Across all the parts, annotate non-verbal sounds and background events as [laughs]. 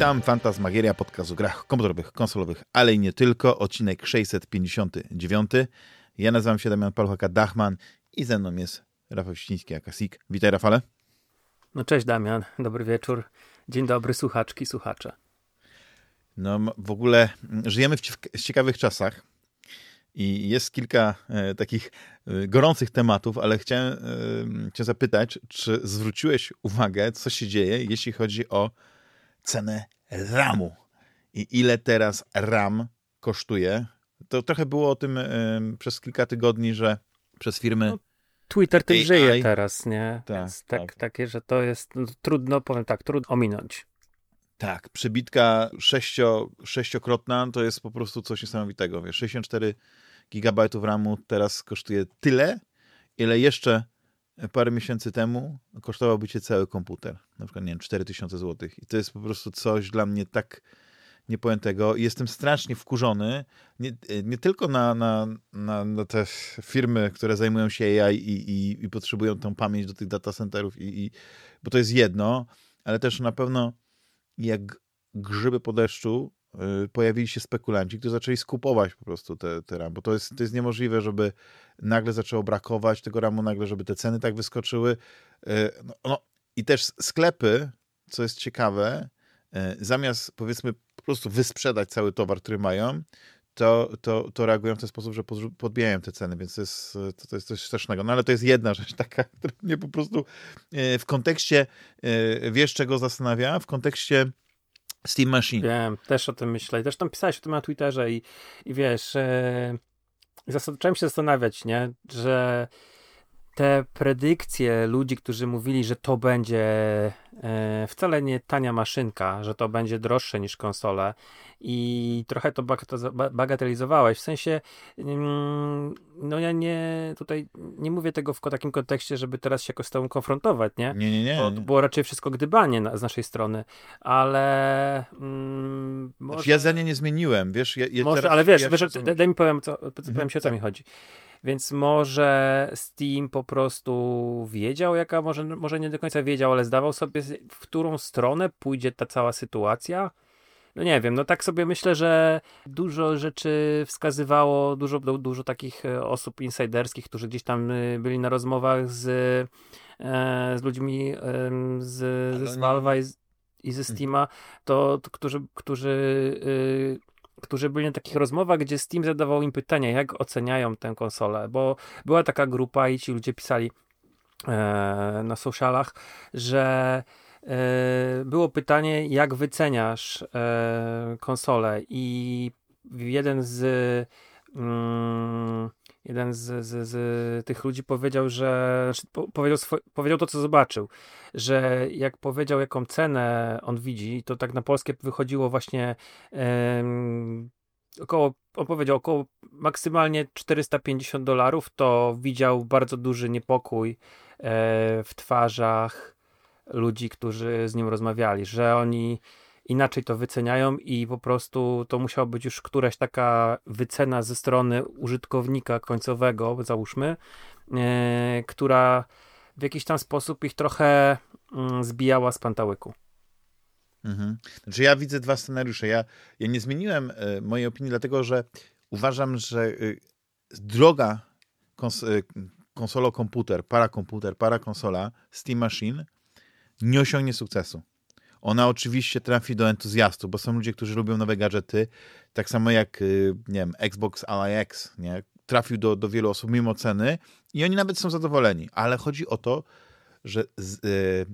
Witam, Fantasmagieria, podcast o grach komputerowych, konsolowych, ale i nie tylko, odcinek 659. Ja nazywam się Damian Palchaka-Dachman i ze mną jest Rafał Ściński, Akasik. Witaj Rafale. No cześć Damian, dobry wieczór. Dzień dobry słuchaczki, słuchacze. No w ogóle żyjemy w ciekawych czasach i jest kilka e, takich e, gorących tematów, ale chciałem e, cię zapytać, czy zwróciłeś uwagę, co się dzieje, jeśli chodzi o cenę RAMu i ile teraz RAM kosztuje. To trochę było o tym przez kilka tygodni, że przez firmy. No, Twitter tym AI, żyje teraz, nie? Tak, tak, tak. Takie, że to jest no, trudno, powiem tak, trudno ominąć. Tak, przybitka sześcio, sześciokrotna to jest po prostu coś niesamowitego. Wiesz, 64 gigabajtów RAMu teraz kosztuje tyle, ile jeszcze parę miesięcy temu kosztowałby cię cały komputer. Na przykład, nie wiem, 4000 zł. I to jest po prostu coś dla mnie tak niepojętego. I jestem strasznie wkurzony, nie, nie tylko na, na, na, na, te firmy, które zajmują się AI i, i, i potrzebują tą pamięć do tych data centerów, i, i, bo to jest jedno, ale też na pewno jak grzyby po deszczu pojawili się spekulanci, którzy zaczęli skupować po prostu te, te RAM, bo to jest, to jest niemożliwe, żeby nagle zaczęło brakować tego ramu, nagle, żeby te ceny tak wyskoczyły. Y, no, no i też sklepy, co jest ciekawe, y, zamiast powiedzmy po prostu wysprzedać cały towar, który mają, to, to, to reagują w ten sposób, że podbijają te ceny, więc to jest, to, to jest coś strasznego. No ale to jest jedna rzecz taka, która mnie po prostu w kontekście, wiesz czego zastanawia? W kontekście Steam Machine. Wiem, też o tym myślę. Też tam pisałeś o tym na Twitterze i, i wiesz, e, zacząłem się zastanawiać, nie, że te predykcje ludzi, którzy mówili, że to będzie e, wcale nie tania maszynka, że to będzie droższe niż konsole i trochę to bagatelizowałeś, w sensie mm, no ja nie tutaj nie mówię tego w takim kontekście, żeby teraz się jakoś z tobą konfrontować, nie? Nie, nie, nie. Bo to było raczej wszystko gdybanie na, z naszej strony, ale mm, może... Ja zdania nie zmieniłem, wiesz? Ja, ja może, ale wiesz, ja wiesz, daj mi powiem, co, mhm, powiem ci o co tak. mi chodzi. Więc może Steam po prostu wiedział, jaka, może, może nie do końca wiedział, ale zdawał sobie, w którą stronę pójdzie ta cała sytuacja. No nie wiem, no tak sobie myślę, że dużo rzeczy wskazywało, dużo, dużo takich e, osób insiderskich, którzy gdzieś tam e, byli na rozmowach z, e, z ludźmi z, ze Valve'a i, i ze mhm. Steama, to, to którzy, którzy którzy byli na takich rozmowach, gdzie Steam zadawał im pytania, jak oceniają tę konsolę, bo była taka grupa i ci ludzie pisali e, na socialach, że e, było pytanie, jak wyceniasz e, konsolę? I jeden z mm, jeden z, z, z, tych ludzi powiedział, że znaczy powiedział, powiedział to, co zobaczył, że jak powiedział, jaką cenę on widzi, to tak na polskie wychodziło właśnie około, on powiedział około maksymalnie 450 dolarów, to widział bardzo duży niepokój e, w twarzach ludzi, którzy z nim rozmawiali, że oni inaczej to wyceniają i po prostu to musiała być już któraś taka wycena ze strony użytkownika końcowego, załóżmy, e, która w jakiś tam sposób ich trochę mm, zbijała z pantałyku. Mhm. Znaczy ja widzę dwa scenariusze. Ja, ja nie zmieniłem y, mojej opinii, dlatego że uważam, że y, droga kons y, konsolo-komputer, para-komputer, para-konsola, Steam Machine nie osiągnie sukcesu. Ona oczywiście trafi do entuzjastów, bo są ludzie, którzy lubią nowe gadżety, tak samo jak, y, nie wiem, Xbox Ally X, nie? Trafił do, do wielu osób mimo ceny i oni nawet są zadowoleni, ale chodzi o to, że z, y,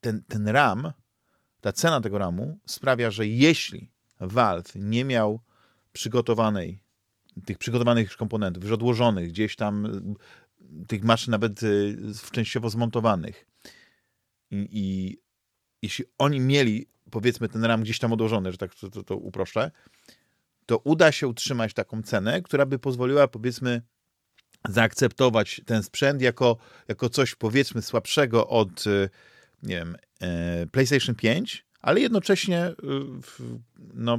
ten, ten RAM, ta cena tego RAMu sprawia, że jeśli Valve nie miał przygotowanej, tych przygotowanych komponentów, już odłożonych gdzieś tam, y, tych maszyn nawet częściowo zmontowanych i, i jeśli oni mieli, powiedzmy, ten RAM gdzieś tam odłożony, że tak to, to, to uproszczę, to uda się utrzymać taką cenę, która by pozwoliła, powiedzmy, zaakceptować ten sprzęt jako, jako coś, powiedzmy, słabszego od, y, nie wiem, e, PlayStation 5, ale jednocześnie y, w, no,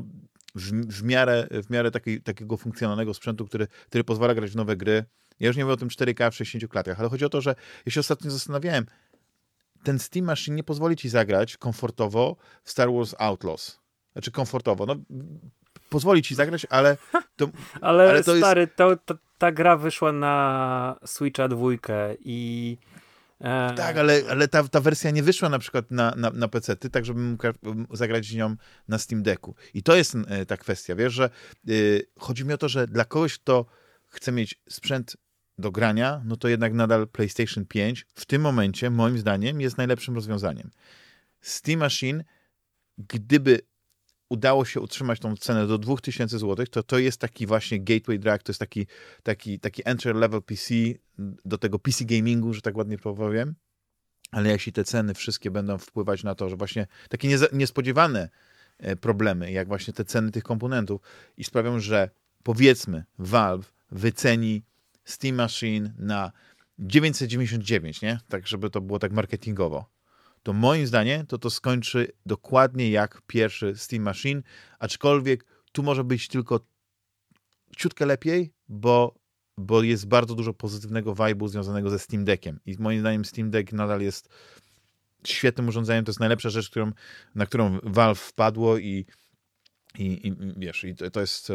w, w, miarę, w miarę takiej, takiego funkcjonalnego sprzętu, który, który pozwala grać w nowe gry. Ja już nie mówię o tym 4K w 60 klatkach, ale chodzi o to, że ja się ostatnio zastanawiałem, ten Steam Machine nie pozwoli ci zagrać komfortowo w Star Wars Outlaws. Znaczy komfortowo, no pozwoli ci zagrać, ale to, [laughs] ale, ale to stary, jest... to, to, ta gra wyszła na Switcha dwójkę i e... tak, ale, ale ta, ta wersja nie wyszła na przykład na, na, na PC, tak żebym mógł zagrać nią na Steam Decku. I to jest e, ta kwestia, wiesz, że y, chodzi mi o to, że dla kogoś, kto chce mieć sprzęt do grania, no to jednak nadal PlayStation 5 w tym momencie, moim zdaniem, jest najlepszym rozwiązaniem. Steam Machine, gdyby udało się utrzymać tą cenę do 2000 zł, to to jest taki właśnie gateway drag, to jest taki, taki, taki entry level PC do tego PC gamingu, że tak ładnie powiem. Ale jeśli te ceny wszystkie będą wpływać na to, że właśnie takie niespodziewane e, problemy, jak właśnie te ceny tych komponentów i sprawią, że powiedzmy Valve wyceni Steam Machine na 999, nie? Tak, żeby to było tak marketingowo. To moim zdaniem to to skończy dokładnie jak pierwszy Steam Machine, aczkolwiek tu może być tylko ciutkę lepiej, bo, bo jest bardzo dużo pozytywnego vibe'u związanego ze Steam Deckiem i moim zdaniem Steam Deck nadal jest świetnym urządzeniem, to jest najlepsza rzecz, którą, na którą Valve wpadło i, i, i wiesz, i to, to jest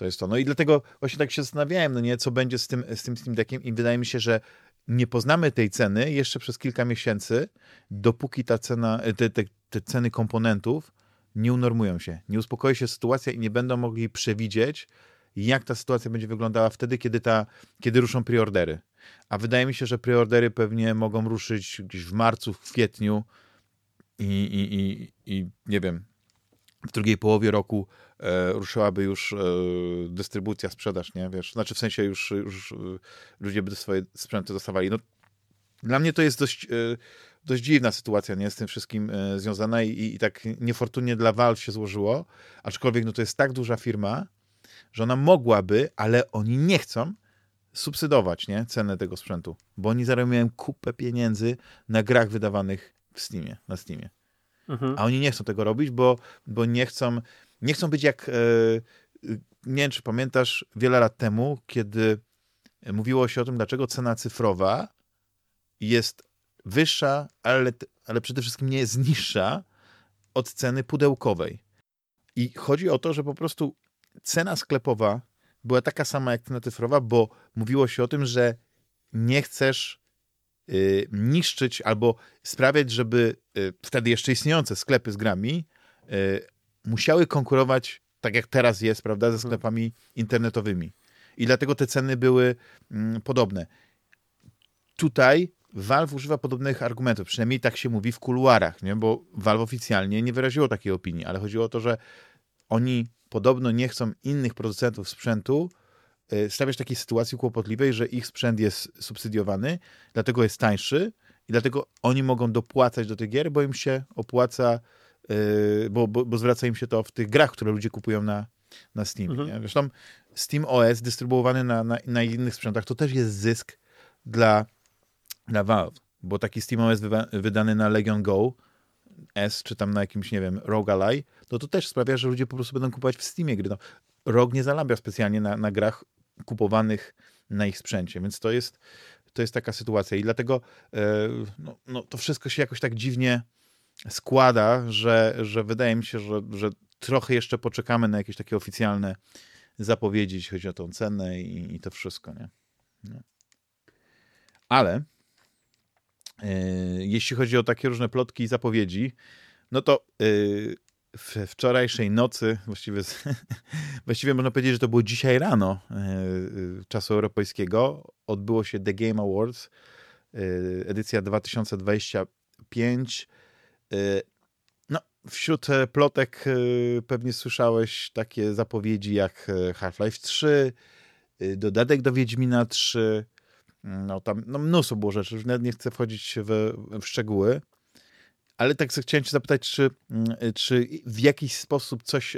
to jest to. No i dlatego właśnie tak się zastanawiałem, no nie, co będzie z tym, z tym Steam Deckiem i wydaje mi się, że nie poznamy tej ceny jeszcze przez kilka miesięcy, dopóki ta cena, te, te, te ceny komponentów nie unormują się, nie uspokoi się sytuacja i nie będą mogli przewidzieć, jak ta sytuacja będzie wyglądała wtedy, kiedy, ta, kiedy ruszą preordery. A wydaje mi się, że preordery pewnie mogą ruszyć gdzieś w marcu, w kwietniu i, i, i, i nie wiem, w drugiej połowie roku ruszyłaby już e, dystrybucja, sprzedaż, nie? Wiesz, znaczy w sensie już, już e, ludzie by swoje sprzęty dostawali. No, dla mnie to jest dość, e, dość dziwna sytuacja, nie? Z tym wszystkim e, związana i, i tak niefortunnie dla Valve się złożyło, aczkolwiek no to jest tak duża firma, że ona mogłaby, ale oni nie chcą subsydować, nie? Cenę tego sprzętu, bo oni zarabiają kupę pieniędzy na grach wydawanych w Steamie, na Steamie. Mhm. A oni nie chcą tego robić, bo, bo nie chcą nie chcą być jak, e, nie wiem czy pamiętasz, wiele lat temu, kiedy mówiło się o tym, dlaczego cena cyfrowa jest wyższa, ale, ale przede wszystkim nie jest niższa od ceny pudełkowej. I chodzi o to, że po prostu cena sklepowa była taka sama jak cena cyfrowa, bo mówiło się o tym, że nie chcesz y, niszczyć albo sprawiać, żeby y, wtedy jeszcze istniejące sklepy z grami y, musiały konkurować, tak jak teraz jest, prawda, ze mhm. sklepami internetowymi. I dlatego te ceny były mm, podobne. Tutaj Valve używa podobnych argumentów, przynajmniej tak się mówi w kuluarach, nie? bo Valve oficjalnie nie wyraziło takiej opinii, ale chodziło o to, że oni podobno nie chcą innych producentów sprzętu y, stawiać takiej sytuacji kłopotliwej, że ich sprzęt jest subsydiowany, dlatego jest tańszy i dlatego oni mogą dopłacać do tych gier, bo im się opłaca bo, bo, bo, zwraca im się to w tych grach, które ludzie kupują na, na Steam. Mhm. Zresztą Steam OS dystrybuowany na, na, na, innych sprzętach to też jest zysk dla, dla Valve, bo taki Steam OS wydany na Legion Go S, czy tam na jakimś, nie wiem, ROG Ally, no to też sprawia, że ludzie po prostu będą kupować w Steamie gry. No, ROG nie zarabia specjalnie na, na grach kupowanych na ich sprzęcie, więc to jest, to jest taka sytuacja i dlatego e, no, no, to wszystko się jakoś tak dziwnie składa, że, że wydaje mi się, że, że trochę jeszcze poczekamy na jakieś takie oficjalne zapowiedzi, jeśli chodzi o tą cenę i, i to wszystko, nie? Ale yy, jeśli chodzi o takie różne plotki i zapowiedzi, no to yy, w wczorajszej nocy, właściwie, [laughs] właściwie można powiedzieć, że to było dzisiaj rano yy, czasu europejskiego, odbyło się The Game Awards, edycja 2025 Y, no, wśród e, plotek y, pewnie słyszałeś takie zapowiedzi jak e, Half-Life 3, y, dodatek do Wiedźmina 3, no tam no mnóstwo było rzeczy, już nawet nie chcę wchodzić w, w szczegóły, ale tak chciałem cię zapytać, czy, mm, czy w jakiś sposób coś,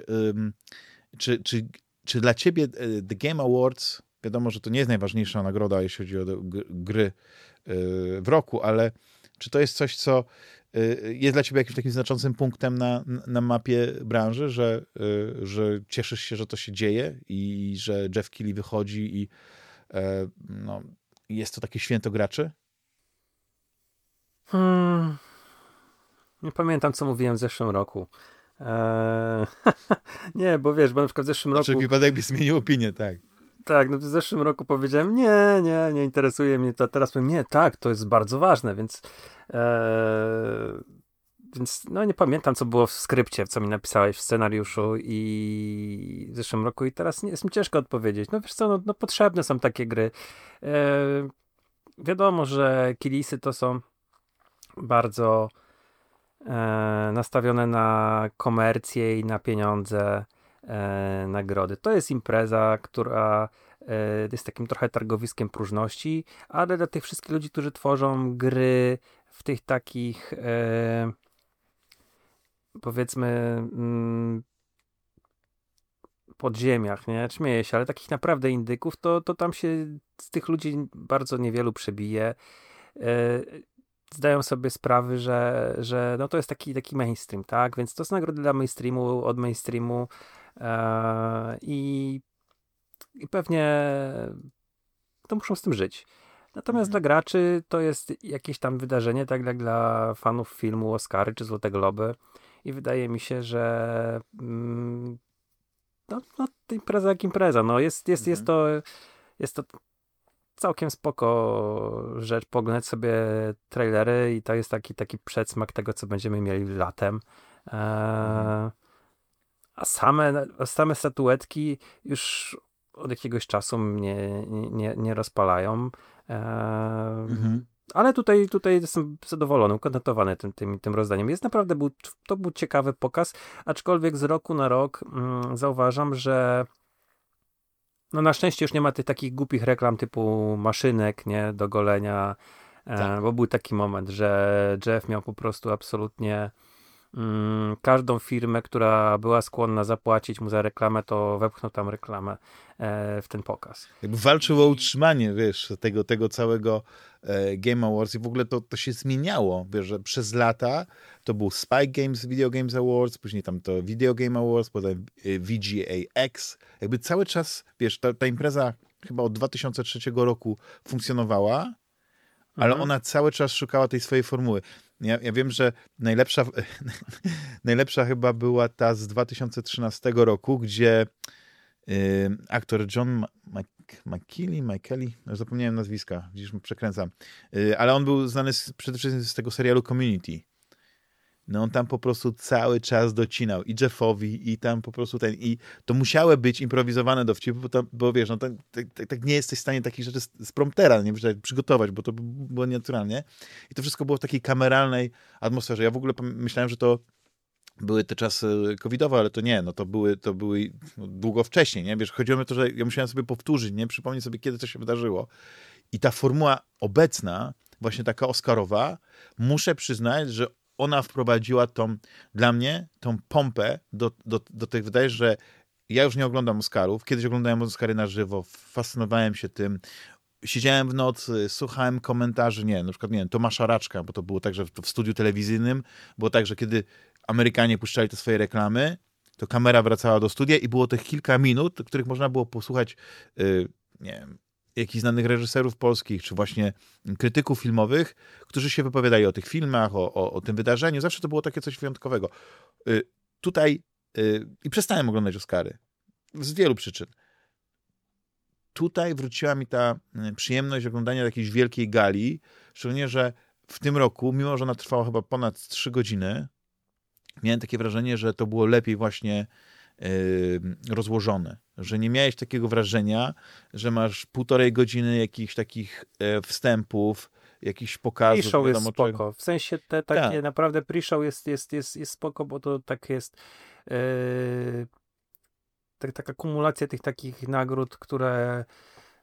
czy, czy, czy dla ciebie The Game Awards, wiadomo, że to nie jest najważniejsza nagroda, jeśli chodzi o gry w roku, ale czy to jest coś, co Y, jest dla ciebie jakimś takim znaczącym punktem na, na mapie branży, że, y, że cieszysz się, że to się dzieje i że Jeff Keighley wychodzi i e, no, jest to takie święto graczy? Hmm. Nie pamiętam, co mówiłem w zeszłym roku. Eee... [laughs] nie, bo wiesz, bo na przykład w zeszłym Znaczy, roku... wypadek by zmienił opinię, tak. Tak, no w zeszłym roku powiedziałem, nie, nie, nie interesuje mnie to, a teraz powiem, nie, tak, to jest bardzo ważne, więc e, więc no nie pamiętam, co było w skrypcie, co mi napisałeś w scenariuszu i w zeszłym roku i teraz nie, jest mi ciężko odpowiedzieć. No wiesz co, no, no potrzebne są takie gry. E, wiadomo, że kilisy to są bardzo e, nastawione na komercję i na pieniądze e, nagrody. To jest impreza, która e, jest takim trochę targowiskiem próżności, ale dla tych wszystkich ludzi, którzy tworzą gry w tych takich e, powiedzmy mm, podziemiach, nie? Śmieję się, ale takich naprawdę indyków, to, to tam się z tych ludzi bardzo niewielu przebije. E, zdają sobie sprawy, że, że no to jest taki, taki mainstream, tak? Więc to są nagrody dla mainstreamu, od mainstreamu i, i pewnie to muszą z tym żyć. Natomiast mhm. dla graczy to jest jakieś tam wydarzenie, tak jak dla fanów filmu Oscary czy Złote Globy i wydaje mi się, że mm, no, no impreza jak impreza, no jest, jest, mhm. jest to jest to całkiem spoko rzecz, poglądać sobie trailery i to jest taki, taki przedsmak tego, co będziemy mieli latem. Eee, a same, same statuetki już od jakiegoś czasu mnie nie, nie, nie rozpalają. Eee, mhm. Ale tutaj, tutaj jestem zadowolony, ukontentowany tym, tym, tym rozdaniem. Jest naprawdę, był, to był ciekawy pokaz, aczkolwiek z roku na rok mm, zauważam, że no na szczęście już nie ma tych takich głupich reklam typu maszynek, nie, do golenia, e, tak. e, bo był taki moment, że Jeff miał po prostu absolutnie mm, każdą firmę, która była skłonna zapłacić mu za reklamę, to wepchnął tam reklamę e, w ten pokaz. Jakby walczył o utrzymanie, wiesz, tego, tego całego e, Game Awards i w ogóle to, to się zmieniało, wiesz, że przez lata to był Spike Games Video Games Awards, później tam to Video Game Awards, potem e, VGAX, jakby cały czas, wiesz, ta, ta impreza chyba od 2003 roku funkcjonowała, ale mhm. ona cały czas szukała tej swojej formuły. Ja, ja wiem, że najlepsza, [laughs] najlepsza chyba była ta z 2013 roku, gdzie y, aktor John McKinley, McKelly, zapomniałem nazwiska, widzisz, przekręcam, y, ale on był znany z, przede wszystkim z tego serialu Community no on tam po prostu cały czas docinał i Jeffowi, i tam po prostu ten, i to musiały być improwizowane dowcipy, bo, bo wiesz, no tak, tak, tak, nie jesteś w stanie takich rzeczy z, z promptera, nie przygotować, bo to było nienaturalnie. I to wszystko było w takiej kameralnej atmosferze. Ja w ogóle myślałem, że to były te czasy covidowe, ale to nie, no to były, to były długo wcześniej, nie? Wiesz, chodziło mi o to, że ja musiałem sobie powtórzyć, nie? Przypomnieć sobie, kiedy to się wydarzyło. I ta formuła obecna, właśnie taka Oscarowa, muszę przyznać, że ona wprowadziła tą, dla mnie, tą pompę do, do, do tych, wydaje że ja już nie oglądam Oscarów, kiedyś oglądałem Oscary na żywo, fascynowałem się tym, siedziałem w nocy, słuchałem komentarzy, nie, na przykład, nie wiem, Tomasza Raczka, bo to było tak, że w studiu telewizyjnym było tak, że kiedy Amerykanie puszczali te swoje reklamy, to kamera wracała do studia i było tych kilka minut, których można było posłuchać, yy, nie wiem, jakichś znanych reżyserów polskich, czy właśnie krytyków filmowych, którzy się wypowiadali o tych filmach, o, o, o tym wydarzeniu. Zawsze to było takie coś wyjątkowego. Y, tutaj y, i przestałem oglądać Oscary. Z wielu przyczyn. Tutaj wróciła mi ta y, przyjemność oglądania jakiejś wielkiej gali, szczególnie, że w tym roku, mimo że ona trwała chyba ponad 3 godziny, miałem takie wrażenie, że to było lepiej właśnie rozłożone, że nie miałeś takiego wrażenia, że masz półtorej godziny jakichś takich e, wstępów, jakichś pokazów. Pre-show jest spoko. Czego. W sensie te takie tak. naprawdę pre-show jest, jest, jest, jest spoko, bo to tak jest yy, tak, taka kumulacja tych takich nagród, które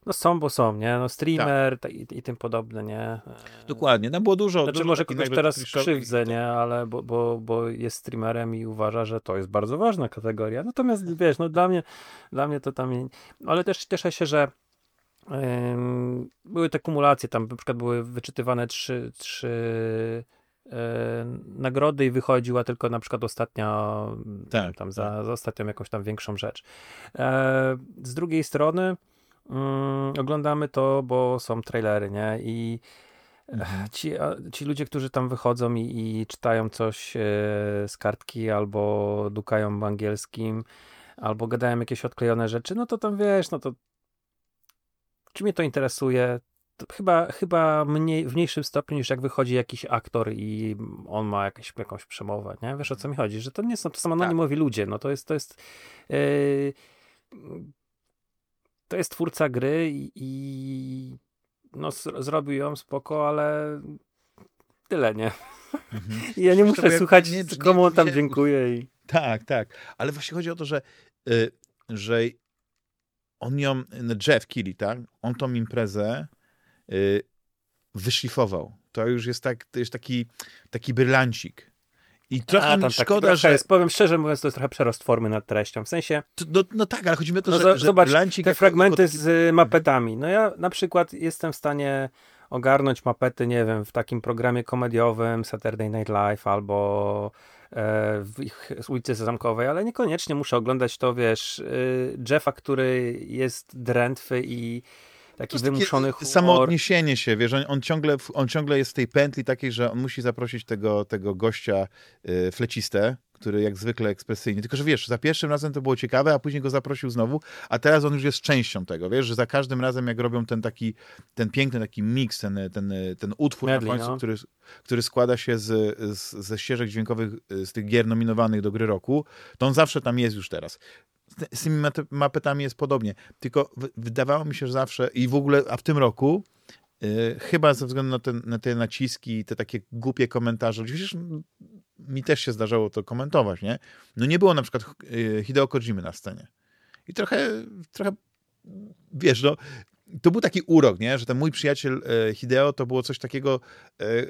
no są, bo są, nie? No streamer tak. i, i, tym podobne, nie? Dokładnie, tam było dużo. Znaczy dużo może kogoś teraz krzywdzę, nie? Ale bo, bo, bo jest streamerem i uważa, że to jest bardzo ważna kategoria. Natomiast wiesz, no dla mnie, dla mnie to tam... Ale też cieszę się, że były te kumulacje, tam na przykład były wyczytywane trzy, trzy e, nagrody i wychodziła tylko na przykład ostatnia, tak, tam za, tak. za ostatnią jakąś tam większą rzecz. E, z drugiej strony mm, oglądamy to, bo są trailery, nie? I Mhm. Ci, ci ludzie, którzy tam wychodzą i, i czytają coś e, z kartki albo dukają angielskim, albo gadają jakieś odklejone rzeczy, no to tam wiesz, no to czy mnie to interesuje? To chyba, chyba mniej, w mniejszym stopniu niż jak wychodzi jakiś aktor i on ma jakieś, jakąś przemowę, nie? Wiesz o co mi chodzi? Że to nie są, to są anonimowi tak. ludzie, no to jest, to jest yy, to jest twórca gry i, i no, zrobił ją spoko, ale tyle, nie? Mhm. [laughs] Ja nie muszę słuchać, nie, komu on tam dziękuję. I... Tak, tak. Ale właśnie chodzi o to, że, y, że on ją, no, Jeff Keighley, tak? On tą imprezę y, wyszlifował. To już jest tak, to jest taki, taki brylancik. I trochę A, mi szkoda, tak, że... Jest, powiem szczerze mówiąc, to jest trochę przerost formy nad treścią. W sensie... No, no tak, ale chodzi mi o to, no, że, Zobacz, te fragmenty z y, mapetami. No ja na przykład jestem w stanie ogarnąć mapety, nie wiem, w takim programie komediowym Saturday Night Live albo e, w ich ulicy Zamkowej, ale niekoniecznie muszę oglądać to, wiesz, y, Jeffa, który jest drętwy i taki wymuszony humor. Samo odniesienie się, wiesz, on, on, ciągle, on ciągle jest w tej pętli takiej, że on musi zaprosić tego, tego gościa y, flecistę, który jak zwykle ekspresyjny. Tylko, że wiesz, za pierwszym razem to było ciekawe, a później go zaprosił znowu, a teraz on już jest częścią tego, wiesz, że za każdym razem jak robią ten taki, ten piękny taki miks, ten, ten, ten utwór Medley, na końcu, no. który, który składa się z, z, ze ścieżek dźwiękowych z tych gier nominowanych do gry roku, to on zawsze tam jest już teraz z tymi mapetami jest podobnie. Tylko wydawało mi się, że zawsze i w ogóle, a w tym roku yy, chyba ze względu na te, na te naciski, te takie głupie komentarze, przecież mi też się zdarzało to komentować, nie? No nie było na przykład yy, Hideo Kojimy na scenie. I trochę, trochę, wiesz, no, to był taki urok, nie? Że ten mój przyjaciel e, Hideo to było coś takiego,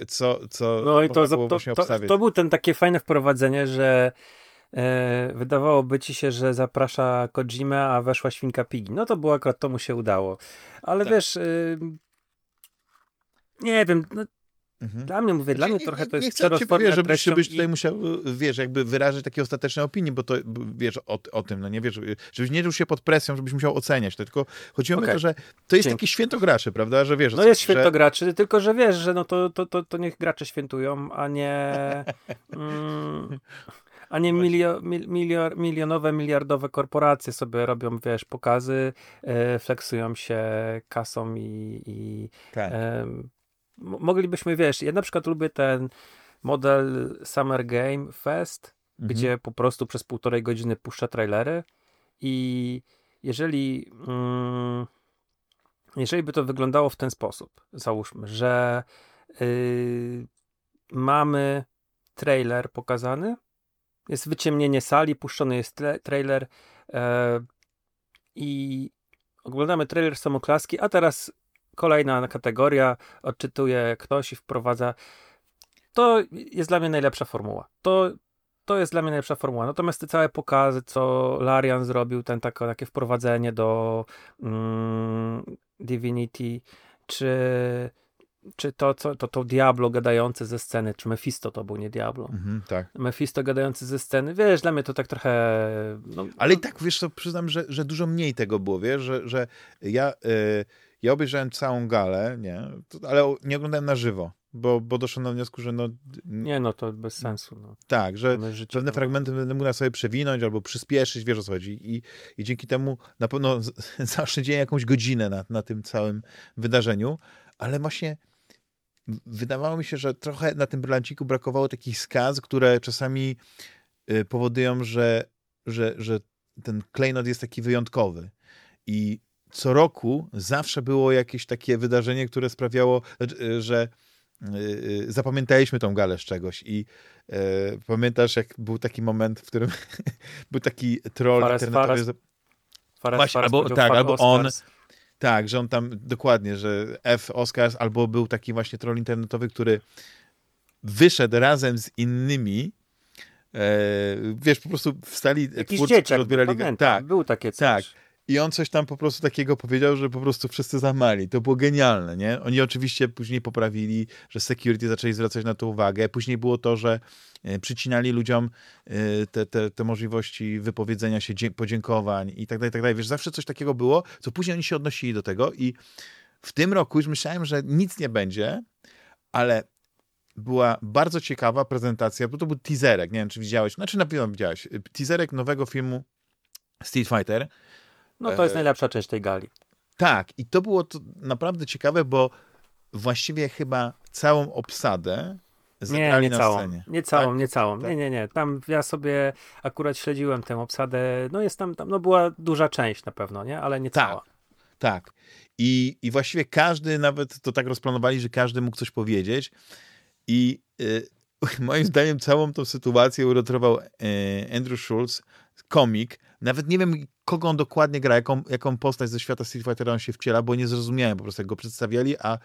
co, co no i to, to, to, to, był ten takie fajne wprowadzenie, że wydawałoby ci się, że zaprasza Kojima, a weszła świnka Pigi. No to było akurat, to mu się udało. Ale tak. wiesz, y, nie wiem, no, Mhm. Dla mnie, mówię, dla mnie trochę to jest nie chcę cię, żebyś, żebyś tutaj musiał, wiesz, jakby wyrazić takie ostateczne opinie, bo to, wiesz, o, o tym, no nie wiesz, żebyś nie czuł się pod presją, żebyś musiał oceniać to, tylko chodziło okay. o to, że to jest Dzięki. takie święto graczy, prawda, że wiesz... No jest święto że... graczy, tylko że wiesz, że no to, to, to, to niech gracze świętują, a nie... [laughs] Mm, a nie milio, milio, milionowe, miliardowe korporacje sobie robią, wiesz, pokazy, e, flexują się kasą i, i tak. e, moglibyśmy, wiesz, ja na przykład lubię ten model Summer Game Fest, mhm. gdzie po prostu przez półtorej godziny puszcza trailery i jeżeli mm, jeżeli by to wyglądało w ten sposób, załóżmy, że yy, mamy trailer pokazany, jest wyciemnienie sali, puszczony jest trailer yy, i oglądamy trailer samoklaski, a teraz kolejna kategoria, odczytuje ktoś i wprowadza. To jest dla mnie najlepsza formuła. To, to jest dla mnie najlepsza formuła. Natomiast te całe pokazy, co Larian zrobił, ten tak, takie wprowadzenie do mm, Divinity, czy, czy to, co, to, to Diablo gadające ze sceny, czy Mephisto to był, nie Diablo. Mhm, tak. Mephisto gadający ze sceny, wiesz, dla mnie to tak trochę... No, Ale i tak, wiesz co, przyznam, że, że dużo mniej tego było, wiesz, że, że ja... Yy ja obejrzałem całą galę, nie, ale nie oglądałem na żywo, bo, bo doszłem do wniosku, że no... Nie, no to bez sensu. No. Tak, że pewne fragmenty będę mógł sobie przewinąć albo przyspieszyć, wiesz o co chodzi. I, i dzięki temu na pewno [laughs] zaoszczędziłem jakąś godzinę na, na tym całym wydarzeniu, ale właśnie wydawało mi się, że trochę na tym brylanciku brakowało takich skaz, które czasami y, powodują, że, że, że ten klejnot jest taki wyjątkowy. I co roku zawsze było jakieś takie wydarzenie, które sprawiało, znaczy, że y, y, zapamiętaliśmy tą galę z czegoś i e, pamiętasz, jak był taki moment, w którym [laughs] był taki troll Fares, internetowy. Fares, Fares, Właśnie, albo, tak, albo on. Tak, że on tam dokładnie, że F Oscars, albo był taki właśnie troll internetowy, który wyszedł razem z innymi. E, wiesz, po prostu wstali Jakiś twórcy, dzieciak, odbierali. Pamiętam, tak, był takie coś. Tak. I on coś tam po prostu takiego powiedział, że po prostu wszyscy zamali. To było genialne, nie? Oni oczywiście później poprawili, że security zaczęli zwracać na to uwagę. Później było to, że e, przycinali ludziom e, te, te, te możliwości wypowiedzenia się, podziękowań i tak dalej, tak dalej. Wiesz, zawsze coś takiego było, co później oni się odnosili do tego i w tym roku już myślałem, że nic nie będzie, ale była bardzo ciekawa prezentacja, bo to był teaserek, nie wiem, czy widziałeś, znaczy na pewno widziałeś, teaserek nowego filmu Street Fighter. No to jest e... najlepsza część tej gali. Tak, i to było to naprawdę ciekawe, bo właściwie chyba całą obsadę nie, nie na całą, scenie. Nie całą, tak? nie całą. Tak? Nie, nie, nie. Tam ja sobie akurat śledziłem tę obsadę. No jest tam, tam no była duża część na pewno, nie? Ale nie tak, cała. Tak. I, I właściwie każdy nawet to tak rozplanowali, że każdy mógł coś powiedzieć. I y, [laughs] moim zdaniem całą tą sytuację uratował y, Andrew Schulz, komik. Nawet nie wiem, kogo on dokładnie gra, jaką, jaką postać ze świata Street Fightera on się wciela, bo nie zrozumiałem po prostu, jak go przedstawiali, a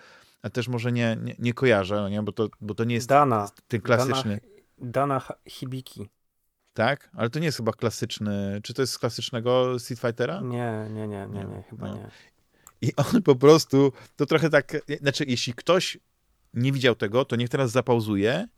a też może nie, nie, nie kojarzę, nie? Bo, to, bo to nie jest Dana, ten klasyczny. Dana, Dana Hibiki. Tak? Ale to nie jest chyba klasyczny. Czy to jest z klasycznego Street Fightera? Nie, nie, nie, nie, nie chyba no. nie. I on po prostu, to trochę tak, znaczy jeśli ktoś nie widział tego, to niech teraz zapauzuje,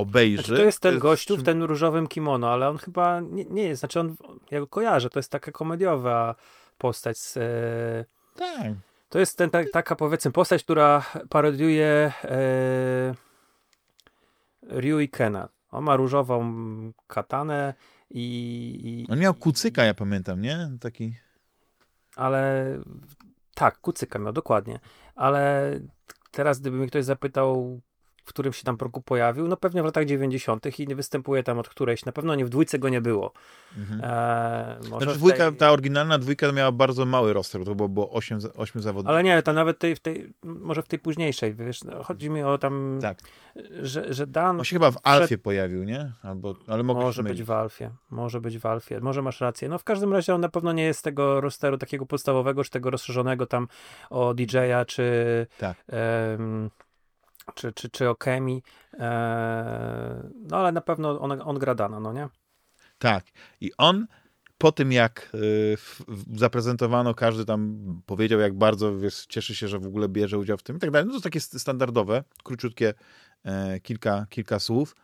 obejrzy. Znaczy to jest ten gościu w tym różowym kimono, ale on chyba nie, nie jest, znaczy on, ja go kojarzę, to jest taka komediowa postać z... E... Tak. To jest ten, ta, taka powiedzmy postać, która parodiuje e, Ryu i Kena. On ma różową katanę i, i... On miał kucyka, ja pamiętam, nie? Taki... Ale tak, kucyka miał, dokładnie. Ale teraz gdyby mi ktoś zapytał, w którym się tam roku pojawił, no pewnie w latach 90. i nie występuje tam od którejś, na pewno nie w dwójce go nie było. Mhm. E, znaczy, dwójka, tej... Ta oryginalna dwójka miała bardzo mały roster, to było, było 8, 8 zawodników. Ale nie, to nawet tej, w tej, może w tej późniejszej, wiesz, no, chodzi mi o tam, tak. że, że Dan... On się chyba w Alfie przed... pojawił, nie? Albo, ale może być w Alfie, może być w Alfie, może masz rację. No w każdym razie on na pewno nie jest tego rosteru takiego podstawowego, czy tego rozszerzonego tam o DJ-a, czy... Tak. Um, czy, czy, czy o chemii. E, no ale na pewno on, on gra Dana, no nie? Tak. I on po tym, jak y, zaprezentowano, każdy tam powiedział, jak bardzo wiesz, cieszy się, że w ogóle bierze udział w tym i tak dalej. No to takie standardowe, króciutkie e, kilka, kilka słów.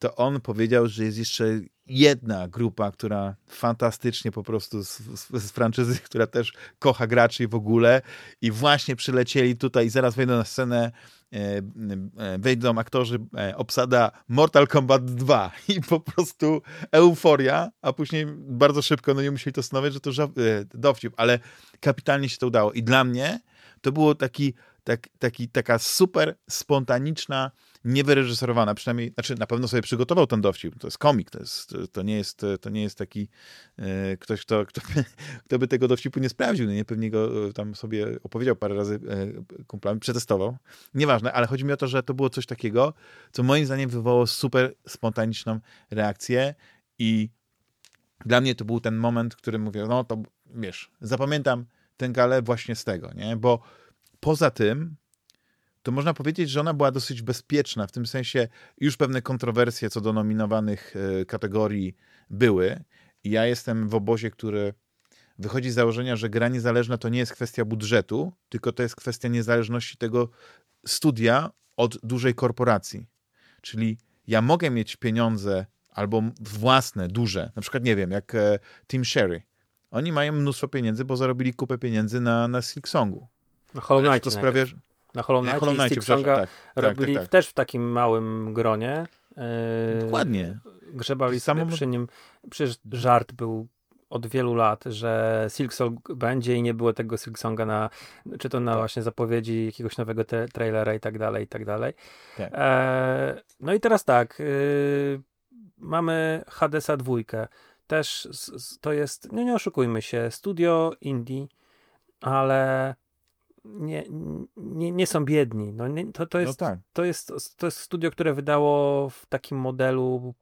To on powiedział, że jest jeszcze jedna grupa, która fantastycznie po prostu z, z, z franczyzy, [laughs] która też kocha graczy w ogóle i właśnie przylecieli tutaj i zaraz wejdą na scenę E, e, wejdą aktorzy, e, obsada Mortal Kombat 2 [laughs] i po prostu euforia, a później bardzo szybko, no nie musieli to stanowić, że to dowcip, ale kapitalnie się to udało. I dla mnie to było taki, tak, taki, taka super spontaniczna niewyreżyserowana, przynajmniej, znaczy na pewno sobie przygotował ten dowcip, to jest komik, to, jest, to, nie, jest, to nie jest taki e, ktoś, kto, kto, [laughs] kto by tego dowcipu nie sprawdził, no nie, pewnie go e, tam sobie opowiedział parę razy e, kumplami, przetestował, nieważne, ale chodzi mi o to, że to było coś takiego, co moim zdaniem wywołało super spontaniczną reakcję i dla mnie to był ten moment, w którym mówię, no to wiesz, zapamiętam tę galę właśnie z tego, nie, bo poza tym to można powiedzieć, że ona była dosyć bezpieczna, w tym sensie już pewne kontrowersje co do nominowanych e, kategorii były. I ja jestem w obozie, który wychodzi z założenia, że gra niezależna to nie jest kwestia budżetu, tylko to jest kwestia niezależności tego studia od dużej korporacji. Czyli ja mogę mieć pieniądze albo własne, duże, na przykład, nie wiem, jak e, Team Sherry. Oni mają mnóstwo pieniędzy, bo zarobili kupę pieniędzy na, na Silksongu. No Hollow Knight to sprawia, że... Na Hollow Knight, Hollow Knight tak, tak, robili tak, tak, też w takim małym gronie. Yy, Dokładnie. Grzebali Samo... przy nim. Przecież żart był od wielu lat, że Silksong będzie i nie było tego Silksonga na, czy to na tak. właśnie zapowiedzi jakiegoś nowego te, trailera i tak dalej, i tak dalej. Tak. E, no i teraz tak, y, mamy Hadesa dwójkę. Też to jest, no nie oszukujmy się, studio indie, ale nie, nie, nie są biedni. No, nie, to, to, jest, no tak. to, jest, to jest studio, które wydało w takim modelu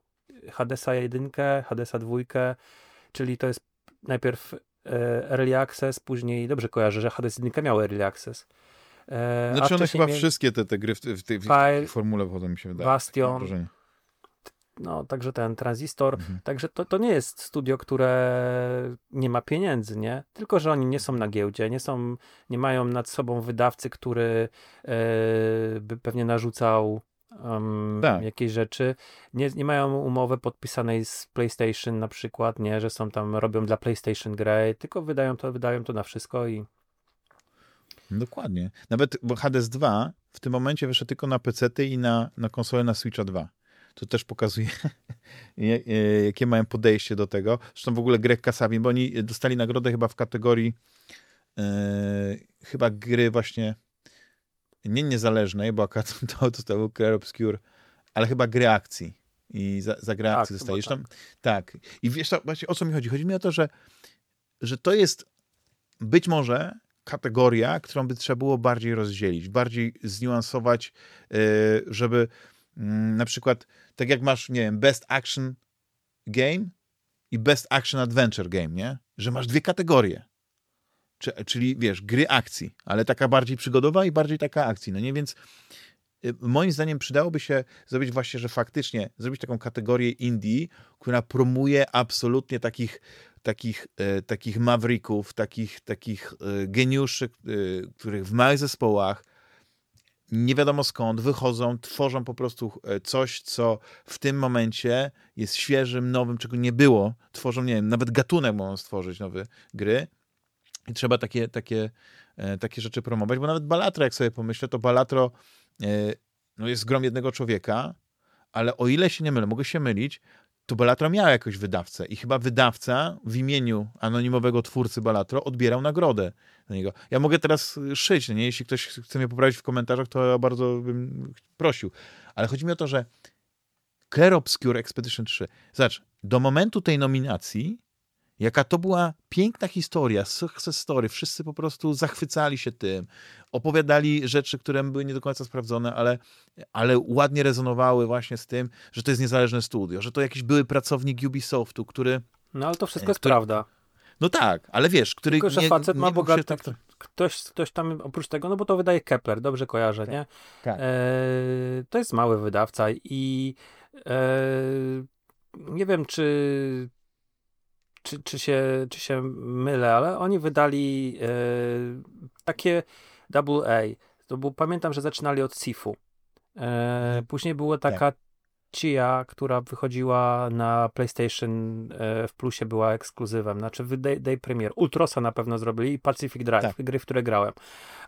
Hadesa 1, Hadesa 2, czyli to jest najpierw e, Early Access, później, dobrze kojarzę, że Hades 1 miał Early Access. E, znaczy one chyba wszystkie te, te gry w, w, tej, w formule potem mi się wydaje. Bastion, no, także ten tranzystor, mhm. także to, to nie jest studio, które nie ma pieniędzy, nie? Tylko, że oni nie są na giełdzie, nie są, nie mają nad sobą wydawcy, który yy, by pewnie narzucał um, tak. jakieś rzeczy. Nie, nie mają umowy podpisanej z PlayStation na przykład, nie? Że są tam, robią dla PlayStation grę, tylko wydają to, wydają to na wszystko i Dokładnie. Nawet, bo Hades 2 w tym momencie wyszedł tylko na PC i na, na konsolę na Switcha 2. To też pokazuje, [laughs] jakie mają podejście do tego. Zresztą w ogóle Greg Kasabin, bo oni dostali nagrodę chyba w kategorii yy, chyba gry właśnie nie niezależnej, bo [laughs] to, to, to był Claire Obscure, ale chyba gry akcji. I za, za grę akcji tak, tam. Tak. tak. I wiesz właśnie o co mi chodzi? Chodzi mi o to, że, że to jest być może kategoria, którą by trzeba było bardziej rozdzielić, bardziej zniuansować, yy, żeby na przykład, tak jak masz, nie wiem, Best Action Game i Best Action Adventure Game, nie? Że masz dwie kategorie. Czyli, wiesz, gry akcji, ale taka bardziej przygodowa i bardziej taka akcji, no nie? Więc y, moim zdaniem przydałoby się zrobić właśnie, że faktycznie zrobić taką kategorię indie, która promuje absolutnie takich takich, e, takich mawrików, takich, takich e, geniuszy, e, których w małych zespołach nie wiadomo skąd wychodzą, tworzą po prostu coś, co w tym momencie jest świeżym, nowym, czego nie było. Tworzą, nie wiem, nawet gatunek mogą stworzyć nowe gry. I trzeba takie, takie, takie rzeczy promować, bo nawet Balatro, jak sobie pomyślę, to Balatro no jest grom jednego człowieka, ale o ile się nie mylę, mogę się mylić, to Balatro miał jakoś wydawcę i chyba wydawca w imieniu anonimowego twórcy Balatro odbierał nagrodę na niego. Ja mogę teraz szyć, nie? jeśli ktoś chce mnie poprawić w komentarzach, to ja bardzo bym prosił. Ale chodzi mi o to, że Clair Obscure Expedition 3, zobacz, do momentu tej nominacji Jaka to była piękna historia, success story. Wszyscy po prostu zachwycali się tym. Opowiadali rzeczy, które były nie do końca sprawdzone, ale, ale ładnie rezonowały właśnie z tym, że to jest niezależne studio, że to jakiś były pracownik Ubisoftu, który... No ale to wszystko jest który, prawda. No tak, ale wiesz, który... Tylko, że nie, facet nie ma bogaty... Tak... Ktoś, ktoś tam oprócz tego, no bo to wydaje Kepler, dobrze kojarzę, tak, nie? Tak. E, to jest mały wydawca i e, nie wiem, czy czy, czy, się, czy się mylę, ale oni wydali e, takie AA. To był, pamiętam, że zaczynali od Sifu. Mhm. później była taka tak. Chia, która wychodziła na PlayStation e, w plusie, była ekskluzywem, znaczy Day, Day Premier. Ultrosa na pewno zrobili i Pacific Drive, tak. gry, w które grałem.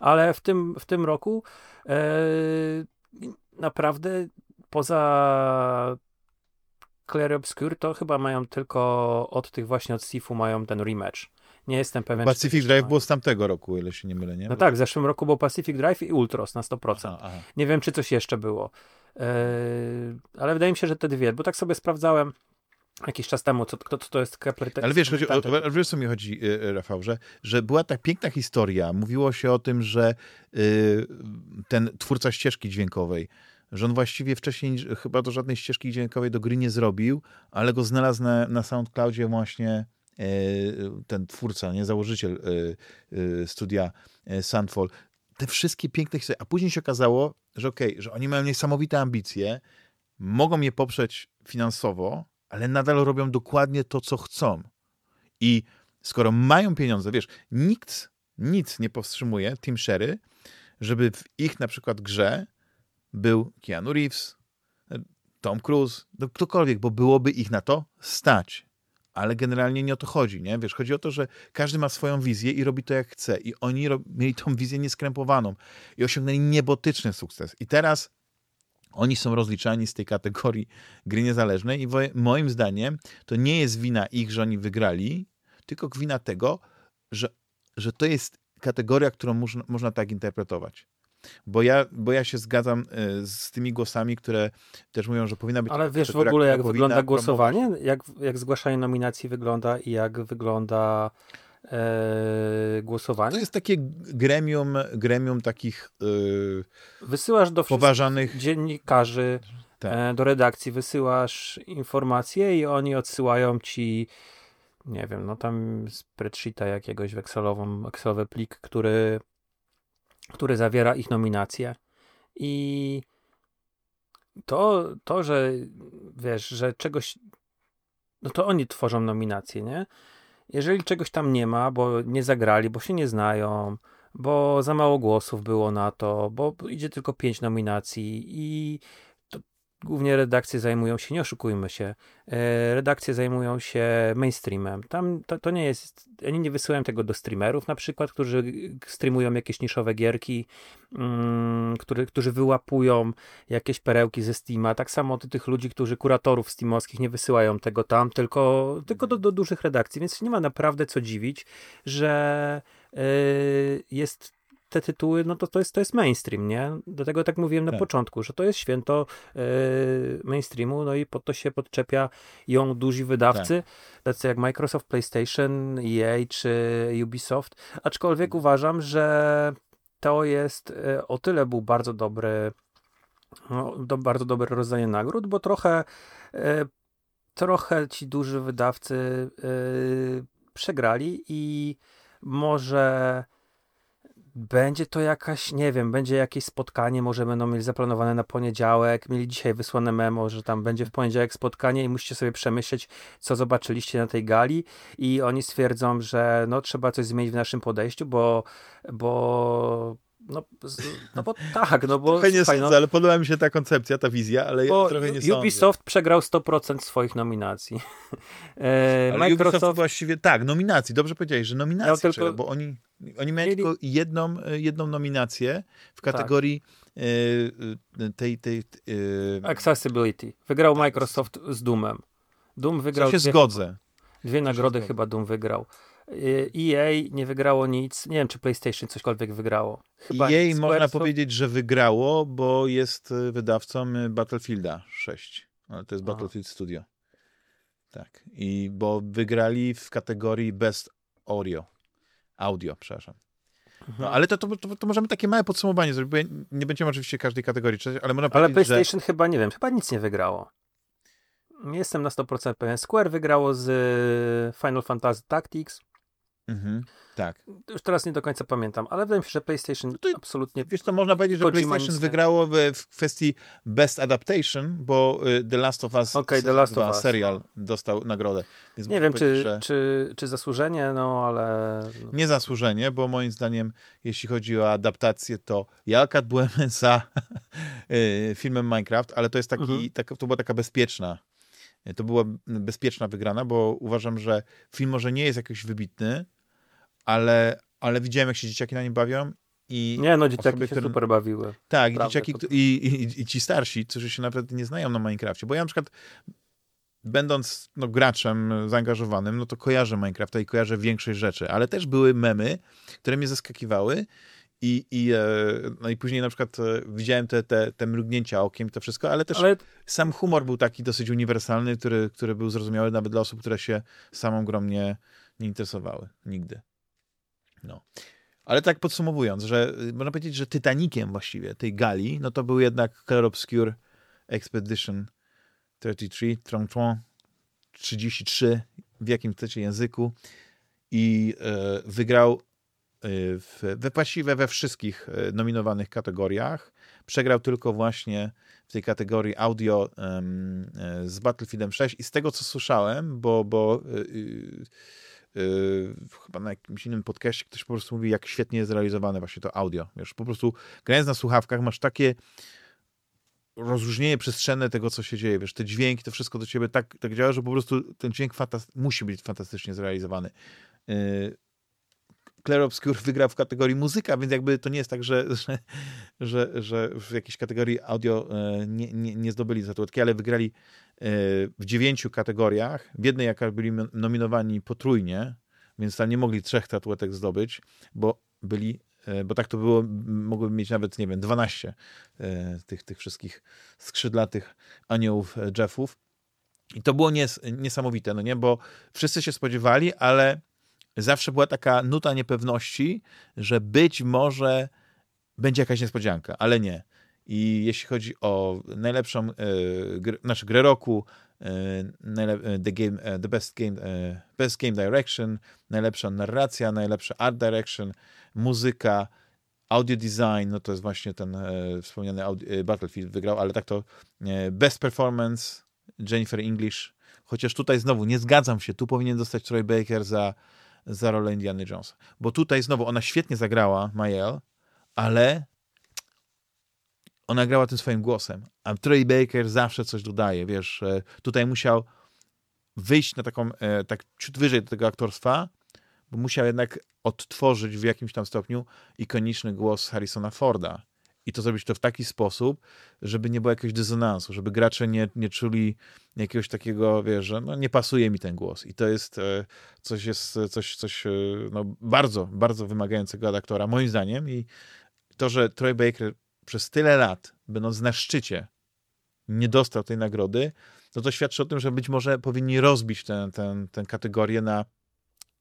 Ale w tym, w tym roku naprawdę poza Claire Obscure to chyba mają tylko od tych właśnie od Sifu mają ten rematch. Nie jestem pewien. Pacific Drive było z tamtego roku, ile się nie mylę, nie? No tak, w zeszłym roku był Pacific Drive i Ultros na 100%. Aha, aha. Nie wiem, czy coś jeszcze było. Yy, ale wydaje mi się, że te dwie, bo tak sobie sprawdzałem jakiś czas temu, co, co to jest Kepler. Ale wiesz, chodzi, o, wiesz, co mi chodzi, y, y, Rafał, że, że była tak piękna historia. Mówiło się o tym, że y, ten twórca ścieżki dźwiękowej że on właściwie wcześniej chyba do żadnej ścieżki dźwiękowej do gry nie zrobił, ale go znalazł na, na SoundCloudzie właśnie e, ten twórca, nie założyciel e, e, studia Sunfall. Te wszystkie piękne historie. A później się okazało, że okej, okay, że oni mają niesamowite ambicje, mogą je poprzeć finansowo, ale nadal robią dokładnie to, co chcą. I skoro mają pieniądze, wiesz, nikt, nic nie powstrzymuje Team Sherry, żeby w ich na przykład grze był Keanu Reeves, Tom Cruise, no ktokolwiek, bo byłoby ich na to stać. Ale generalnie nie o to chodzi, nie? Wiesz, chodzi o to, że każdy ma swoją wizję i robi to jak chce. I oni mieli tą wizję nieskrępowaną i osiągnęli niebotyczny sukces. I teraz oni są rozliczani z tej kategorii gry niezależnej i moim zdaniem to nie jest wina ich, że oni wygrali, tylko wina tego, że, że to jest kategoria, którą można, można tak interpretować. Bo ja, bo ja się zgadzam e, z tymi głosami, które też mówią, że powinna być. Ale wiesz w ogóle, jak wygląda głosowanie? Jak, jak zgłaszanie nominacji wygląda i jak wygląda e, głosowanie? To jest takie gremium, gremium takich e, Wysyłasz do poważanych dziennikarzy, tak. e, do redakcji, wysyłasz informacje i oni odsyłają ci nie wiem, no tam spreadsheeta jakiegoś, wekselową, Excelowy plik, który który zawiera ich nominacje. I to, to, że wiesz, że czegoś. No to oni tworzą nominacje, nie? Jeżeli czegoś tam nie ma, bo nie zagrali, bo się nie znają, bo za mało głosów było na to, bo idzie tylko pięć nominacji i głównie redakcje zajmują się, nie oszukujmy się, e, redakcje zajmują się mainstreamem. Tam to, to, nie jest, oni nie wysyłają tego do streamerów na przykład, którzy streamują jakieś niszowe gierki, mm, który, którzy wyłapują jakieś perełki ze Steama. Tak samo do tych ludzi, którzy kuratorów steamowskich nie wysyłają tego tam, tylko, tylko do, do dużych redakcji, więc nie ma naprawdę co dziwić, że yy, jest te tytuły, no to to jest, to jest mainstream, nie? Do tego tak mówiłem na tak. początku, że to jest święto yy, mainstreamu, no i pod to się podczepia ją duzi wydawcy, tak. tacy jak Microsoft, PlayStation, EA czy Ubisoft, aczkolwiek uważam, że to jest yy, o tyle był bardzo dobry no, do, bardzo dobre rozdanie nagród, bo trochę yy, trochę ci duży wydawcy przegrali i może będzie to jakaś, nie wiem, będzie jakieś spotkanie, może będą mieli zaplanowane na poniedziałek, mieli dzisiaj wysłane memo, że tam będzie w poniedziałek spotkanie i musicie sobie przemyśleć, co zobaczyliście na tej gali. I oni stwierdzą, że no trzeba coś zmienić w naszym podejściu, bo, bo no, no bo [laughs] tak, no bo... Trochę nie słuchaj, sądzę, no, ale podoba mi się ta koncepcja, ta wizja, ale ja trochę nie sądzę. Ubisoft przegrał 100% swoich nominacji. [laughs] e, Microsoft... Ubisoft właściwie, tak, nominacji, dobrze powiedziałeś, że nominacji ja tylko... bo oni, oni mieli tylko jedną, jedną nominację w tak. kategorii tak. tej... tej, tej Accessibility. Wygrał Microsoft z Doomem. Doom wygrał... Co się dwie, zgodzę. Dwie nagrody chyba Doom wygrał. EA nie wygrało nic. Nie wiem, czy PlayStation cośkolwiek wygrało. Chyba EA można powiedzieć, że wygrało, bo jest y, wydawcą y, Battlefielda 6. Ale to jest Aha. Battlefield Studio. Tak. I bo wygrali w kategorii Best Audio. Audio, przepraszam. No, mhm. ale to, to, to, to, możemy takie małe podsumowanie zrobić, bo nie będziemy oczywiście każdej kategorii czytać, ale można Ale PlayStation że... chyba, nie wiem, chyba nic nie wygrało. Nie jestem na 100% pewien. Square wygrało z y, Final Fantasy Tactics. Mhm, tak. Już teraz nie do końca pamiętam, ale wydaje mi się, że PlayStation no absolutnie. Wiesz, to można powiedzieć, że PlayStation wygrało w, kwestii Best Adaptation, bo y, The Last of Us, okay, The Last of Us serial no. dostał nagrodę. Więc nie wiem, czy, że... czy, czy zasłużenie, no ale. Nie zasłużenie, bo moim zdaniem, jeśli chodzi o adaptację, to ja akurat byłem [laughs] za y, filmem Minecraft, ale to jest taki, mhm. taka, to była taka bezpieczna to była bezpieczna wygrana, bo uważam, że film może nie jest jakiś wybitny, ale, ale widziałem, jak się dzieciaki na nim bawią i nie, no dzieciaki osoby, się super bawiły. Tak, Prawda, dzieciaki to... i, i, i, ci starsi, którzy się nawet nie znają na Minecrafcie, bo ja na przykład będąc no, graczem zaangażowanym, no to kojarzę Minecrafta i kojarzę większość rzeczy, ale też były memy, które mnie zaskakiwały i, i, e, no i później na przykład e, widziałem te, te, te mrugnięcia okiem i to wszystko, ale też ale... sam humor był taki dosyć uniwersalny, który, który był zrozumiały nawet dla osób, które się samą grą nie, nie interesowały. Nigdy. No. Ale tak podsumowując, że y, można powiedzieć, że Titanikiem właściwie tej gali, no to był jednak Color Obscure Expedition 33, Tron 33, w jakim chcecie języku i e, wygrał w, we właściwie we wszystkich e, nominowanych kategoriach. Przegrał tylko właśnie w tej kategorii audio um, z Battlefieldem 6 i z tego, co słyszałem, bo, bo yy, yy, chyba na jakimś innym podcaście ktoś po prostu mówi, jak świetnie jest zrealizowane właśnie to audio. Wiesz, po prostu grając na słuchawkach masz takie rozróżnienie przestrzenne tego, co się dzieje, wiesz, te dźwięki, to wszystko do ciebie tak, tak działa, że po prostu ten dźwięk musi być fantastycznie zrealizowany. Yy, Claire Obscure [laughs] wygrał w kategorii muzyka, więc jakby to nie jest tak, że, że, że, że w jakiejś kategorii audio e, nie, nie, nie zdobyli statuetki, ale wygrali e, w dziewięciu kategoriach. W jednej jaka byli nominowani potrójnie, więc tam nie mogli trzech statuetek zdobyć, bo byli e, bo tak to było, mogłyby mieć nawet, nie wiem, 12 tych, tych wszystkich skrzydlatych aniołów Jeffów. I to było nies niesamowite, no nie, bo wszyscy się spodziewali, ale zawsze była taka nuta niepewności, że być może będzie jakaś niespodzianka, ale nie. I jeśli chodzi o najlepszą, e, gr, znaczy grę roku, e, the, game, e, the best, game, e, best Game Direction, najlepsza narracja, najlepsza Art Direction, muzyka, audio design, no to jest właśnie ten e, wspomniany audio, Battlefield wygrał, ale tak to best performance, Jennifer English, chociaż tutaj znowu nie zgadzam się, tu powinien dostać Troy Baker za za rolę Indiana Jonesa. Bo tutaj znowu ona świetnie zagrała, Mael, ale ona grała tym swoim głosem, a Troy Baker zawsze coś dodaje, wiesz, e, tutaj musiał wyjść na taką, e, tak ciut wyżej do tego aktorstwa, bo musiał jednak odtworzyć w jakimś tam stopniu ikoniczny głos Harrisona Forda. I to zrobić to w taki sposób, żeby nie było jakiegoś dysonansu, żeby gracze nie, nie czuli jakiegoś takiego, wiesz, że no, nie pasuje mi ten głos. I to jest e, coś, jest coś, coś no, bardzo, bardzo wymagającego od aktora, moim zdaniem. I to, że Troy Baker przez tyle lat, będąc na szczycie, nie dostał tej nagrody, no to świadczy o tym, że być może powinni rozbić tę, tę, tę kategorię na,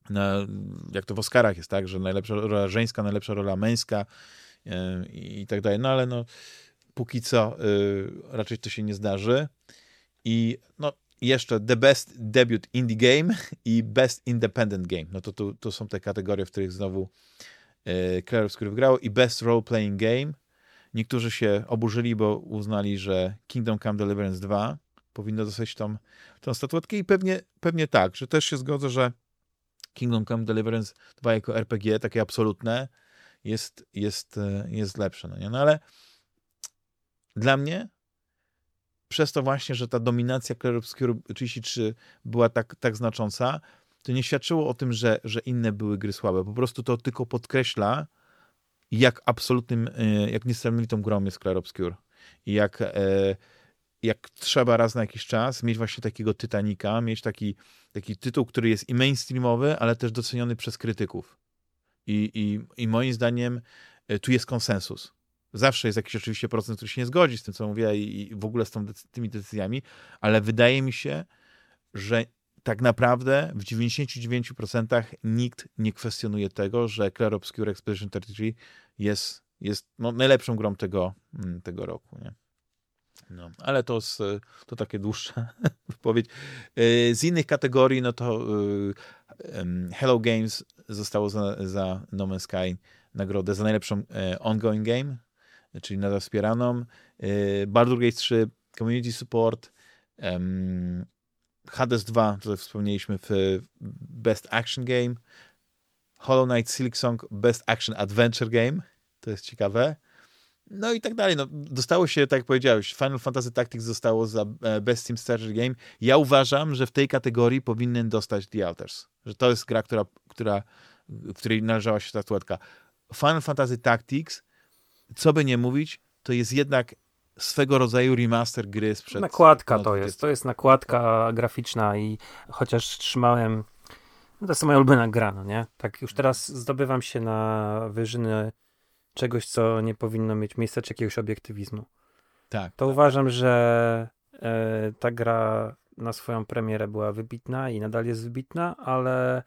na, jak to w Oscarach jest, tak, że najlepsza rola żeńska, najlepsza rola męska i tak dalej, no ale no póki co yy, raczej to się nie zdarzy. I no jeszcze The Best Debut Indie Game i Best Independent Game, no to, to, to są te kategorie, w których znowu yy, Claire Obscure wygrało i Best Role Playing Game, Niektórzy się oburzyli, bo uznali, że Kingdom Come Deliverance 2 powinno dostać tą, tą statuetkę. I pewnie, pewnie tak, że też się zgodzę, że Kingdom Come Deliverance 2 jako RPG, takie absolutne, jest, jest, e, jest lepsze. No, nie? no ale dla mnie przez to właśnie, że ta dominacja Obscure 33 była tak, tak znacząca, to nie świadczyło o tym, że, że inne były gry słabe. Po prostu to tylko podkreśla, jak absolutnym, e, jak niesamowitą grą jest Clair Obscure. I jak, e, jak trzeba raz na jakiś czas mieć właśnie takiego Titanica, mieć taki, taki tytuł, który jest i mainstreamowy, ale też doceniony przez krytyków. I, i, i moim zdaniem e, tu jest konsensus. Zawsze jest jakiś oczywiście procent, który się nie zgodzi z tym, co mówię i, i w ogóle z tą, tymi decyzjami, ale wydaje mi się, że tak naprawdę w 99% nikt nie kwestionuje tego, że Clair Obscure Expedition 33 jest, jest no, najlepszą grą tego, mm, tego roku. Nie? No, ale to, z, to takie dłuższa [laughs] wypowiedź. E, z innych kategorii, no to e, Hello Games zostało za, za No Man's Sky nagrodę za najlepszą e, ongoing game, czyli nadal wspieraną. Baldur's Gate 3 Community Support, Hades 2, to wspomnieliśmy w Best Action Game, Hollow Knight Silk Song Best Action Adventure Game, to jest ciekawe. No i tak dalej. No, dostało się, tak jak powiedziałeś, Final Fantasy Tactics zostało za e, Best Team Strategy Game. Ja uważam, że w tej kategorii powinien dostać The Alters. Że to jest gra, która, która, w której należała się statuetka. Final Fantasy Tactics, co by nie mówić, to jest jednak swego rodzaju remaster gry sprzed... Nakładka no, to jest, to jest nakładka graficzna i chociaż trzymałem... No to jest moja ulubiona gra, no nie? Tak już teraz zdobywam się na wyżyny czegoś, co nie powinno mieć miejsca, czy jakiegoś obiektywizmu. Tak. To tak. uważam, że e, ta gra na swoją premierę była wybitna i nadal jest wybitna, ale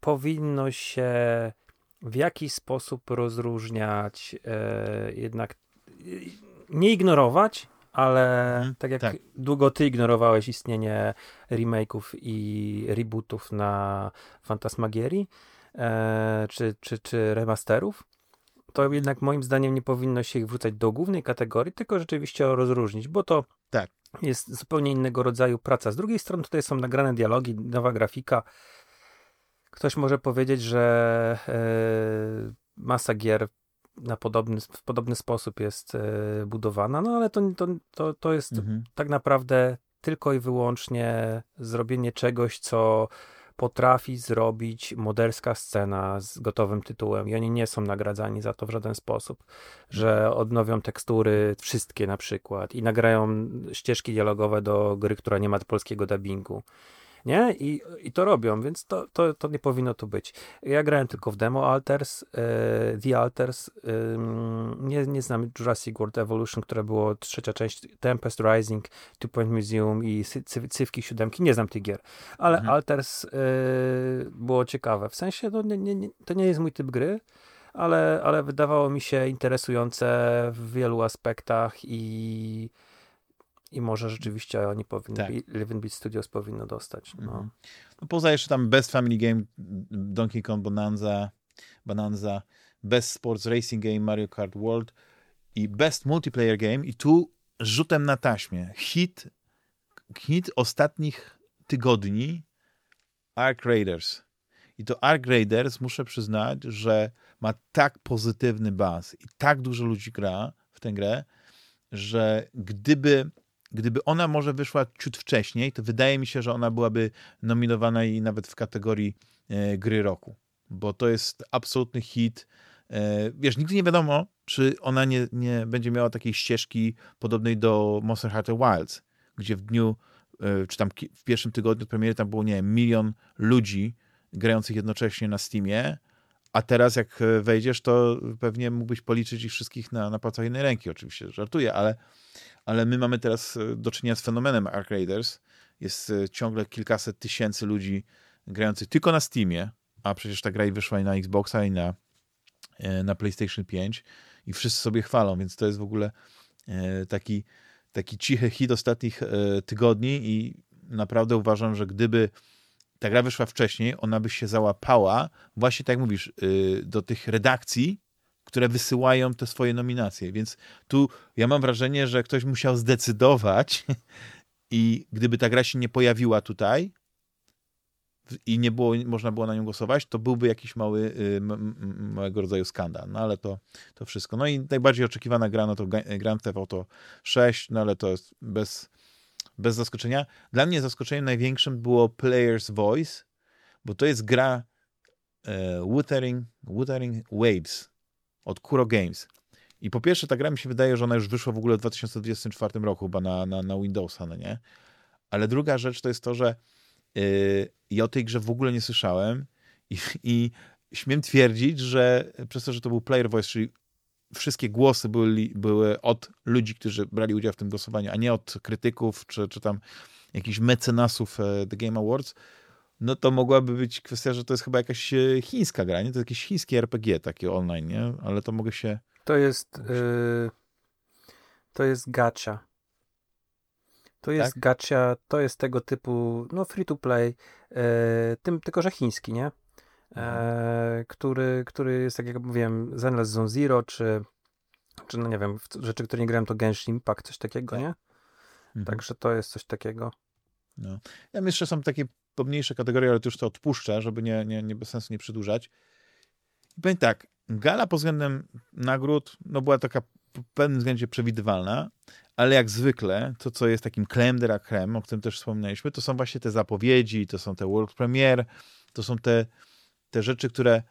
powinno się w jakiś sposób rozróżniać e, jednak nie ignorować, ale mhm, tak jak tak. długo ty ignorowałeś istnienie remake'ów i rebootów na Fantasmagierii, e, czy, czy, czy remasterów, to jednak moim zdaniem nie powinno się ich wrzucać do głównej kategorii, tylko rzeczywiście rozróżnić, bo to tak. jest zupełnie innego rodzaju praca. Z drugiej strony tutaj są nagrane dialogi, nowa grafika. Ktoś może powiedzieć, że e, masa gier na podobny, w podobny sposób jest e, budowana, no ale to, to, to, to jest mhm. tak naprawdę tylko i wyłącznie zrobienie czegoś, co potrafi zrobić modelska scena z gotowym tytułem i oni nie są nagradzani za to w żaden sposób, że odnowią tekstury, wszystkie na przykład i nagrają ścieżki dialogowe do gry, która nie ma polskiego dubbingu nie? I, i to robią, więc to, to, to nie powinno tu być. Ja grałem tylko w Demo Alters, e, The Alters, e, nie, nie znam Jurassic World Evolution, które było trzecia część, Tempest Rising, Two Point Museum i cy, Cywki Siódemki, nie znam tych gier, ale mhm. Alters e, było ciekawe, w sensie no, nie, nie, to nie jest mój typ gry, ale, ale wydawało mi się interesujące w wielu aspektach i i może rzeczywiście oni powinni, tak. Living Beat Studios powinno dostać. No. Mhm. no. poza jeszcze tam Best Family Game, Donkey Kong Bonanza, Bonanza, Best Sports Racing Game, Mario Kart World i Best Multiplayer Game i tu rzutem na taśmie hit, hit ostatnich tygodni Ark Raiders. I to Ark Raiders, muszę przyznać, że ma tak pozytywny baz i tak dużo ludzi gra w tę grę, że gdyby, gdyby ona może wyszła ciut wcześniej, to wydaje mi się, że ona byłaby nominowana i nawet w kategorii e, gry roku, bo to jest absolutny hit. E, wiesz, nigdy nie wiadomo, czy ona nie, nie będzie miała takiej ścieżki podobnej do Monster Hunter Wilds, gdzie w dniu, e, czy tam w pierwszym tygodniu premiery tam było, nie wiem, milion ludzi grających jednocześnie na Steamie, a teraz jak wejdziesz, to pewnie mógłbyś policzyć ich wszystkich na, na palcach jednej ręki, oczywiście, żartuję, ale, ale my mamy teraz e, do czynienia z fenomenem Ark Raiders. Jest e, ciągle kilkaset tysięcy ludzi grających tylko na Steamie, a przecież ta gra i wyszła i na Xboxa, i na, e, na PlayStation 5 i wszyscy sobie chwalą, więc to jest w ogóle taki, taki cichy hit ostatnich tygodni i naprawdę uważam, że gdyby ta gra wyszła wcześniej, ona by się załapała, właśnie tak jak mówisz, do tych redakcji, które wysyłają te swoje nominacje. Więc tu ja mam wrażenie, że ktoś musiał zdecydować [laughs] i gdyby ta gra się nie pojawiła tutaj i nie było, można było na nią głosować, to byłby jakiś mały, y, małego rodzaju skandal. No ale to, to wszystko. No i najbardziej oczekiwana gra, no to Grand Theft Auto 6, no ale to jest bez bez zaskoczenia. Dla mnie zaskoczeniem największym było Player's Voice, bo to jest gra e, Wuthering, Wuthering Waves od Kuro Games. I po pierwsze, ta gra mi się wydaje, że ona już wyszła w ogóle w 2024 roku, chyba na, na, na Windowsa, no nie? Ale druga rzecz to jest to, że yy, ja o tej grze w ogóle nie słyszałem i, i śmiem twierdzić, że przez to, że to był Player Voice, czyli wszystkie głosy były, były od ludzi, którzy brali udział w tym głosowaniu, a nie od krytyków czy, czy tam jakichś mecenasów e, The Game Awards, no to mogłaby być kwestia, że to jest chyba jakaś e, chińska gra, nie? To jest jakieś chińskie RPG takie online, nie? Ale to mogę się... To jest... Yy, to jest gacha. To jest tak? gacha, to jest tego typu, no free to play, yy, tym, tylko że chiński, nie? e, który, który jest, tak jak mówiłem, Zenless Zone Zero, czy, czy no nie wiem, rzeczy, które nie grałem, to Genshin Impact, coś takiego, tak. nie? Mhm. Także to jest coś takiego. No. Ja myślę, że są takie pomniejsze kategorie, ale to już to odpuszczę, żeby nie, nie, nie bez sensu nie przedłużać. I powiem tak, gala pod względem nagród, no była taka w pewnym względzie przewidywalna, ale jak zwykle, to co jest takim creme de la creme, o którym też wspomnieliśmy, to są właśnie te zapowiedzi, to są te world premiere, to są te te rzeczy, które,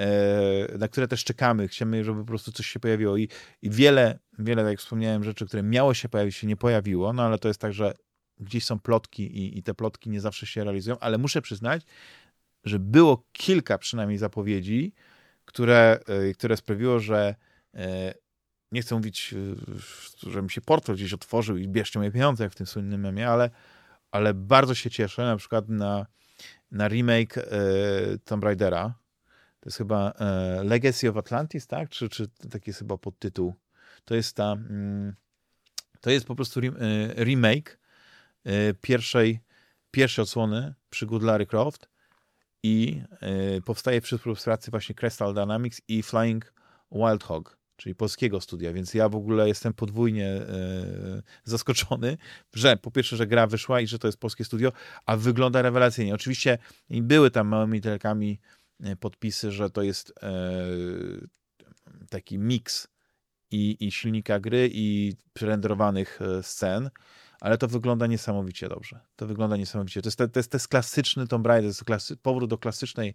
e, na które też czekamy, chcemy, żeby po prostu coś się pojawiło. I, i wiele, wiele, tak jak wspomniałem, rzeczy, które miało się pojawić, się nie pojawiło, no ale to jest tak, że gdzieś są plotki i, i te plotki nie zawsze się realizują, ale muszę przyznać, że było kilka przynajmniej zapowiedzi, które, e, które sprawiło, że e, nie chcę mówić, że mi się portfel gdzieś otworzył i bierzcie moje pieniądze, jak w tym słynnym memie, ale, ale bardzo się cieszę na przykład na na remake e, Tomb Raidera. To jest chyba e, Legacy of Atlantis, tak? Czy, czy taki jest chyba podtytuł? To jest ta... Mm, to jest po prostu e, remake pierwszej, pierwszej odsłony przygód Larry Croft i powstaje przy współpracy właśnie Crystal Dynamics i Flying Wild Hog czyli polskiego studia, więc ja w ogóle jestem podwójnie e, zaskoczony, że po pierwsze, że gra wyszła i że to jest polskie studio, a wygląda rewelacyjnie. Oczywiście były tam małymi e, podpisy, że to jest e, taki miks i, i silnika gry i prerenderowanych scen, ale to wygląda niesamowicie dobrze. To wygląda niesamowicie. To jest, to jest, to jest klasyczny Tomb Raider, to jest klasy, powrót do klasycznej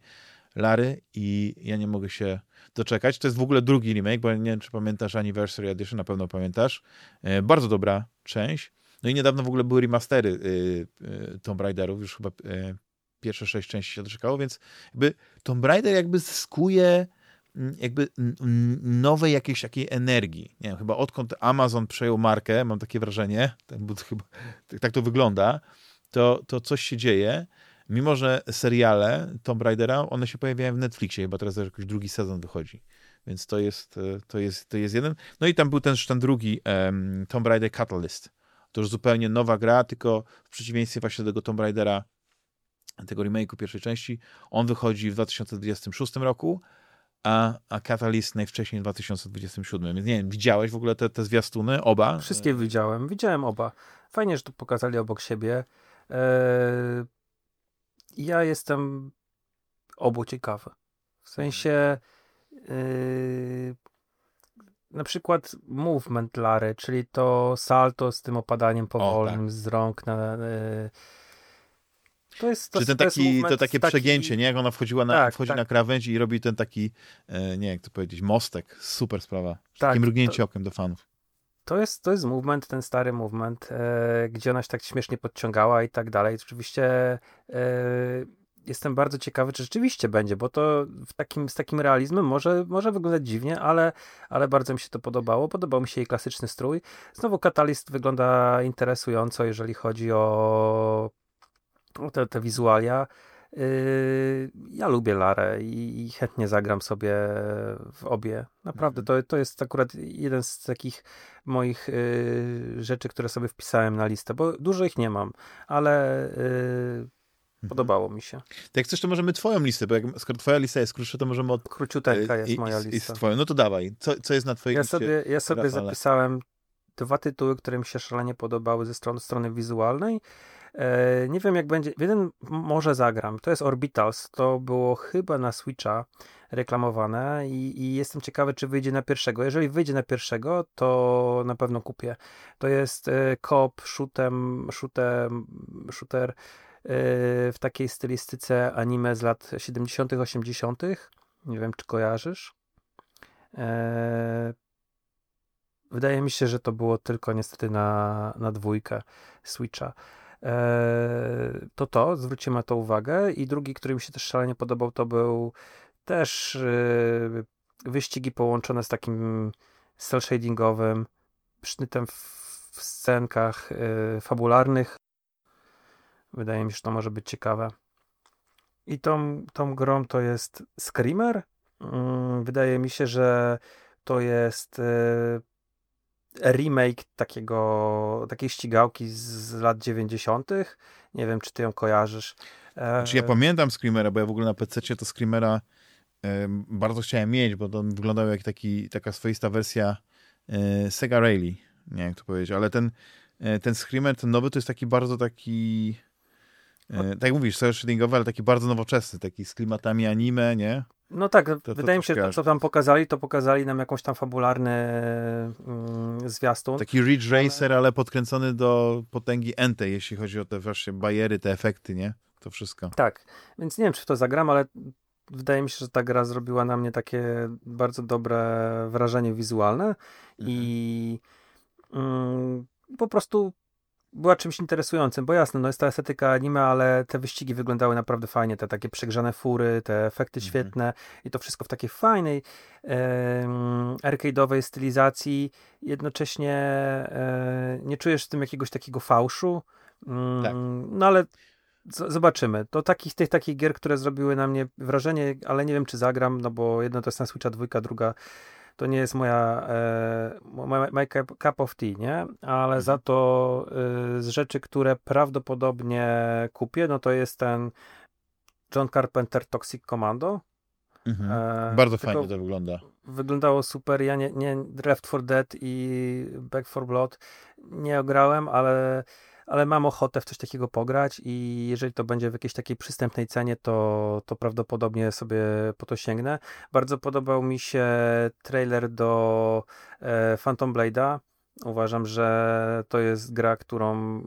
Lary i ja nie mogę się doczekać. To jest w ogóle drugi remake, bo nie wiem, czy pamiętasz Anniversary Edition, na pewno pamiętasz. E, bardzo dobra część. No i niedawno w ogóle były remastery y, y, Tomb Raiderów, już chyba y, pierwsze sześć części się doczekało, więc jakby Tomb Raider jakby zyskuje jakby nowej jakiejś takiej energii. Nie wiem, chyba odkąd Amazon przejął markę, mam takie wrażenie, tak, chyba, tak to wygląda, to, to coś się dzieje Mimo, że seriale Tomb Raidera, one się pojawiają w Netflixie, chyba teraz jakiś drugi sezon wychodzi. Więc to jest, e, to jest, to jest jeden. No i tam był ten, ten drugi um, Tomb Raider Catalyst. To już zupełnie nowa gra, tylko w przeciwieństwie właśnie do tego Tomb Raidera, tego remake'u pierwszej części, on wychodzi w 2026 roku, a, a Catalyst najwcześniej w 2027. Więc nie wiem, widziałeś w ogóle te, te zwiastuny, oba? Wszystkie widziałem, widziałem oba. Fajnie, że to pokazali obok siebie. Eee, ja jestem obu ciekawy. W sensie yy, na przykład movement Lary, czyli to salto z tym opadaniem powolnym o, tak. z rąk na... Yy, to jest, to, Czy ten taki, to takie taki... przegięcie, nie? Jak ona wchodziła na, tak, wchodzi tak. na krawędź i robi ten taki, e, nie jak to powiedzieć, mostek. Super sprawa. Tak, Takim mrugnięcie to... okiem do fanów. To jest, to jest movement, ten stary movement, e, gdzie ona się tak śmiesznie podciągała i tak dalej. Oczywiście e, jestem bardzo ciekawy, czy rzeczywiście będzie, bo to w takim, z takim realizmem może, może wyglądać dziwnie, ale, ale bardzo mi się to podobało. Podobał mi się jej klasyczny strój. Znowu Catalyst wygląda interesująco, jeżeli chodzi o te, te wizualia. Yy, ja lubię Larę i, i, chętnie zagram sobie w obie. Naprawdę, to, to jest akurat jeden z takich moich yy, rzeczy, które sobie wpisałem na listę, bo dużo ich nie mam, ale yy, Mhm. Podobało mi się. To jak chcesz, to możemy twoją listę, bo jak, skoro twoja lista jest krótsza, to możemy od... Króciuteńka jest moja lista. Jest. No to dawaj. Co, co jest na twojej ja liście? Sobie, ja sobie Rafale. zapisałem dwa tytuły, które mi się szalenie podobały ze strony, strony wizualnej. E, nie wiem jak będzie, jeden może zagram, to jest Orbitals, to było chyba na Switcha reklamowane i, i, jestem ciekawy, czy wyjdzie na pierwszego. Jeżeli wyjdzie na pierwszego, to na pewno kupię. To jest e, kop, shootem, shootem, shooter w takiej stylistyce anime z lat 70., 80. Nie wiem, czy kojarzysz. E, wydaje mi się, że to było tylko niestety na, na dwójkę Switcha. E, to to, zwróćcie na to uwagę. I drugi, który mi się też szalenie podobał, to był też e, wyścigi połączone z takim cel shadingowym, sznytem w, scenkach fabularnych. Wydaje mi się, że to może być ciekawe. I tą, tą grą to jest Screamer. Mm, wydaje mi się, że to jest e, remake takiego, takiej ścigałki z lat 90. Nie wiem, czy ty ją kojarzysz. E, znaczy ja pamiętam Screamera, bo ja w ogóle na PC to Screamera bardzo chciałem mieć, bo to wyglądał jak taki, taka swoista wersja e, Sega Rally. Nie wiem, jak to powiedzieć, ale ten, ten Screamer, ten nowy, to jest taki bardzo taki E, tak jak mówisz, cel shadingowy, ale taki bardzo nowoczesny, taki z klimatami anime, nie? No tak, to, wydaje to mi się, że to, co tam pokazali, to pokazali nam jakąś tam fabularny mm, zwiastun. Taki Ridge Racer, ale podkręcony do potęgi Ente, jeśli chodzi o te właśnie bajery, te efekty, nie? To wszystko. Tak, więc nie wiem, czy w to zagram, ale wydaje mi się, że ta gra zrobiła na mnie takie bardzo dobre wrażenie wizualne mhm. i mm, po prostu była czymś interesującym, bo jasne, no jest ta estetyka anime, ale te wyścigi wyglądały naprawdę fajnie, te takie przegrzane fury, te efekty mhm. świetne i to wszystko w takiej fajnej e, arcade'owej stylizacji, jednocześnie e, nie czujesz w tym jakiegoś takiego fałszu, mm, tak. no ale zobaczymy. To takich, tych takich gier, które zrobiły na mnie wrażenie, ale nie wiem, czy zagram, no bo jedno to jest na Switcha dwójka, druga to nie jest moja e, my, cup of tea, nie? Ale za to e, z rzeczy, które prawdopodobnie kupię, no to jest ten John Carpenter Toxic Commando. Mhm. E, Bardzo fajnie to wygląda. Wyglądało super. Ja nie, nie Left 4 Dead i Back 4 Blood nie ograłem, ale ale mam ochotę w coś takiego pograć i jeżeli to będzie w jakiejś takiej przystępnej cenie, to, to prawdopodobnie sobie po to sięgnę. Bardzo podobał mi się trailer do e, Phantom Blade'a. Uważam, że to jest gra, którą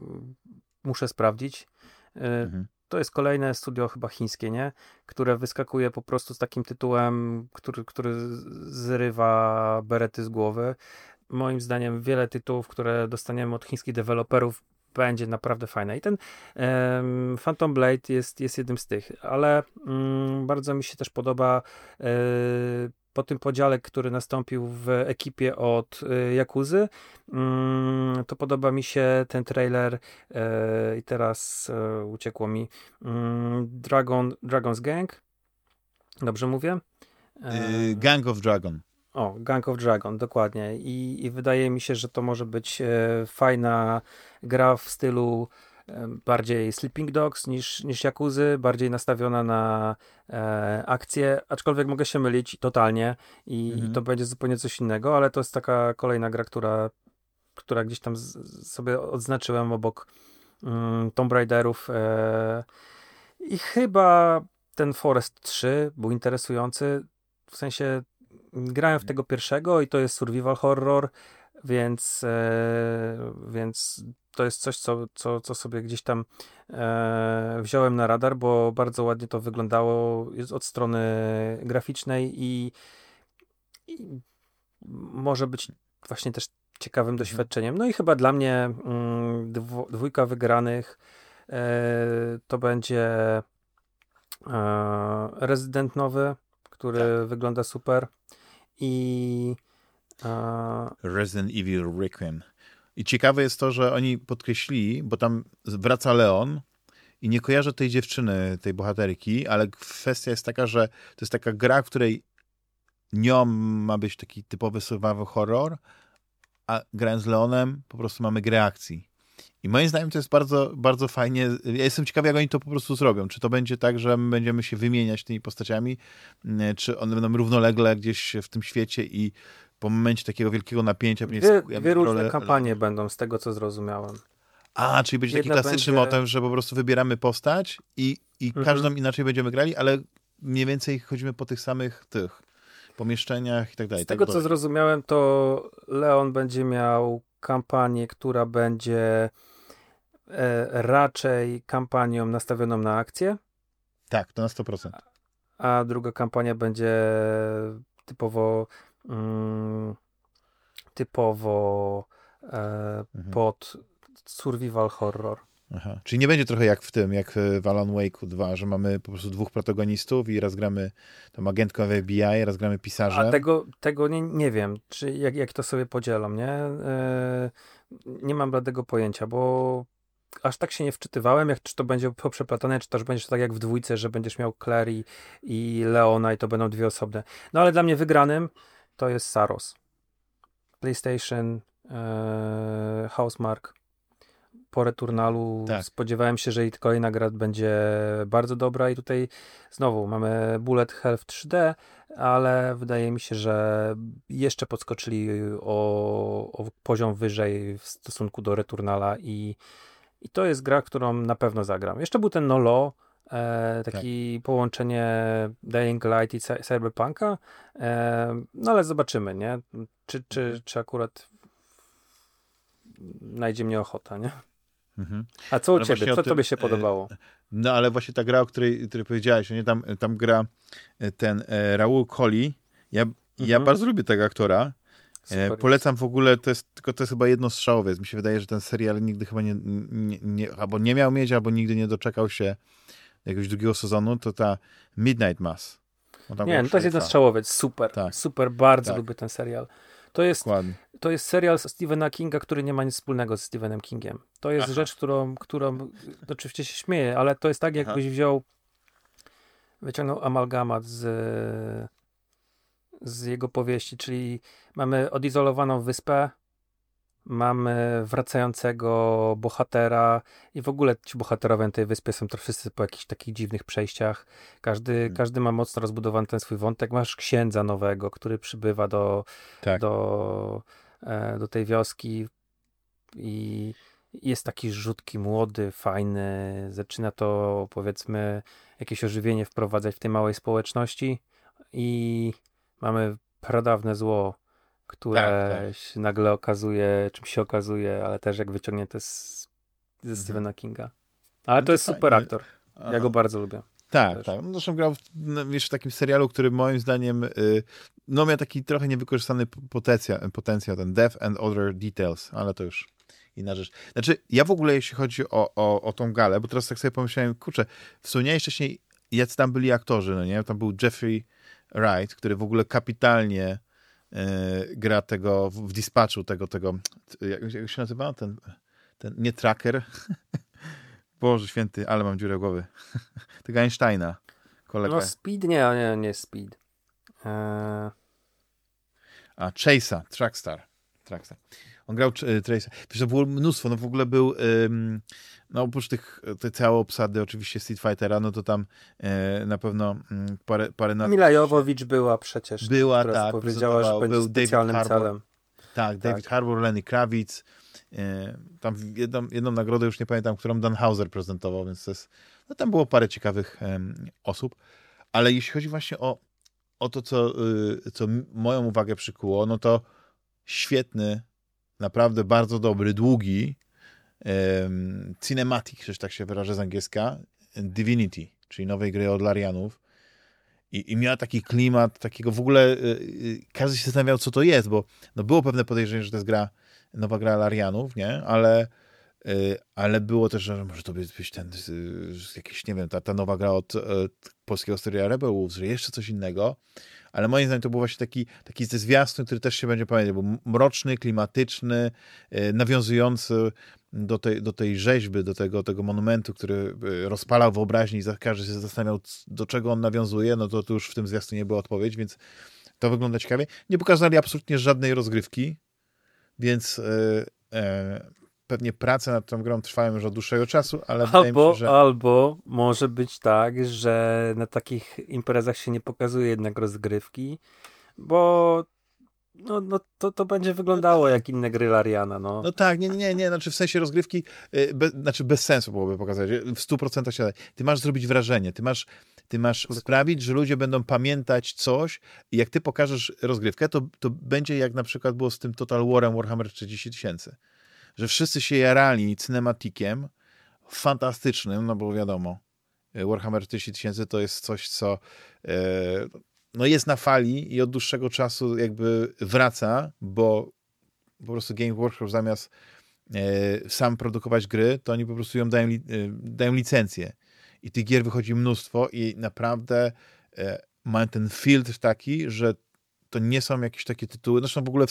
muszę sprawdzić. E, mhm. To jest kolejne studio chyba chińskie, nie? Które wyskakuje po prostu z takim tytułem, który, który zrywa berety z głowy moim zdaniem wiele tytułów, które dostaniemy od chińskich deweloperów będzie naprawdę fajne. I ten um, Phantom Blade jest, jest jednym z tych, ale um, bardzo mi się też podoba um, po tym podziale, który nastąpił w ekipie od y, Jakuzy, mm, to podoba mi się ten trailer y, i teraz y, uciekło mi mm, Dragon, Dragon's Gang. Dobrze mówię? Gang of Dragon. O, Gang of Dragon, dokładnie. I, I, wydaje mi się, że to może być e, fajna gra w stylu e, bardziej Sleeping Dogs niż, niż Jakuzy, bardziej nastawiona na e, akcję, aczkolwiek mogę się mylić totalnie i, mhm. i, to będzie zupełnie coś innego, ale to jest taka kolejna gra, która, która gdzieś tam z, sobie odznaczyłem obok mm, Tomb Raiderów e, i chyba ten Forest 3 był interesujący, w sensie grałem w tego pierwszego i to jest survival horror, więc, e, więc to jest coś, co, co, co sobie gdzieś tam e, wziąłem na radar, bo bardzo ładnie to wyglądało od strony graficznej i, i może być właśnie też ciekawym mhm. doświadczeniem. No i chyba dla mnie mm, dwójka wygranych e, to będzie e, Resident nowy, który tak. wygląda super i e, Resident Evil Requiem. I ciekawe jest to, że oni podkreślili, bo tam wraca Leon i nie kojarzę tej dziewczyny, tej bohaterki, ale kwestia jest taka, że to jest taka gra, w której nią ma być taki typowy survival horror, a grając z Leonem po prostu mamy grę akcji. I moim zdaniem to jest bardzo, bardzo fajnie. Ja jestem ciekawy, jak oni to po prostu zrobią. Czy to będzie tak, że my będziemy się wymieniać tymi postaciami, mm, czy one będą równolegle gdzieś w tym świecie i po momencie takiego wielkiego napięcia... Dwie, dwie różne rolę... kampanie będą, z tego co zrozumiałem. A, czyli będzie Jedna taki klasyczny będzie... motyw, że po prostu wybieramy postać i, i mhm. każdą inaczej będziemy grali, ale mniej więcej chodzimy po tych samych tych pomieszczeniach i tak dalej. Z tak tego, co zrozumiałem, to Leon będzie miał kampanię, która będzie e, raczej kampanią nastawioną na akcję. Tak, to na 100%. A druga kampania będzie typowo mm, typowo e, mhm. pod survival horror. Aha. Czyli nie będzie trochę jak w tym, jak w Alan Wake'u 2, że mamy po prostu dwóch protagonistów i raz gramy tą agentką FBI, raz gramy pisarzem. A tego, tego nie, nie wiem, czy jak, jak to sobie podzielą, nie? Yy, nie mam bladego pojęcia, bo aż tak się nie wczytywałem, jak czy to będzie poprzeplatane, czy też będzie tak jak w dwójce, że będziesz miał Claire i, i Leona i to będą dwie osobne. No ale dla mnie wygranym to jest Saros. PlayStation, yy, Housemark po returnalu tak. spodziewałem się, że i kolejna gra będzie bardzo dobra i tutaj znowu mamy Bullet Hell w 3D, ale wydaje mi się, że jeszcze podskoczyli o, o poziom wyżej w stosunku do returnala i, i to jest gra, którą na pewno zagram. Jeszcze był ten Nolo, e, taki tak. połączenie Dying Light i Cyberpunka, e, no ale zobaczymy, nie? Czy, czy, mhm. czy akurat najdzie mnie ochota, nie? Mhm. A co u ale ciebie? Co tym, tobie się podobało? No ale właśnie ta gra, o której, której powiedziałeś, nie? Tam, tam gra e, ten e, Raul Colli. Ja, mhm. ja bardzo lubię tego aktora. E, polecam w ogóle, to jest, tylko to jest chyba jedno strzałowiec. Mi się wydaje, że ten serial nigdy chyba nie, nie, nie, albo nie miał mieć, albo nigdy nie doczekał się jakiegoś drugiego sezonu, to ta Midnight Mass. Nie, no to jest jeden strzałowiec, super, tak. super, bardzo tak. lubię ten serial. To jest, to jest serial Stephena Kinga, który nie ma nic wspólnego z Stephenem Kingiem. To jest Aha. rzecz, którą, którą oczywiście się śmieję, ale to jest tak, jakbyś Aha. wziął, wyciągnął amalgamat z, z jego powieści, czyli mamy odizolowaną wyspę, mamy wracającego bohatera i w ogóle ci bohaterowie na tej wyspie są to wszyscy po jakichś takich dziwnych przejściach. Każdy, hmm. każdy ma mocno rozbudowany ten swój wątek. Masz księdza nowego, który przybywa do, tak. do, e, do tej wioski i jest taki rzutki młody, fajny. Zaczyna to powiedzmy jakieś ożywienie wprowadzać w tej małej społeczności i mamy pradawne zło które tak, tak. się nagle okazuje, czym się okazuje, ale też jak wyciągnięte z, ze mhm. Stephena Kinga. Ale no to, jest super aktor. Ja go bardzo lubię. Tak, też. tak. No, zresztą grał w, no, w takim serialu, który moim zdaniem y, no miał taki trochę niewykorzystany potencjał, potencjał, ten Death and Other Details, ale to już inna rzecz. Znaczy, ja w ogóle jeśli chodzi o, o, o tą galę, bo teraz tak sobie pomyślałem, kurczę, wspomniałeś wcześniej, jacy tam byli aktorzy, no nie? Tam był Jeffrey Wright, który w ogóle kapitalnie gra tego w dispatchu, tego, tego, jak, jak się nazywa? Ten, ten, nie tracker. [laughs] Boże święty, ale mam dziurę głowy. [laughs] tego Einsteina. Kolega. No Speed nie, nie, nie Speed. Eee... A, Chase'a, Trackstar. Trackstar. On grał Tracer. Wiesz, to było mnóstwo, no w ogóle był, no oprócz tych, tej całej obsady oczywiście Street Fightera, no to tam y, na pewno y, parę, parę... Na... Mila Jowowicz była przecież. Była, tak. Powiedziała, że będzie był specjalnym David celem. Tak, David tak. Harbour, Lenny Kravitz. E, tam jedną, jedną nagrodę, już nie pamiętam, którą Dan Hauser prezentował, więc to jest, no tam było parę ciekawych osób. Ale jeśli chodzi właśnie o, o to, co, y, co moją uwagę przykuło, no to świetny, naprawdę bardzo dobry, długi cinematic, że tak się wyrażę z angielska, Divinity, czyli nowej gry od Larianów. I, I miała taki klimat, takiego w ogóle y, każdy się zastanawiał, co to jest, bo no było pewne podejrzenie, że to jest gra, nowa gra Larianów, nie? Ale Y, ale było też, że może to być ten, jakiś, nie wiem, ta, ta nowa gra od, od polskiego Studia Rebelów, że jeszcze coś innego, ale moim zdaniem to był właśnie taki, taki zwiastun, który też się będzie pamiętał, był mroczny, klimatyczny, nawiązujący do tej, do tej rzeźby, do tego, tego monumentu, który y, rozpalał wyobraźnię i każdy się zastanawiał, do czego on nawiązuje, no to, to już w tym zwiastunie była odpowiedź, więc to wygląda ciekawie. Nie pokazali absolutnie żadnej rozgrywki, więc yy, yy, pewnie prace nad tą grą trwają już od dłuższego czasu, ale albo, się, że... albo może być tak, że na takich imprezach się nie pokazuje jednak rozgrywki, bo no, no to, to będzie wyglądało jak inne gry Lariana, no. No tak, nie, nie, nie, znaczy w sensie rozgrywki, yy, be, znaczy bez sensu byłoby pokazać, w 100% siadać. Ty masz zrobić wrażenie, ty masz, ty masz sprawić, że ludzie będą pamiętać coś i jak ty pokażesz rozgrywkę, to, to będzie jak na przykład było z tym Total Warem Warhammer 30 tysięcy że wszyscy się jarali cinematikiem fantastycznym, no bo wiadomo, Warhammer 4000 to jest coś, co e, no jest na fali i od dłuższego czasu jakby wraca, bo po prostu Game Workshop zamiast e, sam produkować gry, to oni po prostu ją dają, e, dają licencję. I tych gier wychodzi mnóstwo i naprawdę mają ten field taki, że to nie są jakieś takie tytuły, zresztą w ogóle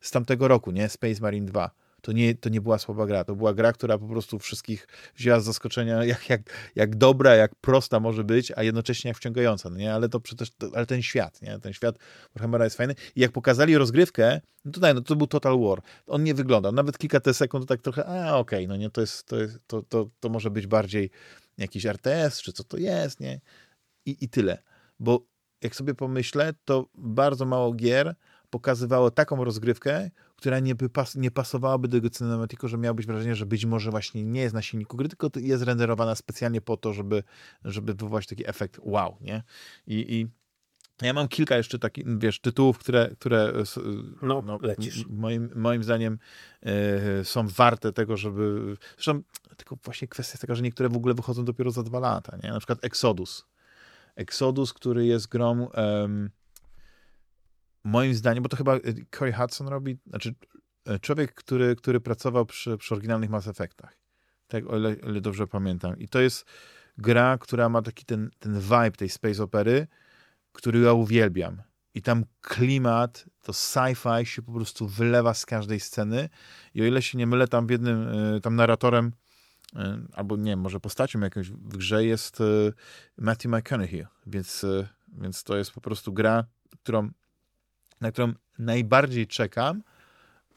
z tamtego roku, nie? Space Marine 2 to nie, to nie była słaba gra. To była gra, która po prostu wszystkich wzięła z zaskoczenia, jak, jak, jak dobra, jak prosta może być, a jednocześnie jak wciągająca, no nie? Ale to przecież, ale ten świat, nie? Ten świat Warhammera jest fajny. I jak pokazali rozgrywkę, no to daj, no to był Total War. On nie wygląda. Nawet kilka te sekund to tak trochę, a okej, okay, no nie, to jest, to, jest to, to, to może być bardziej jakiś RTS, czy co to jest, nie? I, i tyle. Bo jak sobie pomyślę, to bardzo mało gier pokazywało taką rozgrywkę, która nie, by pas, nie pasowałaby do tego cinematiku, że miałbyś wrażenie, że być może właśnie nie jest na silniku gry, tylko jest renderowana specjalnie po to, żeby, żeby wywołać taki efekt wow, nie? I, i ja mam kilka jeszcze takich, wiesz, tytułów, które, które no, no lecisz. Moim, moim zdaniem e, są warte tego, żeby... Zresztą tylko właśnie kwestia taka, że niektóre w ogóle wychodzą dopiero za dwa lata, nie? Na przykład Exodus. Exodus, który jest grą... Um, moim zdaniem, bo to chyba y, Corey Hudson robi, znaczy e, człowiek, który, który pracował przy, przy oryginalnych Mass Effectach. Tak, o ile, o ile dobrze pamiętam. I to jest gra, która ma taki ten, ten vibe tej space opery, który ja uwielbiam. I tam klimat, to sci-fi się po prostu wylewa z każdej sceny. I o ile się nie mylę, tam w jednym, e, tam narratorem, e, albo nie może postacią jakąś w grze jest Matthew McConaughey. Więc, więc to jest po prostu gra, którą na którą najbardziej czekam,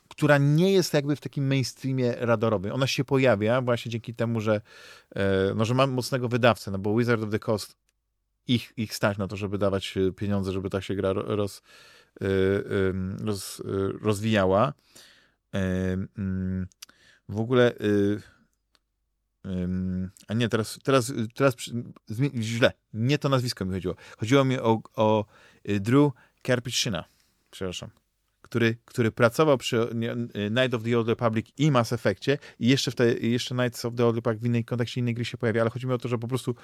która nie jest jakby w takim mainstreamie radarowym. Ona się pojawia właśnie dzięki temu, że, e, no, że mam mocnego wydawcę, no bo Wizard of the Coast ich, ich stać na to, żeby dawać e, pieniądze, żeby ta się gra roz, e, roz, rozwijała. Mm, w ogóle a nie, teraz, teraz, teraz źle, nie to nazwisko mi chodziło. Chodziło mi o, o Drew Kerpiczyna przepraszam, który, który pracował przy Night of the Old Republic i Mass Effectie i jeszcze, w te, jeszcze Knights of the Old Republic w innej kontekście innej gry się pojawia, ale chodzi mi o to, że po prostu,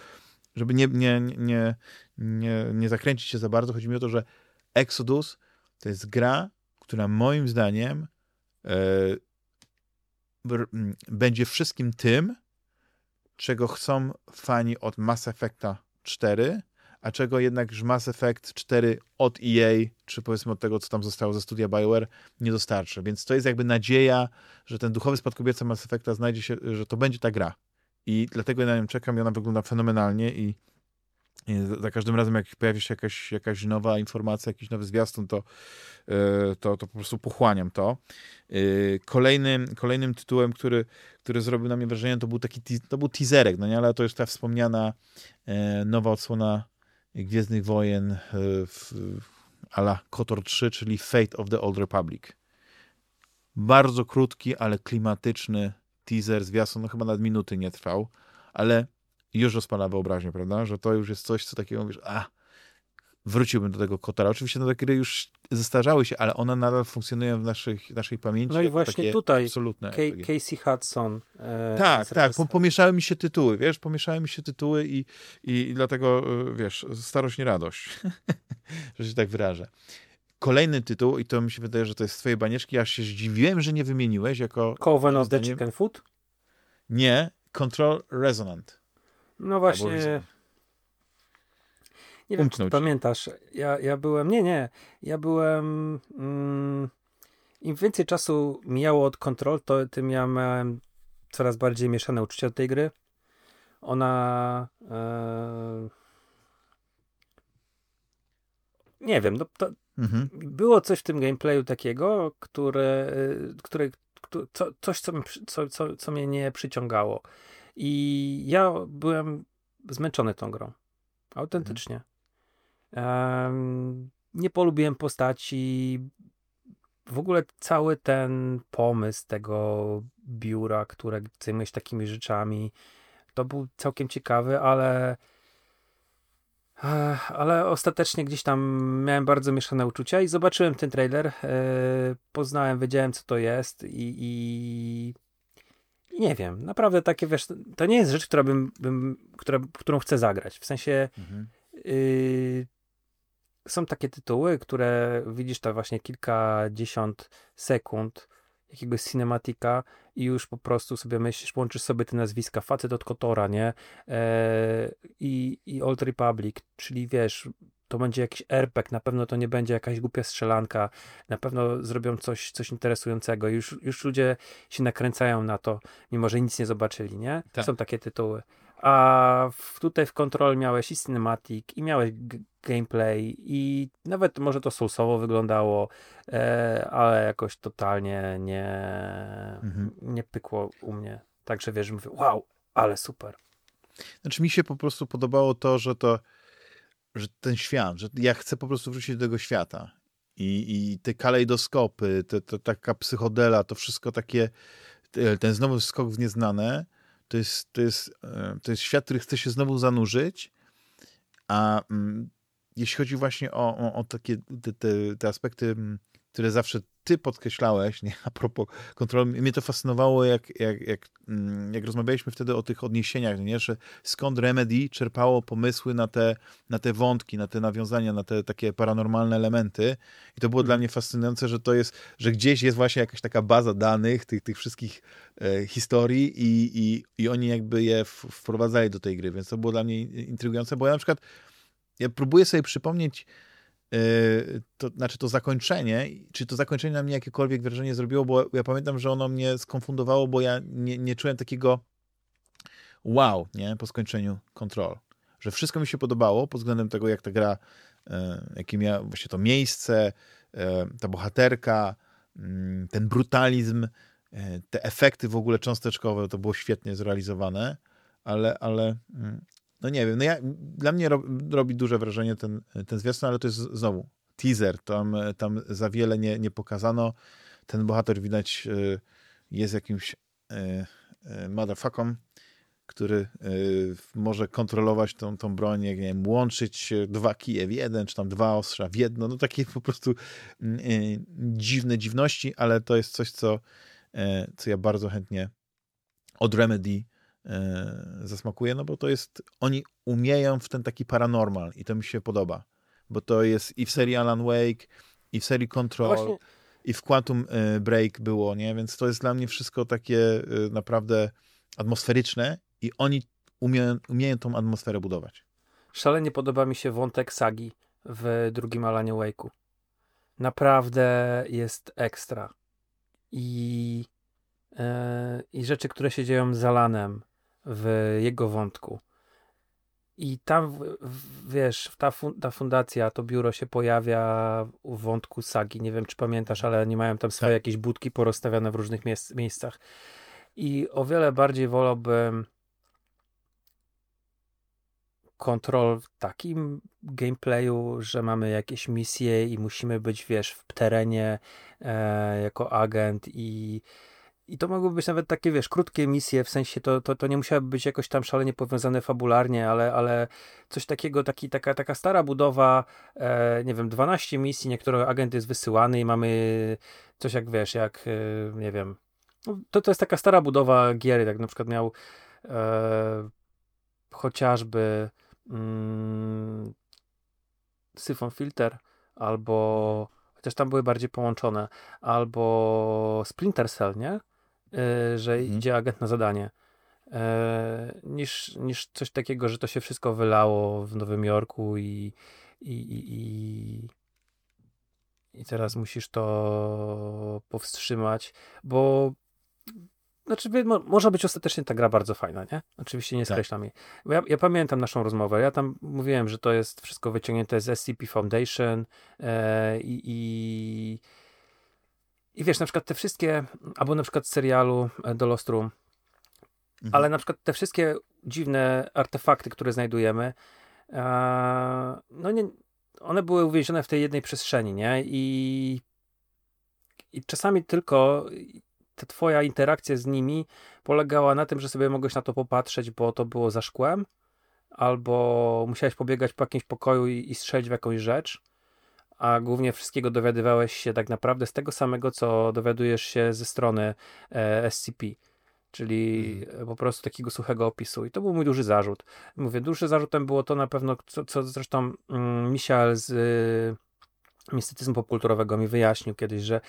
żeby nie, nie, nie, nie, nie zakręcić się za bardzo, chodzi mi o to, że Exodus to jest gra, która moim zdaniem e, będzie wszystkim tym, czego chcą fani od Mass Effecta 4, a czego jednak już Mass Effect 4 od EA, czy powiedzmy od tego, co tam zostało ze studia BioWare, nie dostarczy. Więc to jest jakby nadzieja, że ten duchowy spadkobierca Mass Effecta znajdzie się, że to będzie ta gra. I dlatego ja na nią czekam i ona wygląda fenomenalnie i za każdym razem, jak pojawi się jakaś, jakaś nowa informacja, jakiś nowy zwiastun, to, e, to, to po prostu pochłaniam to. E, kolejnym, kolejnym tytułem, który, który zrobił na mnie wrażenie, to był taki to był teaserek, no nie? ale to już ta wspomniana e, nowa odsłona Gwiezdnych Wojen e, w, ala KOTOR 3, czyli Fate of the Old Republic. Bardzo krótki, ale klimatyczny teaser, zwiastun, no chyba nad minuty nie trwał, ale już rozpala wyobraźnię, prawda, że to już jest coś, co takiego mówisz, a wróciłbym do tego Kotara. Oczywiście no, te gry już zestarzały się, ale one nadal funkcjonują w naszych, naszej pamięci. No i właśnie tutaj absolutne. K Casey Hudson. E, tak, tak. pomieszały mi się tytuły, wiesz, pomieszały mi się tytuły i, i, i dlatego, e, wiesz, starość nie radość, [laughs] że się tak wyrażę. Kolejny tytuł, i to mi się wydaje, że to jest z twojej banieczki, ja się zdziwiłem, że nie wymieniłeś jako... Coven of the Chicken Food? Nie, Control Resonant. No właśnie... Nie wiem, czy pamiętasz. Ja, ja byłem. Nie, nie. Ja byłem. Mm, Im więcej czasu mijało od kontrol, to tym ja miałem coraz bardziej mieszane uczucia do tej gry. Ona. E... Nie wiem, no to mhm. było coś w tym gameplayu takiego, które, które, które co, coś, co, co, co, co mnie nie przyciągało. I ja byłem zmęczony tą grą. Autentycznie. Nie polubiłem postaci. W ogóle cały ten pomysł tego biura, które zajmuje się takimi rzeczami, to był całkiem ciekawy, ale ale ostatecznie gdzieś tam miałem bardzo mieszane uczucia i zobaczyłem ten trailer, e, poznałem, wiedziałem co to jest i, i, i, nie wiem, naprawdę takie wiesz, to nie jest rzecz, która bym, bym która, którą chcę zagrać, w sensie mhm. y, są takie tytuły, które widzisz to właśnie kilkadziesiąt sekund jakiegoś cinematika i już po prostu sobie myślisz, łączysz sobie te nazwiska, facet od Kotora, nie? Eee, i, I Old Republic, czyli wiesz, to będzie jakiś RPG, na pewno to nie będzie jakaś głupia strzelanka, na pewno zrobią coś, coś interesującego. Już, już ludzie się nakręcają na to, mimo że nic nie zobaczyli, nie? Tak. Są takie tytuły. A w, tutaj w Control miałeś i cinematic, i miałeś gameplay, i nawet może to soulsowo wyglądało, e, ale jakoś totalnie nie, mhm. nie pykło u mnie. Także wiesz, mówię, wow, ale super. Znaczy mi się po prostu podobało to, że to, że ten świat, że ja chcę po prostu wrócić do tego świata. I, i te kalejdoskopy, te, taka psychodela, to wszystko takie, ten znowu skok w nieznane, to jest, to jest, e, to jest świat, który chce się znowu zanurzyć, a mm, jeśli chodzi właśnie o, o, o takie te, te, te aspekty, mm, które zawsze ty podkreślałeś, nie, a propos kontroli, mnie to fascynowało, jak, jak, jak, mm, jak rozmawialiśmy wtedy o tych odniesieniach, nie, że skąd Remedy czerpało pomysły na te, na te wątki, na te nawiązania, na te takie paranormalne elementy. I to było dla mnie fascynujące, że to jest, że gdzieś jest właśnie jakaś taka baza danych tych, tych wszystkich e, historii i, i, i oni jakby je wprowadzali do tej gry, więc to było dla mnie intrygujące, bo ja na przykład ja próbuję sobie przypomnieć to znaczy to zakończenie, czy to zakończenie na mnie jakiekolwiek wrażenie zrobiło, bo ja pamiętam, że ono mnie skonfundowało, bo ja nie, nie czułem takiego wow, nie, po skończeniu Control. Że wszystko mi się podobało pod względem tego, jak ta gra, yy, jakie miała właśnie to miejsce, yy, ta bohaterka, mm, ten brutalizm, te efekty w ogóle cząsteczkowe, to było świetnie zrealizowane, ale, ale mm, no nie wiem, no ja, dla mnie robi duże wrażenie ten, ten zwiastun, ale to jest znowu teaser, tam, tam za wiele nie, nie pokazano. Ten bohater widać e, jest jakimś e, e, motherfucką, który może kontrolować tą, tą broń, jak nie wiem, łączyć dwa kije w jeden, czy tam dwa ostrza w jedno, no takie po prostu dziwne dziwności, ale to jest coś, co, co ja bardzo chętnie od Remedy zasmakuje, no bo to jest, oni umieją w ten taki paranormal i to mi się podoba, bo to jest i w serii Alan Wake, i w serii Control, Właśnie... i w Quantum e, Break było, nie, więc to jest dla mnie wszystko takie e, naprawdę atmosferyczne i oni umieją, umieją tą atmosferę budować. Szalenie podoba mi się wątek sagi w drugim Alanie Wake'u. Naprawdę jest ekstra. I, yy, I rzeczy, które się dzieją z Alanem, w jego wątku. I tam, wiesz, ta, ta fundacja, to biuro się pojawia w wątku sagi. Nie wiem, czy pamiętasz, ale nie mają tam swoje tak. jakieś budki porozstawione w różnych miejsc, miejscach. I o wiele bardziej wolałbym kontrol w takim gameplayu, że mamy jakieś misje i musimy być, wiesz, w terenie e, jako agent i i to mogłyby być nawet takie, wiesz, krótkie misje, w sensie to, to, to nie musiałoby być jakoś tam szalenie powiązane fabularnie, ale, ale coś takiego, taki, taka, taka stara budowa, e, nie wiem, 12 misji, niektóre agent jest wysyłany i mamy coś jak, wiesz, jak, e, nie wiem, no, to, to jest taka stara budowa gier, tak na przykład miał e, chociażby mm, Syphon Filter albo chociaż tam były bardziej połączone, albo Splinter Cell, nie? Yy, że mhm. idzie agent na zadanie. Yy, niż, niż coś takiego, że to się wszystko wylało w Nowym Jorku i, i, i, i, i teraz musisz to powstrzymać, bo znaczy, mo może być ostatecznie ta gra bardzo fajna, nie? Oczywiście nie tak. skreślam tak. jej. Ja, ja, pamiętam naszą rozmowę. Ja tam mówiłem, że to jest wszystko wyciągnięte z SCP Foundation e, i, i, wiesz, na przykład te wszystkie, albo na przykład z serialu e, do Lost Room, mhm. ale na przykład te wszystkie dziwne artefakty, które znajdujemy, e, no nie, one były uwięzione w tej jednej przestrzeni, nie? I, i czasami tylko ta twoja interakcja z nimi polegała na tym, że sobie mogłeś na to popatrzeć, bo to było za szkłem, albo musiałeś pobiegać po jakimś pokoju i, i strzelić w jakąś rzecz, a głównie wszystkiego dowiadywałeś się tak naprawdę z tego samego, co dowiadujesz się ze strony e, SCP czyli hmm. po prostu takiego suchego opisu. I to był mój duży zarzut. Mówię, duży zarzutem było to na pewno, co, co zresztą mm, Michael z mistycyzmu popkulturowego mi wyjaśnił kiedyś, że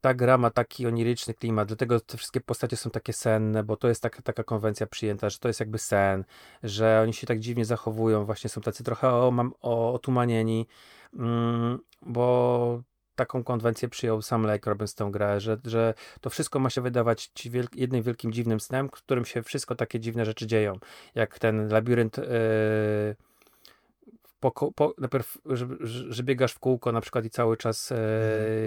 ta gra ma taki oniryczny klimat, dlatego te wszystkie postacie są takie senne, bo to jest taka, taka konwencja przyjęta, że to jest jakby sen, że oni się tak dziwnie zachowują, właśnie są tacy trochę o, o, otumanieni, mm, bo taką konwencję przyjął sam Lake robiąc tę grę, że, że to wszystko ma się wydawać jednym wielkim dziwnym snem, w którym się wszystko takie dziwne rzeczy dzieją, jak ten labirynt yy, po, po, najpierw, że, że, biegasz w kółko na przykład i cały czas e,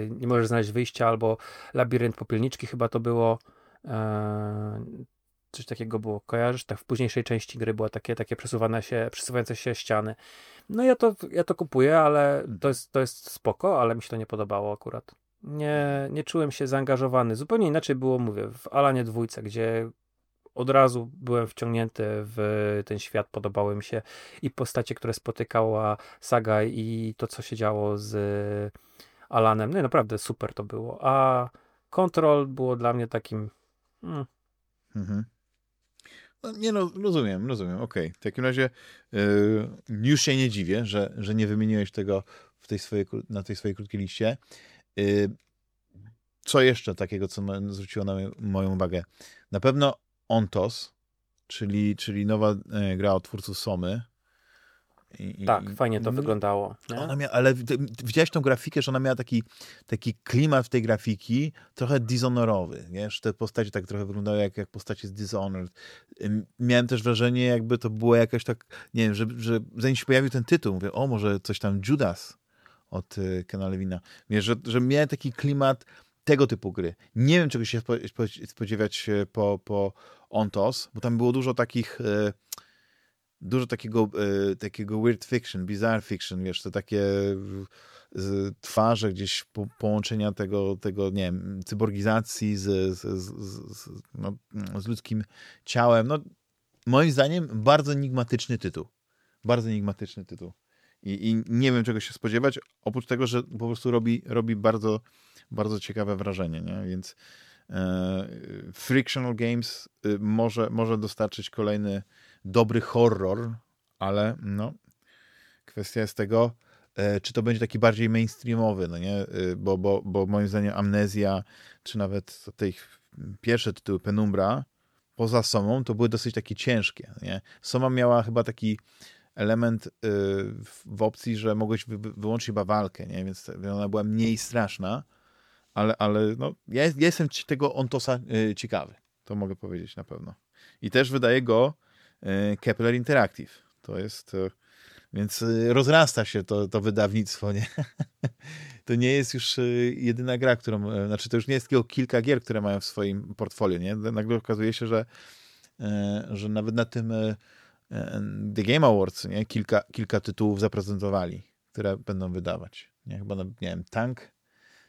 mhm. nie możesz znaleźć wyjścia, albo labirynt popielniczki chyba to było. E, coś takiego było. Kojarzysz? Tak w późniejszej części gry było takie, takie przesuwane się, przesuwające się ściany. No ja to, ja to kupuję, ale to jest, to jest spoko, ale mi się to nie podobało akurat. Nie, nie czułem się zaangażowany. Zupełnie inaczej było, mówię, w Alanie dwójce, gdzie od razu byłem wciągnięty w ten świat, podobały mi się i postacie, które spotykała Saga i to, co się działo z Alanem. No i naprawdę super to było. A Control było dla mnie takim. Hmm. Mhm. No, nie no, rozumiem, rozumiem, okej. Okay. W takim razie yy, już się nie dziwię, że, że nie wymieniłeś tego w tej swojej, na tej swojej krótkiej liście. Yy, co jeszcze takiego, co zwróciło na moją uwagę? Na pewno Ontos, czyli, czyli nowa e, gra od twórców Somy. I, tak, i, fajnie to i, wyglądało. Ona miała, ale widziałeś tą grafikę, że ona miała taki, taki klimat w tej grafiki trochę dishonorowy, wiesz? Te postacie tak trochę wyglądały jak, jak postacie z Dishonored. Miałem też wrażenie, jakby to było jakaś tak, nie wiem, że, że zanim się pojawił ten tytuł, mówię, o, może coś tam Judas od y, Kena Lewina. Wiesz, że, że miałem taki klimat tego typu gry. Nie wiem, czego się spodziewać po, po Ontos, bo tam było dużo takich e, dużo takiego, e, takiego weird fiction, bizarre fiction, wiesz, to takie twarze gdzieś po, połączenia tego, tego, nie wiem, cyborgizacji z, z, z, z, no, z ludzkim ciałem. No, moim zdaniem bardzo enigmatyczny tytuł. Bardzo enigmatyczny tytuł. I, I, nie wiem, czego się spodziewać, oprócz tego, że po prostu robi, robi bardzo bardzo ciekawe wrażenie, nie? Więc e, Frictional Games y, może, może dostarczyć kolejny dobry horror, ale no, kwestia jest tego, e, czy to będzie taki bardziej mainstreamowy, no nie? Y, bo, bo, bo moim zdaniem Amnezja, czy nawet tej pierwsze tytuły Penumbra, poza Somą, to były dosyć takie ciężkie, nie? Soma miała chyba taki element y, w opcji, że mogłeś wyłączyć chyba walkę, nie? Więc ona była mniej straszna, ale, ale no, ja, ja jestem tego Ontosa y, ciekawy. To mogę powiedzieć na pewno. I też wydaje go y, Kepler Interactive. To jest... Y, więc rozrasta się to, to wydawnictwo, nie? [laughs] To nie jest już jedyna gra, którą... Znaczy, to już nie jest tylko kilka gier, które mają w swoim portfolio, nie? Nagle okazuje się, że, że nawet na tym The Game Awards nie? Kilka, kilka tytułów zaprezentowali, które będą wydawać. Nie? Chyba, nie wiem, Tank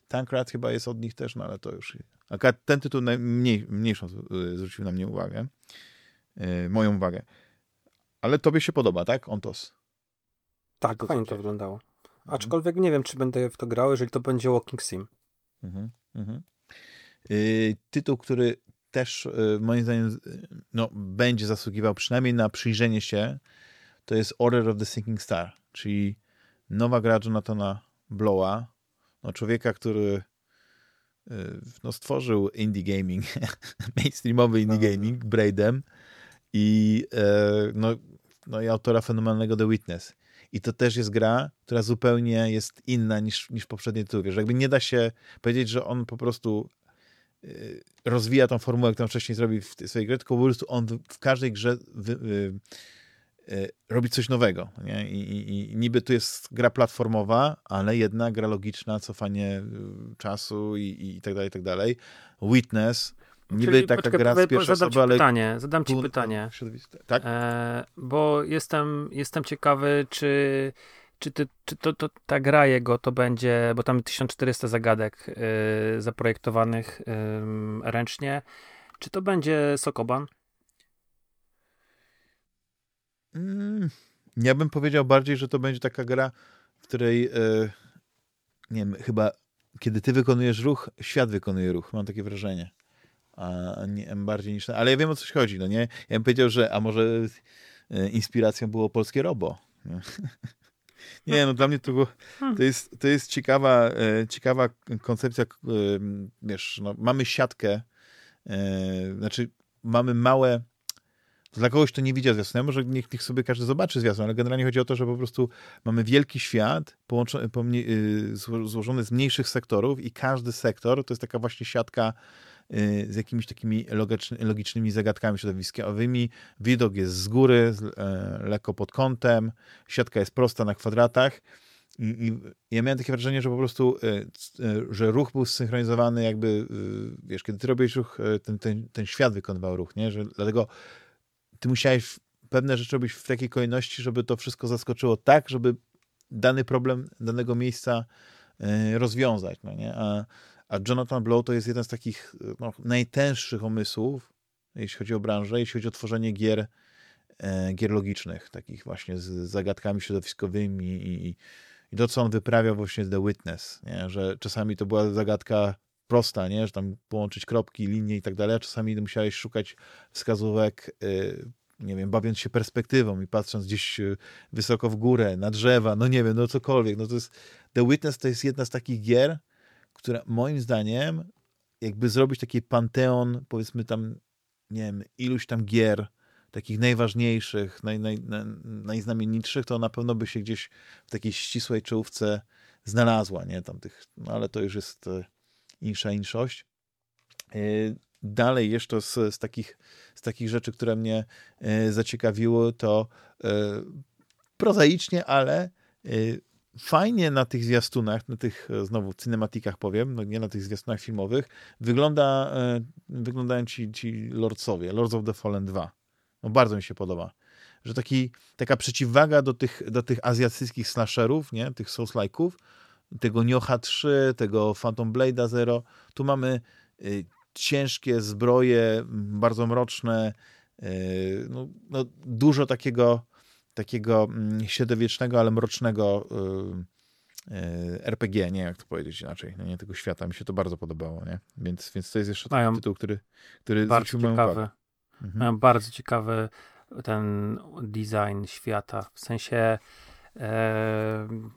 Tankrat chyba jest od nich też, no ale to już Akurat ten tytuł najmniej, mniejszą zwrócił na mnie uwagę, moją uwagę. Ale tobie się podoba, tak? Ontos. Tak, to fajnie to wyglądało. Mhm. Aczkolwiek nie wiem, czy będę w to grał, jeżeli to będzie Walking Sim. Mhm, mhm. Yy, tytuł, który też yy, moim zdaniem no, będzie zasługiwał przynajmniej na przyjrzenie się, to jest Order of the Sinking Star, czyli nowa gra Jonathana Blowa, no, człowieka, który yy, no, stworzył indie gaming, [laughs] mainstreamowy indie no. gaming, Braidem i, yy, no, no, i autora fenomenalnego The Witness. I to też jest gra, która zupełnie jest inna niż, niż poprzednie tytuły. Że jakby nie da się powiedzieć, że on po prostu y, rozwija tą formułę, którą wcześniej zrobił w swojej grze, tylko po prostu on w każdej grze wy, y, y, robi coś nowego. Nie? I, i, I, niby tu jest gra platformowa, ale jedna gra logiczna, cofanie czasu i, i tak dalej, i tak dalej. Witness Niby Czyli, taka poczekaj, gra z pierwszej zadam osoby, ale... pytanie, zadam ci pytanie. Tak? E, bo jestem, jestem ciekawy, czy, czy, ty, czy to, to, ta gra jego to będzie, bo tam 1400 zagadek y, zaprojektowanych y, ręcznie, czy to będzie Sokoban? Mm, ja bym powiedział bardziej, że to będzie taka gra, w której y, nie wiem, chyba kiedy ty wykonujesz ruch, świat wykonuje ruch. Mam takie wrażenie a nie, bardziej niż... Ale ja wiem, o coś chodzi, no nie? Ja bym powiedział, że a może e, inspiracją było polskie robo. Nie, [laughs] no dla mnie to, to, jest, to jest ciekawa, e, ciekawa koncepcja, e, wiesz, no, mamy siatkę, znaczy mamy małe, dla kogoś, kto nie widział zwiastun, może niech, niech sobie każdy zobaczy zwiastun, ale generalnie chodzi o to, że po prostu mamy wielki świat połączony, złożony z mniejszych sektorów i każdy sektor to jest taka właśnie siatka Y, z jakimiś takimi logicznymi zagadkami środowiskowymi. Widok jest z góry, e, lekko pod kątem, siatka jest prosta na kwadratach. I, ja miałem takie wrażenie, że po prostu, e, e, że ruch był zsynchronizowany jakby, wiesz, kiedy ty robisz ruch, ten, ten, ten świat wykonywał ruch, nie? Że dlatego ty musiałeś pewne rzeczy robić w takiej kolejności, żeby to wszystko zaskoczyło tak, żeby dany problem danego miejsca rozwiązać, no nie? A, a Jonathan Blow to jest jeden z takich no, najtęższych umysłów, jeśli chodzi o branżę, jeśli chodzi o tworzenie gier, e, gier logicznych, takich właśnie z zagadkami środowiskowymi i, i to, co on wyprawiał właśnie z The Witness, nie? że czasami to była zagadka prosta, nie? że tam połączyć kropki, linie i tak dalej, a czasami musiałeś szukać wskazówek, y, nie wiem, bawiąc się perspektywą i patrząc gdzieś y, wysoko w górę, na drzewa, no nie wiem, no cokolwiek. No to jest, The Witness to jest jedna z takich gier, która moim zdaniem jakby zrobić taki panteon, powiedzmy tam, nie wiem, iluś tam gier, takich najważniejszych, naj, naj, naj, najznamienitszych, to na pewno by się gdzieś w takiej ścisłej czołówce znalazła, nie? Tam tych, no ale to już jest e, insza inszość. E, dalej jeszcze z, z, takich, z takich rzeczy, które mnie e, zaciekawiły, to prozaicznie, ale fajnie na tych zwiastunach, na tych e, znowu cinematikach powiem, no nie na tych zwiastunach filmowych, wygląda, e, wyglądają ci, ci Lordsowie, Lords of the Fallen 2. No bardzo mi się podoba. Że taki, taka przeciwwaga do tych, do tych azjatyckich slasherów, nie? tych Souls-like'ów, tego Niocha 3, tego Phantom Blade'a 0. Tu mamy y, ciężkie zbroje, bardzo mroczne, y, no, no, dużo takiego takiego mm, średniowiecznego, ale mrocznego y, RPG, nie jak to powiedzieć inaczej, no nie tego świata. Mi się to bardzo podobało, nie? Więc, więc to jest jeszcze Mają taki tytuł, który, który bardzo zwrócił moją uwagę. Mhm. Mają bardzo ciekawy ten design świata. W sensie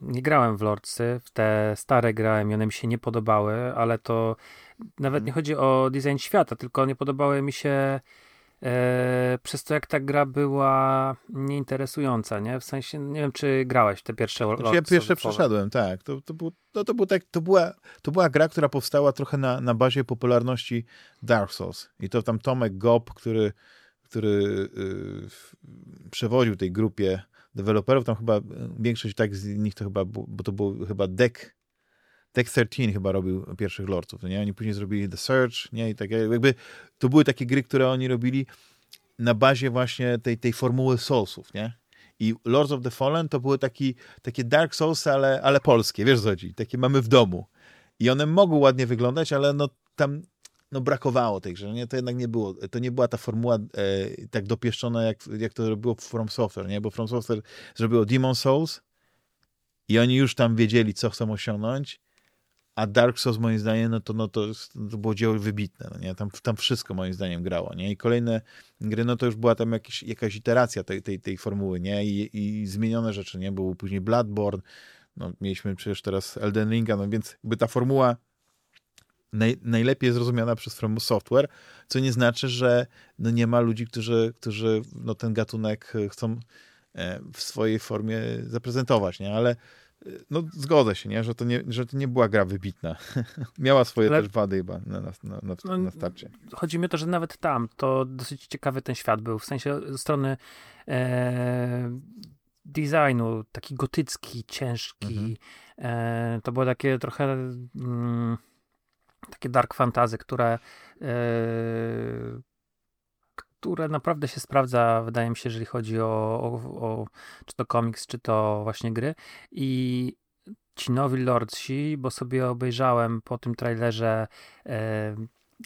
nie grałem w Lordsy, w te stare grałem i one mi się nie podobały, ale to nawet nie chodzi o design świata, tylko nie podobały mi się E, przez to, jak ta gra była nieinteresująca, nie? W sensie, nie wiem, czy grałeś te pierwsze znaczy, Ja pierwsze przeszedłem, tak. To, to, był, no, to, był tak, to, była, to była gra, która powstała trochę na, na bazie popularności Dark Souls. I to tam Tomek Gob, który, który yy, przewodził tej grupie deweloperów, tam chyba większość tak z nich to chyba, bo to był chyba deck Tech 13 chyba robił pierwszych Lordsów, nie? Oni później zrobili The Search, nie? I tak jakby to były takie gry, które oni robili na bazie właśnie tej, tej formuły Soulsów, nie? I Lords of the Fallen to były taki, takie Dark Souls, ale, ale polskie, wiesz co chodzi? Takie mamy w domu. I one mogą ładnie wyglądać, ale no tam no brakowało tej grze, nie? To jednak nie było, to nie była ta formuła e, tak dopieszczona, jak, jak to robiło From Software, nie? Bo From Software zrobiło Demon Souls i oni już tam wiedzieli, co chcą osiągnąć, a Dark Souls moim zdaniem, no to, no to, to było dzieło wybitne, no nie? Tam, tam wszystko moim zdaniem grało, nie? I kolejne gry, no to już była tam jakieś, jakaś iteracja tej, tej, tej formuły, nie? I, I zmienione rzeczy, nie? Był później Bloodborne, no mieliśmy przecież teraz Elden Ringa, no więc jakby ta formuła naj, najlepiej zrozumiana przez From Software, co nie znaczy, że no nie ma ludzi, którzy, którzy no ten gatunek chcą e, w swojej formie zaprezentować, nie? Ale e, no zgodzę się, nie? Że, to nie, że to nie była gra wybitna. [laughs] Miała swoje Ale... też wady chyba na, na, na, no, na starcie. Chodzi mi o to, że nawet tam to dosyć ciekawy ten świat był, w sensie ze strony e, designu, taki gotycki, ciężki. Mhm. E, to było takie trochę mm, takie dark fantasy, które e, które naprawdę się sprawdza, wydaje mi się, jeżeli chodzi o, o, o czy to komiks, czy to właśnie gry. I ci nowi Lordsi, bo sobie obejrzałem po tym trailerze e,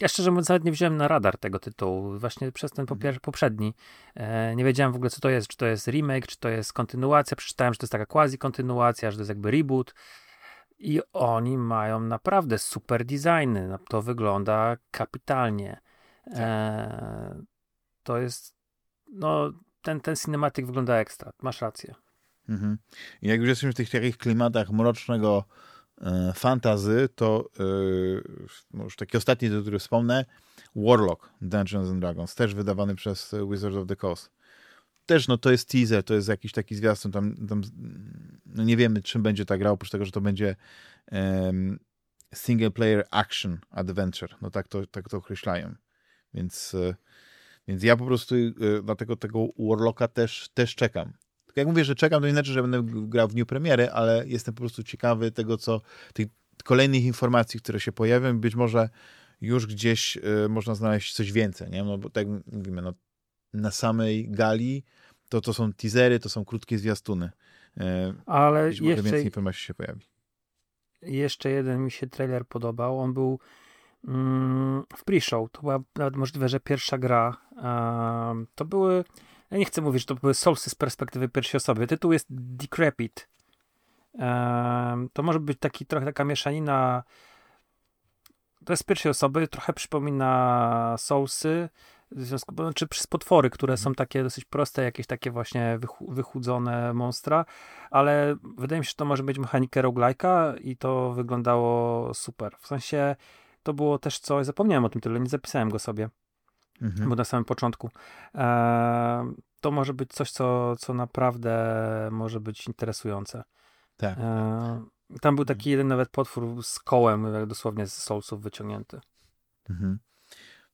ja szczerze mówiąc nawet nie wziąłem na radar tego tytułu, właśnie przez ten popier- poprzedni. E, nie wiedziałem w ogóle co to jest, czy to jest remake, czy to jest kontynuacja. Przeczytałem, że to jest taka quasi-kontynuacja, że to jest jakby reboot. I oni mają naprawdę super designy. No, to wygląda kapitalnie. E, to jest, no, ten, ten cinematic wygląda ekstra. Masz rację. Mhm. Jak już jesteśmy w tych takich klimatach mrocznego e, fantazy, to e, już taki ostatni, do który wspomnę, Warlock Dungeons and Dragons, też wydawany przez Wizards of the Coast. Też, no to jest teaser, to jest jakiś taki zwiastun, tam, tam no nie wiemy, czym będzie ta gra, oprócz tego, że to będzie um, single player action adventure, no tak to, tak to określają. Więc, e, więc ja po prostu dlatego tego Warlocka też, też czekam. Jak mówię, że czekam, to znaczy, że będę grał w dniu premiery, ale jestem po prostu ciekawy tego, co tych kolejnych informacji, które się pojawią. Być może już gdzieś y, można znaleźć coś więcej, nie? No bo tak mówimy, no, na samej gali to, to są teasery, to są krótkie zwiastuny. E, ale Być jeszcze, więcej informacji się pojawi. Jeszcze jeden mi się trailer podobał. On był mm, w pre-show. To była nawet możliwe, że pierwsza gra. Um, to były. Ja nie chcę mówić, że to były Soulsy z perspektywy pierwszej osoby. Tytuł jest Decrepit. Um, to może być taki trochę taka mieszanina. To jest z pierwszej osoby, trochę przypomina Soulsy w związku, czy przez potwory, które są takie dosyć proste, jakieś takie właśnie wychudzone monstra, ale wydaje mi się, że to może być mechanika roguelike'a i to wyglądało super. W sensie to było też coś, zapomniałem o tym tyle, nie zapisałem go sobie, mhm. bo na samym początku. E, to może być coś, co, co naprawdę może być interesujące. Tak. E, tam był taki jeden nawet potwór z kołem, dosłownie z Soulsów wyciągnięty. Mhm.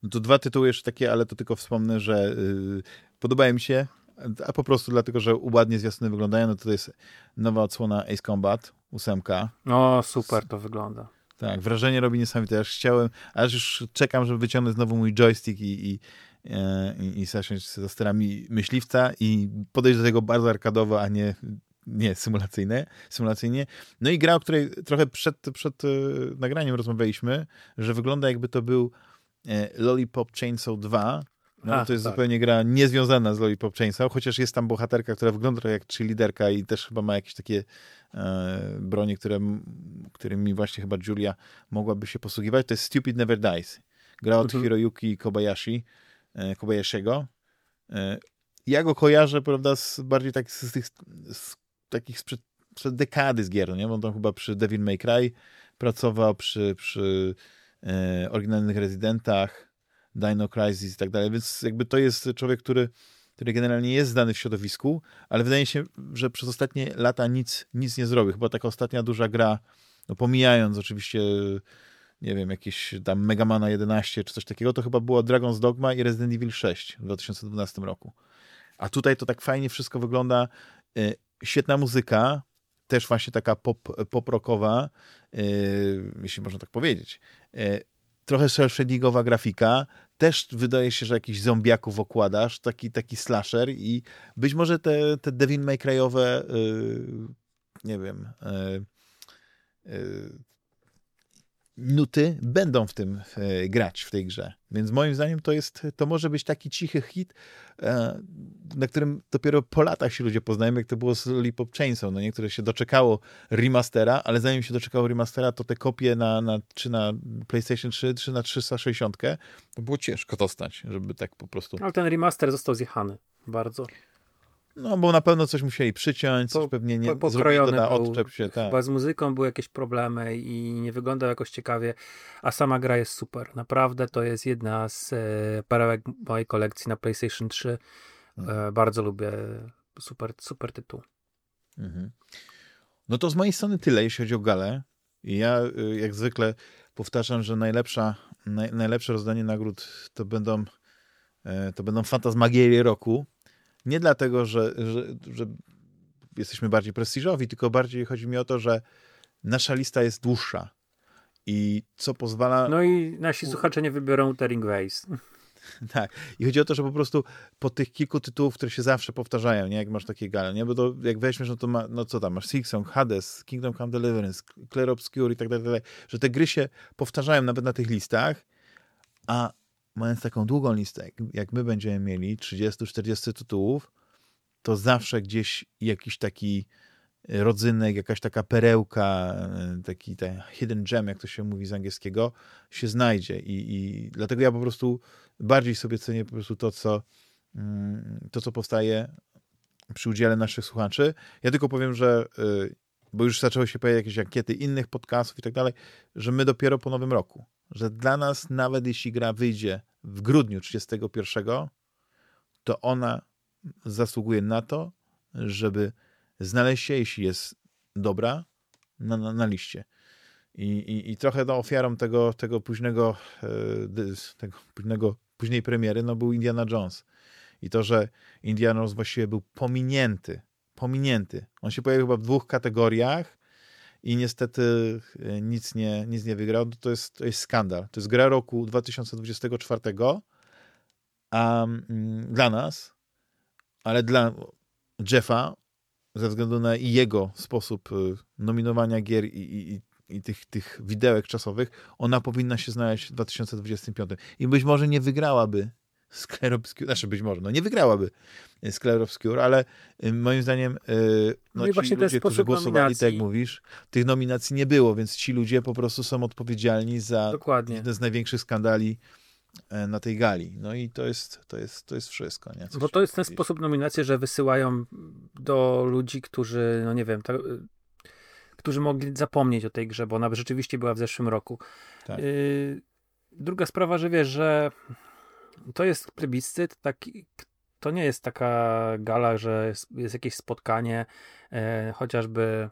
No to dwa tytuły jeszcze takie, ale to tylko wspomnę, że yy, podobają mi się, a po prostu dlatego, że ładnie zwiastuny wyglądają, no to, to jest nowa odsłona Ace Combat, ósemka. O, super to wygląda. Tak, wrażenie robi niesamowite. Aż chciałem, aż już czekam, żeby wyciągnąć znowu mój joystick i, i, e, i, i zasiąść za sterami myśliwca i podejść do tego bardzo arkadowo, a nie, nie symulacyjne, symulacyjnie. No i gra, o której trochę przed, przed e, nagraniem rozmawialiśmy, że wygląda jakby to był Lollipop Chainsaw 2. No, A, to jest tak. zupełnie gra niezwiązana z Lollipop Chainsaw, chociaż jest tam bohaterka, która wygląda jak cheerleaderka i też chyba ma jakieś takie e, bronie, które, którymi właśnie chyba Julia mogłaby się posługiwać. To jest Stupid Never Dies. Gra od mhm. Hiroyuki Kobayashi, e, Kobayashiego. E, ja go kojarzę, prawda, z, bardziej tak z tych z takich sprzed, sprzed dekady z gier, nie? Bo on chyba przy Devil May Cry pracował, przy, przy e, oryginalnych rezydentach, Dino Crisis i tak dalej, więc jakby to jest człowiek, który, który generalnie jest znany w środowisku, ale wydaje się, że przez ostatnie lata nic, nic nie zrobił. Chyba taka ostatnia duża gra, no pomijając oczywiście nie wiem, jakieś tam Megamana 11 czy coś takiego, to chyba było Dragon's Dogma i Resident Evil 6 w 2012 roku. A tutaj to tak fajnie wszystko wygląda. E, świetna muzyka, też właśnie taka pop, pop-rockowa, yy, jeśli można tak powiedzieć. Yy, trochę shell grafika, też wydaje się, że jakiś zombiaków okładasz, taki, taki slasher i być może te, te Devil May Cry'owe, yy, nie wiem, yy, nuty będą w tym e, grać w tej grze. Więc moim zdaniem to jest, to może być taki cichy hit, e, na którym dopiero po latach się ludzie poznają, jak to było z Lollipop Chainsaw. No niektóre się doczekało remastera, ale zanim się doczekało remastera, to te kopie na, na, czy na PlayStation 3, czy na 360, to było ciężko dostać, żeby tak po prostu... Ale ten remaster został zjechany bardzo. No, bo na pewno coś musieli przyciąć, coś pewnie nie po, zrobili to odczep się. Tak. Chyba z muzyką były jakieś problemy i nie wyglądał jakoś ciekawie, a sama gra jest super. Naprawdę to jest jedna z e, perełek mojej kolekcji na PlayStation 3. E, mhm. bardzo lubię. Super, super tytuł. Mhm. No to z mojej strony tyle, jeśli chodzi o galę. Ja y, jak zwykle powtarzam, że najlepsza, naj, najlepsze rozdanie nagród to będą e, to będą Fantasmagierie roku nie dlatego, że, że, że jesteśmy bardziej prestiżowi, tylko bardziej chodzi mi o to, że nasza lista jest dłuższa. I co pozwala. No i nasi słuchacze nie wybiorą Tering Ways. [laughs] Tak. I chodzi o to, że po prostu po tych kilku tytułów, które się zawsze powtarzają, nie? Jak masz takie gale, nie? Bo to jak weźmiesz, no to ma, no co tam, masz Silksong, Hades, Kingdom Come Deliverance, Clair Obscure i tak dalej, tak dalej, że te gry się powtarzają nawet na tych listach, a mając taką długą listę, jak, my będziemy mieli, 30-40 tytułów, to zawsze gdzieś jakiś taki rodzynek, jakaś taka perełka, taki ten hidden gem, jak to się mówi z angielskiego, się znajdzie. I, I, dlatego ja po prostu bardziej sobie cenię po prostu to, co, mm, to, co powstaje przy udziale naszych słuchaczy. Ja tylko powiem, że y, bo już zaczęły się pojawiać jakieś ankiety innych podcastów i tak dalej, że my dopiero po nowym roku, że dla nas nawet jeśli gra wyjdzie w grudniu 31, to ona zasługuje na to, żeby znaleźć się, jeśli jest dobra, na, na, na liście. I, i, I trochę no, ofiarą tego, tego późnego, e, tego późnego, późnej premiery no, był Indiana Jones. I to, że Indiana Jones właściwie był pominięty, pominięty. On się pojawił chyba w dwóch kategoriach i niestety e, nic nie, nic nie wygrał, no to jest, to jest skandal. To jest gra roku 2024, a mm, dla nas, ale dla Jeffa, ze względu na jego sposób e, nominowania gier i, i, i tych, tych widełek czasowych, ona powinna się znaleźć w 2025. I być może nie wygrałaby Sclare Obscure, znaczy być może, no nie wygrałaby Sclare Obscure, ale y, moim zdaniem y, no, no ci ludzie, którzy głosowali, nominacji. tak jak mówisz, tych nominacji nie było, więc ci ludzie po prostu są odpowiedzialni za Dokładnie. jeden z największych skandali e, na tej gali. No i to jest, to jest, to jest wszystko. Nie? Bo to jest ten sposób nominacji, że wysyłają do ludzi, którzy, no nie wiem, tak, którzy mogli zapomnieć o tej grze, bo ona rzeczywiście była w zeszłym roku. Tak. Y, druga sprawa, że wiesz, że to jest plebiscyt taki, to nie jest taka gala, że jest, jest jakieś spotkanie e, chociażby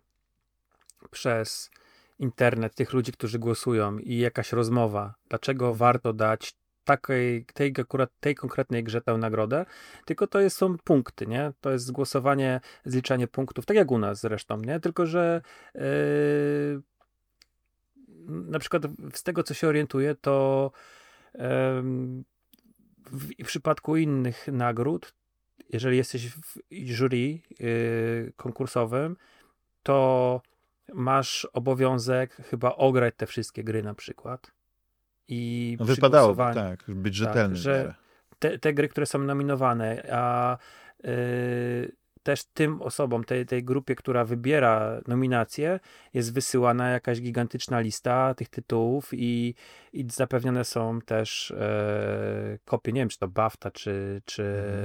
przez internet tych ludzi, którzy głosują i jakaś rozmowa, dlaczego warto dać takiej, tej, akurat tej konkretnej grze tę nagrodę, tylko to jest, są punkty, nie? To jest głosowanie, zliczanie punktów, tak jak u nas zresztą, nie? Tylko, że yy, na przykład z tego, co się orientuję, to yy, w, przypadku innych nagród, jeżeli jesteś w jury yy, konkursowym, to masz obowiązek chyba ograć te wszystkie gry na przykład. I no wypadałoby, tak, być rzetelny. Tak, że te, te gry, które są nominowane, a yy, też tym osobom, tej, tej grupie, która wybiera nominacje, jest wysyłana jakaś gigantyczna lista tych tytułów i, i zapewnione są też e, kopie, nie wiem, czy to BAFTA, czy, czy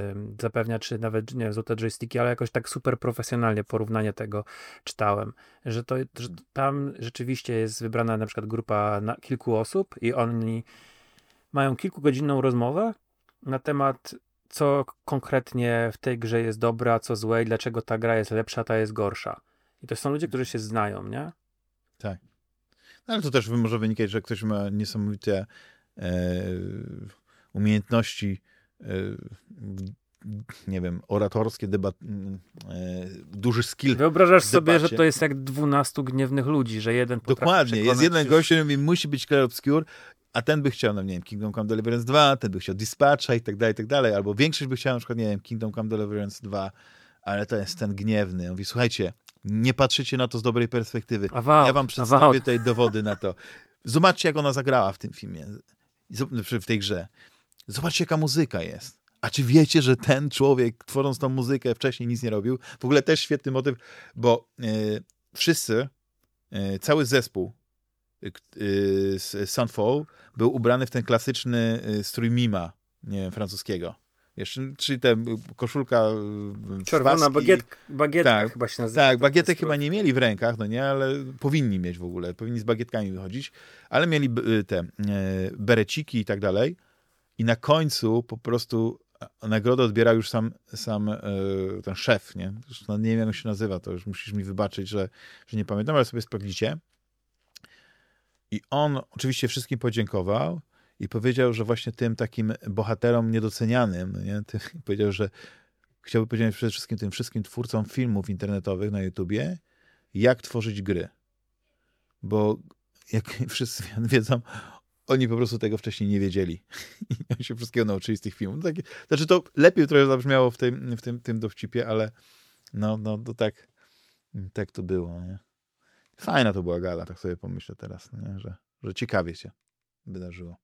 mhm. zapewnia, czy nawet, nie wiem, złote joysticki, ale jakoś tak super profesjonalnie porównanie tego czytałem, że to, że tam rzeczywiście jest wybrana na przykład grupa na kilku osób i oni mają kilkugodzinną rozmowę na temat co konkretnie w tej grze jest dobre, a co złe i dlaczego ta gra jest lepsza, ta jest gorsza. I to są ludzie, którzy się znają, nie? Tak. No, ale to też może wynikać, że ktoś ma niesamowite e, umiejętności e, nie wiem, oratorskie, debat, e, duży skill. Wyobrażasz sobie, że to jest jak dwunastu gniewnych ludzi, że jeden Dokładnie, jest jeden gość, który musi być Clear Obscure a ten by chciał, no nie wiem, Kingdom Come Deliverance 2, ten by chciał Dispatcha i tak dalej, i tak dalej, albo większość by chciała na przykład, nie wiem, Kingdom Come Deliverance 2, ale to jest ten gniewny. On mówi, słuchajcie, nie patrzycie na to z dobrej perspektywy. Ja wam przedstawię tutaj dowody na to. Zobaczcie, jak ona zagrała w tym filmie, w tej grze. Zobaczcie, jaka muzyka jest. A czy wiecie, że ten człowiek, tworząc tą muzykę, wcześniej nic nie robił? W ogóle też świetny motyw, bo yy, wszyscy, yy, cały zespół z Sunfall był ubrany w ten klasyczny strój mima, nie wiem, francuskiego. Wiesz, czyli te koszulka Czerwona bagiet, bagietka tak, chyba się nazywa. Tak, bagietek chyba nie mieli w rękach, no nie, ale powinni mieć w ogóle, powinni z bagietkami wychodzić, ale mieli te bereciki i tak dalej i na końcu po prostu nagrodę odbierał już sam, sam ten szef, nie? No, nie wiem, jak się nazywa, to już musisz mi wybaczyć, że, że nie pamiętam, ale sobie sprawdzicie. I on oczywiście wszystkim podziękował i powiedział, że właśnie tym takim bohaterom niedocenianym, nie? Tym, [laughs] powiedział, że chciałby powiedzieć przede wszystkim tym wszystkim twórcom filmów internetowych na YouTubie, jak tworzyć gry. Bo jak [laughs] wszyscy wiedzą, oni po prostu tego wcześniej nie wiedzieli. [laughs] I oni się wszystkiego nauczyli z tych filmów. No takie, znaczy to lepiej trochę zabrzmiało w tym, w tym, tym dowcipie, ale no, no to tak, tak to było. Nie? Fajna to była gala, tak sobie pomyślę teraz, nie? Że, że ciekawie się wydarzyło.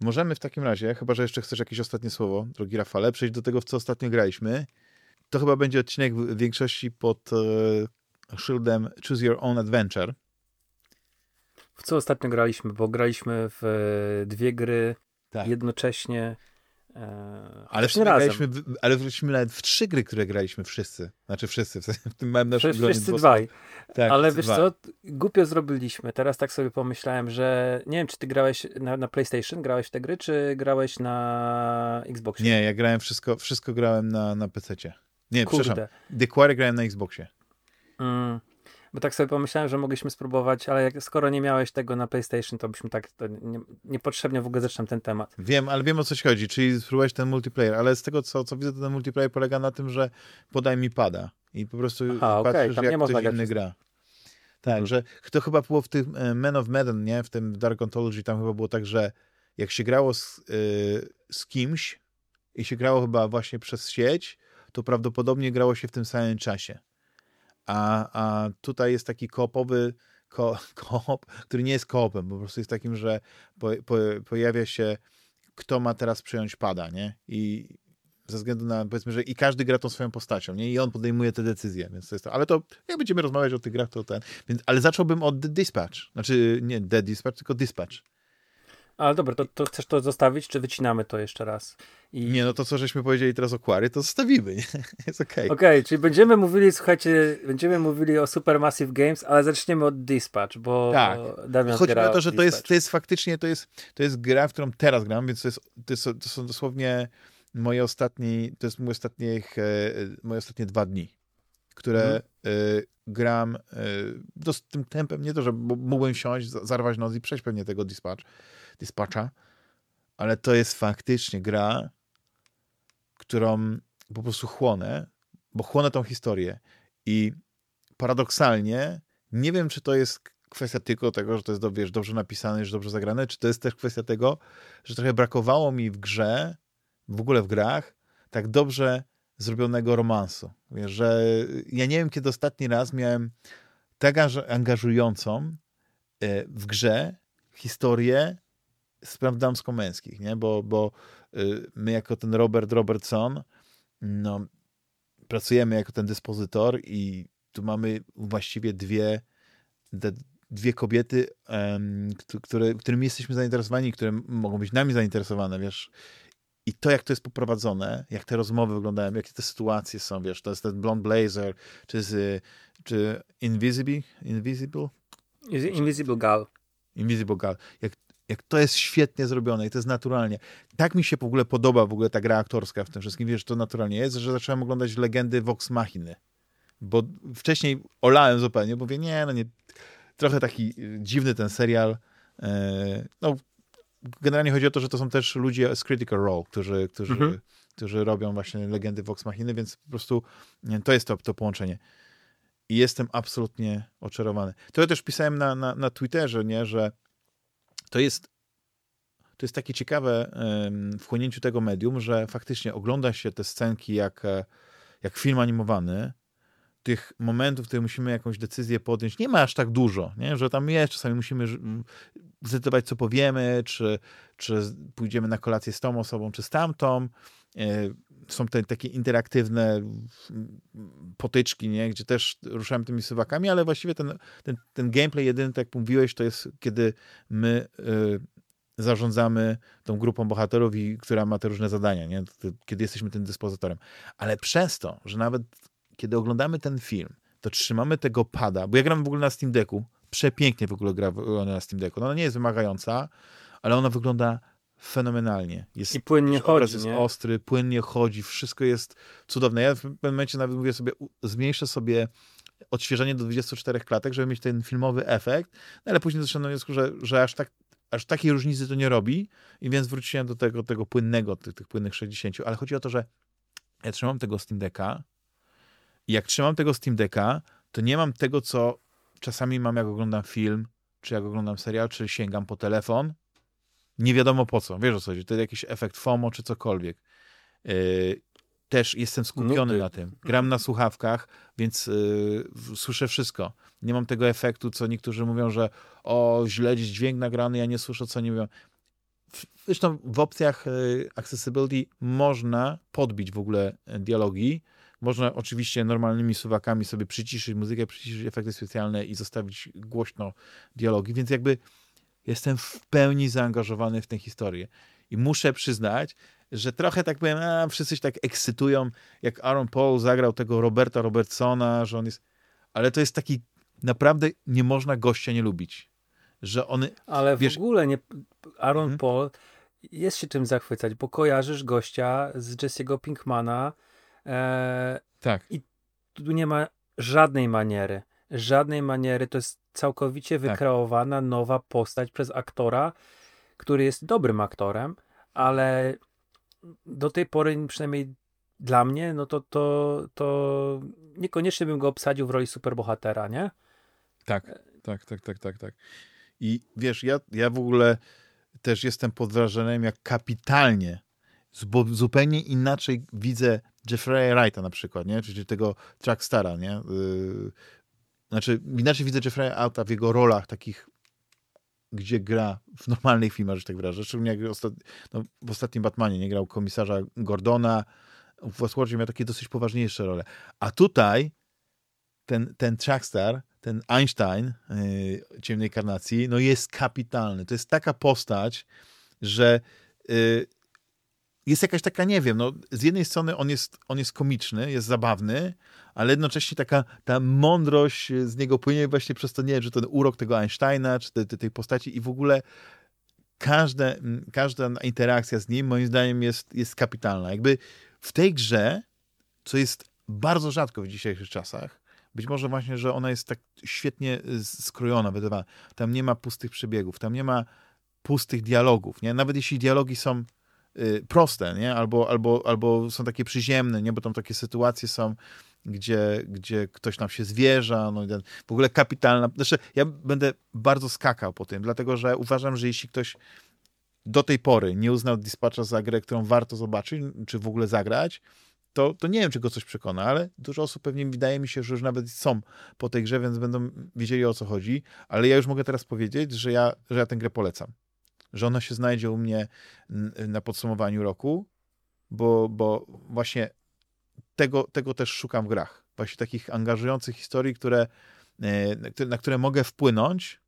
Możemy w takim razie, chyba że jeszcze chcesz jakieś ostatnie słowo, drogi Rafale, przejść do tego, w co ostatnio graliśmy. To chyba będzie odcinek w większości pod e, szyldem Choose Your Own Adventure. W co ostatnio graliśmy? Bo graliśmy w e, dwie gry tak. jednocześnie. E, ale, w graliśmy, ale wróciliśmy nawet w trzy gry, które graliśmy wszyscy. Znaczy wszyscy, w tym małym naszym gronie. Wszyscy dwaj. Tak, ale wiesz co, głupio zrobiliśmy. Teraz tak sobie pomyślałem, że nie wiem, czy ty grałeś na, na PlayStation, grałeś w te gry, czy grałeś na Xboxie? Nie, ja grałem wszystko, wszystko grałem na, na PC-cie. Nie, Kurde. przepraszam. The Quarry grałem na Xboxie. Mm. Bo tak sobie pomyślałem, że mogliśmy spróbować, ale jak, skoro nie miałeś tego na PlayStation, to byśmy tak to nie, niepotrzebnie w ogóle zaczynam ten temat. Wiem, ale wiem o coś chodzi, czyli spróbować ten multiplayer, ale z tego co, co widzę, to ten multiplayer polega na tym, że podaj mi pada i po prostu Aha, patrzysz, okay, jak ktoś inny gra. Tak, hmm. że to chyba było w tym e, Men of Medan, nie? W tym Dark Ontology tam chyba było tak, że jak się grało z, yy, z kimś i się grało chyba właśnie przez sieć, to prawdopodobnie grało się w tym samym czasie. A, a tutaj jest taki koopowy ko, [laughs] koop, który nie jest koopem, po prostu jest takim, że po, po, pojawia się kto ma teraz przejąć pada, nie? I ze względu na, powiedzmy, że i każdy gra tą swoją postacią, nie? I on podejmuje te decyzje, więc to jest to. Ale to, jak będziemy rozmawiać o tych grach, to ten. Więc, ale zacząłbym od Dispatch. Znaczy, nie The Dispatch, tylko Dispatch. Ale dobra, to, to chcesz to zostawić, czy wycinamy to jeszcze raz? I... Nie, no to co żeśmy powiedzieli teraz o Quarry, to zostawimy, nie? [laughs] Jest okej. Okay. Okej, okay, czyli będziemy mówili, słuchajcie, będziemy mówili o Supermassive Games, ale zaczniemy od Dispatch, bo tak. Damian Chodzi o to, że to jest, to jest faktycznie, to jest, to jest gra, w którą teraz gram, więc to, jest, to, jest, to są dosłownie moje ostatnie, to jest moje ostatnie, moje ostatnie dwa dni, które mhm. y, gram y, z tym tempem, nie to, że mógłbym siąść, zarwać noc i przejść pewnie tego Dispatch, Dispatcha, ale to jest faktycznie gra, którą po prostu chłonę, bo chłonę tą historię. I paradoksalnie nie wiem, czy to jest kwestia tylko tego, że to jest wiesz, dobrze napisane, że dobrze zagrane, czy to jest też kwestia tego, że trochę brakowało mi w grze, w ogóle w grach, tak dobrze zrobionego romansu. Wiesz, że ja nie wiem, kiedy ostatni raz miałem tak angażującą e, w grze historię spraw damsko-męskich, nie? Bo, bo y, my jako ten Robert Robertson no, pracujemy jako ten dyspozytor i tu mamy właściwie dwie, dwie kobiety, które, którymi jesteśmy zainteresowani, które mogą być nami zainteresowane, wiesz. I to, jak to jest poprowadzone, jak te rozmowy wyglądają, jakie te sytuacje są, wiesz, to jest ten Blond Blazer, czy, z, czy Invisible, Invisible? Invisible Gal. Invisible Gal. Jak jak to jest świetnie zrobione i to jest naturalnie. Tak mi się w ogóle podoba w ogóle ta gra aktorska w tym wszystkim, wiesz, to naturalnie jest, że zacząłem oglądać legendy Vox Machiny. Bo wcześniej olałem zupełnie, bo mówię, nie, no nie, trochę taki dziwny ten serial. E, no, generalnie chodzi o to, że to są też ludzie z Critical Role, którzy, którzy, mhm. którzy robią właśnie legendy Vox Machiny, więc po prostu to jest to, to połączenie. I jestem absolutnie oczarowany. To ja też pisałem na, na, na Twitterze, nie, że to jest, to jest takie ciekawe wchłonięciu tego medium, że faktycznie ogląda się te scenki jak, e, jak film animowany, tych momentów, w których musimy jakąś decyzję podjąć, nie ma aż tak dużo, nie? że tam jest, czasami musimy zdecydować, co powiemy, czy, czy pójdziemy na kolację z tą osobą, czy z tamtą. Są te takie interaktywne potyczki, nie? gdzie też ruszamy tymi suwakami, ale właściwie ten, ten, ten gameplay jedyny, tak jak mówiłeś, to jest kiedy my y, zarządzamy tą grupą bohaterów, i, która ma te różne zadania, nie? kiedy jesteśmy tym dyspozytorem. Ale przez to, że nawet kiedy oglądamy ten film, to trzymamy tego pada, bo ja gram w ogóle na Steam Decku, przepięknie w ogóle gra na Steam Decku. No, ona nie jest wymagająca, ale ona wygląda fenomenalnie. Jest, I płynnie chodzi, jest nie? ostry, płynnie chodzi, wszystko jest cudowne. Ja w pewnym momencie nawet mówię sobie, zmniejszę sobie odświeżenie do 24 klatek, żeby mieć ten filmowy efekt, no ale później doszedłem do wniosku, że, że aż, tak, aż takiej różnicy to nie robi i więc wróciłem do tego, tego płynnego, tych, tych płynnych 60, ale chodzi o to, że ja trzymam tego Steam Decka i jak trzymam tego Steam Decka, to nie mam tego, co czasami mam, jak oglądam film, czy jak oglądam serial, czy sięgam po telefon, nie wiadomo po co, wiesz o co chodzi, to jest jakiś efekt FOMO czy cokolwiek. Yy, też jestem skupiony na tym. Gram na słuchawkach, więc yy, słyszę wszystko. Nie mam tego efektu, co niektórzy mówią, że o, źle dźwięk nagrany, ja nie słyszę, co nie mówią. Zresztą w opcjach yy, accessibility można podbić w ogóle dialogi. Można oczywiście normalnymi suwakami sobie przyciszyć muzykę, przyciszyć efekty specjalne i zostawić głośno dialogi, więc jakby jestem w pełni zaangażowany w tę historię. I muszę przyznać, że trochę tak powiem, a, wszyscy się tak ekscytują, jak Aaron Paul zagrał tego Roberta Robertsona, że on jest... Ale to jest taki, naprawdę nie można gościa nie lubić. Że on... Ale wiesz... w ogóle nie... Aaron hmm? Paul jest się czym zachwycać, bo kojarzysz gościa z Jesse'ego Pinkmana e... tak. i tu nie ma żadnej maniery żadnej maniery. To jest całkowicie tak. wykreowana nowa postać przez aktora, który jest dobrym aktorem, ale do tej pory, przynajmniej dla mnie, no to, to, to niekoniecznie bym go obsadził w roli superbohatera, nie? Tak, tak, tak, tak, tak, tak. I wiesz, ja, ja w ogóle też jestem pod wrażeniem, jak kapitalnie, bo zupełnie inaczej widzę Jeffrey'a Wrighta na przykład, nie? Czyli tego Trackstara, nie? Znaczy, inaczej widzę Jeffrey'a Alta w jego rolach takich, gdzie gra w normalnych filmach, że tak wyrażę. Szczególnie jak ostat... no, w ostatnim Batmanie nie grał komisarza Gordona, w Westworldzie miał takie dosyć poważniejsze role. A tutaj ten, ten Trackstar, ten Einstein yy, ciemnej karnacji, no jest kapitalny. To jest taka postać, że yy, jest jakaś taka, nie wiem, no, z jednej strony on jest, on jest komiczny, jest zabawny, ale jednocześnie taka ta mądrość z niego płynie właśnie przez to, nie wiem, że ten urok tego Einsteina, czy te, te, tej postaci i w ogóle każde, każda interakcja z nim, moim zdaniem, jest, jest kapitalna. Jakby w tej grze, co jest bardzo rzadko w dzisiejszych czasach, być może właśnie, że ona jest tak świetnie skrojona, wydawana. Tam nie ma pustych przebiegów, tam nie ma pustych dialogów, nie? Nawet jeśli dialogi są y, proste, nie? Albo, albo, albo są takie przyziemne, nie? Bo tam takie sytuacje są, gdzie, gdzie ktoś nam się zwierza, no w ogóle kapitalna, znaczy ja będę bardzo skakał po tym, dlatego że uważam, że jeśli ktoś do tej pory nie uznał Dispatcha za grę, którą warto zobaczyć, czy w ogóle zagrać, to, to nie wiem, czy go coś przekona, ale dużo osób pewnie wydaje mi się, że już nawet są po tej grze, więc będą wiedzieli o co chodzi, ale ja już mogę teraz powiedzieć, że ja, że ja tę grę polecam. Że ona się znajdzie u mnie na podsumowaniu roku, bo, bo właśnie tego, tego też szukam w grach. Właśnie takich angażujących historii, które, e, na które mogę wpłynąć,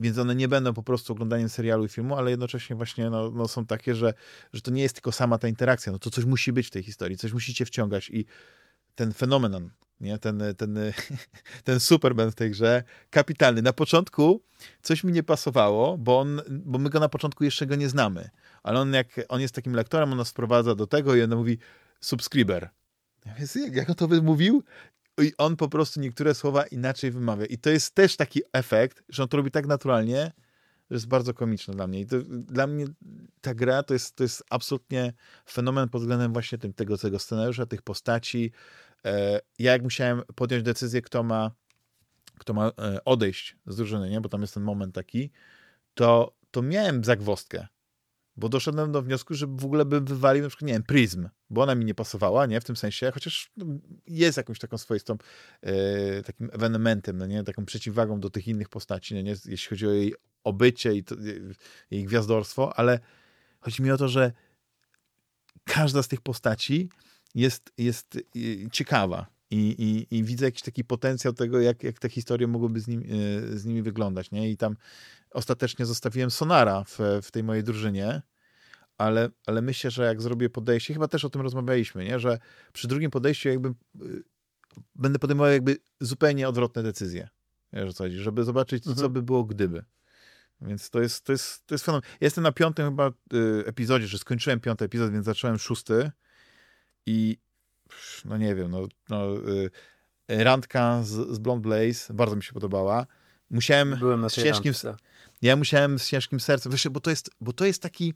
więc one nie będą po prostu oglądaniem serialu i filmu, ale jednocześnie właśnie no, no są takie, że, że to nie jest tylko sama ta interakcja, no to coś musi być w tej historii, coś musicie wciągać i ten fenomenon, nie? Ten, ten, [laughs] ten Superman w tej grze, kapitalny. Na początku coś mi nie pasowało, bo, on, bo my go na początku jeszcze go nie znamy, ale on jak on jest takim lektorem, on nas wprowadza do tego i on mówi, subskryber. Ja mówię, jak on to wymówił? I on po prostu niektóre słowa inaczej wymawia. I to jest też taki efekt, że on to robi tak naturalnie, że jest bardzo komiczne dla mnie. I to, dla mnie ta gra to jest, to jest absolutnie fenomen pod względem właśnie tym, tego, tego scenariusza, tych postaci. E, ja jak musiałem podjąć decyzję, kto ma, kto ma e, odejść z drużyny, nie? bo tam jest ten moment taki, to, to miałem zagwostkę bo doszedłem do wniosku, że w ogóle bym wywalił na przykład, nie wiem, Prism, bo ona mi nie pasowała, nie, w tym sensie, chociaż no, jest jakąś taką swoistą e, takim ewenementem, no nie, taką przeciwwagą do tych innych postaci, no nie, jeśli chodzi o jej obycie i to, jej gwiazdorstwo, ale chodzi mi o to, że każda z tych postaci jest, jest e, ciekawa i, i, i widzę jakiś taki potencjał tego, jak, jak te historie mogłyby z, nim, e, z nimi wyglądać, nie, i tam ostatecznie zostawiłem Sonara w, w tej mojej drużynie, ale, ale myślę, że jak zrobię podejście, chyba też o tym rozmawialiśmy, nie? że przy drugim podejściu jakby y, będę podejmował jakby zupełnie odwrotne decyzje. Wiesz, co chodzi, żeby zobaczyć, mhm. co by było gdyby. Więc to jest, to jest, to jest fenomen. jestem na piątym chyba y, epizodzie, że skończyłem piąty epizod, więc zacząłem szósty i no nie wiem, no, no y, randka z, z Blond Blaze bardzo mi się podobała. Musiałem Byłem na z ciężkim, ja musiałem z ciężkim sercem, wiesz, bo to jest, bo to jest taki,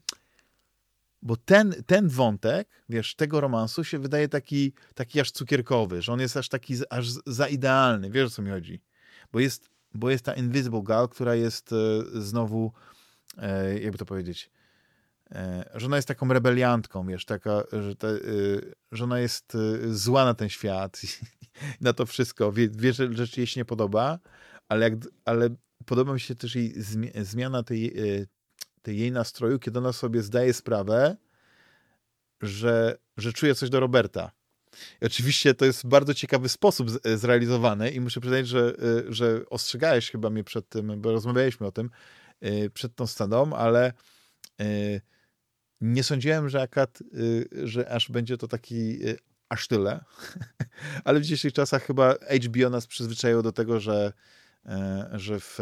bo ten, ten wątek, wiesz, tego romansu się wydaje taki, taki aż cukierkowy, że on jest aż taki, aż za idealny, wiesz o co mi chodzi. Bo jest, bo jest ta Invisible Gal, która jest e, znowu, e, jakby to powiedzieć, że ona jest taką rebeliantką, wiesz, taka, że, te, że ona jest zła na ten świat, [laughs] na to wszystko, wie, wie że rzeczy jej się nie podoba, ale, jak, ale podoba mi się też jej zmiana tej, e, tej jej nastroju, kiedy ona sobie zdaje sprawę, że, że czuje coś do Roberta. I oczywiście to jest bardzo ciekawy sposób zrealizowany i muszę przyznać, że, że ostrzegałeś chyba mnie przed tym, bo rozmawialiśmy o tym, przed tą stadą, ale nie sądziłem, że akad, że aż będzie to taki aż tyle. [laughs] Ale w dzisiejszych czasach chyba HBO nas przyzwyczaiło do tego, że E, że w,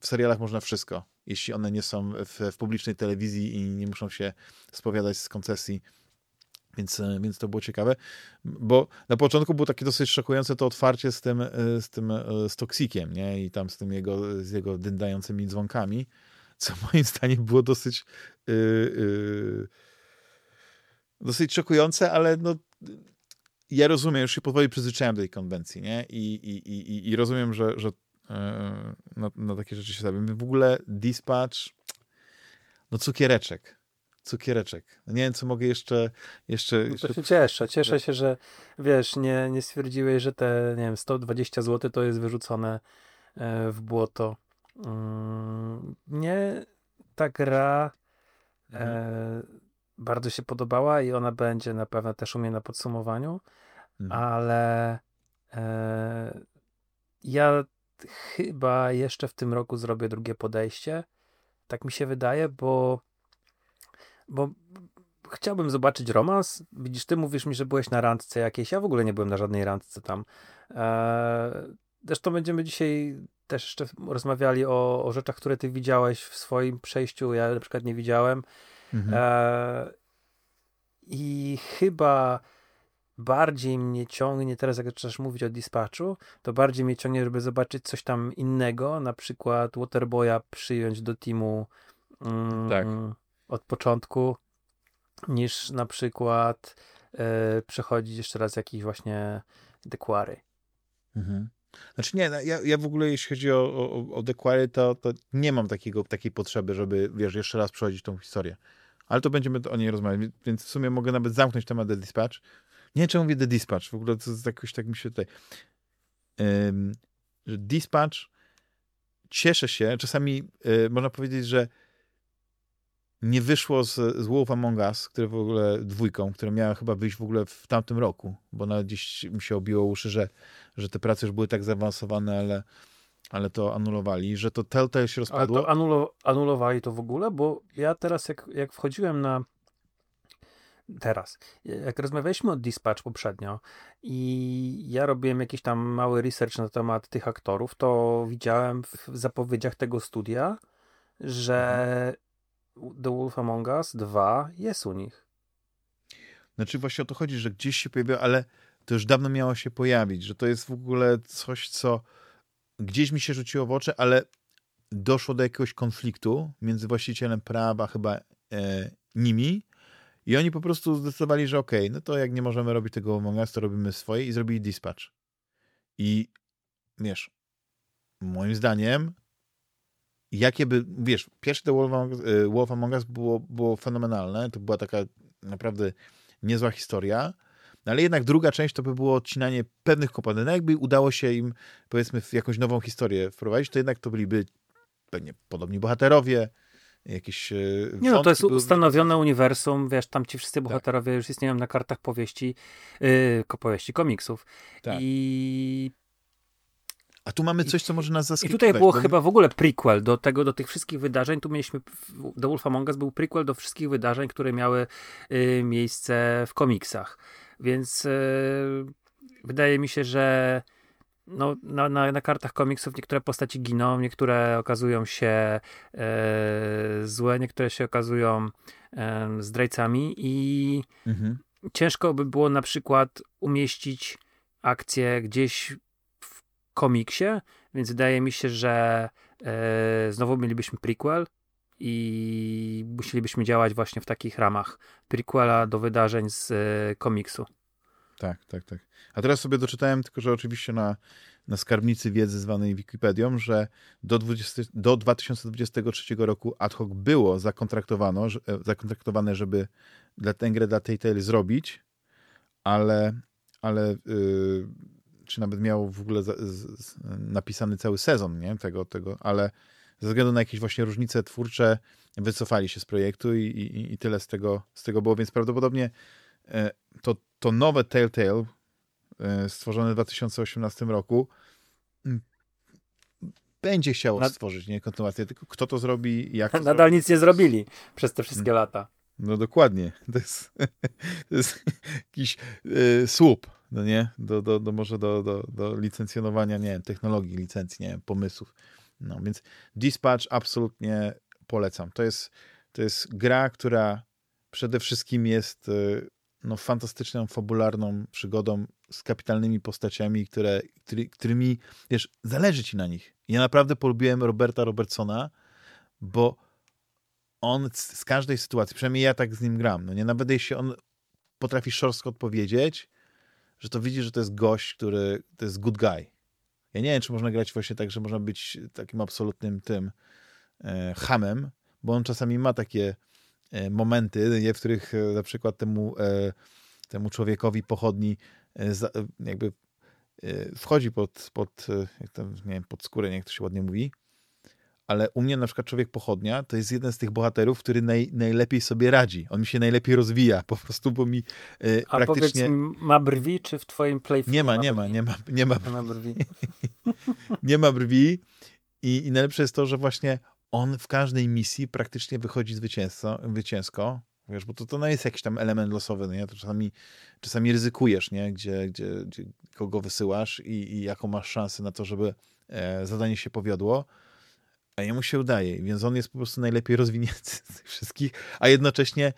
w serialach można wszystko, jeśli one nie są w, w publicznej telewizji i nie muszą się spowiadać z koncesji. Więc, e, więc to było ciekawe, bo na początku było takie dosyć szokujące to otwarcie z tym, e, z tym z Toksikiem, nie? I tam z tym jego, z jego dyndającymi dzwonkami, co moim zdaniem było dosyć yy, yy, dosyć szokujące, ale no ja rozumiem, już się powoli przyzwyczaiłem do tej konwencji, nie? I, i, i, i rozumiem, że, że E, na, na takie rzeczy się stawiam. W ogóle dispatch, no cukiereczek. Cukiereczek. Nie wiem, co mogę jeszcze... jeszcze, no to się cieszę. Cieszę się, że wiesz, nie, nie stwierdziłeś, że te, nie wiem, 120 zł to jest wyrzucone e, w błoto. Mm, mnie ta gra mhm. bardzo się podobała i ona będzie na pewno też u mnie na podsumowaniu, mhm. ale e, ja chyba jeszcze w tym roku zrobię drugie podejście. Tak mi się wydaje, bo, bo chciałbym zobaczyć romans. Widzisz, ty mówisz mi, że byłeś na randce jakiejś. Ja w ogóle nie byłem na żadnej randce tam. Eee, zresztą będziemy dzisiaj też jeszcze rozmawiali o, o rzeczach, które ty widziałeś w swoim przejściu. Ja na przykład nie widziałem. Mhm. Eee, I chyba bardziej mnie ciągnie, teraz jak zaczynasz mówić o dispatchu, to bardziej mnie ciągnie, żeby zobaczyć coś tam innego, na przykład Waterboya przyjąć do teamu mm, tak. od początku, niż na przykład e, przechodzić jeszcze raz jakieś właśnie dekwary. Mhm. Znaczy nie, no, ja, ja w ogóle jeśli chodzi o, o, o to, to nie mam takiego, takiej potrzeby, żeby, wiesz, jeszcze raz przechodzić tą historię. Ale to będziemy o niej rozmawiać, więc w sumie mogę nawet zamknąć temat The Dispatch, nie wiem, czemu mówię The Dispatch. W ogóle to jakoś tak mi się tutaj... Um, Dispatch cieszę się, czasami y, można powiedzieć, że nie wyszło z, z Wolf Among Us, które w ogóle dwójką, które miała chyba wyjść w ogóle w tamtym roku, bo nawet gdzieś mi się obiło uszy, że, że te prace już były tak zaawansowane, ale, ale to anulowali, że to Telltale się rozpadło. Ale to anulo, anulowali to w ogóle, bo ja teraz jak, jak wchodziłem na teraz. Jak rozmawialiśmy o Dispatch poprzednio i ja robiłem jakiś tam mały research na temat tych aktorów, to widziałem w zapowiedziach tego studia, że The Wolf Among Us 2 jest u nich. Znaczy właśnie o to chodzi, że gdzieś się pojawiło, ale to już dawno miało się pojawić, że to jest w ogóle coś, co gdzieś mi się rzuciło w oczy, ale doszło do jakiegoś konfliktu między właścicielem prawa chyba e, nimi i oni po prostu zdecydowali, że okej, okay, no to jak nie możemy robić tego Among Us, to robimy swoje i zrobili dispatch. I wiesz, moim zdaniem jakie by, wiesz, pierwszy The Wolf Among, y, Wolf Among Us było, było fenomenalne, to była taka naprawdę niezła historia, no ale jednak druga część to by było odcinanie pewnych komponentów. No jakby udało się im, powiedzmy, w jakąś nową historię wprowadzić, to jednak to byliby pewnie podobni bohaterowie, jakieś e, Nie no, to jest ustanowione uniwersum, wiesz, tam ci wszyscy tak. bohaterowie tak. już istnieją na kartach powieści, yy, powieści, komiksów. Tak. I a tu mamy coś, co może nas zaskoczyć. I tutaj było bo... chyba w ogóle prequel do tego, do tych wszystkich wydarzeń. Tu mieliśmy, The Wolf Among Us był prequel do wszystkich wydarzeń, które miały y, miejsce w komiksach. Więc y, wydaje mi się, że no, na, na, na, kartach komiksów niektóre postaci giną, niektóre okazują się e, złe, niektóre się okazują zdrajcami i mhm. ciężko by było na przykład umieścić akcję gdzieś komiksie, więc wydaje mi się, że e, znowu mielibyśmy prequel i musielibyśmy działać właśnie w takich ramach prequela do wydarzeń z e, komiksu. Tak, tak, tak. A teraz sobie doczytałem, tylko że oczywiście na, na skarbnicy wiedzy zwanej Wikipedią, że do, 20, do 2023 roku ad hoc było zakontraktowano, że, e, zakontraktowane, żeby dla tę grę dla Telltale zrobić, ale, ale yy, czy nawet miał w ogóle z, z, napisany cały sezon nie? Tego, tego, ale ze względu na jakieś właśnie różnice twórcze wycofali się z projektu i, i, i tyle z tego, z tego było, więc prawdopodobnie e, to, to nowe Telltale e, stworzone w 2018 roku będzie chciał Nad... stworzyć nie kontynuację, tylko kto to zrobi jak Nadal zrobi. nic nie zrobili przez te wszystkie mm. lata. No dokładnie. [laughs] To jest, to jest jakiś y, słup, no nie? Do, do, do, może do, do, do licencjonowania, nie wiem, technologii, licencji, nie wiem, pomysłów. No więc Dispatch absolutnie polecam. To jest, to jest gra, która przede wszystkim jest y, no, fantastyczną, fabularną przygodą z kapitalnymi postaciami, które, który, którymi, wiesz, zależy ci na nich. Ja naprawdę polubiłem Roberta Robertsona, bo on z każdej sytuacji, przynajmniej ja tak z nim gram, no nie, nawet jeśli on potrafi szorstko odpowiedzieć, że to widzi, że to jest gość, który to jest good guy. Ja nie wiem, czy można grać właśnie tak, że można być takim absolutnym tym e, hamem, bo on czasami ma takie E, momenty, w których e, na przykład temu, e, temu człowiekowi pochodni jakby wchodzi pod, pod, jak to, nie wiem, pod skórę, jak to się ładnie mówi, ale u mnie na przykład człowiek pochodnia to jest jeden z tych bohaterów, który naj, najlepiej sobie radzi. On mi się najlepiej rozwija, po prostu, bo mi e, A praktycznie... powiedz, ma brwi, czy w twoim playfield Nie ma, nie ma, nie ma, nie ma, nie ma brwi. [laughs] nie ma brwi i, i najlepsze jest to, że właśnie on w każdej misji praktycznie wychodzi zwycięsko, zwycięsko wiesz, bo to, to no jest jakiś tam element losowy, no nie? To czasami, czasami ryzykujesz, nie? Gdzie, gdzie, gdzie kogo wysyłasz i, i jaką masz szansę na to, żeby e, zadanie się powiodło, a jemu się udaje, więc on jest po prostu najlepiej rozwinięty [laughs] z tych wszystkich, a jednocześnie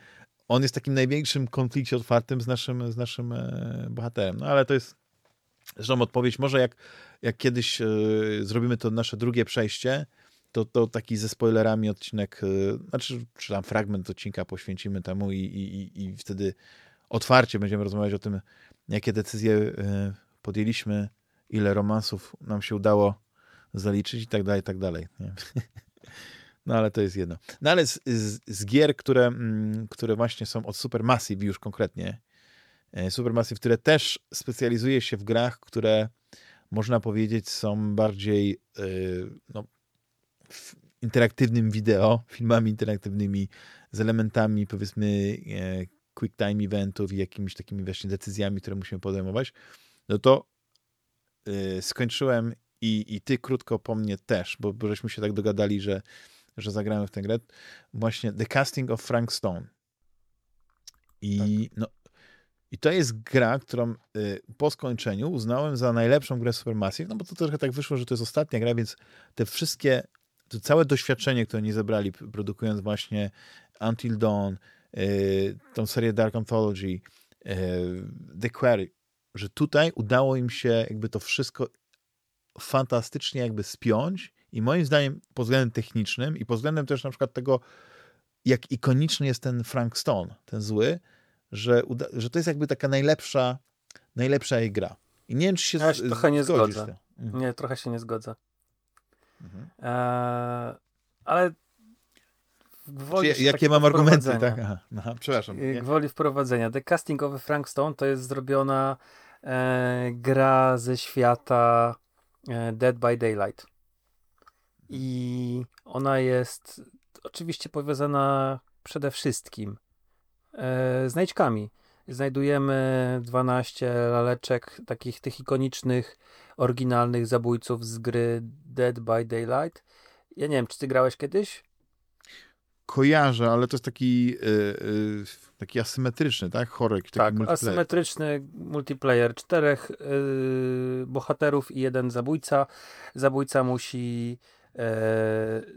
on jest takim największym konflikcie otwartym z naszym, z naszym e, bohaterem. No ale to jest zresztą odpowiedź, może jak, jak kiedyś e, zrobimy to nasze drugie przejście, to, to taki ze spoilerami odcinek, y, znaczy, czy tam fragment odcinka poświęcimy temu i, i, i wtedy otwarcie będziemy rozmawiać o tym, jakie decyzje podjęliśmy, ile romansów nam się udało zaliczyć i tak dalej, i tak dalej. No ale to jest jedno. No ale z, z, z, gier, które, mm, które właśnie są od Supermassive już konkretnie, e, Supermassive, które też specjalizuje się w grach, które można powiedzieć są bardziej y, no, interaktywnym wideo, filmami interaktywnymi, z elementami powiedzmy e, quick time eventów i jakimiś takimi właśnie decyzjami, które musimy podejmować, no to yy, skończyłem i, i ty krótko po mnie też, bo, bo żeśmy się tak dogadali, że, że zagrałem w tę grę, właśnie The Casting of Frank Stone. I, tak. no, i to jest gra, którą y, po skończeniu uznałem za najlepszą grę Supermassive, no bo to trochę tak wyszło, że to jest ostatnia gra, więc te wszystkie to całe doświadczenie, które nie zebrali, produkując właśnie Until Dawn, yy, tą serię Dark Anthology, yy, The Quarry, że tutaj udało im się jakby to wszystko fantastycznie jakby spiąć i moim zdaniem pod względem technicznym i pod względem też na przykład tego, jak ikoniczny jest ten Frank Stone, ten zły, że, uda, że to jest jakby taka najlepsza, najlepsza jej gra. I nie wiem, czy się ja się trochę nie zgodzę. Nie, trochę się nie zgodzę. Mhm. E, ale gwoli Czy, jakie mam argumenty, tak? Aha, aha, przepraszam. Nie? Gwoli wprowadzenia. The Casting of Frank Stone to jest zrobiona e, gra ze świata Dead by Daylight. I ona jest oczywiście powiązana przede wszystkim e, znajdźkami. Znajdujemy 12 laleczek, takich tych ikonicznych, oryginalnych zabójców z gry Dead by Daylight. Ja nie wiem, czy ty grałeś kiedyś? Kojarzę, ale to jest taki, yy, yy, taki asymetryczny, tak? Taki tak, multiplayer. asymetryczny multiplayer. Czterech yy, bohaterów i jeden zabójca. Zabójca musi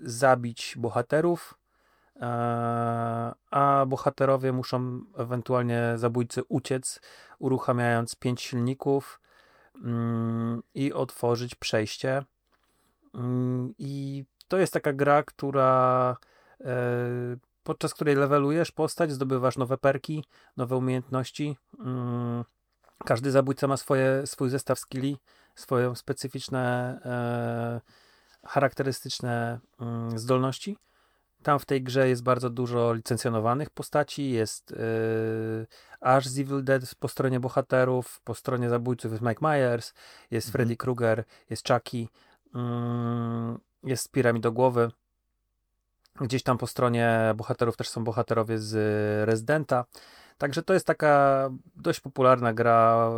zabić bohaterów a bohaterowie muszą ewentualnie zabójcy uciec, uruchamiając pięć silników mm, i otworzyć przejście. Mm, I to jest taka gra, która e, podczas której levelujesz postać, zdobywasz nowe perki, nowe umiejętności. Mm, każdy zabójca ma swoje, swój zestaw skilli, swoje specyficzne, e, charakterystyczne zdolności tam w tej grze jest bardzo dużo licencjonowanych postaci. Jest yy, Ash z Evil Dead po stronie bohaterów, po stronie zabójców jest Mike Myers, jest mhm. Freddy Krueger, jest Chucky, yy, jest Piramidogłowy. Gdzieś tam po stronie bohaterów też są bohaterowie z Residenta. Także to jest taka dość popularna gra,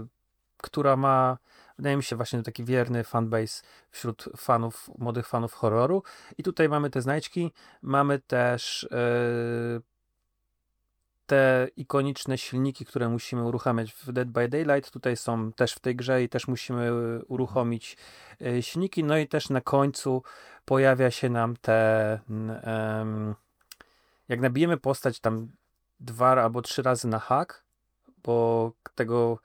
yy, która ma wydaje mi się właśnie taki wierny fanbase wśród fanów, młodych fanów horroru. I tutaj mamy te znajdźki, mamy też yy, te ikoniczne silniki, które musimy uruchamiać w Dead by Daylight. Tutaj są też w tej grze i też musimy uruchomić yy, silniki. No i też na końcu pojawia się nam te. Jak nabijemy postać tam dwa albo trzy razy na hak, bo tego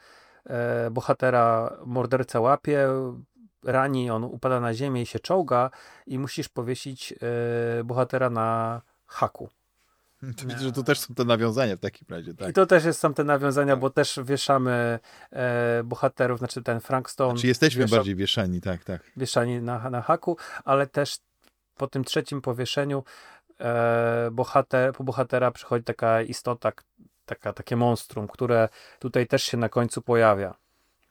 E, bohatera morderca łapie, rani, on upada na ziemię i się czołga i musisz powiesić e, bohatera na haku. [laughs] To widzę, że to też są te nawiązania w takim razie, tak? I to też jest, są te nawiązania, bo też wieszamy e, bohaterów, znaczy ten Frank Stone. Czy jesteśmy wiesza, bardziej wieszani, tak, tak. Wieszani na, na haku, ale też po tym trzecim powieszeniu e, bohater, po bohatera przychodzi taka istota, taka, takie monstrum, które tutaj też się na końcu pojawia.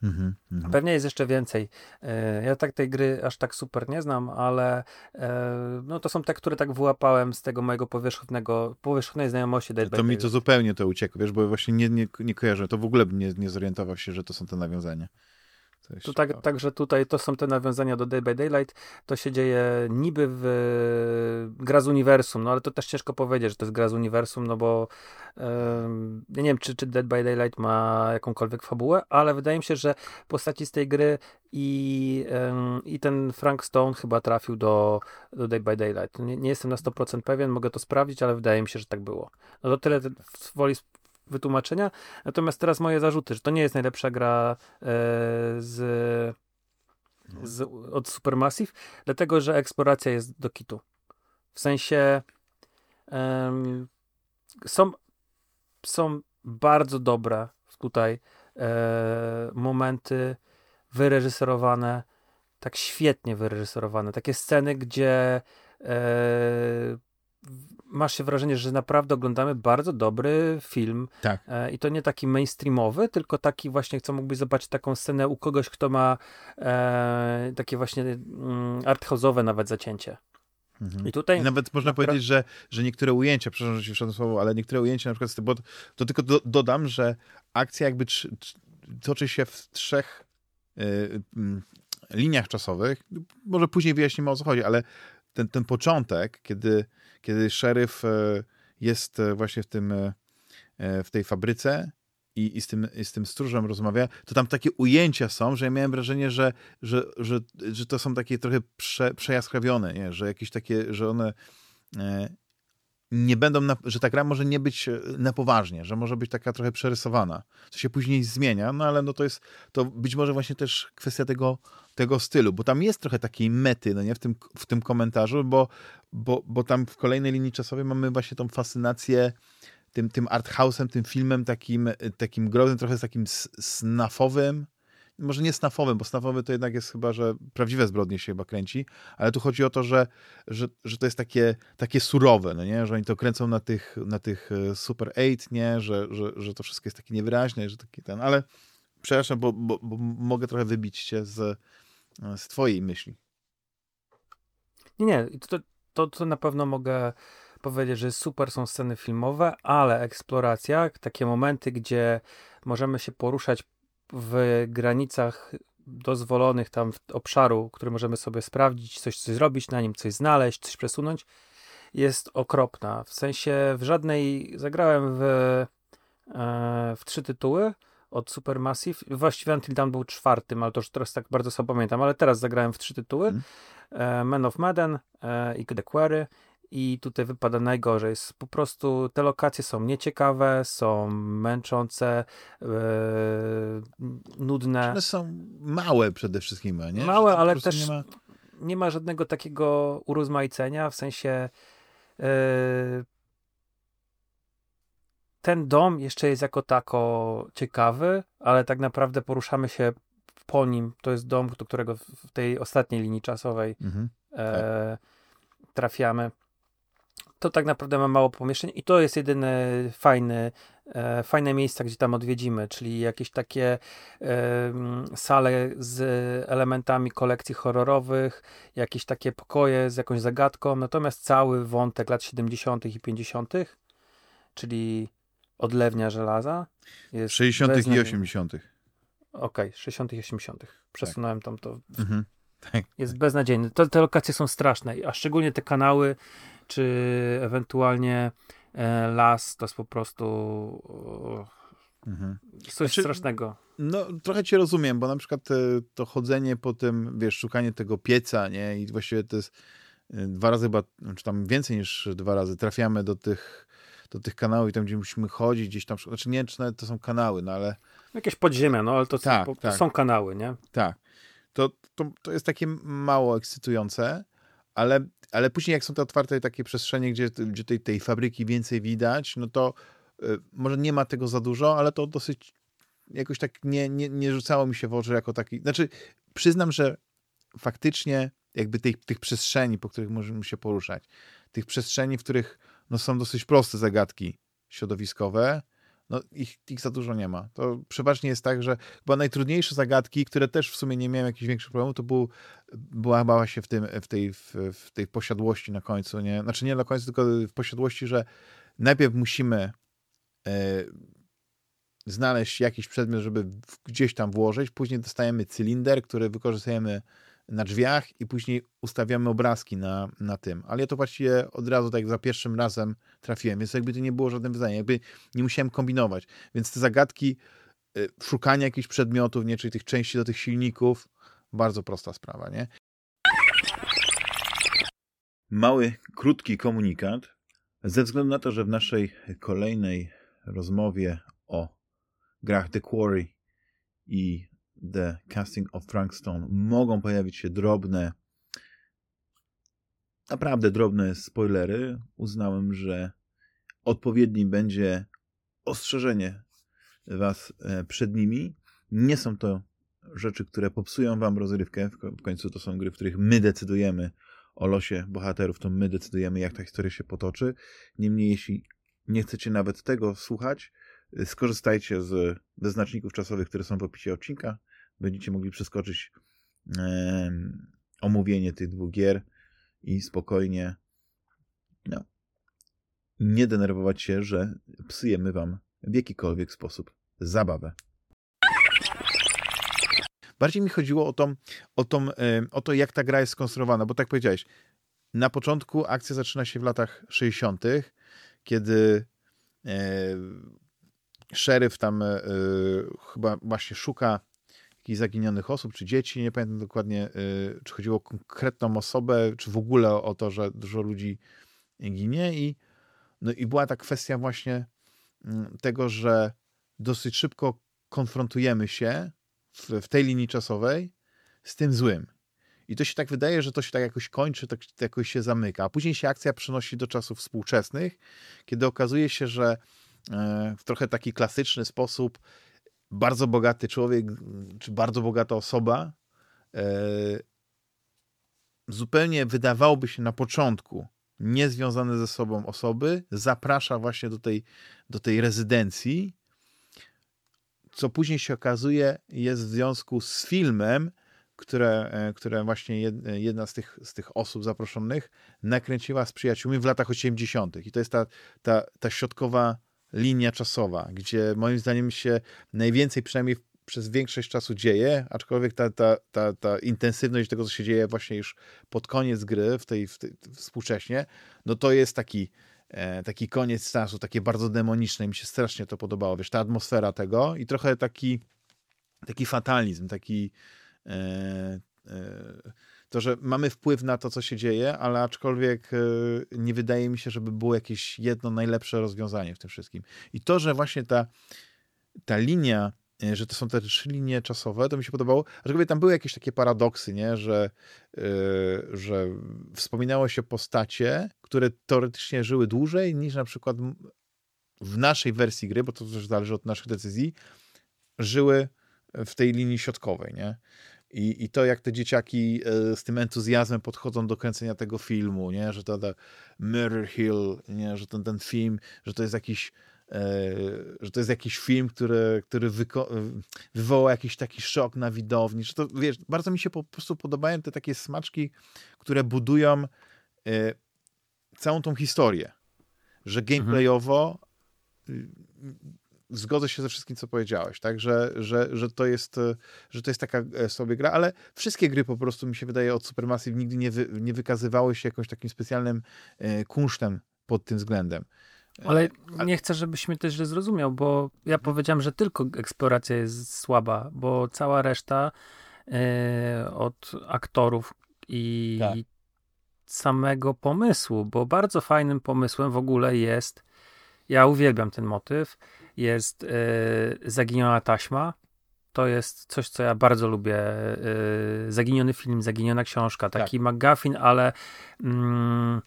Mm -hmm. Pewnie jest jeszcze więcej. E, ja tak tej gry aż tak super nie znam, ale e, no to są te, które tak wyłapałem z tego mojego powierzchownego, powierzchownej znajomości Dead To mi to zupełnie to uciekło, wiesz, bo właśnie nie, nie, nie kojarzę. To w ogóle bym nie, nie zorientował się, że to są te nawiązania. Tu tak, także tutaj to są te nawiązania do Day by Daylight. To się dzieje niby w gra z uniwersum, no ale to też ciężko powiedzieć, że to jest gra z uniwersum, no bo um, ja nie wiem, czy, czy Dead by Daylight ma jakąkolwiek fabułę, ale wydaje mi się, że postaci z tej gry i, um, i ten Frank Stone chyba trafił do, do Day by Daylight. Nie, nie jestem na 100% pewien, mogę to sprawdzić, ale wydaje mi się, że tak było. No to tyle woli wytłumaczenia. Natomiast teraz moje zarzuty, że to nie jest najlepsza gra e, z, z, od Supermassive, dlatego że eksploracja jest do kitu. W sensie są, są bardzo dobre tutaj e, momenty wyreżyserowane, tak świetnie wyreżyserowane. Takie sceny, gdzie e, masz się wrażenie, że naprawdę oglądamy bardzo dobry film. Tak. E, I to nie taki mainstreamowy, tylko taki właśnie, co mógłbyś zobaczyć taką scenę u kogoś, kto ma e, takie właśnie mm, arthouse'owe nawet zacięcie. Mhm. I tutaj... I nawet można powiedzieć, że, że niektóre ujęcia, przepraszam, że się słowo, ale niektóre ujęcia na przykład, bo to tylko do, dodam, że akcja jakby tr, toczy się w trzech y, y, liniach czasowych. Może później wyjaśnimy o co chodzi, ale ten, ten początek, kiedy kiedy szeryf e, jest e, właśnie w tym, e, w tej fabryce i, i, z, tym, i z tym stróżem rozmawia, to tam takie ujęcia są, że ja miałem wrażenie, że, że, że, że to są takie trochę prze, przejaskrawione, nie? że jakieś takie, że one nie będą, na, że ta gra może nie być na poważnie, że może być taka trochę przerysowana, co się później zmienia, no ale no to jest, to być może właśnie też kwestia tego, tego stylu, bo tam jest trochę takiej mety, no nie, w tym, w tym komentarzu, bo, bo, bo tam w kolejnej linii czasowej mamy właśnie tą fascynację tym, tym arthouse'em, tym filmem takim, takim groznym, trochę z takim snafowym, może nie snafowy, bo snafowy to jednak jest chyba, że prawdziwe zbrodnie się chyba kręci, ale tu chodzi o to, że, że, że to jest takie, takie surowe, no nie? że oni to kręcą na tych, na tych e, Super 8, nie? Że, że, że to wszystko jest takie niewyraźne, że taki ten, ale przepraszam, bo, bo, bo mogę trochę wybić się z, z twojej myśli. Nie, nie, to, to, to na pewno mogę powiedzieć, że super są sceny filmowe, ale eksploracja, takie momenty, gdzie możemy się poruszać w granicach dozwolonych tam obszaru, który możemy sobie sprawdzić, coś, coś zrobić na nim, coś znaleźć, coś przesunąć, jest okropna. W sensie w żadnej zagrałem w, e, w trzy tytuły od Supermassive. Właściwie Until Dawn był czwartym, ale to już teraz tak bardzo sobie pamiętam, ale teraz zagrałem w trzy tytuły. Mm. Man of Madden e, i The Quarry i tutaj wypada najgorzej. Jest po prostu te lokacje są nieciekawe, są męczące, yy, nudne. One są małe przede wszystkim, nie? Małe, ale też nie ma... nie ma... żadnego takiego urozmaicenia, w sensie yy, ten dom jeszcze jest jako tako ciekawy, ale tak naprawdę poruszamy się po nim. To jest dom, do którego w tej ostatniej linii czasowej mhm, e, tak. trafiamy to tak naprawdę ma mało pomieszczeń i to jest jedyne fajne, e, fajne miejsca, gdzie tam odwiedzimy, czyli jakieś takie e, sale z elementami kolekcji horrorowych, jakieś takie pokoje z jakąś zagadką, natomiast cały wątek lat 70. i 50., czyli odlewnia żelaza. Jest 60. i 80. Okej, okay, 60. i 80. Przesunąłem tak. tam to. Mhm. [laughs] Tak. Jest beznadziejny. Te, te lokacje są straszne, a szczególnie te kanały czy ewentualnie e, las, to jest po prostu mhm. coś znaczy, strasznego. No, trochę cię rozumiem, bo na przykład e, to chodzenie po tym, wiesz, szukanie tego pieca, nie, i właściwie to jest e, dwa razy chyba, czy tam więcej niż dwa razy trafiamy do tych do tych kanałów i tam, gdzie musimy chodzić gdzieś tam, znaczy nie czy to są kanały, no ale... Jakieś podziemia, no ale to, tak, są, tak. są kanały, nie? Tak. To, to, to jest takie mało ekscytujące, ale, ale później jak są te otwarte takie przestrzenie, gdzie, gdzie tej, tej fabryki więcej widać, no to y, może nie ma tego za dużo, ale to dosyć jakoś tak nie, nie, nie rzucało mi się w oczy jako taki, znaczy przyznam, że faktycznie jakby tej, tych przestrzeni, po których możemy się poruszać, tych przestrzeni, w których no, są dosyć proste zagadki środowiskowe, no ich, ich za dużo nie ma. To przeważnie jest tak, że chyba najtrudniejsze zagadki, które też w sumie nie miałem jakichś większych problemów, to był, była bała się w, tym, w, tej, w, w tej posiadłości na końcu. Nie? Znaczy nie na końcu, tylko w posiadłości, że najpierw musimy e, znaleźć jakiś przedmiot, żeby gdzieś tam włożyć, później dostajemy cylinder, który wykorzystujemy na drzwiach i później ustawiamy obrazki na, na tym. Ale ja to właściwie od razu tak za pierwszym razem trafiłem, więc jakby to nie było żadne wyzwanie, jakby nie musiałem kombinować. Więc te zagadki y, szukania jakichś przedmiotów, nie, czyli tych części do tych silników, bardzo prosta sprawa, nie? Mały, krótki komunikat. Ze względu na to, że w naszej kolejnej rozmowie o grach The Quarry i The Casting of Frankstone mogą pojawić się drobne, naprawdę drobne spoilery. Uznałem, że odpowiedni będzie ostrzeżenie Was e, przed nimi. Nie są to rzeczy, które popsują Wam rozrywkę. W końcu to są gry, w których my decydujemy o losie bohaterów, to my decydujemy, jak ta historia się potoczy. Niemniej, jeśli nie chcecie nawet tego słuchać, skorzystajcie z wyznaczników czasowych, które są w opisie odcinka będziecie mogli przeskoczyć e, omówienie tych dwóch gier i spokojnie no, nie denerwować się, że psujemy wam w jakikolwiek sposób zabawę. Bardziej mi chodziło o, tą, o, tą, o to, jak ta gra jest skonstruowana, bo tak powiedziałeś, na początku akcja zaczyna się w latach 60., kiedy e, szeryf tam e, chyba właśnie szuka jakichś zaginionych osób, czy dzieci, nie pamiętam dokładnie, y, czy chodziło o konkretną osobę, czy w ogóle o to, że dużo ludzi ginie i, no i była ta kwestia właśnie mm, tego, że dosyć szybko konfrontujemy się w, w tej linii czasowej z tym złym. I to się tak wydaje, że to się tak jakoś kończy, tak, jakoś się zamyka. A później się akcja przenosi do czasów współczesnych, kiedy okazuje się, że e, w trochę taki klasyczny sposób bardzo bogaty człowiek, czy bardzo bogata osoba, e, zupełnie wydawałoby się na początku niezwiązane ze sobą osoby, zaprasza właśnie do tej, do tej rezydencji, co później się okazuje jest w związku z filmem, które, e, które właśnie jedna z tych, z tych osób zaproszonych nakręciła z przyjaciółmi w latach 80. I to jest ta, ta, ta środkowa linia czasowa, gdzie moim zdaniem się najwięcej, przynajmniej przez większość czasu dzieje, aczkolwiek ta, ta, ta, ta intensywność tego, co się dzieje właśnie już pod koniec gry, w tej, w tej współcześnie, no to jest taki, e, taki koniec czasu, takie bardzo demoniczne. Mi się strasznie to podobało, wiesz, ta atmosfera tego i trochę taki, taki fatalizm, taki e, e, to, że mamy wpływ na to, co się dzieje, ale aczkolwiek e, nie wydaje mi się, żeby było jakieś jedno najlepsze rozwiązanie w tym wszystkim. I to, że właśnie ta, ta linia, e, że to są te trzy linie czasowe, to mi się podobało. Aczkolwiek tam były jakieś takie paradoksy, nie? Że, yy, że wspominało się postacie, które teoretycznie żyły dłużej niż na przykład w naszej wersji gry, bo to też zależy od naszych decyzji, żyły w tej linii środkowej, nie? I, I to, jak te dzieciaki e, z tym entuzjazmem podchodzą do kręcenia tego filmu, nie? że to ta Mirror Hill, nie? że ten, ten film, że to jest jakiś e, że to jest jakiś film, który, który wywoła jakiś taki szok na widowni, że to, wiesz, bardzo mi się po prostu podobają te takie smaczki, które budują e, całą tą historię, że mhm. gameplayowo mhm zgodzę się ze wszystkim, co powiedziałeś, tak, że, że, że, to, jest, że to jest taka e, sobie gra, ale wszystkie gry po prostu mi się wydaje od Supermassive nigdy nie, wy, nie wykazywały się jakimś takim specjalnym e, kunsztem pod tym względem. E, ale nie chcę, żebyś mnie też źle zrozumiał, bo ja powiedziałem, że tylko eksploracja jest słaba, bo cała reszta od aktorów i tak. samego pomysłu, bo bardzo fajnym pomysłem w ogóle jest, ja uwielbiam ten motyw, jest y, Zaginiona taśma. To jest coś, co ja bardzo lubię. Y, zaginiony film, zaginiona książka, taki tak. McGuffin, ale mm,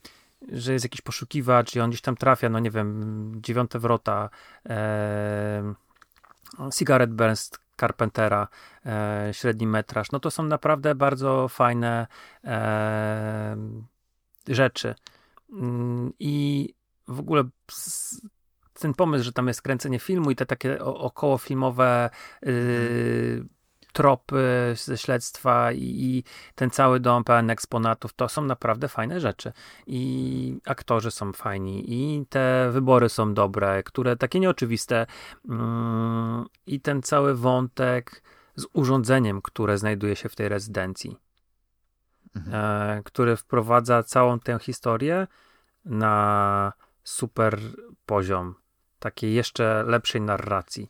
że jest jakiś poszukiwacz i on gdzieś tam trafia, no nie wiem, dziewiąte wrota, e, Cigarette Burns Carpentera, e, średni metraż, no to są naprawdę bardzo fajne e, rzeczy. Mm, I w ogóle ten pomysł, że tam jest kręcenie filmu i te takie okołofilmowe yy, tropy ze śledztwa i, i, ten cały dom pełen eksponatów, to są naprawdę fajne rzeczy. I aktorzy są fajni, i te wybory są dobre, które takie nieoczywiste. Yy, I ten cały wątek z urządzeniem, które znajduje się w tej rezydencji, mhm. e, który wprowadza całą tę historię na super poziom takiej jeszcze lepszej narracji.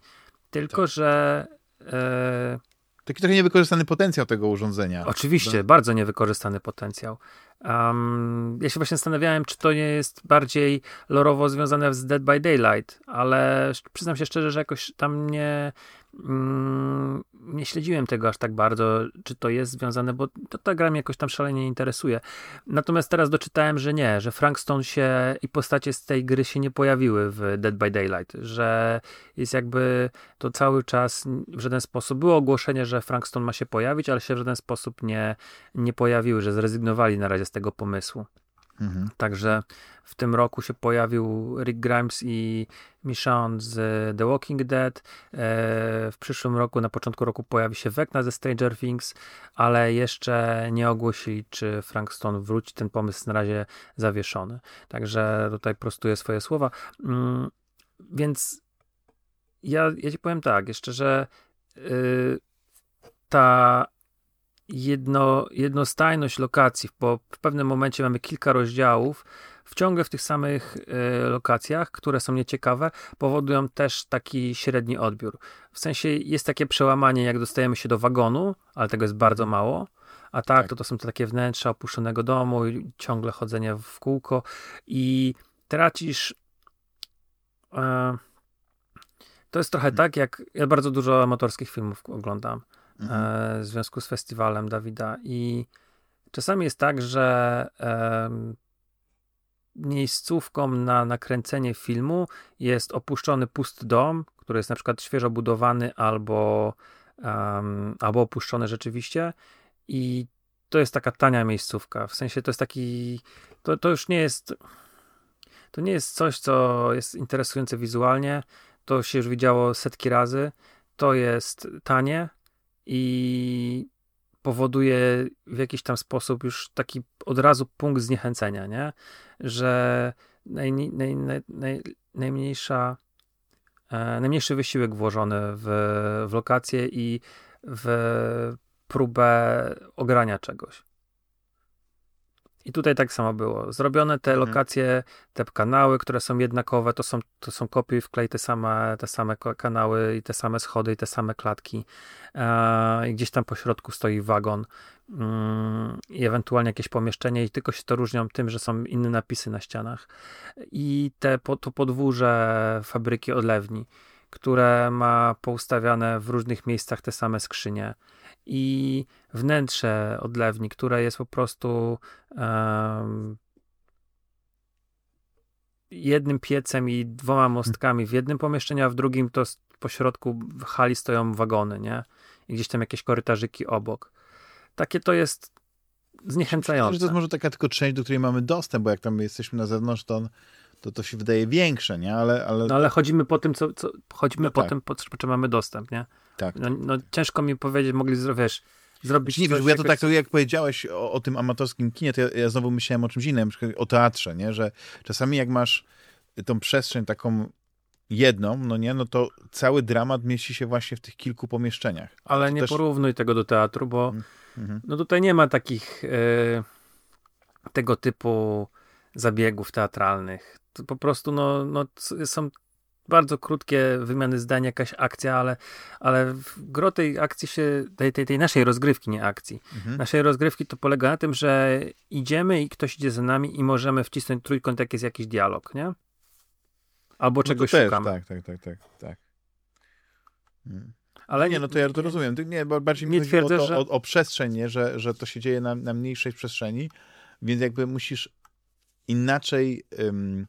Tylko, tak. że. E... Taki trochę niewykorzystany potencjał tego urządzenia. Oczywiście, tak? bardzo niewykorzystany potencjał. Um, ja się właśnie zastanawiałem, czy to nie jest bardziej lorowo związane z Dead by Daylight, ale przyznam się szczerze, że jakoś tam nie, Mm, nie śledziłem tego aż tak bardzo, czy to jest związane, bo to, ta gra mnie jakoś tam szalenie interesuje. Natomiast teraz doczytałem, że nie, że Frankstone się i postacie z tej gry się nie pojawiły w Dead by Daylight, że jest jakby to cały czas w żaden sposób było ogłoszenie, że Frankstone ma się pojawić, ale się w żaden sposób nie, nie pojawiły, że zrezygnowali na razie z tego pomysłu. Mhm. Także w tym roku się pojawił Rick Grimes i Michonne z The Walking Dead. E, w przyszłym roku, na początku roku pojawi się Vecna ze Stranger Things, ale jeszcze nie ogłosili, czy Frank Stone wróci. Ten pomysł na razie zawieszony. Także tutaj prostuję swoje słowa. Mm, więc ja, ja ci powiem tak, jeszcze, że yy, ta jedno, jednostajność lokacji, bo w pewnym momencie mamy kilka rozdziałów, w ciągle w tych samych y, lokacjach, które są nieciekawe, powodują też taki średni odbiór. W sensie jest takie przełamanie, jak dostajemy się do wagonu, ale tego jest bardzo mało. A tak, tak. To, to są te takie wnętrza opuszczonego domu i ciągle chodzenie w kółko i tracisz. E, to jest trochę hmm. tak, jak ja bardzo dużo amatorskich filmów oglądam mhm. E, w związku z festiwalem Dawida. I czasami jest tak, że miejscówką na nakręcenie filmu jest opuszczony pusty dom, który jest na przykład świeżo budowany albo, albo opuszczony rzeczywiście. I to jest taka tania miejscówka, w sensie to jest taki, to, to już nie jest, to nie jest coś, co jest interesujące wizualnie, to się już widziało setki razy, to jest tanie i powoduje w jakiś tam sposób już taki od razu punkt zniechęcenia, nie? Że naj, naj, naj, najmniejsza, e, najmniejszy wysiłek włożony w, w lokację i w próbę ogrania czegoś. I tutaj tak samo było. Zrobione te mhm. lokacje, te kanały, które są jednakowe, to są, to są kopie wklej te same, te same kanały i te same schody i te same klatki. E, I gdzieś tam po środku stoi wagon mm, i ewentualnie jakieś pomieszczenie i tylko się to różnią tym, że są inne napisy na ścianach. I te, to podwórze fabryki odlewni, które ma poustawiane w różnych miejscach te same skrzynie i wnętrze odlewni, które jest po prostu um, jednym piecem i dwoma mostkami w jednym pomieszczeniu, a w drugim to po środku hali stoją wagony, nie? I gdzieś tam jakieś korytarzyki obok. Takie to jest zniechęcające. Myślę, że to jest może taka tylko część, do której mamy dostęp, bo jak tam jesteśmy na zewnątrz, to, to, to się wydaje większe, nie? Ale, ale... No ale chodzimy po tym, co, co chodzimy no po tak. tym, po, po czym mamy dostęp, nie? Tak. No, no, ciężko mi powiedzieć, mogli wiesz, zrobić. Nie wiesz, bo ja to tak, to jak powiedziałeś o, o tym amatorskim kinie, to ja, ja, znowu myślałem o czymś innym, o teatrze, nie? Że czasami jak masz tą przestrzeń taką jedną, no nie, no to cały dramat mieści się właśnie w tych kilku pomieszczeniach. Ale to nie też... porównuj tego do teatru, bo mm, mhm. no tutaj nie ma takich e, tego typu zabiegów teatralnych. To po prostu no, no, są bardzo krótkie wymiany zdań, jakaś akcja, ale, ale w gro tej akcji się, tej, tej, tej naszej rozgrywki, nie akcji, mhm. naszej rozgrywki to polega na tym, że idziemy i ktoś idzie za nami i możemy wcisnąć trójkąt, jak jest jakiś dialog, nie? Albo no czegoś też, szukamy. Tak, tak, tak, tak, tak. Hmm. Ale nie, no to ja to rozumiem. Nie, bo bardziej nie mi twierdzę, o, to, że... o, o, przestrzeń, nie? Że, że to się dzieje na, na mniejszej przestrzeni, więc jakby musisz inaczej um,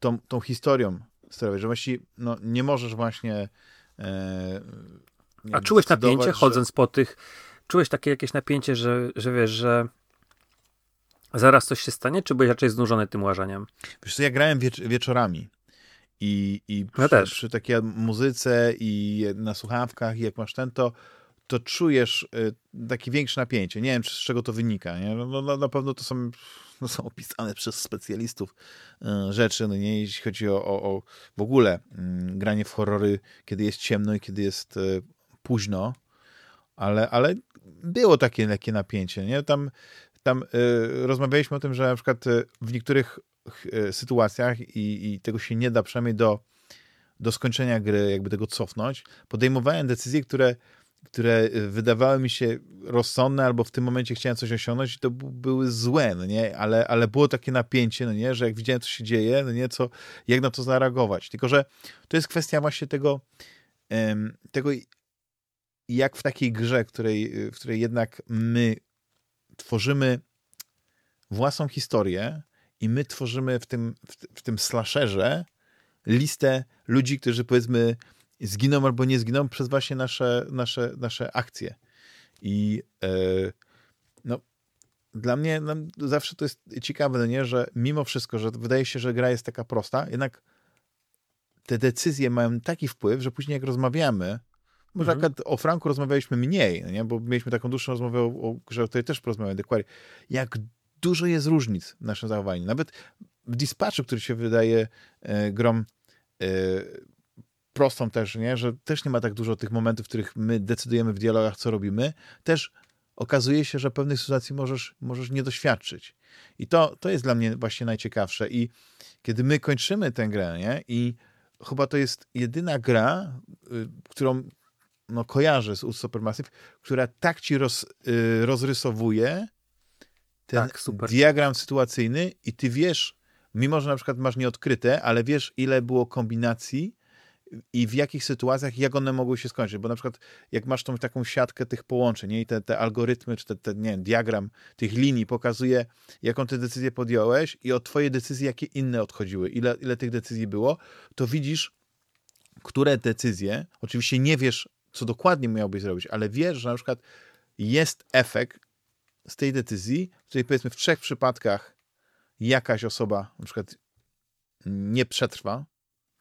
tą, tą historią sterować, że właściwie no, nie możesz właśnie. E, A czułeś napięcie że... chodząc po tych. Czułeś takie jakieś napięcie, że, że wiesz, że zaraz coś się stanie, czy byłeś raczej znużony tym łażeniem? Wiesz co, ja grałem wiecz wieczorami. I, i przy, ja też. przy takiej muzyce i na słuchawkach, i jak masz ten, to, to czujesz y, takie większe napięcie. Nie wiem, z czego to wynika. Nie? No, no, na pewno to są no, są opisane przez specjalistów e, rzeczy, no nie, jeśli chodzi o, o, o w ogóle mm, granie w horrory, kiedy jest ciemno i kiedy jest e, późno, ale, ale było takie lekkie napięcie, nie? Tam, tam y, rozmawialiśmy o tym, że na przykład w niektórych sytuacjach i, i tego się nie da przynajmniej do, do skończenia gry, jakby tego cofnąć, podejmowałem decyzje, które które y, wydawały mi się rozsądne, albo w tym momencie chciałem coś osiągnąć i to były złe, no nie? Ale, ale było takie napięcie, no nie? Że jak widziałem, co się dzieje, no nie? Co, jak na to zareagować. Tylko, że to jest kwestia właśnie tego, tego jak w takiej grze, której, w której jednak my tworzymy własną historię i my tworzymy w tym, w, w tym slasherze listę ludzi, którzy powiedzmy zginą albo nie zginą przez właśnie nasze, nasze, nasze akcje. I e, no, dla mnie no, zawsze to jest ciekawe, no nie, że mimo wszystko, że wydaje się, że gra jest taka prosta, jednak te decyzje mają taki wpływ, że później jak rozmawiamy, może mhm. akurat o Franku rozmawialiśmy mniej, no nie? bo mieliśmy taką dłuższą rozmowę o, o grze, o której też porozmawiamy dokładnie. Jak dużo jest różnic w naszym zachowaniu. Nawet w Dispatchu, który się wydaje e, grom e, prostą też, nie? że też nie ma tak dużo tych momentów, w których my decydujemy w dialogach, co robimy, też okazuje się, że pewnych sytuacji możesz, możesz nie doświadczyć. I to, to jest dla mnie właśnie najciekawsze. I kiedy my kończymy tę grę, nie? i chyba to jest jedyna gra, y, którą no, kojarzę z Supermassive, która tak ci roz, y, rozrysowuje ten tak, diagram sytuacyjny i ty wiesz, mimo że na przykład masz nieodkryte, ale wiesz, ile było kombinacji i w jakich sytuacjach, jak one mogły się skończyć. Bo na przykład, jak masz tą taką siatkę tych połączeń nie? i te, te algorytmy, czy ten nie diagram tych linii pokazuje, jaką ty decyzję podjąłeś i od twojej decyzji, jakie inne odchodziły, ile, ile tych decyzji było, to widzisz, które decyzje, oczywiście nie wiesz, co dokładnie miałbyś zrobić, ale wiesz, że na przykład jest efekt z tej decyzji, w której powiedzmy w trzech przypadkach jakaś osoba na przykład nie przetrwa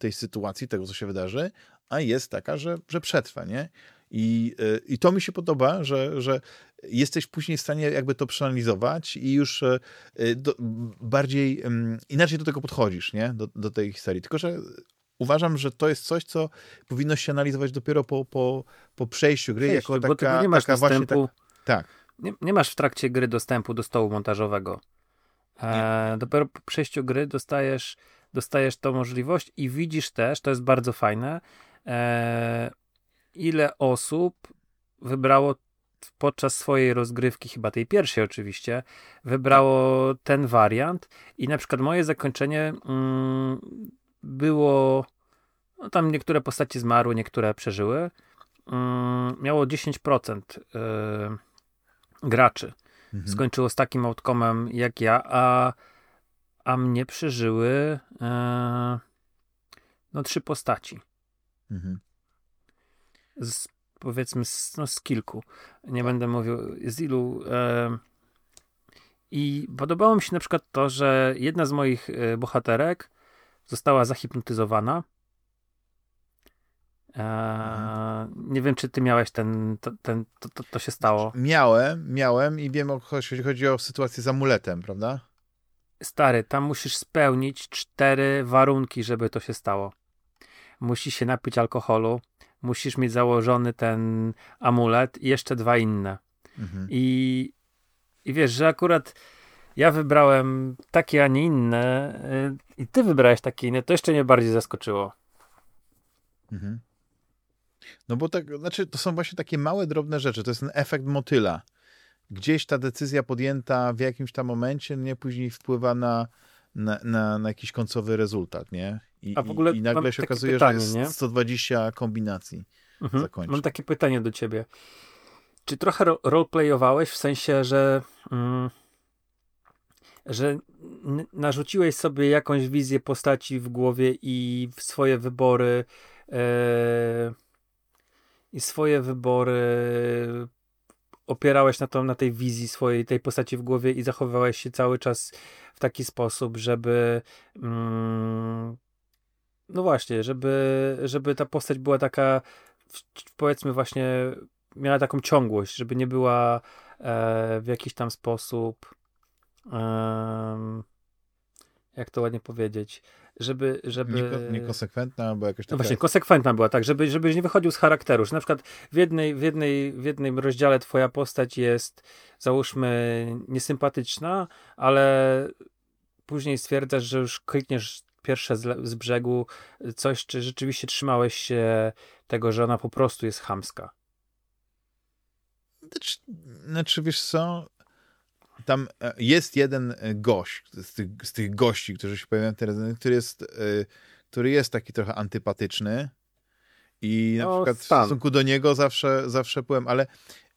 tej sytuacji, tego co się wydarzy, a jest taka, że, że przetrwa, nie? I, y, I to mi się podoba, że, że jesteś później w stanie jakby to przeanalizować i już y, do, bardziej inaczej do tego podchodzisz, nie? Do, do tej historii. Tylko, że uważam, że to jest coś, co powinno się analizować dopiero po, po, po przejściu gry, jako taka, nie masz taka dostępu, właśnie tak. tak. Nie, nie, masz w trakcie gry dostępu do stołu montażowego. E, dopiero po przejściu gry dostajesz, dostajesz tą możliwość i widzisz też, to jest bardzo fajne, e, ile osób wybrało podczas swojej rozgrywki, chyba tej pierwszej oczywiście, wybrało ten wariant i na przykład moje zakończenie mm, było, no tam niektóre postacie zmarły, niektóre przeżyły, mm, miało 10% y, graczy. Mhm. Skończyło z takim outcomem jak ja, a, a mnie przeżyły y, no trzy postaci. Mhm. Z, powiedzmy z, no, z kilku. Nie będę mówił z ilu. E, I podobało mi się na przykład to, że jedna z moich e, bohaterek została zahipnotyzowana. E, nie wiem, czy ty miałeś ten, to, ten to, to, to, się stało. Miałem, miałem i wiem, jeśli chodzi o sytuację z amuletem, prawda? Stary, tam musisz spełnić cztery warunki, żeby to się stało. Musisz się napić alkoholu, musisz mieć założony ten amulet i jeszcze dwa inne. Mhm. I, I wiesz, że akurat ja wybrałem takie, a nie inne y, i ty wybrałeś takie inne, to jeszcze mnie bardziej zaskoczyło. Mhm. No bo tak, znaczy to są właśnie takie małe, drobne rzeczy, to jest ten efekt motyla. Gdzieś ta decyzja podjęta w jakimś tam momencie, nie później wpływa na, na, na, na jakiś końcowy rezultat, nie? I, A w ogóle i nagle się okazuje, pytanie, że jest nie? 120 kombinacji mhm. Mam takie pytanie do ciebie. Czy trochę roleplayowałeś w sensie, że mm, że narzuciłeś sobie jakąś wizję postaci w głowie i swoje wybory e, i swoje wybory opierałeś na, to, na tej wizji swojej, tej postaci w głowie i zachowywałeś się cały czas w taki sposób, żeby mm, no właśnie, żeby, żeby ta postać była taka powiedzmy właśnie miała taką ciągłość, żeby nie była e, w jakiś tam sposób jak to ładnie powiedzieć, żeby... żeby... Niekonsekwentna albo jakoś taka... No właśnie, konsekwentna była, tak, żeby, żebyś nie wychodził z charakteru, że na przykład w, jednej, w, jednej, w jednym rozdziale twoja postać jest, załóżmy, niesympatyczna, ale później stwierdzasz, że już klikniesz pierwsze z, z brzegu coś, czy rzeczywiście trzymałeś się tego, że ona po prostu jest chamska. Znaczy, znaczy wiesz co, tam e, jest jeden e, gość z tych, z tych gości, którzy się pojawiają teraz, który jest, e, który jest taki trochę antypatyczny i na no, przykład stan. w stosunku do niego zawsze, zawsze byłem, ale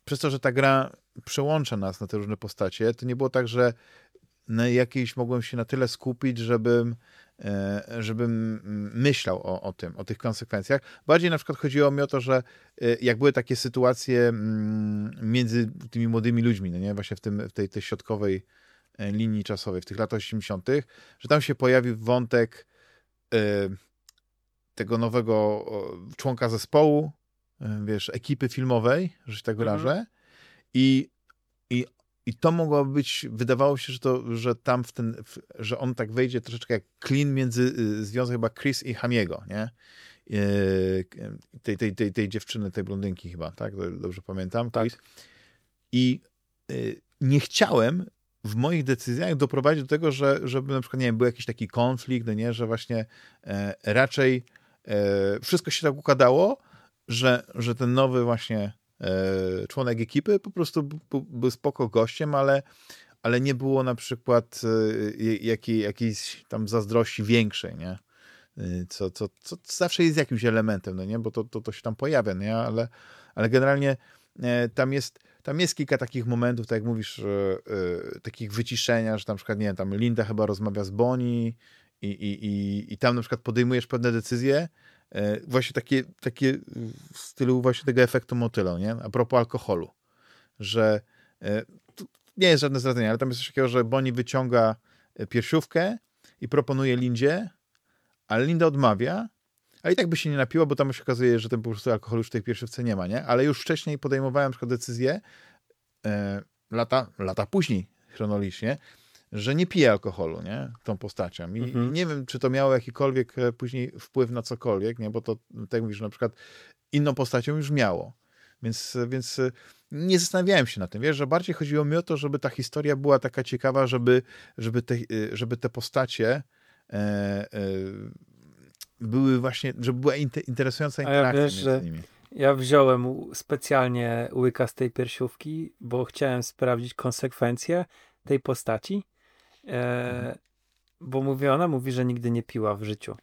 przez to, że ta gra przełącza nas na te różne postacie, to nie było tak, że na jakiejś mogłem się na tyle skupić, żebym żebym myślał o, o tym, o tych konsekwencjach. Bardziej na przykład chodziło mi o to, że e, jak były takie sytuacje mm, między tymi młodymi ludźmi, no nie, właśnie w, tym, w tej, tej środkowej e, linii czasowej, w tych latach 80., że tam się pojawił wątek tego nowego członka zespołu, wiesz, ekipy filmowej, że się tak mhm. wyrażę, i, i i to mogło być, wydawało się, że, to, że tam w ten, w, że on tak wejdzie troszeczkę jak klin między y, związek chyba Chris i Hamiego, nie? Y, tej, tej, tej, tej dziewczyny, tej blondynki chyba, tak? Dobrze pamiętam? Tak. I y, nie chciałem w moich decyzjach doprowadzić do tego, że, żeby na przykład, nie wiem, był jakiś taki konflikt, nie, że właśnie e, raczej e, wszystko się tak układało, że, że ten nowy właśnie członek ekipy, po prostu był spoko gościem, ale, ale nie było na przykład e, jakiej, jakiejś tam zazdrości większej, nie? E, co, co, co zawsze jest jakimś elementem, no nie? Bo to, to, to się tam pojawia, nie? Ale, ale generalnie tam jest, tam jest kilka takich momentów, tak jak mówisz, takich wyciszenia, że na przykład, nie wiem, tam Linda chyba rozmawia z Bonnie i, i, i, i tam na przykład podejmujesz pewne decyzje, e, właśnie takie, takie w stylu właśnie tego efektu motyla, nie? A propos alkoholu, że e, nie jest żadne zdradzenie, ale tam jest coś takiego, że Bonnie wyciąga e, piersiówkę i proponuje Lindzie, ale Linda odmawia, a i tak by się nie napiła, bo tam się okazuje, że ten po prostu alkoholu już w tej piersiówce nie ma, nie? Ale już wcześniej podejmowałem na przykład decyzję, e, lata, lata później chronologicznie, że nie pije alkoholu, nie? Tą postacią. I, Mhm. Nie wiem, czy to miało jakikolwiek e, później wpływ na cokolwiek, nie? Bo to, tak jak mówisz, na przykład inną postacią już miało. Więc, więc e, nie zastanawiałem się na tym, wiesz, że bardziej chodziło mi o to, żeby ta historia była taka ciekawa, żeby, żeby, te, e, żeby te postacie e, e, były właśnie, żeby była inte, interesująca ja interakcja wiesz, między że- nimi. Ja wziąłem specjalnie łyka z tej piersiówki, bo chciałem sprawdzić konsekwencje tej postaci. E, Mhm. Bo mówi, ona mówi, że nigdy nie piła w życiu.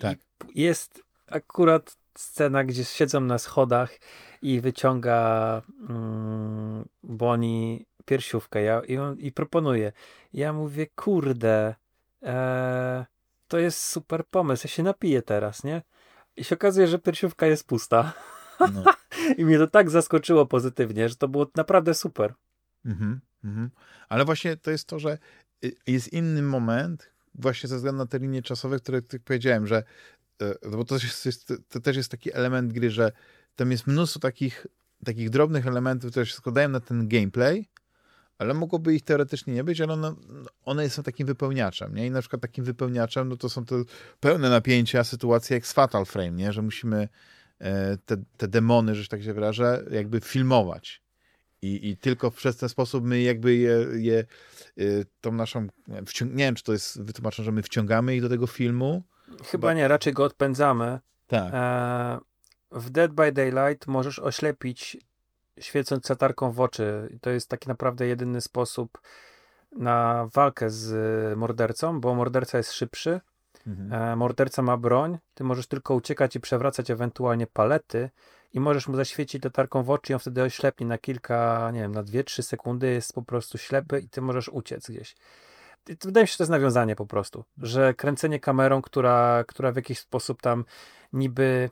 Tak. I jest akurat scena, gdzie siedzą na schodach i wyciąga mm, Bonnie piersiówkę ja, i, on, i proponuje. Ja mówię, kurde, e, to jest super pomysł, ja się napiję teraz, nie? I się okazuje, że piersiówka jest pusta. No. [laughs] I mnie to tak zaskoczyło pozytywnie, że to było naprawdę super. Mhm, mhm. Ale właśnie to jest to, że jest inny moment, właśnie ze względu na te linie czasowe, które tak powiedziałem, że y, bo to, jest, to też jest taki element gry, że tam jest mnóstwo takich, takich drobnych elementów, które się składają na ten gameplay, ale mogłoby ich teoretycznie nie być, ale one, one są takim wypełniaczem, nie? I na przykład takim wypełniaczem, no to są te pełne napięcia sytuacje jak z Fatal Frame, nie? Że musimy e, te, te demony, że tak się wyrażę, jakby filmować. I, I tylko przez ten sposób my jakby je, je y, tą naszą, nie wiem, wciąg- nie wiem, czy to jest wytłumaczone, że my wciągamy ich do tego filmu. Chyba nie, raczej go odpędzamy. Tak. E, w Dead by Daylight możesz oślepić świecąc latarką w oczy. To jest taki naprawdę jedyny sposób na walkę z mordercą, bo morderca jest szybszy. Mhm. E, morderca ma broń, ty możesz tylko uciekać i przewracać ewentualnie palety i możesz mu zaświecić latarką w oczy i on wtedy oślepnie na kilka, nie wiem, na 2-3 sekundy, jest po prostu ślepy i ty możesz uciec gdzieś. I Wydaje mi się, że to jest nawiązanie po prostu, że kręcenie kamerą, która, która w jakiś sposób tam niby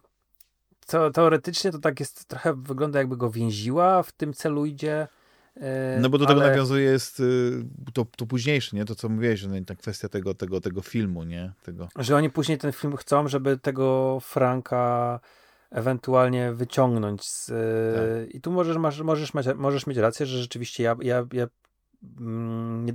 to, teoretycznie to tak jest, trochę wygląda jakby go więziła, w tym celu idzie. e, No bo do tego ale- nawiązuje jest y, to, to późniejsze, nie? To, co mówiłeś, że no, ta kwestia tego, tego, tego filmu, nie? Tego. że oni później ten film chcą, żeby tego Franka ewentualnie wyciągnąć. Z, Tak. I tu możesz, masz, możesz, mieć, możesz mieć rację, że rzeczywiście ja, ja, ja mm, nie,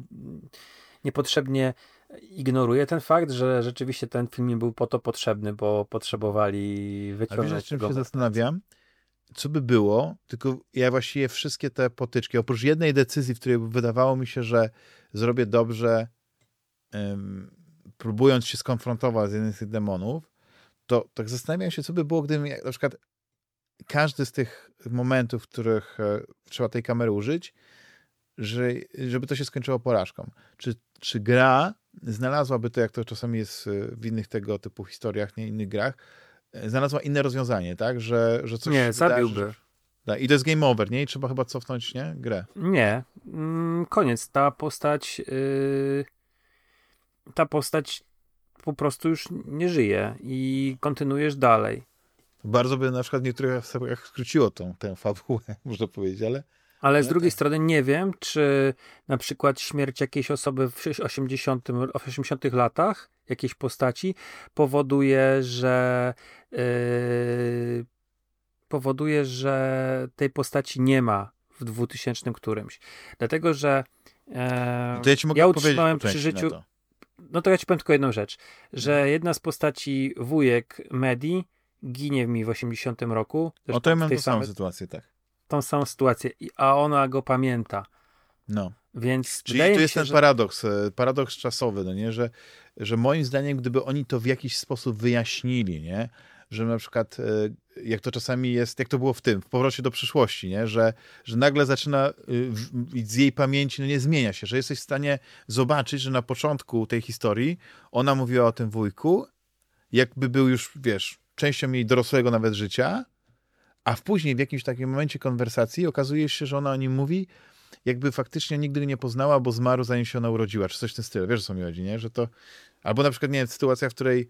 niepotrzebnie ignoruję ten fakt, że rzeczywiście ten film nie był po to potrzebny, bo potrzebowali A wiesz, wyciągnąć czym go. się zastanawiam? Co by było, tylko ja właściwie wszystkie te potyczki, oprócz jednej decyzji, w której wydawało mi się, że zrobię dobrze, em, próbując się skonfrontować z jednym z tych demonów, to tak zastanawiam się, co by było, gdybym na przykład każdy z tych momentów, w których e, trzeba tej kamery użyć, że, żeby to się skończyło porażką. Czy, czy gra znalazłaby to, jak to czasami jest e, w innych tego typu historiach, nie innych grach, e, znalazła inne rozwiązanie, tak? Że, że coś Nie, zabiłby. I to jest game over, nie? I trzeba chyba cofnąć, nie? Grę. Nie, mm, koniec. Ta postać yy, ta postać po prostu już nie żyje i kontynuujesz dalej. Bardzo by na przykład w niektórych aspektach skróciło tą, tę fabułę, [laughs] można powiedzieć, ale Ale z drugiej tak. strony nie wiem, czy na przykład śmierć jakiejś osoby w 80, 80 latach, jakiejś postaci, powoduje, że yy, powoduje, że tej postaci nie ma w 2000 którymś. Dlatego, że e, to ja ja utrzymałem przy życiu, to. No to ja ci powiem tylko jedną rzecz, że jedna z postaci wujek Medi ginie mi w 80 roku. No to ja mam tą samą sytuację, tak. tą samą sytuację, i- a ona go pamięta. No. Więc Czyli tu jest się, ten że... paradoks, e, paradoks czasowy, no nie? Że, że moim zdaniem, gdyby oni to w jakiś sposób wyjaśnili, nie? Że na przykład, e, jak to czasami jest, jak to było w tym, w powrocie do przyszłości, nie? Że, że nagle zaczyna w- z jej pamięci, no nie zmienia się, że jesteś w stanie zobaczyć, że na początku tej historii ona mówiła o tym wujku, jakby był już, wiesz, częścią jej dorosłego nawet życia, a w później w jakimś takim momencie konwersacji okazuje się, że ona o nim mówi, jakby faktycznie nigdy nie poznała, bo zmarł zanim się ona urodziła, czy coś w tym stylu. Wiesz, o co mi chodzi, nie? Że to... Albo na przykład, nie wiem, sytuacja, w której e,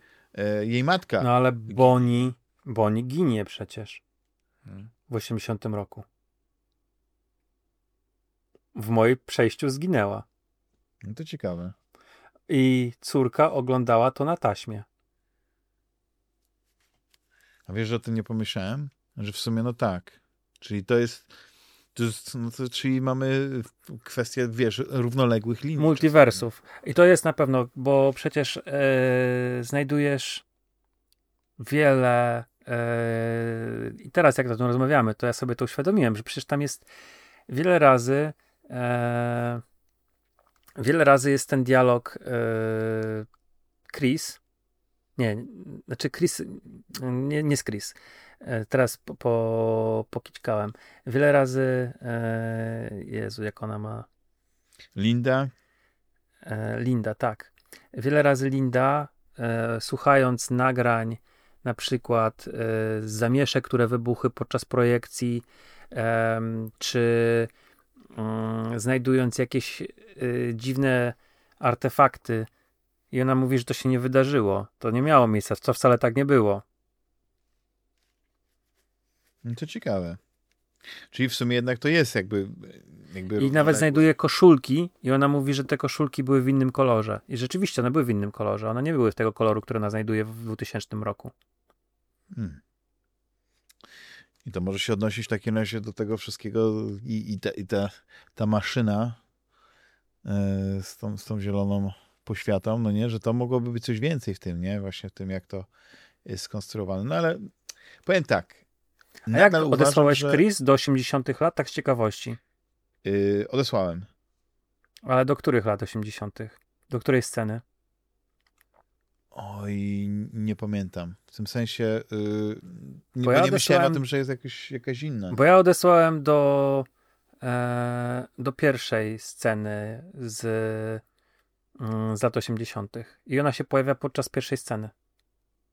jej matka. No ale Bonnie, Bonnie ginie przecież Hmm. w 80 roku. W moim przejściu zginęła. No to ciekawe. I córka oglądała to na taśmie. A wiesz, że o tym nie pomyślałem? Że w sumie no tak. Czyli to jest no to, czyli mamy kwestię, wiesz, równoległych linii. Multiversów. I to jest na pewno, bo przecież e, znajdujesz wiele. e, I teraz, jak o tym rozmawiamy, to ja sobie to uświadomiłem, że przecież tam jest wiele razy. E, wiele razy jest ten dialog Chris. Nie, znaczy Chris. Nie, nie z Chris. E, teraz po, po, pokićkałem. Wiele razy. E, Jezu, jak ona ma. Linda, E, Linda, tak. Wiele razy Linda, słuchając nagrań, na przykład z zamieszek, które wybuchły podczas projekcji, czy mm, znajdując jakieś dziwne artefakty, i ona mówi, że to się nie wydarzyło. To nie miało miejsca, to wcale tak nie było. No to ciekawe. Czyli w sumie jednak to jest jakby... jakby I nawet znajduje koszulki, i ona mówi, że te koszulki były w innym kolorze. I rzeczywiście one były w innym kolorze. One nie były w tego koloru, który ona znajduje w 2000 roku. Hmm. I to może się odnosić w takim razie do tego wszystkiego i, i, ta, i ta, ta maszyna e, z, tą, z tą zieloną poświatą, no nie, że to mogłoby być coś więcej w tym, nie? Właśnie w tym, jak to jest skonstruowane. No ale powiem tak. A jak uważam, odesłałeś że- Chris do 80 lat, tak z ciekawości? Y, odesłałem. Ale do których lat 80? Do której sceny? Oj, nie pamiętam. W tym sensie y, nie, Bo ja nie myślałem o tym, że jest jakaś, jakaś inna. Bo ja odesłałem do, e, do pierwszej sceny z, mm, z lat 80. I ona się pojawia podczas pierwszej sceny.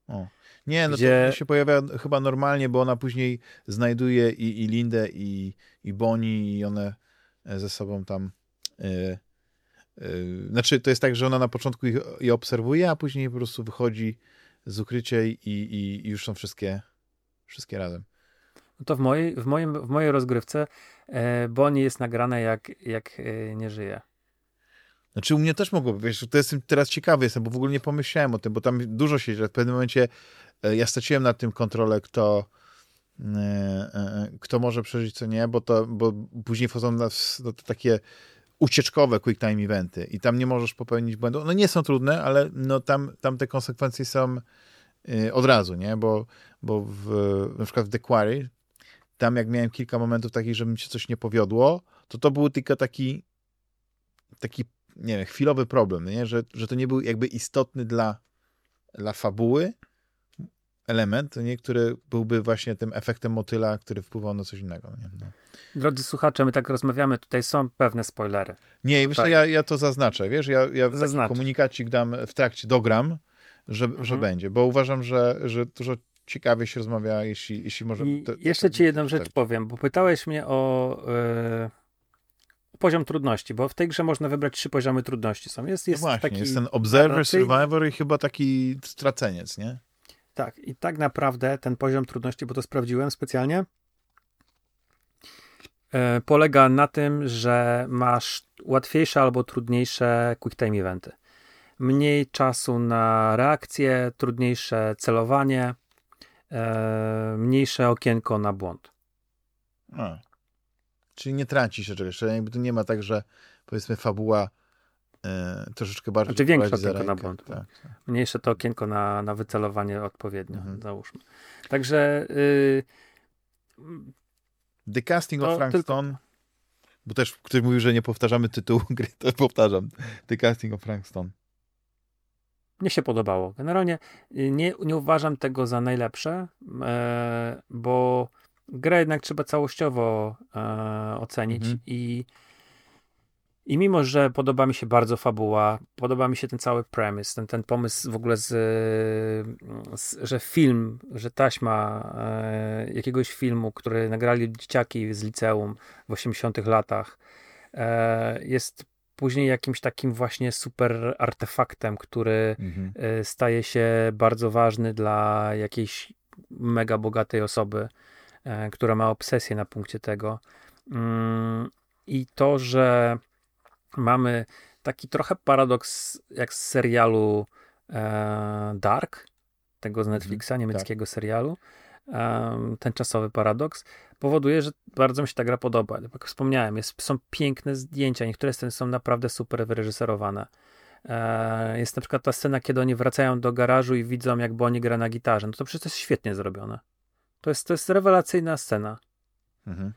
O. Nie, no Gdzie- to się pojawia chyba normalnie, bo ona później znajduje i, i Lindę, i, i Bonnie, i one e, ze sobą tam. Y, y, znaczy, to jest tak, że ona na początku ich, je obserwuje, a później po prostu wychodzi z ukrycia i, i, i już są wszystkie, wszystkie razem. No to w mojej, w moim, w mojej rozgrywce e, Bonnie jest nagrane jak, jak e, nie żyje. Znaczy u mnie też mogło, wiesz, to jestem teraz ciekawy jestem, bo w ogóle nie pomyślałem o tym, bo tam dużo się dzieje. W pewnym momencie e, ja straciłem nad tym kontrolę, kto, e, e, kto może przeżyć, co nie, bo to, bo później wchodzą na, no, to takie ucieczkowe quick time eventy i tam nie możesz popełnić błędu. No nie są trudne, ale no tam, tam te konsekwencje są od razu, nie, bo, bo w, na przykład w The Quarry tam jak miałem kilka momentów takich, że mi się coś nie powiodło, to to był tylko taki taki nie wiem, chwilowy problem, nie? Że, że to nie był jakby istotny dla, dla fabuły element, nie? który byłby właśnie tym efektem motyla, który wpływał na coś innego. Nie, no. Drodzy słuchacze, my tak rozmawiamy, tutaj są pewne spoilery. nie wiesz, Tak. ja, ja to zaznaczę, wiesz, ja, ja taki Zaznaczysz. komunikacik dam w trakcie, dogram, że, że Mhm. będzie, bo uważam, że, że dużo ciekawie się rozmawia, jeśli, jeśli może... I jeszcze ci jedną rzecz powiem, bo pytałeś mnie o e, poziom trudności, bo w tej grze można wybrać trzy poziomy trudności. Są. Jest, No jest właśnie, taki, jest ten Observer, Survivor i chyba taki straceniec, nie? Tak, i tak naprawdę ten poziom trudności, bo to sprawdziłem specjalnie, e, polega na tym, że masz łatwiejsze albo trudniejsze quick time eventy. Mniej czasu na reakcję, trudniejsze celowanie, e, mniejsze okienko na błąd. A. Czyli nie traci się czegoś, czyli jakby tu nie ma tak, że powiedzmy fabuła e, troszeczkę bardziej Znaczy większe za okienko na rękę. błąd. Tak. Mniejsze to okienko na, na wycelowanie odpowiednio, Mhm. załóżmy. Także y, The Casting of Frank tylko- Stone, bo też ktoś mówił, że nie powtarzamy tytułu [laughs] gry, to powtarzam. The Casting of Frank Stone. mnie się podobało. Generalnie y, nie, nie uważam tego za najlepsze, e, bo grę jednak trzeba całościowo e, ocenić Mhm. i i mimo, że podoba mi się bardzo fabuła, podoba mi się ten cały premise, ten, ten pomysł w ogóle z, z że film, że taśma e, jakiegoś filmu, który nagrali dzieciaki z liceum w 80 latach, e, jest później jakimś takim właśnie super artefaktem, który mhm. Y, staje się bardzo ważny dla jakiejś mega bogatej osoby, e, która ma obsesję na punkcie tego. Mm, I to, że mamy taki trochę paradoks jak z serialu e, Dark, tego z mhm. Netflixa, niemieckiego tak. serialu, ten czasowy paradoks, powoduje, że bardzo mi się ta gra podoba. Jak wspomniałem, jest, są piękne zdjęcia, niektóre sceny są naprawdę super wyreżyserowane. E, jest na przykład ta scena, kiedy oni wracają do garażu i widzą, jak Bonnie gra na gitarze. No to przecież to jest świetnie zrobione. To jest, to jest rewelacyjna scena. Mhm.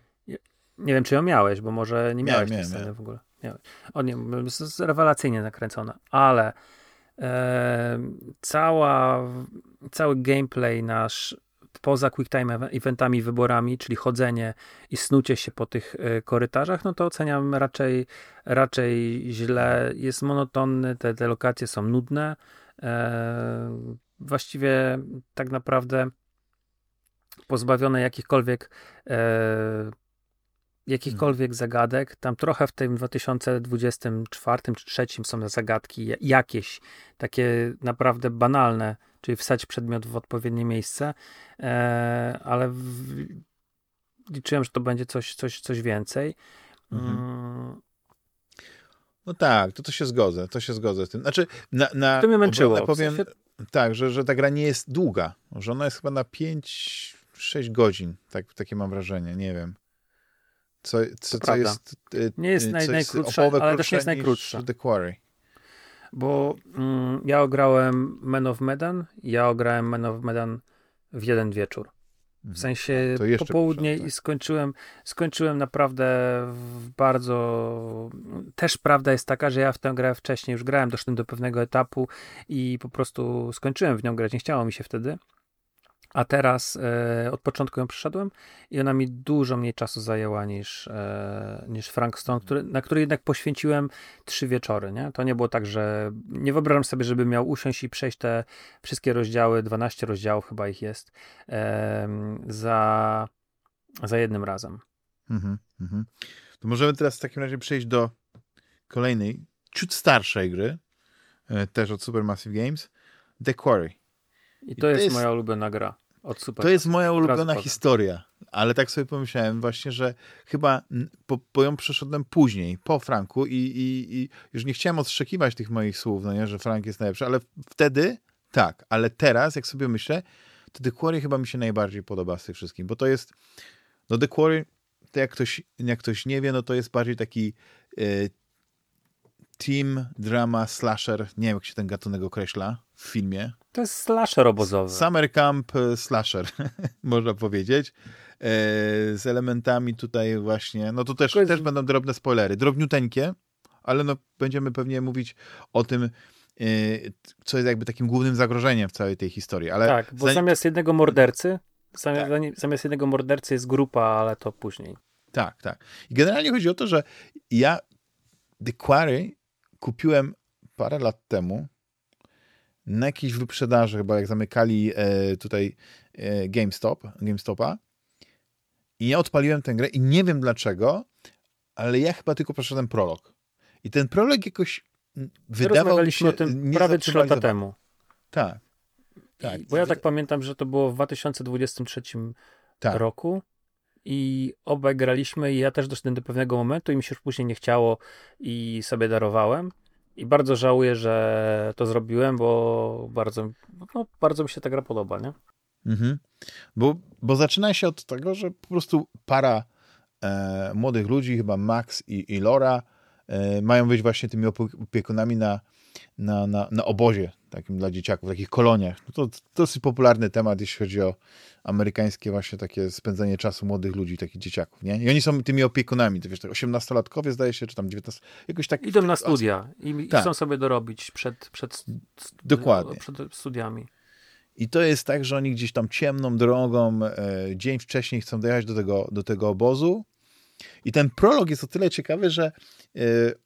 Nie wiem, czy ją miałeś, bo może nie miałeś tej sceny w ogóle. Miałeś. O nie, jest rewelacyjnie nakręcona, ale e, cała, cały gameplay nasz poza quicktime eventami, wyborami, czyli chodzenie i snucie się po tych e, korytarzach, no to oceniam raczej, raczej źle. Jest monotonny, te, te lokacje są nudne. E, właściwie tak naprawdę pozbawione jakichkolwiek e, jakichkolwiek zagadek. Tam trochę w tym 2024 czy 2023 są zagadki jakieś takie naprawdę banalne, czyli wsać przedmiot w odpowiednie miejsce, e, ale w, liczyłem, że to będzie coś, coś, coś więcej. Mhm. Mm. No tak, to, to się zgodzę, to się zgodzę z tym. Znaczy, na, na, to mnie męczyło. Powiem, w sensie... Tak, że, że ta gra nie jest długa, że ona jest chyba na 5-6 godzin, tak, takie mam wrażenie, nie wiem. Co, co, co jest, y, nie jest naj, najkrótsza, ale też nie jest najkrótsza. The Quarry. Bo mm, ja ograłem Men of Medan, ja ograłem Men of Medan w jeden wieczór. W mhm. sensie popołudnie tak. i skończyłem, skończyłem naprawdę w bardzo. Też prawda jest taka, że ja w tę grę wcześniej już grałem, doszedłem do pewnego etapu i po prostu skończyłem w nią grać. Nie chciało mi się wtedy. A teraz e, od początku ją przeszedłem i ona mi dużo mniej czasu zajęła niż, e, niż Frank Stone, który, na który jednak poświęciłem trzy wieczory. Nie? To nie było tak, że nie wyobrażam sobie, żeby miał usiąść i przejść te wszystkie rozdziały, 12 rozdziałów chyba ich jest, e, za, za jednym razem. Mhm, mhm. To możemy teraz w takim razie przejść do kolejnej, ciut starszej gry, e, też od Supermassive Games, The Quarry. I to, I jest, jest, moja ulubiona gra. Od super. To jest moja ulubiona historia, ale tak sobie pomyślałem właśnie, że chyba po, po ją przeszedłem później, po Franku i, i, i, już nie chciałem odstrzekiwać tych moich słów, no nie, że Frank jest najlepszy, ale wtedy tak, ale teraz jak sobie myślę, to The Quarry chyba mi się najbardziej podoba z tych wszystkich, bo to jest, no The Quarry, to jak ktoś, jak ktoś nie wie, no to jest bardziej taki y, team drama slasher, nie wiem jak się ten gatunek określa w filmie, to jest slasher obozowy. Summer Camp e, Slasher, [laughs] można powiedzieć. E, z elementami tutaj właśnie, no to też, jest... też będą drobne spoilery. Drobniuteńkie, ale no będziemy pewnie mówić o tym, e, co jest jakby takim głównym zagrożeniem w całej tej historii. Ale tak, bo zamiast jednego mordercy, zamiast, tak. zamiast jednego mordercy jest grupa, ale to później. Tak, tak. I generalnie chodzi o to, że ja The Quarry kupiłem parę lat temu na jakiejś wyprzedaży, chyba jak zamykali e, tutaj e, GameStop, GameStopa. I ja odpaliłem tę grę i nie wiem dlaczego, ale ja chyba tylko przeszedłem prolog. I ten prolog jakoś wydawał mi się... o tym prawie 3 lata temu. Tak. tak. Bo ja tak pamiętam, że to było w 2023 tak. roku i obaj graliśmy i ja też doszedłem do pewnego momentu i mi się już później nie chciało i sobie darowałem. I bardzo żałuję, że to zrobiłem, bo bardzo, no, bardzo mi się ta gra podoba, nie? Mhm. Bo, bo zaczyna się od tego, że po prostu para e, młodych ludzi, chyba Max i, i Laura, e, mają być właśnie tymi opiekunami na, na, na, na obozie takim dla dzieciaków, w takich koloniach. No to, to dosyć popularny temat, jeśli chodzi o amerykańskie właśnie takie spędzanie czasu młodych ludzi, takich dzieciaków, nie? I oni są tymi opiekunami, to wiesz, tak 18-latkowie zdaje się, czy tam 19, jakoś tak... Idą na studia i, tak. chcą sobie dorobić przed, przed, Dokładnie. przed studiami. I to jest tak, że oni gdzieś tam ciemną drogą, e, dzień wcześniej chcą dojechać do tego, do tego obozu. I ten prolog jest o tyle ciekawy, że e,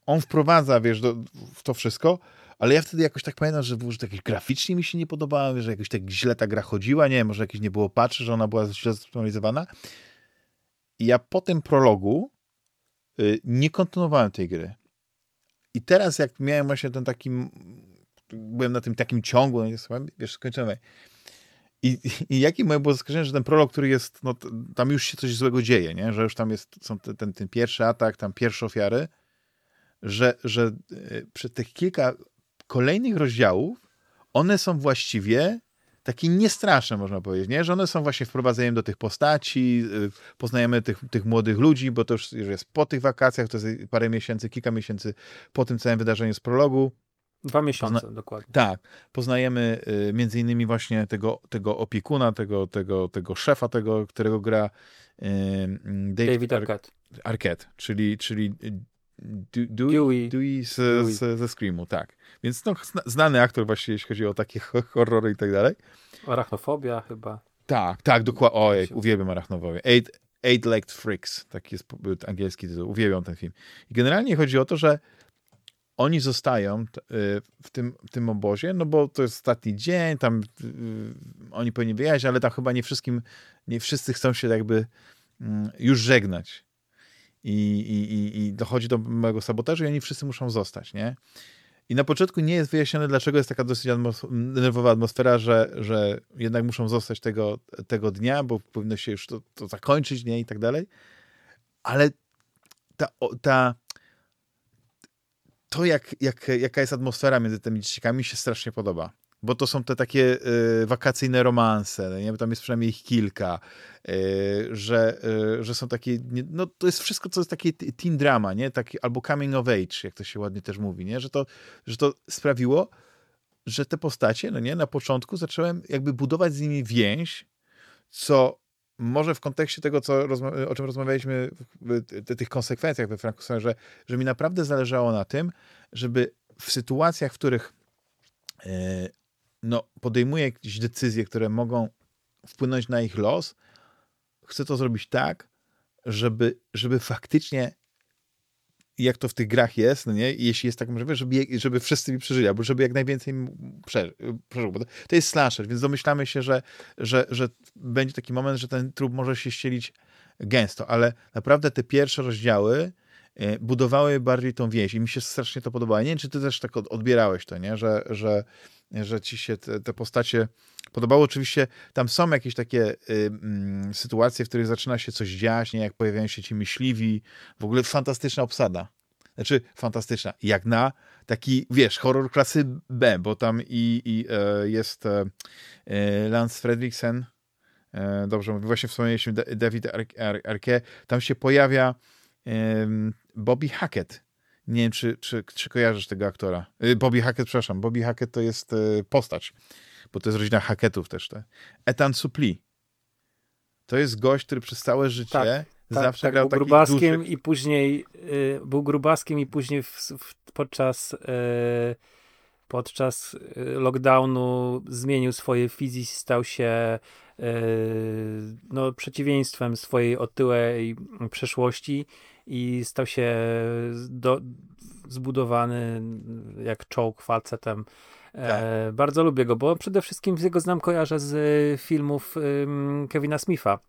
on wprowadza, wiesz, do, w to wszystko, ale ja wtedy jakoś tak pamiętam, że, że jakieś graficznie mi się nie podobało, że jakoś tak źle ta gra chodziła, nie wiem, może jakieś nie było patrzy, że ona była źle zoptymalizowana. I ja po tym prologu y, nie kontynuowałem tej gry. i teraz jak miałem właśnie ten taki, byłem na tym takim ciągu, no jest, wiesz, skończymy. I, I jakie moje było zaskoczenie, że ten prolog, który jest, no tam już się coś złego dzieje, nie? że już tam jest są ten, ten, ten pierwszy atak, tam pierwsze ofiary, że, że e, przez tych kilka kolejnych rozdziałów one są właściwie takie niestraszne, można powiedzieć, nie? że one są właśnie wprowadzeniem do tych postaci, y, poznajemy tych, tych młodych ludzi, bo to już jest po tych wakacjach, to jest parę miesięcy, kilka miesięcy po tym całym wydarzeniu z prologu. Dwa miesiące, Pozna dokładnie. Tak. Poznajemy y, między innymi właśnie tego, tego opiekuna, tego, tego, tego szefa, tego, którego gra y, David, David Arquette. Arquette, czyli, czyli Dewey, Dewey z, z, ze Screamu, tak. Więc no, znany aktor właśnie, jeśli chodzi o takie [laughs] horrory i tak dalej. Arachnofobia chyba. Tak, tak, dokładnie. Ojej, uwielbiam arachnofobię. Eight, Eight-Legged Freaks, taki jest angielski tytuł. Uwielbiam ten film. I generalnie chodzi o to, że oni zostają y, w tym, w tym obozie, no bo to jest ostatni dzień, tam y, oni powinni wyjechać, ale tam chyba nie wszystkim, nie wszyscy chcą się jakby mm, już żegnać i, i, i dochodzi do małego sabotażu i oni wszyscy muszą zostać, nie? I na początku nie jest wyjaśnione, dlaczego jest taka dosyć atmos nerwowa atmosfera, że, że jednak muszą zostać tego, tego dnia, bo powinno się już to, to zakończyć, nie? I tak dalej. Ale ta, ta, to, jak, jak, jaka jest atmosfera między tymi dzieciakami, mi się strasznie podoba bo to są te takie y, wakacyjne romanse, nie? tam jest przynajmniej ich kilka, y, że, y, że są takie, no to jest wszystko, co jest takie teen drama, nie? Taki, albo coming of age, jak to się ładnie też mówi, nie? Że to, że to sprawiło, że te postacie, no nie, na początku zacząłem jakby budować z nimi więź, co może w kontekście tego, co o czym rozmawialiśmy, tych konsekwencjach we Frankenstein, że, że mi naprawdę zależało na tym, żeby w sytuacjach, w których e, no, podejmuje jakieś decyzje, które mogą wpłynąć na ich los, chcę to zrobić tak, żeby, żeby faktycznie jak to w tych grach jest, no nie? Jeśli jest tak możliwe, żeby, żeby wszyscy mi przeżyli, albo żeby jak najwięcej przeżył. Bo to, to jest slasher, więc domyślamy się, że, że, że będzie taki moment, że ten trup może się ścielić gęsto, ale naprawdę te pierwsze rozdziały e, budowały bardziej tą więź i mi się strasznie to podobało. Nie wiem, czy ty też tak odbierałeś to, nie? Że, że, że ci się te, te postacie podobało. Oczywiście tam są jakieś takie y, y, sytuacje, w których zaczyna się coś dziać, nie? jak pojawiają się ci myśliwi, w ogóle fantastyczna obsada. Znaczy, fantastyczna. Jak na taki, wiesz, horror klasy B, bo tam i, i e, jest e, e Lance Fredriksen, dobrze mówię, właśnie wspomnieliśmy David Arquette, tam się pojawia Bobby Hackett, nie wiem, czy, czy, czy kojarzysz tego aktora. Y, Bobby Hackett, przepraszam. Bobby Hackett to jest y, postać, bo to jest rodzina Hackettów też. Te. Ethan Supli. To jest gość, który przez całe życie tak, tak zawsze tak, grał był grubaskiem i później y, był grubaskiem i później w, w, podczas y, podczas lockdownu zmienił swoje fizji, stał się no, przeciwieństwem swojej otyłej przeszłości i stał się do, zbudowany jak czołg facetem. E, tak. E, bardzo lubię go, bo przede wszystkim z jego znam kojarzę z filmów um, Kevina Smitha.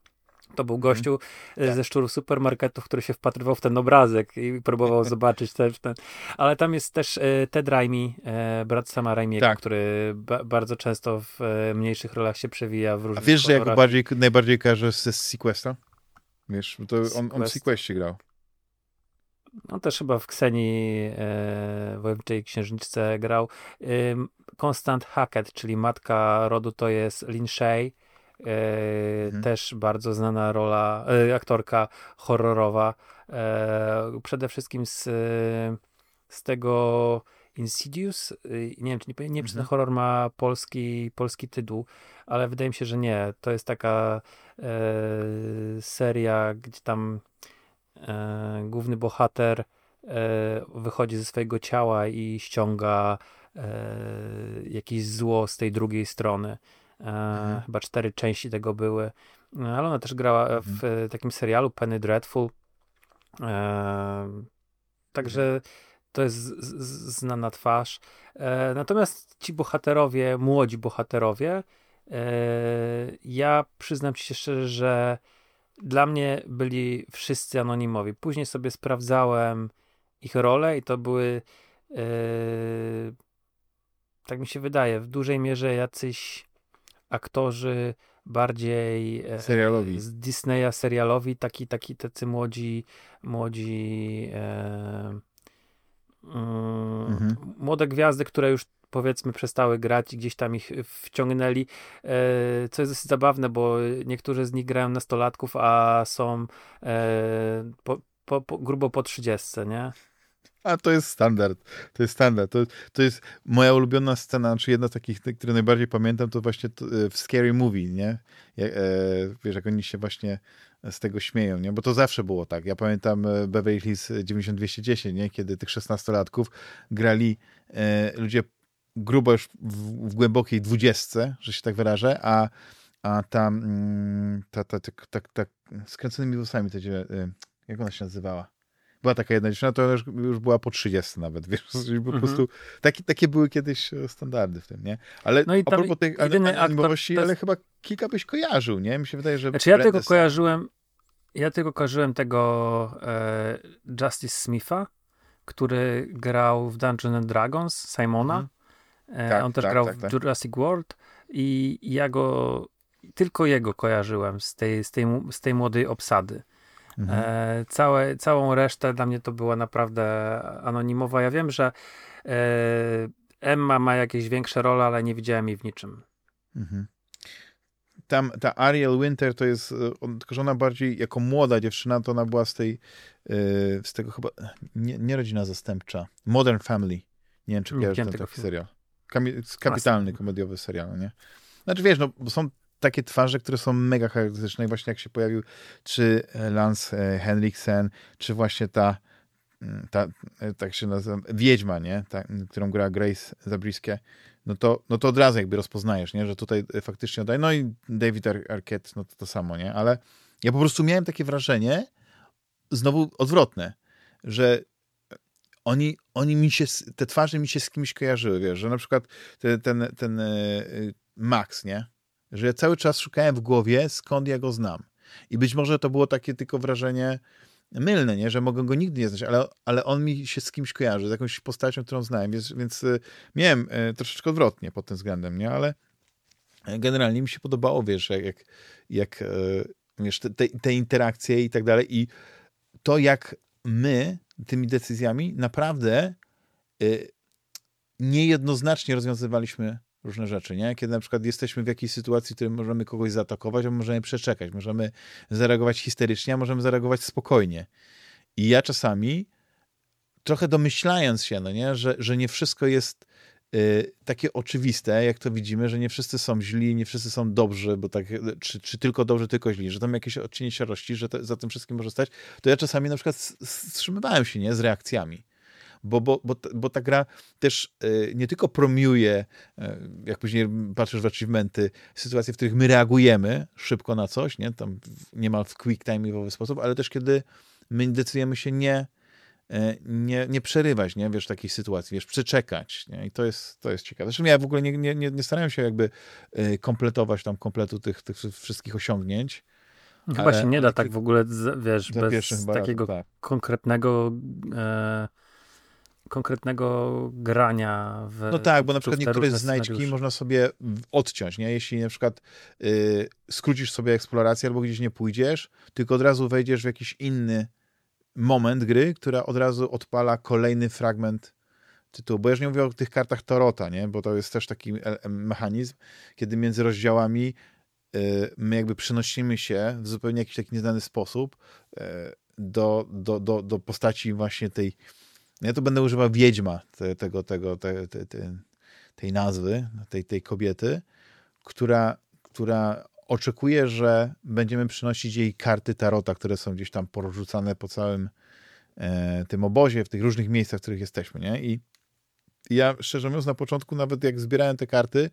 To był mhm. gościu mm. ze szczurów supermarketów, który się wpatrywał w ten obrazek i próbował [laughs] zobaczyć też ten. Ale tam jest też e, Ted Raimi, brat Sama Raimiego, tak. który ba bardzo często w mniejszych rolach się przewija w różnych A wiesz, że jak bardziej, najbardziej kojarzę ze Sequesta? Wiesz, to on, on w Sequestie grał. On też chyba w Ksenii e, Wojowniczej Księżniczce grał. E, Constant Hackett, czyli matka rodu, to jest Lin Shay. E, mhm. Też bardzo znana rola, e, aktorka horrorowa. E, przede wszystkim z, z tego Insidious. E, nie wiem, czy, nie, nie wiem, czy ten mhm. horror ma polski, polski tytuł, ale wydaje mi się, że nie. To jest taka seria, gdzie tam e, główny bohater e, wychodzi ze swojego ciała i ściąga e, jakieś zło z tej drugiej strony. E, mhm. Chyba cztery części tego były. Ale ona też grała w mhm. takim serialu Penny Dreadful. E, także to jest znana twarz. E, natomiast ci bohaterowie, młodzi bohaterowie, ja przyznam ci się szczerze, że dla mnie byli wszyscy anonimowi. Później sobie sprawdzałem ich role i to były tak mi się wydaje, w dużej mierze jacyś aktorzy bardziej e, serialowi. z Disneya serialowi, taki, taki tacy młodzi, młodzi e, mhm. młode gwiazdy, które już powiedzmy przestały grać i gdzieś tam ich wciągnęli, e, co jest dosyć zabawne, bo niektórzy z nich grają nastolatków, a są e, po, po, po, grubo po trzydziestce, nie? A to jest standard. To jest standard. To, to jest moja ulubiona scena, czy znaczy jedna z takich, które najbardziej pamiętam, to właśnie to, e, w Scary Movie, nie? Jak, e, wiesz, jak oni się właśnie z tego śmieją, nie? Bo to zawsze było tak. Ja pamiętam e, Beverly Hills 9210, nie? Kiedy tych szesnastolatków grali e, ludzie grubo już w, w, głębokiej dwudziestce, że się tak wyrażę, a, a ta, mm, ta, ta, ta, ta, ta skręconymi włosami, ta, jak ona się nazywała? Była taka jedna dziewczyna, to już, już była po 30 nawet, [laughs] wiesz, po mhm. prostu taki, takie były kiedyś e, standardy w tym, nie? Ale no i a propos tej anonimowości, ale chyba kilka byś kojarzył, nie? Mi się wydaje, że... Znaczy ja tylko kojarzyłem, ja tylko kojarzyłem tego e, Justice Smitha, który grał w Dungeons and Dragons, Simona. Mhm. E, tak, on też tak, grał tak, w tak. Jurassic World i ja go, tylko jego kojarzyłem z tej, z tej, z tej młodej obsady. Mhm. E, całe, całą resztę dla mnie to była naprawdę anonimowa. Ja wiem, że e, Emma ma jakieś większe role, ale nie widziałem jej w niczym. Mhm. Tam ta Ariel Winter to jest, e, tylko że ona bardziej jako młoda dziewczyna, to ona była z tej, e, z tego chyba, nie, nie rodzina zastępcza, Modern Family. Nie wiem, czy kojarzysz ten taki serial. Kapitalny komediowy serial, nie? Znaczy wiesz, no, są takie twarze, które są mega charakterystyczne. I właśnie jak się pojawił czy Lance e, Henriksen, czy właśnie ta, mm, ta e, tak się nazywa, Wiedźma, nie? Ta, którą gra Grace Zabriskie, no to, no to od razu jakby rozpoznajesz, nie? Że tutaj e, faktycznie oddaje. No i David Ar Arquette, no to to samo, nie? Ale ja po prostu miałem takie wrażenie, znowu odwrotne, że oni, oni mi się, te twarze mi się z kimś kojarzyły, wiesz, że na przykład ten, ten, ten Max, nie? Że ja cały czas szukałem w głowie, skąd ja go znam. I być może to było takie tylko wrażenie mylne, nie? że mogę go nigdy nie znać, ale, ale on mi się z kimś kojarzy, z jakąś postacią, którą znałem, więc, więc e, miałem e, troszeczkę odwrotnie pod tym względem, nie? ale e, generalnie mi się podobało, wiesz, jak, jak, jak wiesz, te, te interakcje i tak dalej i to, jak my tymi decyzjami naprawdę niejednoznacznie rozwiązywaliśmy różne rzeczy, nie? Kiedy na przykład jesteśmy w jakiejś sytuacji, w której możemy kogoś zaatakować, a możemy przeczekać, możemy zareagować histerycznie, a możemy zareagować spokojnie. I ja czasami, trochę domyślając się, no nie? Że, że nie wszystko jest y, takie oczywiste, jak to widzimy, że nie wszyscy są źli, nie wszyscy są dobrzy, bo tak, czy, czy tylko dobrzy, tylko źli, że tam jakieś odcienie szarości, że to, za tym wszystkim może stać, to ja czasami na przykład wstrzymywałem się, nie? Z reakcjami bo, bo, bo, bo ta gra też e, nie tylko promiuje, e, jak później patrzysz w achievementy, sytuacje, w których my reagujemy szybko na coś, nie? Tam niemal w quick time'owy sposób, ale też kiedy my decydujemy się nie, e, nie, nie przerywać, nie? Wiesz, takiej sytuacji, wiesz, przeczekać, nie? I to jest, to jest ciekawe. Zresztą ja w ogóle nie, nie, nie, nie starałem się jakby kompletować tam kompletu tych, tych wszystkich osiągnięć, Chyba się nie da tak w ogóle, wiesz, bez takiego tak. konkretnego e, konkretnego grania w No tak, bo na przykład niektóre znajdźki można sobie odciąć, nie? Jeśli na przykład y, skrócisz sobie eksplorację albo gdzieś nie pójdziesz, tylko od razu wejdziesz w jakiś inny moment gry, która od razu odpala kolejny fragment tytułu. Bo ja już nie mówię o tych kartach Tarota, nie? Bo to jest też taki mechanizm, kiedy między rozdziałami y, my jakby przenosimy się w zupełnie jakiś taki nieznany sposób y, do, do, do, do postaci właśnie tej ja tu będę używał wiedźma te, tego, tego, te, te, tej nazwy, tej, tej kobiety, która, która oczekuje, że będziemy przynosić jej karty tarota, które są gdzieś tam porzucane po całym e, tym obozie, w tych różnych miejscach, w których jesteśmy, nie? I ja, szczerze mówiąc, na początku nawet jak zbierałem te karty,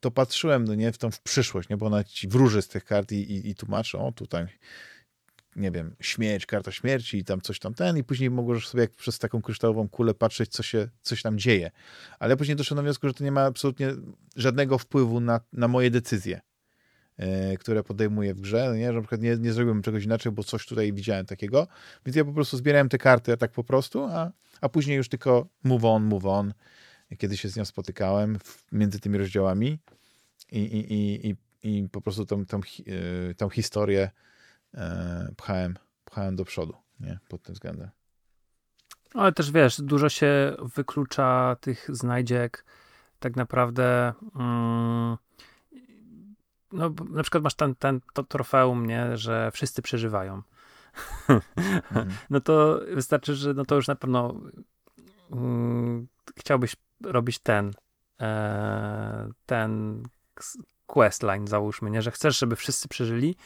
to patrzyłem, no nie, w tą w przyszłość, nie? Bo ona ci wróży z tych kart i, i, i tłumaczy, o tutaj nie wiem, śmierć, karta śmierci i tam coś tam ten i później możesz sobie jak przez taką kryształową kulę patrzeć, co się, coś tam dzieje. Ale później doszedłem do wniosku, że to nie ma absolutnie żadnego wpływu na, na moje decyzje. e, które podejmuję w grze, no nie, że na przykład nie, nie zrobiłbym czegoś inaczej, bo coś tutaj widziałem takiego, więc ja po prostu zbierałem te karty tak po prostu, a, a później już tylko move on, move on, kiedy się z nią spotykałem w, między tymi rozdziałami i, i, i, i, i po prostu tą, tą, e, tą historię pchałem, pchałem do przodu, nie, pod tym względem. Ale też wiesz, dużo się wyklucza tych znajdziek. Tak naprawdę. Mm, no, na przykład masz ten, ten, to trofeum, nie, że wszyscy przeżywają. Mhm. [laughs] no to wystarczy, że no to już na pewno mm, chciałbyś robić ten e, ten questline, załóżmy, nie, że chcesz, żeby wszyscy przeżyli,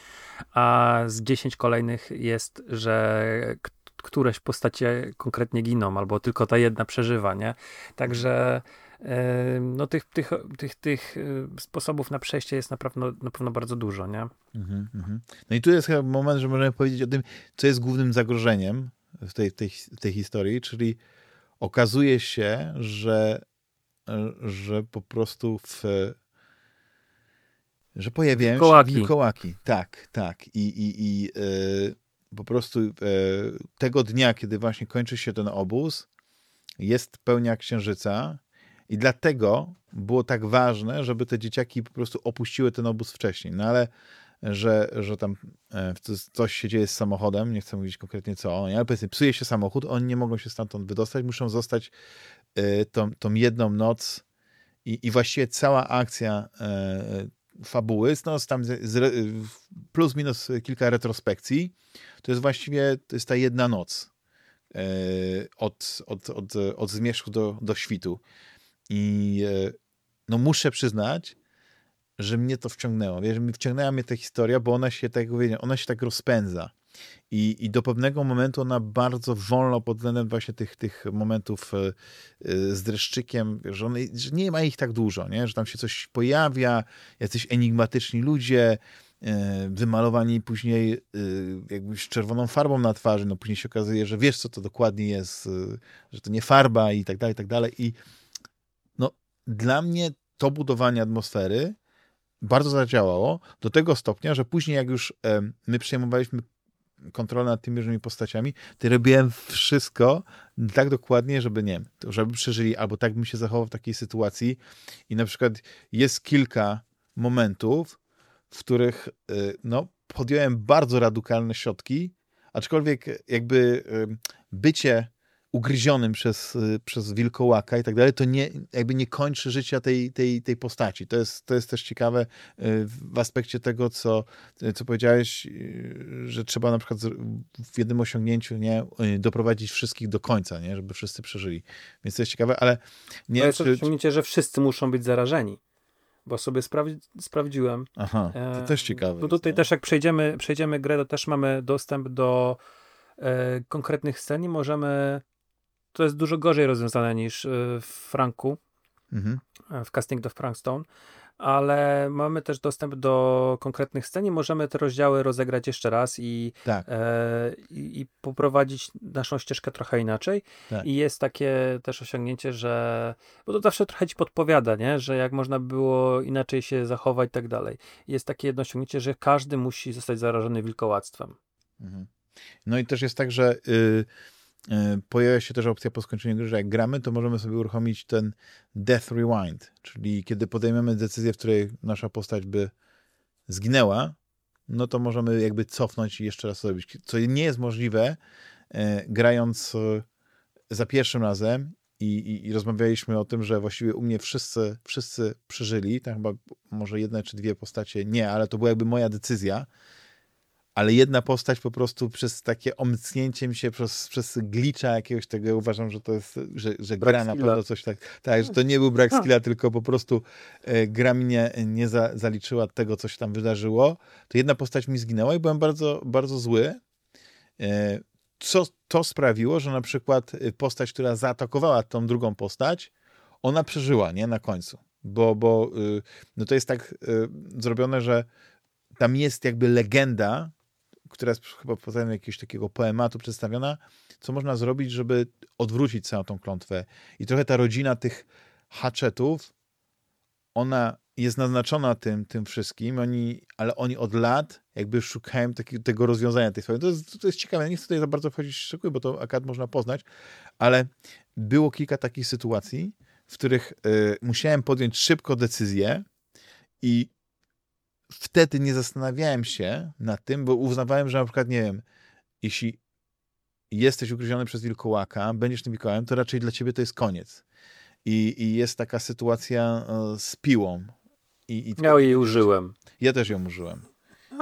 a z 10 kolejnych jest, że któreś postacie konkretnie giną, albo tylko ta jedna przeżywa, nie? Także no tych, tych, tych, tych y, sposobów na przejście jest na pewno, na pewno bardzo dużo, nie? Mhm, mhm. No i tu jest chyba moment, że możemy powiedzieć o tym, co jest głównym zagrożeniem w tej, tej, tej historii, czyli okazuje się, że, że po prostu w że pojawiają się wilkołaki. Tak, tak. I, i, i yy, po prostu e, tego dnia, kiedy właśnie kończy się ten obóz, jest pełnia księżyca i dlatego było tak ważne, żeby te dzieciaki po prostu opuściły ten obóz wcześniej. No ale że, że tam e, coś się dzieje z samochodem, nie chcę mówić konkretnie co, ale powiedzmy, psuje się samochód, oni nie mogą się stamtąd wydostać, muszą zostać e, tą, tą jedną noc i, i właściwie cała akcja fabuły, no, tam z, plus minus kilka retrospekcji, to jest właściwie to jest ta jedna noc e, od, od, od, od zmierzchu do, do świtu. I e, no muszę przyznać, że mnie to wciągnęło. Wiesz, wciągnęła mnie ta historia, bo ona się, tak ona się tak rozpędza. I, I do pewnego momentu ona bardzo wolno pod względem właśnie tych, tych momentów e, z dreszczykiem, że, one, że nie ma ich tak dużo, nie? że tam się coś pojawia, jacyś enigmatyczni ludzie, E, wymalowani później e, jakby z czerwoną farbą na twarzy, no później się okazuje, że wiesz, co to dokładnie jest, e, że to nie farba i tak dalej, i tak dalej. I no, dla mnie to budowanie atmosfery bardzo zadziałało do tego stopnia, że później jak już my przejmowaliśmy kontrolę nad tymi różnymi postaciami, to robiłem wszystko tak dokładnie, żeby nie żeby przeżyli, albo tak bym się zachował w takiej sytuacji. I na przykład jest kilka momentów, w których y, no, podjąłem bardzo radykalne środki, aczkolwiek jakby bycie ugryzionym przez, y, przez wilkołaka i tak dalej, to nie, jakby nie kończy życia tej, tej, tej postaci. To jest, to jest też ciekawe y, w aspekcie tego, co, co powiedziałeś, że trzeba na przykład w jednym osiągnięciu nie, doprowadzić wszystkich do końca, nie, żeby wszyscy przeżyli. Więc to jest ciekawe, ale nie... To jest czy... osiągnięcie, że wszyscy muszą być zarażeni bo sobie sprawdziłem. Aha, to też ciekawe. Bo tutaj też jak przejdziemy, przejdziemy grę, to też mamy dostęp do e, konkretnych scen i możemy to jest dużo gorzej rozwiązane niż e, w Franku, mhm. E, w Casting of Frankstone, ale mamy też dostęp do konkretnych scen i możemy te rozdziały rozegrać jeszcze raz i, tak. e, i, i, poprowadzić naszą ścieżkę trochę inaczej. Tak. I jest takie też osiągnięcie, że bo to zawsze trochę ci podpowiada, nie? że jak można było inaczej się zachować i tak dalej. Jest takie jedno osiągnięcie, że każdy musi zostać zarażony wilkołactwem. Mhm. No i też jest tak, że E, pojawia się też opcja po skończeniu gry, że jak gramy, to możemy sobie uruchomić ten Death Rewind, czyli kiedy podejmiemy decyzję, w której nasza postać by zginęła, no to możemy jakby cofnąć i jeszcze raz zrobić, co nie jest możliwe e, grając e, za pierwszym razem i, i, i, rozmawialiśmy o tym, że właściwie u mnie wszyscy, wszyscy przeżyli, tak chyba może jedna czy dwie postacie nie, ale to była jakby moja decyzja, ale jedna postać po prostu przez takie omcnięcie mi się, przez, przez glitcha jakiegoś tego, uważam, że to jest, że, że gra na pewno coś tak, tak, że to nie był brak skilla, tylko po prostu e, gra mi nie, nie za, zaliczyła tego, co się tam wydarzyło, to jedna postać mi zginęła i byłem bardzo, bardzo zły, e, co to sprawiło, że na przykład e, postać, która zaatakowała tą drugą postać, ona przeżyła, nie, na końcu, bo, bo y, no to jest tak y, zrobione, że tam jest jakby legenda która jest chyba poza jakiegoś takiego poematu przedstawiona, co można zrobić, żeby odwrócić całą tą klątwę. I trochę ta rodzina tych hatchetów, ona jest naznaczona tym, tym wszystkim, oni, ale oni od lat jakby szukają taki, tego rozwiązania tej sprawy. To jest, to jest ciekawe, nie chcę tutaj za bardzo wchodzić w szczegóły, bo to akurat można poznać, ale było kilka takich sytuacji, w których y, musiałem podjąć szybko decyzję i wtedy nie zastanawiałem się nad tym, bo uznawałem, że na przykład, nie wiem, jeśli jesteś ugryziony przez wilkołaka, będziesz tym wilkołakiem, to raczej dla ciebie to jest koniec. I, i jest taka sytuacja y, z piłą. I, i, ja jej użyłem. Ja też ją użyłem.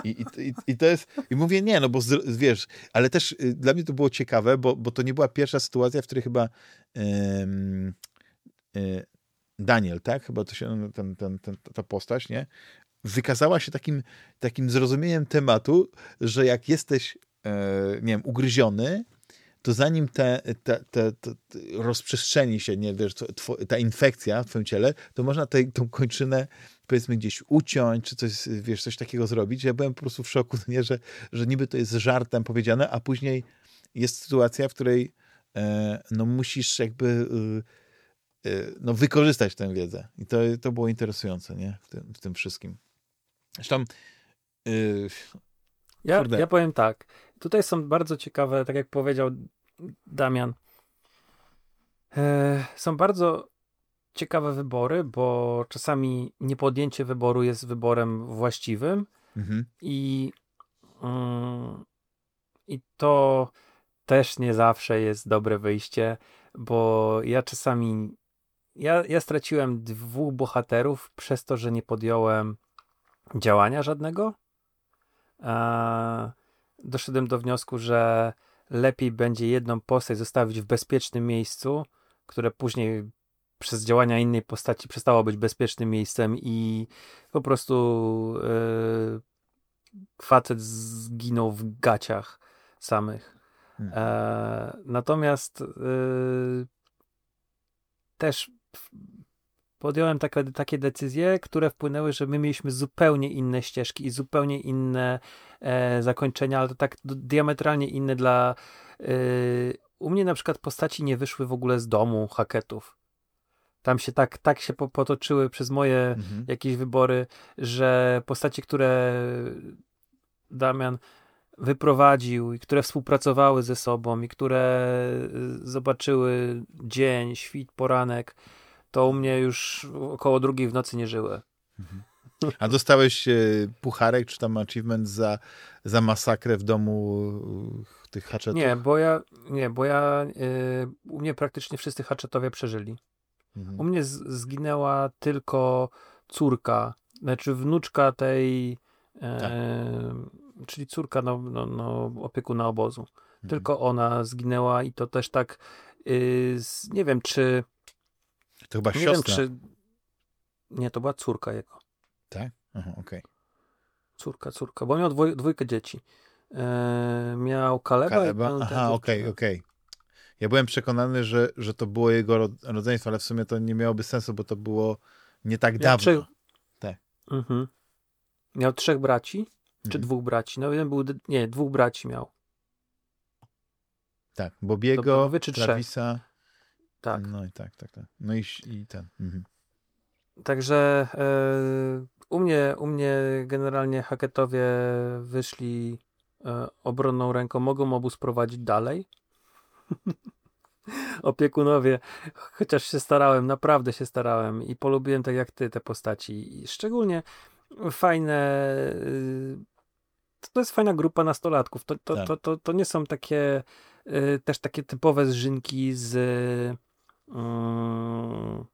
I, i, I to jest, i mówię nie, no bo z, wiesz, ale też y, dla mnie to było ciekawe, bo, bo to nie była pierwsza sytuacja, w której chyba y, Daniel, tak? Chyba to się, ten, ten, ten, ta postać, nie? Wykazała się takim, takim zrozumieniem tematu, że jak jesteś, e, nie wiem, ugryziony, to zanim te, te, te, te rozprzestrzeni się, nie wiesz, ta infekcja w twoim ciele, to można tej, tą kończynę powiedzmy gdzieś uciąć, czy coś, wiesz, coś takiego zrobić. Ja byłem po prostu w szoku, [laughs] nie, że, że niby to jest żartem powiedziane, a później jest sytuacja, w której e, no musisz jakby y, y, no, wykorzystać tę wiedzę. I to, to było interesujące, nie? W tym, w tym wszystkim. Zresztą y, ja, ja powiem tak. Tutaj są bardzo ciekawe, tak jak powiedział Damian, e, są bardzo ciekawe wybory, bo czasami niepodjęcie wyboru jest wyborem właściwym mhm. i, mm, i to też nie zawsze jest dobre wyjście, bo ja czasami ja, ja straciłem dwóch bohaterów przez to, że nie podjąłem działania żadnego. doszedłem do wniosku, że lepiej będzie jedną postać zostawić w bezpiecznym miejscu, które później przez działania innej postaci przestało być bezpiecznym miejscem i po prostu yy, facet zginął w gaciach samych. Mhm. E, natomiast yy, też podjąłem takie, takie decyzje, które wpłynęły, że my mieliśmy zupełnie inne ścieżki i zupełnie inne e, zakończenia, ale to tak diametralnie inne dla. Y, u mnie na przykład postaci nie wyszły w ogóle z domu haketów tam się tak, tak się potoczyły przez moje mhm. jakieś wybory, że postacie, które Damian wyprowadził i które współpracowały ze sobą i które y, zobaczyły dzień, świt, poranek, to u mnie już około drugiej w nocy nie żyły. Mhm. A dostałeś e, pucharek czy tam achievement za, za masakrę w domu e, tych haczetów? Nie, bo ja, nie, bo ja y, u mnie praktycznie wszyscy haczetowie przeżyli. Mhm. U mnie zginęła tylko córka, znaczy wnuczka tej, e, tak. czyli córka no, no, no, opiekuna obozu. Mhm. Tylko ona zginęła i to też tak, y, z, nie wiem czy... To chyba nie siostra. Wiem, czy, nie, to była córka jego. Tak? okej. Okay. Córka, córka, bo miał dwójkę dzieci. E, miał Kaleba. Kaleba? Aha, okej, okay, okej. Okay. Ja byłem przekonany, że, że to było jego rodzeństwo, ale w sumie to nie miałoby sensu, bo to było nie tak Miał dawno. Trzech... Tak. Mhm. Miał trzech braci, czy mhm. dwóch braci. No jeden był, nie, dwóch braci miał. Tak, Bobiego, Travisa. Tak. No i tak, tak, tak. No i, i ten. Mhm. Także e, u, mnie, u mnie generalnie haketowie wyszli e, obronną ręką, mogą obóz prowadzić dalej. [laughs] Opiekunowie, chociaż się starałem, naprawdę się starałem i polubiłem tak jak ty te postaci. I szczególnie fajne. Y, to jest fajna grupa nastolatków. To, to, tak. to, to, to nie są takie y, też takie typowe zżynki z, mm,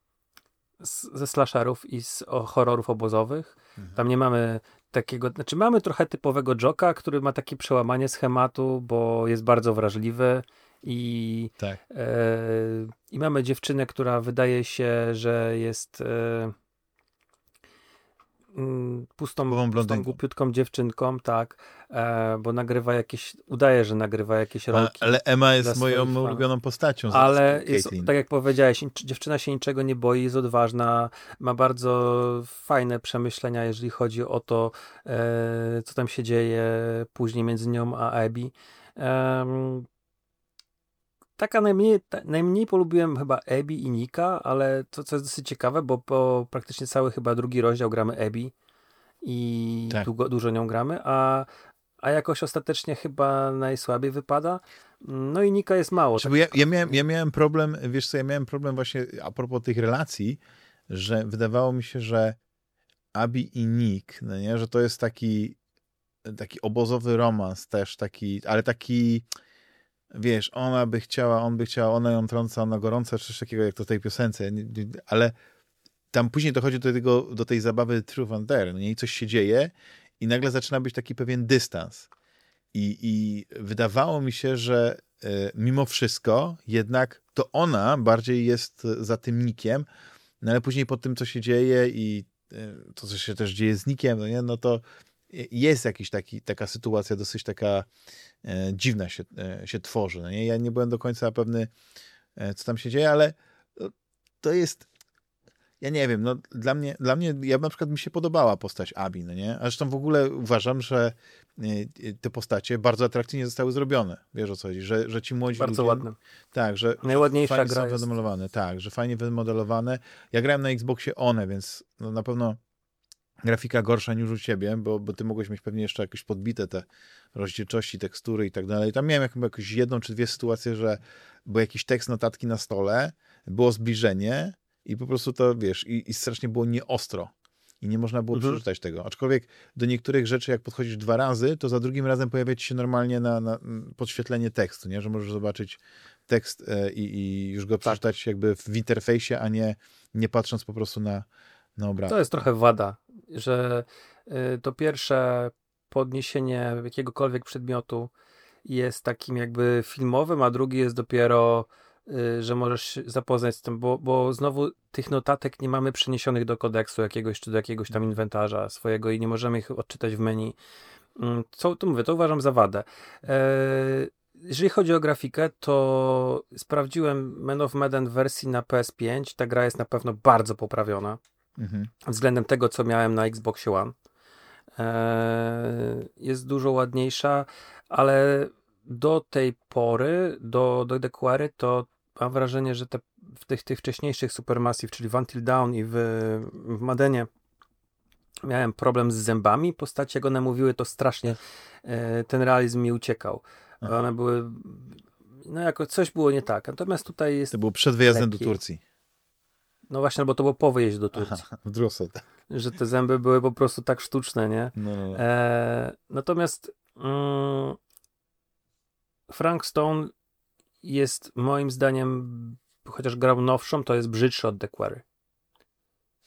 ze slasherów i z horrorów obozowych. Mhm. Tam nie mamy takiego, znaczy mamy trochę typowego Joka, który ma takie przełamanie schematu, bo jest bardzo wrażliwy i, tak. e, i mamy dziewczynę, która wydaje się, że jest e, mm, pustą, pustą głupiutką dziewczynką, tak, e, bo nagrywa jakieś, udaje, że nagrywa jakieś rolki. ale Emma jest moją ulubioną postacią. Ale jest, tak jak powiedziałeś, dziewczyna się niczego nie boi, jest odważna, ma bardzo fajne przemyślenia, jeżeli chodzi o to, e, co tam się dzieje później między nią a Abby. Taka najmniej, najmniej polubiłem chyba Ebi i Nika, ale to co jest dosyć ciekawe, bo po praktycznie cały chyba drugi rozdział gramy Ebi i Tak. długo, dużo nią gramy, a, a jakoś ostatecznie chyba najsłabiej wypada. No i Nika jest mało. Znaczy, bo ja, ja, miałem, ja miałem problem, wiesz co, ja miałem problem właśnie a propos tych relacji, że wydawało mi się, że Abi i Nick, no nie, że to jest taki taki obozowy romans też, taki, ale taki wiesz, ona by chciała, on by chciał, ona ją trąca, ona gorąca, czy coś takiego, jak to w tej piosence, ale tam później dochodzi do, tego, do tej zabawy Truth and Dare, no i coś się dzieje i nagle zaczyna być taki pewien dystans. I, i wydawało mi się, że e, mimo wszystko jednak to ona bardziej jest za tym Nikiem, no ale później po tym, co się dzieje i e, to, co się też dzieje z Nikiem, no, nie, no to jest jakiś taki, taka sytuacja dosyć taka e, dziwna się, e, się tworzy. No nie? Ja nie byłem do końca pewny, e, co tam się dzieje, ale no, to jest ja nie wiem, no dla mnie, dla mnie, ja na przykład mi się podobała postać Abi, no nie? A zresztą w ogóle uważam, że e, te postacie bardzo atrakcyjnie zostały zrobione. Wiesz o co chodzi, że, że ci młodzi Bardzo ludzie, ładne. Tak, że Najładniejsza fajnie gra są wymodelowane, tak, że fajnie wymodelowane. Ja grałem na Xboxie One, więc no, na pewno grafika gorsza niż u ciebie, bo, bo ty mogłeś mieć pewnie jeszcze jakieś podbite te rozdzielczości, tekstury i tak dalej. Tam miałem chyba jakąś jedną czy dwie sytuacje, że był jakiś tekst, notatki na stole, było zbliżenie i po prostu to, wiesz, i, i strasznie było nieostro. I nie można było Mhm. przeczytać tego. Aczkolwiek do niektórych rzeczy, jak podchodzisz dwa razy, to za drugim razem pojawia ci się normalnie na, na mm, podświetlenie tekstu, nie? że możesz zobaczyć tekst e, i, i już go przeczytać jakby w interfejsie, a nie, nie patrząc po prostu na, na obraz. To jest trochę wada, że y, to pierwsze podniesienie jakiegokolwiek przedmiotu jest takim jakby filmowym, a drugi jest dopiero, y, że możesz się zapoznać z tym, bo, bo znowu tych notatek nie mamy przeniesionych do kodeksu jakiegoś, czy do jakiegoś tam inwentarza swojego i nie możemy ich odczytać w menu. Mm, Co tu mówię, to uważam za wadę. E, Jeżeli chodzi o grafikę, to sprawdziłem Men of Medan w wersji na PS5. Ta gra jest na pewno bardzo poprawiona Mhm. względem tego, co miałem na Xbox One. Eee, jest dużo ładniejsza, ale do tej pory, do, do Dequary, to mam wrażenie, że te, w tych, tych wcześniejszych Supermassive, czyli w Until Dawn i w, w Madenie miałem problem z zębami postaci, jak one mówiły, to strasznie e, ten realizm mi uciekał. Aha. One były no jako coś było nie tak. Natomiast tutaj jest To było przed wyjazdem Lekki. do Turcji. No właśnie, bo to było po wyjeździe do Turcji, Aha, w Drussel. że te zęby były po prostu tak sztuczne, nie? No, no, no. E, natomiast mm, Frank Stone jest moim zdaniem, chociaż grał nowszą, to jest brzydszy od The Quarry.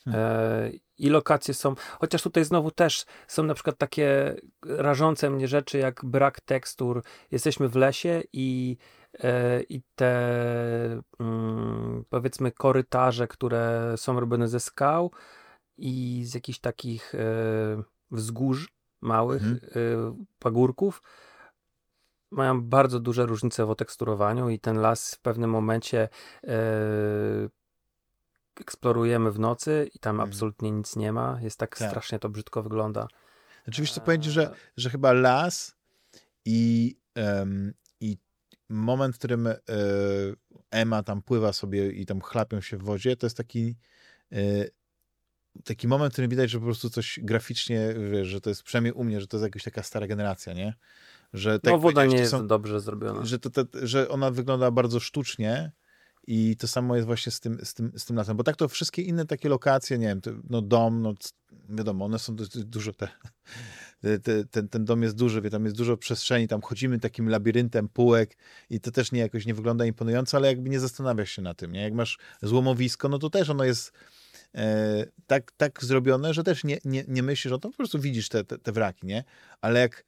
E, I lokacje są, chociaż tutaj znowu też są na przykład takie rażące mnie rzeczy, jak brak tekstur. Jesteśmy w lesie i, i te mm, powiedzmy korytarze, które są robione ze skał i z jakichś takich e, wzgórz małych, Mhm. e, pagórków, mają bardzo duże różnice w oteksturowaniu i ten las w pewnym momencie e, eksplorujemy w nocy i tam Mhm. absolutnie nic nie ma. Jest tak, Tak. strasznie to brzydko wygląda. Oczywiście powiem ci, że, że chyba las i moment, w którym e, Emma tam pływa sobie i tam chlapią się w wodzie, to jest taki e, taki moment, w którym widać, że po prostu coś graficznie, wiesz, że to jest przynajmniej u mnie, że to jest jakaś taka stara generacja, nie? Że tak no woda nie jest są- dobrze zrobiona. że, to, to, że ona wygląda bardzo sztucznie i to samo jest właśnie z tym, z tym, z tym lasem. Bo tak to wszystkie inne takie lokacje, nie wiem, to, no dom, no wiadomo, one są dużo, te, te, ten, ten dom jest duży, tam jest dużo przestrzeni, tam chodzimy takim labiryntem półek i to też nie jakoś nie wygląda imponująco, ale jakby nie zastanawiasz się na tym, nie? Jak masz złomowisko, no to też ono jest e, tak, tak zrobione, że też nie, nie, nie myślisz o tym, po prostu widzisz te, te, te wraki, nie? Ale jak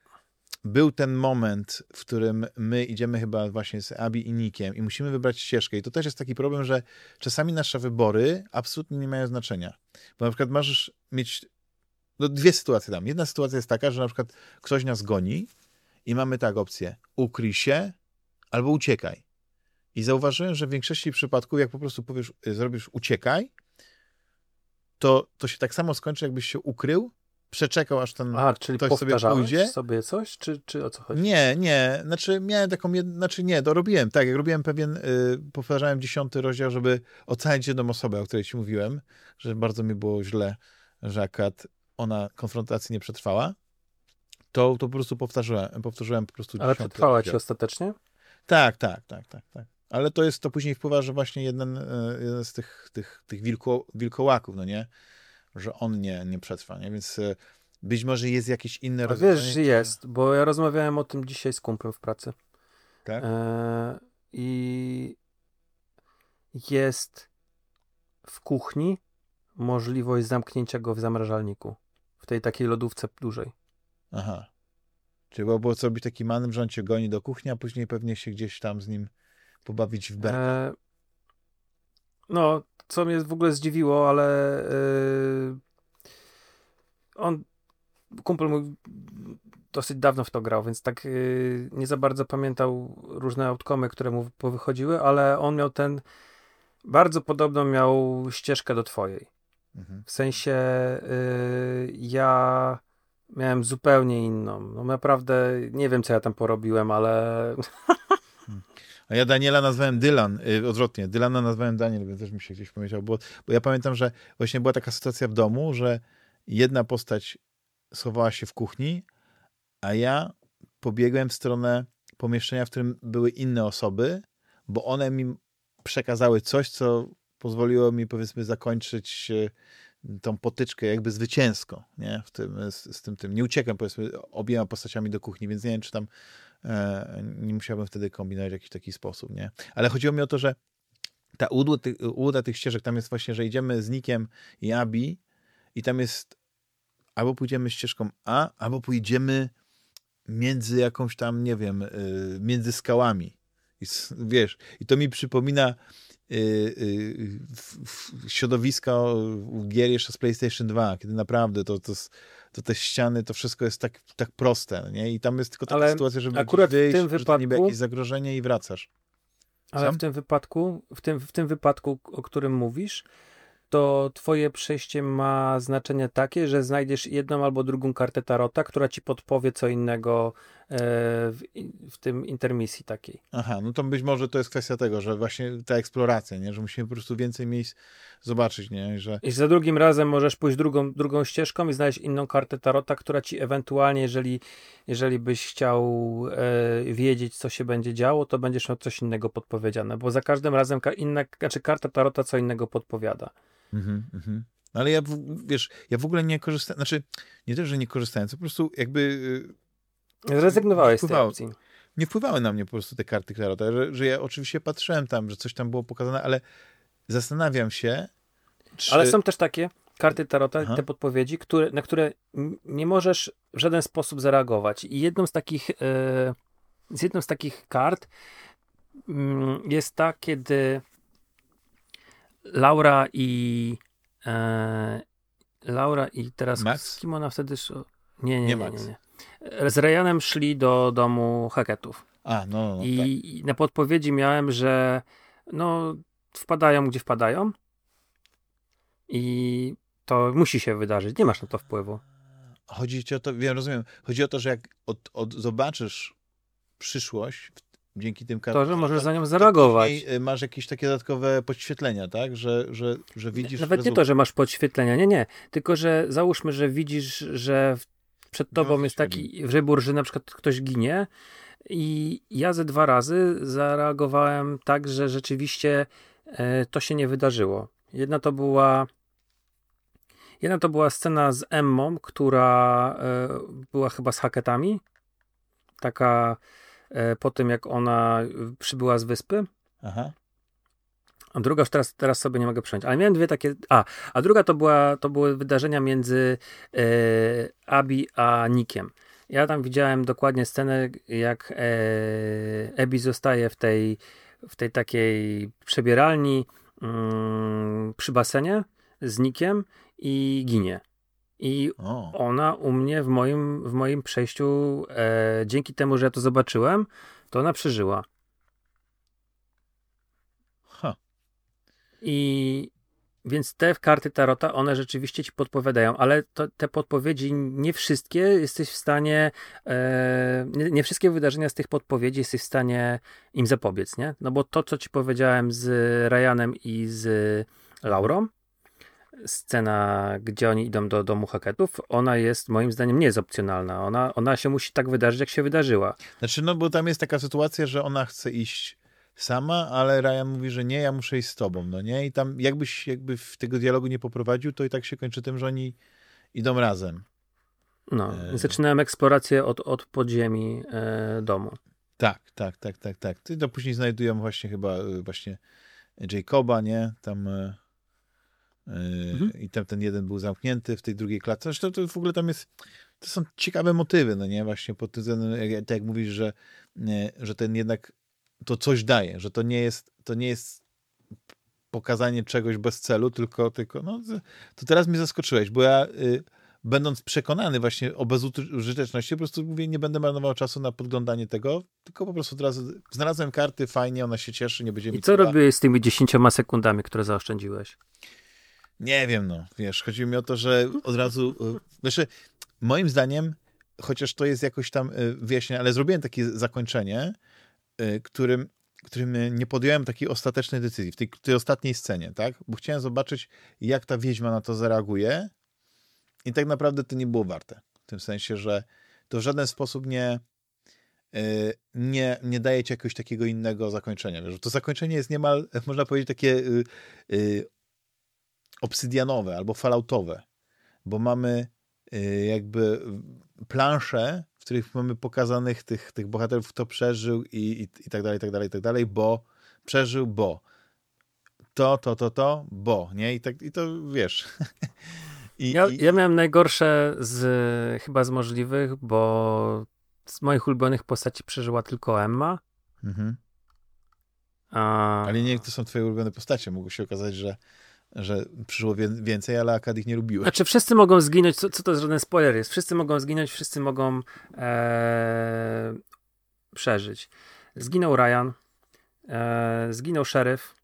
był ten moment, w którym my idziemy chyba właśnie z Abi i Nikiem i musimy wybrać ścieżkę. I to też jest taki problem, że czasami nasze wybory absolutnie nie mają znaczenia. Bo na przykład możesz mieć no dwie sytuacje tam. Jedna sytuacja jest taka, że na przykład ktoś nas goni i mamy tak opcję ukryj się albo uciekaj. I zauważyłem, że w większości przypadków, jak po prostu powiesz, y, zrobisz uciekaj, to, to się tak samo skończy, jakbyś się ukrył, przeczekał, aż ten A, czyli ktoś sobie pójdzie. sobie coś, czy, czy o co chodzi? Nie, nie, znaczy miałem taką, jed... znaczy nie, to robiłem, tak, jak robiłem pewien, y, powtarzałem dziesiąty rozdział, żeby ocalić jedną osobę, o której ci mówiłem, że bardzo mi było źle, że akurat ona konfrontacji nie przetrwała, to, to po prostu powtarzałem, powtórzyłem po prostu Ale przetrwała ci ostatecznie? Tak, tak, tak, tak, tak. Ale to jest, to później wpływa, że właśnie jeden, e, jeden z tych, tych, tych wilko, wilkołaków, no nie, że on nie, nie przetrwa, nie, więc e, być może jest jakieś inne A rozwiązanie. wiesz, że jest, bo ja rozmawiałem o tym dzisiaj z kumplem w pracy. Tak? E, I jest w kuchni możliwość zamknięcia go w zamrażalniku. Tej takiej lodówce dużej. Aha. Czyli było, było zrobić taki manewr, że on cię goni do kuchni, a później pewnie się gdzieś tam z nim pobawić w berka. E, no, co mnie w ogóle zdziwiło, ale e, on, kumpel mój dosyć dawno w to grał, więc tak e, nie za bardzo pamiętał różne outcomy, które mu powychodziły, ale on miał ten, bardzo podobną miał ścieżkę do twojej. Mhm. W sensie y, ja miałem zupełnie inną. No naprawdę nie wiem, co ja tam porobiłem, ale A ja Daniela nazwałem Dylan, y, odwrotnie, Dylana nazwałem Daniel, więc też mi się gdzieś pomyślał, bo, bo ja pamiętam, że właśnie była taka sytuacja w domu, że jedna postać schowała się w kuchni, a ja pobiegłem w stronę pomieszczenia, w którym były inne osoby, bo one mi przekazały coś, co pozwoliło mi powiedzmy zakończyć e, tą potyczkę jakby zwycięsko, nie? W tym, z, z tym, tym. Nie uciekłem powiedzmy obiema postaciami do kuchni, więc nie wiem, czy tam e, nie musiałbym wtedy kombinować w jakiś taki sposób, nie? Ale chodziło mi o to, że ta udła, ty, udła tych ścieżek, tam jest właśnie, że idziemy z Nikiem i Abi i tam jest albo pójdziemy ścieżką A, albo pójdziemy między jakąś tam, nie wiem, y, między skałami. I, wiesz, i to mi przypomina środowiska u gier jeszcze z PlayStation 2, kiedy naprawdę to, to, to te ściany, to wszystko jest tak, tak proste, nie? I tam jest tylko taka Ale sytuacja, żeby akurat w wyjść, tym że to niby wypadku- jakieś zagrożenie i wracasz. Ale Sam? w tym wypadku, w tym, w tym wypadku, o którym mówisz, to twoje przejście ma znaczenie takie, że znajdziesz jedną albo drugą kartę tarota, która ci podpowie co innego w, w tym intermisji takiej. Aha, no to być może to jest kwestia tego, że właśnie ta eksploracja, nie? Że musimy po prostu więcej miejsc zobaczyć, nie? Że I za drugim razem możesz pójść drugą, drugą ścieżką i znaleźć inną kartę tarota, która ci ewentualnie, jeżeli, jeżeli byś chciał e, wiedzieć, co się będzie działo, to będziesz miał coś innego podpowiedziane, bo za każdym razem ka- inna, znaczy karta tarota co innego podpowiada. Mhm, mhm. Ale ja, w- wiesz, ja w ogóle nie korzystałem, znaczy, nie też, że nie korzystałem, to po prostu jakby y, Zrezygnowałeś z tej opcji. nie wpływały na mnie po prostu te karty Tarota, że, że ja oczywiście patrzyłem tam, że coś tam było pokazane, ale zastanawiam się, czy... Ale są też takie karty tarota, Aha. te podpowiedzi, które, na które nie możesz w żaden sposób zareagować. I jedną z takich, e, z jedną z takich kart mm, jest ta, kiedy Laura i e, Laura i teraz Max? z kim ona wtedy? Nie, nie, Nie nie, nie, nie. Z Ryanem szli do domu Hacketów. A, no, no, no I, tak. I na podpowiedzi miałem, że no, wpadają gdzie wpadają. I to musi się wydarzyć. Nie masz na to wpływu. Chodzi ci o to, wiem, rozumiem, chodzi o to, że jak od, od, zobaczysz przyszłość dzięki tym kartom, To, że możesz za nią zareagować. y, masz jakieś takie dodatkowe podświetlenia, tak? Że, że, że widzisz Nawet nie to, że masz podświetlenia. Nie, nie. Tylko, że załóżmy, że widzisz, że w- przed tobą Wiąże jest taki wybór, że na przykład ktoś ginie. I ja ze dwa razy zareagowałem tak, że rzeczywiście e, to się nie wydarzyło. Jedna to była. Jedna to była scena z Emmą, która e, była chyba z haketami. Taka e, po tym, jak ona przybyła z wyspy. Aha. A druga już teraz, teraz sobie nie mogę przyjąć. Ale miałem dwie takie. A, a druga to, była, to były wydarzenia między e, Abi a Nikiem. Ja tam widziałem dokładnie scenę, jak e, Abby zostaje w tej, w tej takiej przebieralni mm, przy basenie z Nikiem i ginie. I O, ona u mnie w moim, w moim przejściu, e, dzięki temu, że ja to zobaczyłem, to ona przeżyła. I więc te karty Tarota, one rzeczywiście ci podpowiadają, ale to, te podpowiedzi, nie wszystkie jesteś w stanie, e, nie, nie, wszystkie wydarzenia z tych podpowiedzi jesteś w stanie im zapobiec, nie? No bo to, co ci powiedziałem z Ryanem i z Laurą, scena, gdzie oni idą do domu haketów, ona jest moim zdaniem nie jest opcjonalna. Ona, ona się musi tak wydarzyć, jak się wydarzyła. Znaczy, no bo tam jest taka sytuacja, że ona chce iść sama, ale Ryan mówi, że nie, ja muszę iść z tobą, no nie? I tam jakbyś jakby w tego dialogu nie poprowadził, to i tak się kończy tym, że oni idą razem. No, e... zaczynałem eksplorację od, od podziemi e, domu. Tak, tak, tak, tak, tak. Ty to później znajdują właśnie chyba e, właśnie Jacoba, nie? Tam e, e, mhm. i tam ten jeden był zamknięty w tej drugiej klatce. Zresztą to w ogóle tam jest to są ciekawe motywy, no nie? Właśnie pod tym względem, jak, tak jak mówisz, że, nie, że ten jednak to coś daje, że to nie jest, to nie jest pokazanie czegoś bez celu, tylko, tylko no, to teraz mnie zaskoczyłeś, bo ja y, będąc przekonany właśnie o bezużyteczności, po prostu mówię, nie będę marnował czasu na podglądanie tego, tylko po prostu teraz znalazłem karty, fajnie, ona się cieszy, nie będzie I co robiłeś z tymi dziesięcioma sekundami, które zaoszczędziłeś? Nie wiem, no, wiesz, chodzi mi o to, że od razu, y, wiesz, moim zdaniem, chociaż to jest jakoś tam y, wyjaśnienie, ale zrobiłem takie zakończenie, którym, którym nie podjąłem takiej ostatecznej decyzji, w tej, tej ostatniej scenie, tak? Bo chciałem zobaczyć, jak ta wiedźma na to zareaguje i tak naprawdę to nie było warte. W tym sensie, że to w żaden sposób nie, y, nie, nie daje ci jakiegoś takiego innego zakończenia. Wiesz? To zakończenie jest niemal, [laughs] można powiedzieć, takie y, obsydianowe albo falloutowe, bo mamy jakby planszę, w których mamy pokazanych tych, tych bohaterów, kto przeżył i, i, i tak dalej, i tak dalej, i tak dalej, bo przeżył, bo to, to, to, to, bo, nie? I, tak, i to wiesz. [laughs] I, ja, ja miałem najgorsze z chyba z możliwych, bo z moich ulubionych postaci przeżyła tylko Emma. Mhm. A... Ale nie, to są twoje ulubione postacie. Mogło się okazać, że że przyszło więcej, ale Akad ich nie lubiły. Znaczy wszyscy mogą zginąć, co, co to żaden spoiler jest, wszyscy mogą zginąć, wszyscy mogą e, przeżyć. Zginął Ryan, e, zginął szeryf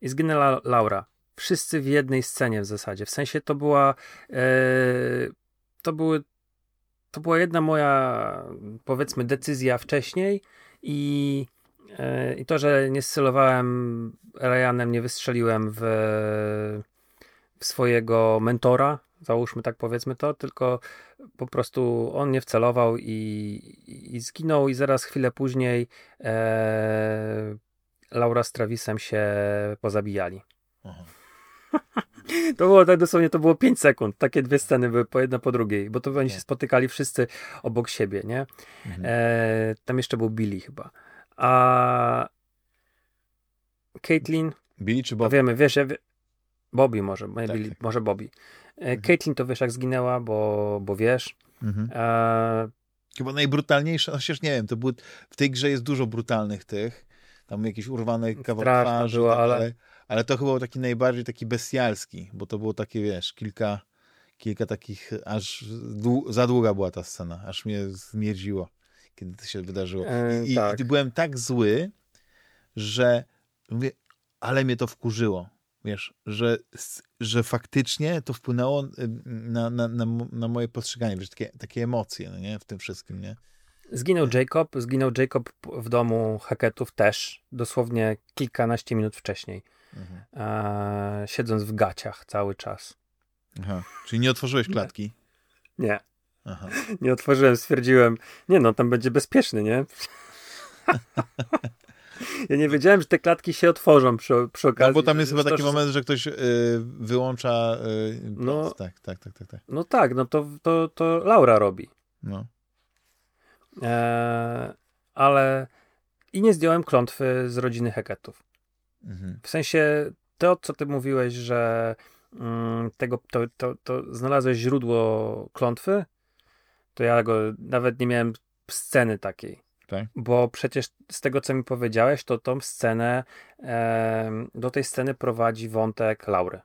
i zginęła Laura. Wszyscy w jednej scenie w zasadzie. W sensie to była e, to były to była jedna moja powiedzmy decyzja wcześniej i I to, że nie strzelowałem Ryanem, nie wystrzeliłem w, w swojego mentora, załóżmy tak powiedzmy to, tylko po prostu on nie wcelował i, i zginął i zaraz chwilę później e, Laura z Travisem się pozabijali. [laughs] To było tak dosłownie, to było 5 sekund. Takie dwie sceny były po jedna po drugiej, bo to oni się spotykali wszyscy obok siebie, nie? Mhm. E, tam jeszcze był Billy chyba. A Caitlin. Billy czy Bobby? Wiemy, wiesz, ja wie... Bobby może, tak, Billy, tak. może Bobby. E, mhm. Caitlin to wiesz, jak zginęła, bo, bo wiesz. Mhm. E... Chyba najbrutalniejsza, no przecież nie wiem, to był, w tej grze jest dużo brutalnych tych, tam jakieś urwane kawałki twarzy, była, tak, ale... ale... ale to chyba był taki najbardziej taki bestialski, bo to było takie, wiesz, kilka, kilka takich, aż za długa była ta scena, aż mnie zmierdziło kiedy to się wydarzyło. E, I, tak. i byłem tak zły, że mówię, ale mnie to wkurzyło. Wiesz, że, że faktycznie to wpłynęło na, na, na, na moje postrzeganie, wiesz, takie, takie emocje no nie? w tym wszystkim. Nie? Zginął Jacob, zginął Jacob w domu Hacketów też, dosłownie kilkanaście minut wcześniej, mhm. e, siedząc w gaciach cały czas. Aha, czyli nie otworzyłeś klatki? Nie. Aha. Nie otworzyłem, stwierdziłem, nie no, tam będzie bezpieczny, nie? [laughs] ja nie wiedziałem, że te klatki się otworzą przy, przy okazji. No bo tam jest chyba taki moment, że ktoś y, wyłącza. Y, no, tak, tak, tak, tak, tak. No tak, no to, to, to Laura robi. No. E, ale i nie zdjąłem klątwy z rodziny Heketów. Mhm. W sensie to, co ty mówiłeś, że mm, tego, to, to, to znalazłeś źródło klątwy, to ja go nawet nie miałem sceny takiej. Tak? Bo przecież z tego, co mi powiedziałeś, to tą scenę, e, do tej sceny prowadzi wątek Laury.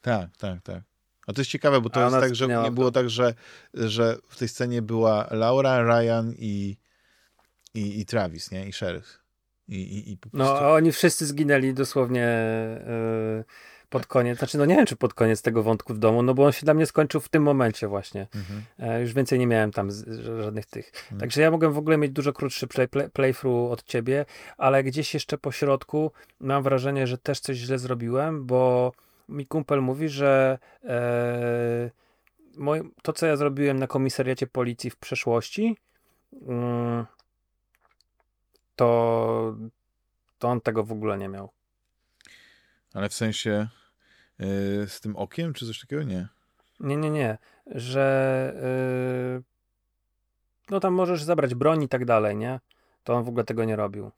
Tak, tak, tak. A to jest ciekawe, bo to jest tak, że nie było tak, że, że w tej scenie była Laura, Ryan i, i, i Travis, nie? I Sheriff. I, i, i no, prostu... No, oni wszyscy zginęli dosłownie. Yy pod koniec, znaczy no nie wiem, czy pod koniec tego wątku w domu, no bo on się dla mnie skończył w tym momencie właśnie. Mhm. E, już więcej nie miałem tam żadnych tych. Mhm. Także ja mogłem w ogóle mieć dużo krótszy play, play, playthrough od ciebie, ale gdzieś jeszcze po środku mam wrażenie, że też coś źle zrobiłem, bo mi kumpel mówi, że e, to, co ja zrobiłem na komisariacie policji w przeszłości, mm, to, to on tego w ogóle nie miał. Ale w sensie z tym okiem, czy coś takiego? Nie. Nie, nie, nie. Że yy, no tam możesz zabrać broń i tak dalej, nie? To on w ogóle tego nie robił.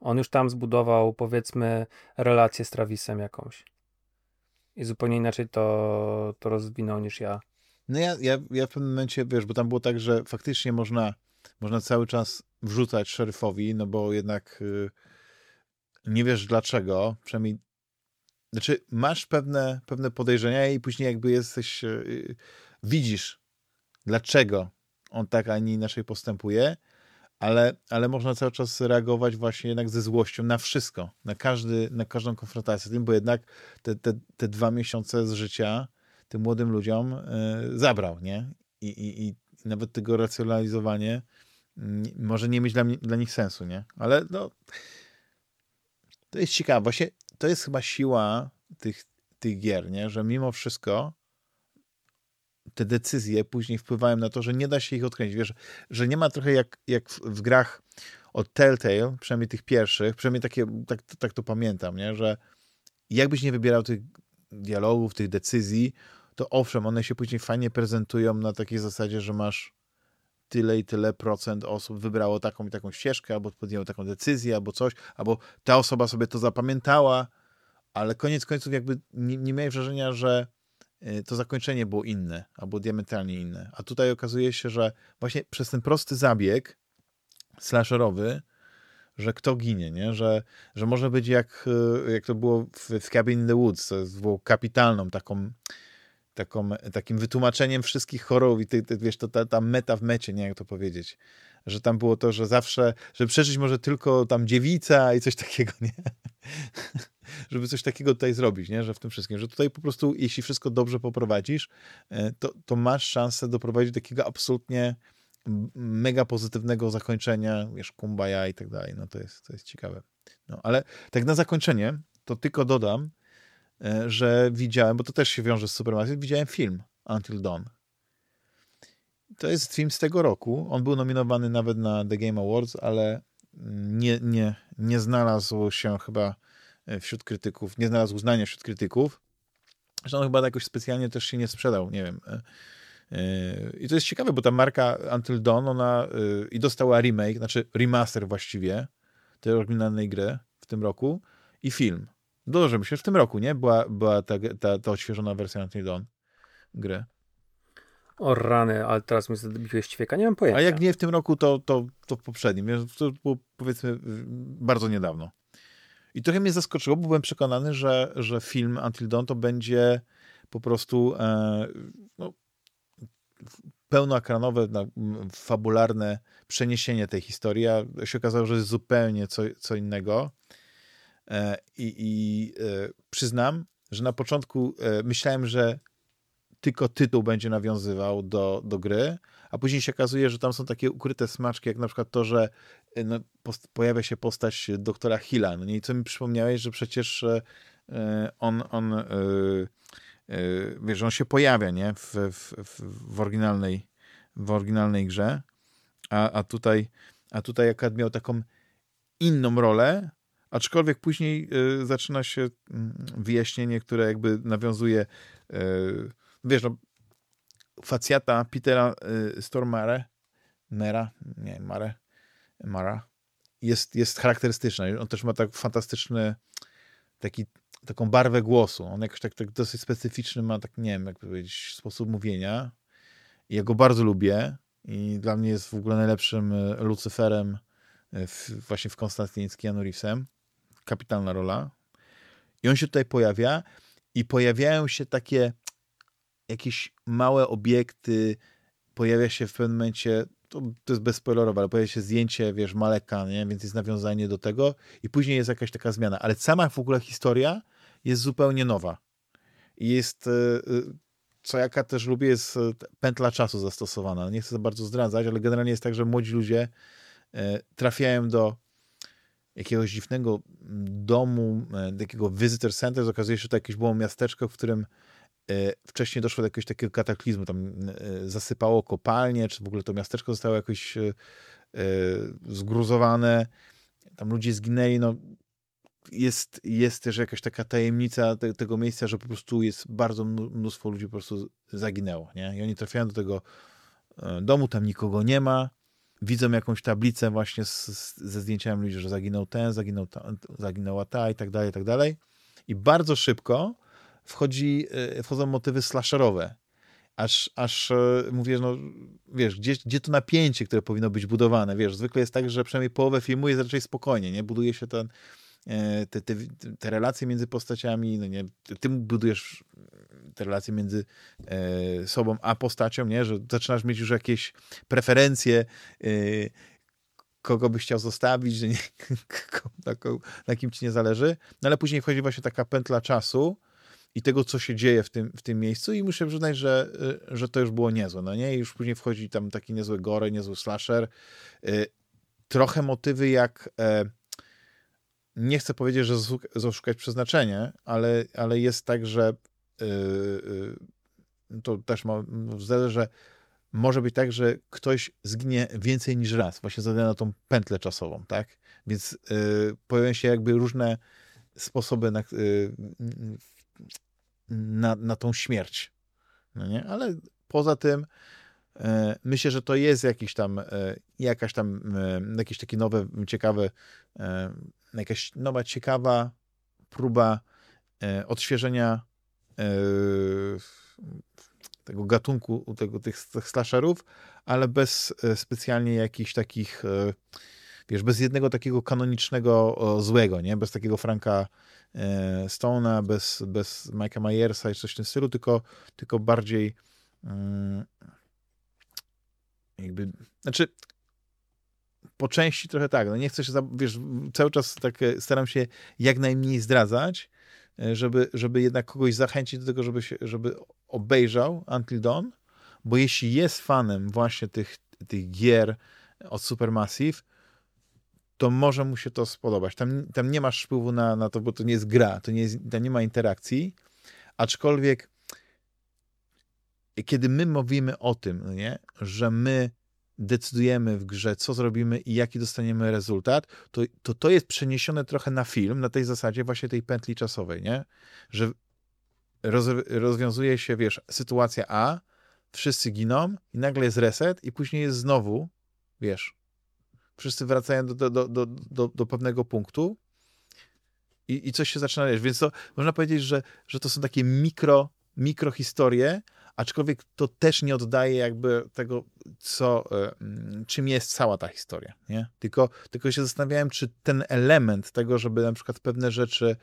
On już tam zbudował, powiedzmy, relację z Travisem jakąś. I zupełnie inaczej to, to rozwinął niż ja. No ja, ja, ja w pewnym momencie, wiesz, bo tam było tak, że faktycznie można, można cały czas wrzucać szeryfowi, no bo jednak yy, nie wiesz dlaczego, przynajmniej znaczy masz pewne, pewne podejrzenia i później jakby jesteś, yy, widzisz dlaczego on tak, a nie inaczej postępuje, ale, ale można cały czas reagować właśnie jednak ze złością na wszystko, na, każdy, na każdą konfrontację z tym, bo jednak te, te, te dwa miesiące z życia tym młodym ludziom yy, zabrał, nie? I, i, I nawet tego racjonalizowanie może nie mieć dla, dla nich sensu, nie? Ale no, to jest ciekawe. Właśnie to jest chyba siła tych, tych gier, nie? Że mimo wszystko te decyzje później wpływają na to, że nie da się ich odkręcić. Wiesz, że nie ma trochę jak, jak w, grach od Telltale, przynajmniej tych pierwszych, przynajmniej takie, tak, tak to pamiętam, nie? Że jakbyś nie wybierał tych dialogów, tych decyzji, to owszem, one się później fajnie prezentują na takiej zasadzie, że masz tyle i tyle procent osób wybrało taką i taką ścieżkę, albo podjęło taką decyzję, albo coś, albo ta osoba sobie to zapamiętała, ale koniec końców jakby nie, nie miałem wrażenia, że y, to zakończenie było inne, albo diametralnie inne. A tutaj okazuje się, że właśnie przez ten prosty zabieg slasherowy, że kto ginie, nie? Że, że może być jak, y, jak to było w, w Cabin in the Woods, to było kapitalną taką taką, takim wytłumaczeniem wszystkich chorób i ty, ty, wiesz, to ta, ta meta w mecie, nie jak to powiedzieć, że tam było to, że zawsze, żeby przeżyć może tylko tam dziewica i coś takiego, nie? [laughs] żeby coś takiego tutaj zrobić, nie? Że w tym wszystkim, że tutaj po prostu, jeśli wszystko dobrze poprowadzisz, e, to, to masz szansę doprowadzić do takiego absolutnie mega pozytywnego zakończenia, wiesz, kumbaya i tak dalej, no to jest, to jest ciekawe. No, ale tak na zakończenie, to tylko dodam, że widziałem, bo to też się wiąże z Supermassive, widziałem film Until Dawn. To jest film z tego roku. On był nominowany nawet na The Game Awards, ale nie, nie, nie znalazł się chyba e, wśród krytyków, nie znalazł uznania wśród krytyków. Że on chyba jakoś specjalnie też się nie sprzedał, nie wiem. E, I to jest ciekawe, bo ta marka Until Dawn, ona i dostała remake, znaczy remaster właściwie tej oryginalnej gry w tym roku i film. Dobrze, myślę, że w tym roku, nie? Była, była ta, ta, ta odświeżona wersja Until Dawn gry. O rany, ale teraz mi zabiłeś ćwieka, nie mam pojęcia. A jak nie w tym roku, to, to, to w poprzednim. To było powiedzmy bardzo niedawno. I trochę mnie zaskoczyło, bo byłem przekonany, że, że film Until Dawn to będzie po prostu e, no, pełnoekranowe, no, fabularne przeniesienie tej historii, a się okazało, że jest zupełnie co, co innego. E, I, i e, przyznam, że na początku e, myślałem, że tylko tytuł będzie nawiązywał do, do gry, a później się okazuje, że tam są takie ukryte smaczki, jak na przykład to, że no, pojawia się postać doktora Hilla. No i co mi przypomniałeś, że przecież on, on wiesz, on się pojawia, nie, w, w, w, oryginalnej, w oryginalnej grze, a, a tutaj, a tutaj akurat miał taką inną rolę, Aczkolwiek później y, zaczyna się y, wyjaśnienie, które jakby nawiązuje, y, wiesz, no, facjata Petera y, Stormare, Mera, nie, Mare, Mara, jest, jest charakterystyczna. On też ma tak fantastyczny, taki, taką barwę głosu. On jakoś tak, tak dosyć specyficzny ma, tak nie wiem, jak powiedzieć, sposób mówienia. I ja go bardzo lubię i dla mnie jest w ogóle najlepszym y, Lucyferem y, w, właśnie w Konstantinie z Keanu Reevesem kapitalna rola. I on się tutaj pojawia i pojawiają się takie jakieś małe obiekty, pojawia się w pewnym momencie, to, to jest bezspoilerowe, ale pojawia się zdjęcie, wiesz, Maleka, nie? więc jest nawiązanie do tego i później jest jakaś taka zmiana. Ale sama w ogóle historia jest zupełnie nowa. I jest, e, e, co jaka też lubię, jest pętla czasu zastosowana. Nie chcę za bardzo zdradzać, ale generalnie jest tak, że młodzi ludzie trafiają do jakiegoś dziwnego domu, takiego visitor center, okazuje się, że to jakieś było miasteczko, w którym wcześniej doszło do jakiegoś takiego kataklizmu, tam zasypało kopalnie, czy w ogóle to miasteczko zostało jakoś zgruzowane, tam ludzie zginęli, no jest, jest też jakaś taka tajemnica te, tego miejsca, że po prostu jest bardzo mnóstwo ludzi po prostu zaginęło, nie? I oni trafiają do tego e, domu, tam nikogo nie ma, widzą jakąś tablicę właśnie z, z, ze zdjęciami ludzi, że zaginął ten, zaginął ta, zaginęła ta i tak dalej, i tak dalej. I bardzo szybko wchodzi, e, wchodzą motywy slasherowe. Aż, aż e, mówię, no wiesz, gdzie, gdzie to napięcie, które powinno być budowane, wiesz, zwykle jest tak, że przynajmniej połowę filmu jest raczej spokojnie, nie? Buduje się ten, E, te, te, te relacje między postaciami, no nie, ty budujesz te relacje między e, sobą a postacią, nie, że zaczynasz mieć już jakieś preferencje, e, kogo byś chciał zostawić, że nie, [laughs] na, na kim ci nie zależy, no ale później wchodzi właśnie taka pętla czasu, i tego, co się dzieje w tym, w tym miejscu i muszę przyznać, że, że to już było niezłe, no nie? I już później wchodzi tam taki niezły gore, niezły slasher. Trochę motywy jak nie chcę powiedzieć, że zaszukać przeznaczenie, ale, ale jest tak, że to też ma że może być tak, że ktoś zginie więcej niż raz, właśnie ze na tą pętlę czasową, tak? Więc yy, pojawiają się jakby różne sposoby na, y, na, na tą śmierć. No nie? Ale poza tym myślę, że to jest jakiś tam, jakaś tam, jakieś takie nowe, ciekawe jakaś nowa, ciekawa próba odświeżenia tego gatunku, tego, tych, tych slasherów, ale bez e, specjalnie jakichś takich, e, wiesz, bez jednego takiego kanonicznego złego, nie? Bez takiego Franka e, Stone'a, bez, bez Mike'a Myersa i coś w tym stylu, tylko, tylko bardziej mm, jakby, znaczy po części trochę tak, no nie chcę się, wiesz, cały czas tak e, staram się jak najmniej zdradzać, e, żeby, żeby jednak kogoś zachęcić do tego, żeby, się, żeby obejrzał Until Dawn, bo jeśli jest fanem właśnie tych, tych gier od Supermassive, to może mu się to spodobać. Tam, tam nie masz wpływu na, na to, bo to nie jest gra, to nie, jest, tam nie ma interakcji, aczkolwiek kiedy my mówimy o tym, no nie, że my decydujemy w grze, co zrobimy i jaki dostaniemy rezultat, to, to to jest przeniesione trochę na film, na tej zasadzie właśnie tej pętli czasowej, nie? Że roz, rozwiązuje się, wiesz, sytuacja A, wszyscy giną i nagle jest reset i później jest znowu, wiesz, wszyscy wracają do, do, do, do, do pewnego punktu i, i coś się zaczyna wiesz, więc to można powiedzieć, że, że to są takie mikro, mikro historie, aczkolwiek to też nie oddaje jakby tego, co, e, mm, czym jest cała ta historia, nie? Tylko, tylko się zastanawiałem, czy ten element tego, żeby na przykład pewne rzeczy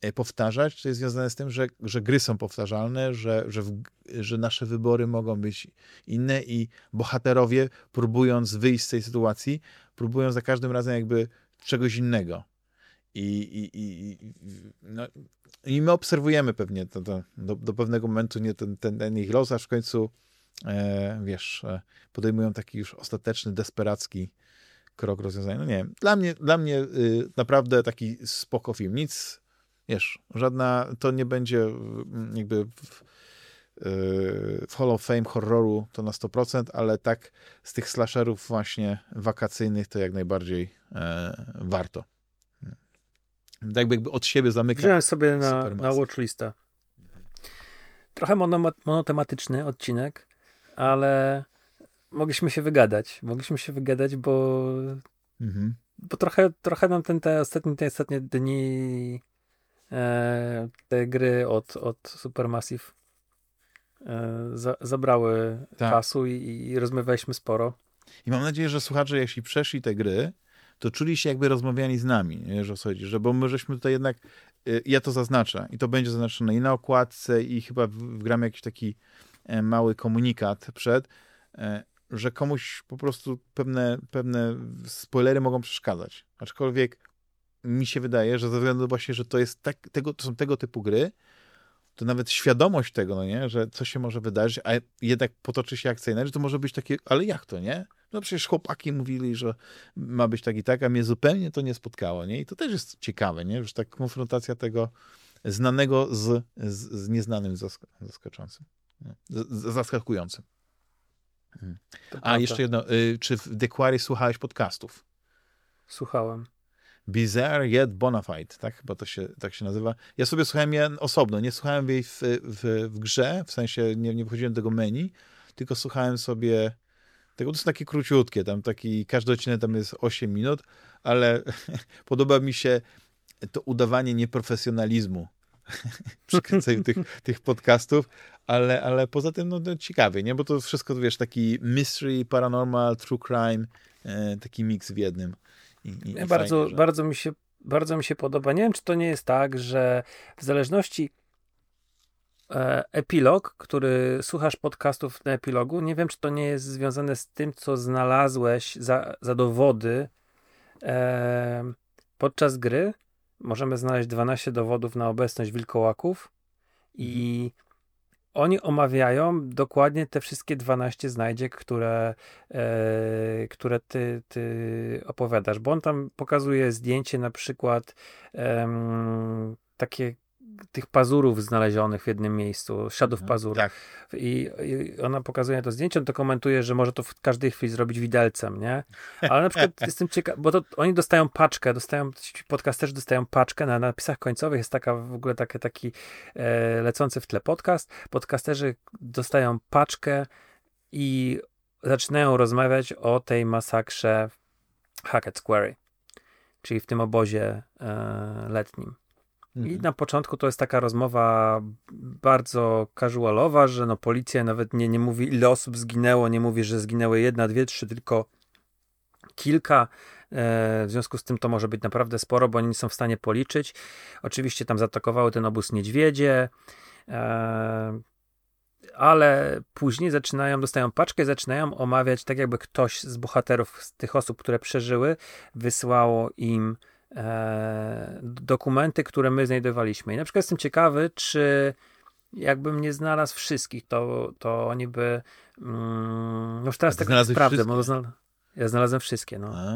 e, powtarzać, to jest związane z tym, że, że gry są powtarzalne, że, że, w, że nasze wybory mogą być inne i bohaterowie, próbując wyjść z tej sytuacji, próbują za każdym razem jakby czegoś innego. I, i, i, no, i my obserwujemy pewnie to, to, do, do, pewnego momentu nie ten, ten, ten ich los, aż w końcu e, wiesz, e, podejmują taki już ostateczny, desperacki krok rozwiązania. No nie wiem, dla mnie, dla mnie y, naprawdę taki spoko film. Nic, wiesz, żadna, to nie będzie jakby w, y, w Hall of Fame horroru to na 100%, ale tak z tych slasherów właśnie wakacyjnych to jak najbardziej e, warto jakby od siebie zamyka. Wziąłem sobie na, na watchlista. Trochę monotematyczny odcinek, ale mogliśmy się wygadać. Mogliśmy się wygadać, bo mhm. bo trochę, trochę nam ten, te ostatnie, te ostatnie dni e, te gry od, od Supermassive e, za, zabrały tak. czasu i, i rozmawialiśmy sporo. I mam nadzieję, że słuchacze, jeśli przeszli te gry, to czuli się jakby rozmawiali z nami, o co chodzi, że bo my żeśmy tutaj jednak, y, ja to zaznaczę i to będzie zaznaczone i na okładce i chyba wgramy jakiś taki e, mały komunikat przed, e, że komuś po prostu pewne, pewne spoilery mogą przeszkadzać. Aczkolwiek mi się wydaje, że ze względu właśnie, że to jest tak, tego, to są tego typu gry, to nawet świadomość tego, no nie, że coś się może wydarzyć, a jednak potoczy się akcja inaczej, to może być takie, ale jak to, nie? No przecież chłopaki mówili, że ma być tak i tak, a mnie zupełnie to nie spotkało, nie? I to też jest ciekawe, nie? Że tak konfrontacja tego znanego z, z, z nieznanym zask zaskaczącym, z, zaskakującym. Hmm. A, jeszcze jedno, y, czy w Dequary słuchałeś podcastów? Słuchałem. Bizarre yet Bonafide, tak? Chyba to się, tak się nazywa. Ja sobie słuchałem je osobno, nie słuchałem jej w, w, w grze, w sensie nie, nie wchodziłem do tego menu, tylko słuchałem sobie tego, to są takie króciutkie, tam taki, każdy odcinek tam jest 8 minut, ale [laughs] podoba mi się to udawanie nieprofesjonalizmu [laughs] przy kręceniu tych, [laughs] tych podcastów, ale, ale poza tym no, no, ciekawie, nie? Bo to wszystko, wiesz, taki mystery, paranormal, true crime, e, taki miks w jednym. I, i bardzo, fajnie, że... bardzo, mi się, bardzo mi się podoba. Nie wiem, czy to nie jest tak, że w zależności epilog, który słuchasz podcastów na epilogu, nie wiem, czy to nie jest związane z tym, co znalazłeś za, za dowody e, podczas gry. Możemy znaleźć 12 dowodów na obecność wilkołaków i mhm. oni omawiają dokładnie te wszystkie 12 znajdziek, które, e, które ty, ty opowiadasz, bo on tam pokazuje zdjęcie na przykład e, takie tych pazurów znalezionych w jednym miejscu, śladów mhm, pazurów. Tak. I, I, ona pokazuje to zdjęcie, on to komentuje, że może to w każdej chwili zrobić widelcem, nie? Ale na przykład [laughs] jestem ciekaw, bo to oni dostają paczkę, dostają, podcasterzy dostają paczkę, na napisach końcowych jest taka w ogóle taki, taki e, lecący w tle podcast. Podcasterzy dostają paczkę i zaczynają rozmawiać o tej masakrze Hackett Quarry, czyli w tym obozie e, letnim. I mhm. na początku to jest taka rozmowa bardzo casualowa, że no policja nawet nie, nie mówi ile osób zginęło, nie mówi, że zginęły jedna, dwie, trzy, tylko kilka. E, w związku z tym to może być naprawdę sporo, bo oni nie są w stanie policzyć. Oczywiście tam zaatakowały ten obóz niedźwiedzie, e, ale później zaczynają, dostają paczkę zaczynają omawiać, tak jakby ktoś z bohaterów, z tych osób, które przeżyły, wysłało im e, dokumenty, które my znajdowaliśmy. I na przykład jestem ciekawy, czy jakbym nie znalazł wszystkich, to, to oni by. Mm, no już teraz tak sprawdzę, bo znalazłem. Ja znalazłem wszystkie, no. A,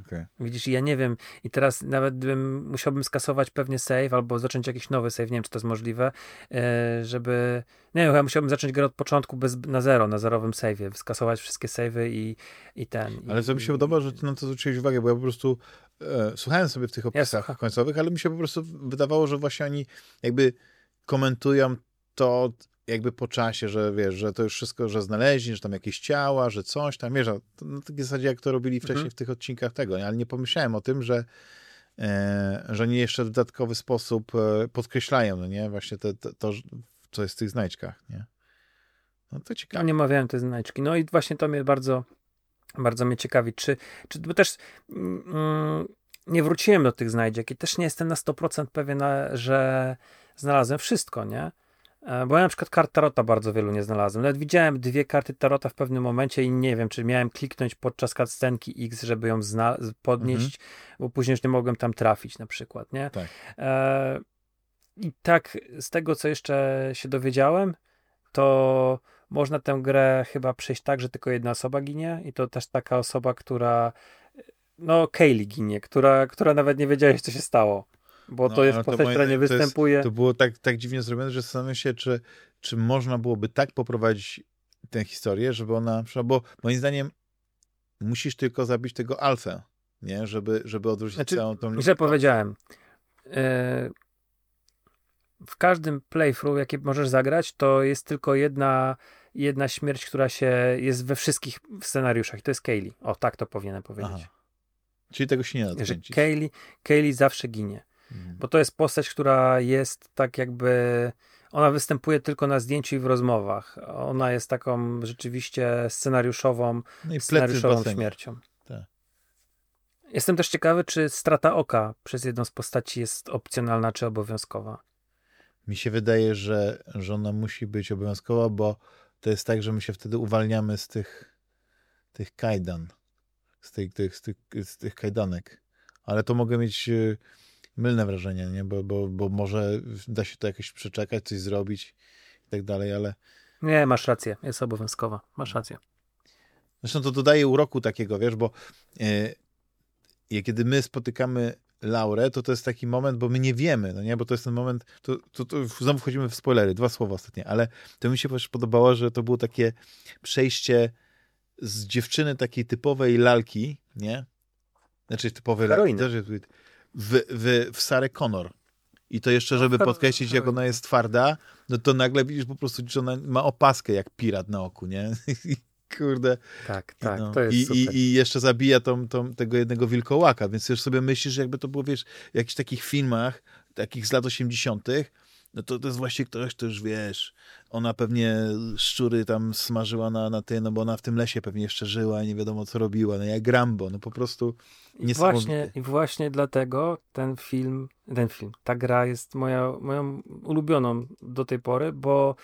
okay. Widzisz, ja nie wiem i teraz nawet bym, musiałbym skasować pewnie save albo zacząć jakiś nowy save, nie wiem, czy to jest możliwe, e, żeby, nie wiem, ja musiałbym zacząć grę od początku bez, na zero, na zerowym save'ie, skasować wszystkie save'y i, i ten. Ale co mi się podoba, że ty na to zwróciłeś uwagę, bo ja po prostu e, słuchałem sobie w tych opisach ja końcowych, ale mi się po prostu wydawało, że właśnie oni jakby komentują to, jakby po czasie, że wiesz, że to już wszystko, że znaleźli, że tam jakieś ciała, że coś tam, wiesz, na takiej zasadzie jak to robili wcześniej mhm. w tych odcinkach tego, nie? ale nie pomyślałem o tym, że e, że oni jeszcze w dodatkowy sposób e, podkreślają, no nie, właśnie to, to, to, co jest w tych znajdźkach, nie? No to ciekawe. No nie mawiałem te znajdźki, no i właśnie to mnie bardzo bardzo mnie ciekawi, czy, czy bo też mm, nie wróciłem do tych znajdziek i też nie jestem na 100% pewien, że znalazłem wszystko, nie? E, bo ja na przykład kart tarota bardzo wielu nie znalazłem. Nawet widziałem dwie karty tarota w pewnym momencie i nie wiem, czy miałem kliknąć podczas cutscenki X, żeby ją podnieść, mhm. bo później już nie mogłem tam trafić na przykład, nie? Tak. E, I tak z tego, co jeszcze się dowiedziałem, to można tę grę chyba przejść tak, że tylko jedna osoba ginie i to też taka osoba, która no Kaylee ginie, która, która nawet nie wiedziałeś, co się stało. Bo no, to jest postać, która nie występuje. To, jest, to było tak, tak dziwnie zrobione, że zastanawiam się, czy, czy można byłoby tak poprowadzić tę historię, żeby ona, bo moim zdaniem musisz tylko zabić tego alfę, nie? Żeby, żeby odwrócić znaczy, całą tą Źle powiedziałem. E, w każdym playthrough, jaki możesz zagrać, to jest tylko jedna, jedna śmierć, która się jest we wszystkich scenariuszach. To jest Kaylee. O, tak to powinienem powiedzieć. Aha. Czyli tego się nie da Że Kaylee, Kaylee zawsze ginie. Mhm. Bo to jest postać, która jest tak jakby. Ona występuje tylko na zdjęciu i w rozmowach. Ona jest taką rzeczywiście scenariuszową, no scenariuszową śmiercią. Tak. Jestem też ciekawy, czy strata oka przez jedną z postaci jest opcjonalna czy obowiązkowa. Mi się wydaje, że, że ona musi być obowiązkowa, bo to jest tak, że my się wtedy uwalniamy z tych, tych kajdan, z tych, tych, z tych, z tych kajdanek ale to mogę mieć y, mylne wrażenie, nie? Bo, bo, bo może da się to jakoś przeczekać, coś zrobić i tak dalej, ale... Nie, masz rację, jest obowiązkowa, masz rację. Zresztą to dodaje uroku takiego, wiesz, bo yy, kiedy my spotykamy Laurę, to to jest taki moment, bo my nie wiemy, no nie, bo to jest ten moment, to, to, to znowu wchodzimy w spoilery, dwa słowa ostatnie, ale to mi się też podobało, że to było takie przejście z dziewczyny takiej typowej lalki, nie? Znaczy typowej lalki, w, w, w Sarę Connor. I to jeszcze, żeby podkreślić, jak ona jest twarda, no to nagle widzisz po prostu, że ona ma opaskę jak pirat na oku, nie? [laughs] Kurde. Tak, tak, no. to jest I, super. I, I jeszcze zabija tą, tą, tego jednego wilkołaka, więc już sobie myślisz, jakby to było, wiesz, w jakichś takich filmach, takich z lat 80., no to, to jest właśnie ktoś, kto już wiesz, ona pewnie szczury tam smażyła na, na ty, no bo ona w tym lesie pewnie jeszcze żyła i nie wiadomo co robiła, no jak Rambo, no po prostu I właśnie, I właśnie dlatego ten film, ten film, ta gra jest moja, moją ulubioną do tej pory, bo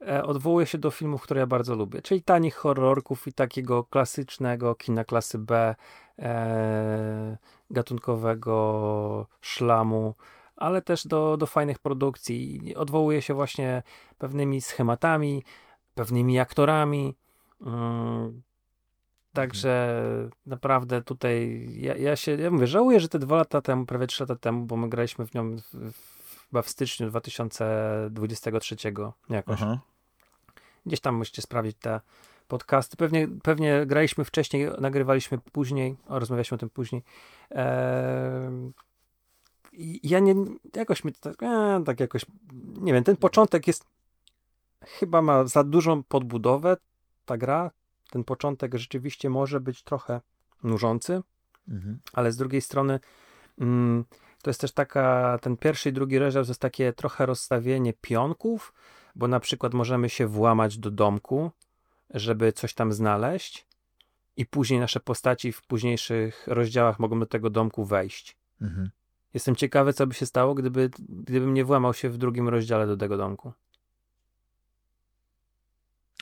e, odwołuje się do filmów, które ja bardzo lubię, czyli tanich horrorków i takiego klasycznego kina klasy B, e, gatunkowego szlamu, ale też do, do fajnych produkcji. Odwołuje się właśnie pewnymi schematami, pewnymi aktorami. Mm, także naprawdę tutaj ja, ja się, ja mówię, żałuję, że te dwa lata temu, prawie trzy lata temu, bo my graliśmy w nią w, w, chyba w styczniu 2023 jakoś. Aha. Gdzieś tam musicie sprawdzić te podcasty. Pewnie, pewnie graliśmy wcześniej, nagrywaliśmy później, o, rozmawialiśmy o tym później. Eee, ja nie, jakoś mi tak, e, tak jakoś, nie wiem, ten początek jest, chyba ma za dużą podbudowę ta gra. Ten początek rzeczywiście może być trochę nużący, mhm. ale z drugiej strony mm, to jest też taka, ten pierwszy i drugi rozdział to jest takie trochę rozstawienie pionków, bo na przykład możemy się włamać do domku, żeby coś tam znaleźć i później nasze postaci w późniejszych rozdziałach mogą do tego domku wejść. Mhm. Jestem ciekawy, co by się stało, gdyby, gdybym nie włamał się w drugim rozdziale do tego domku.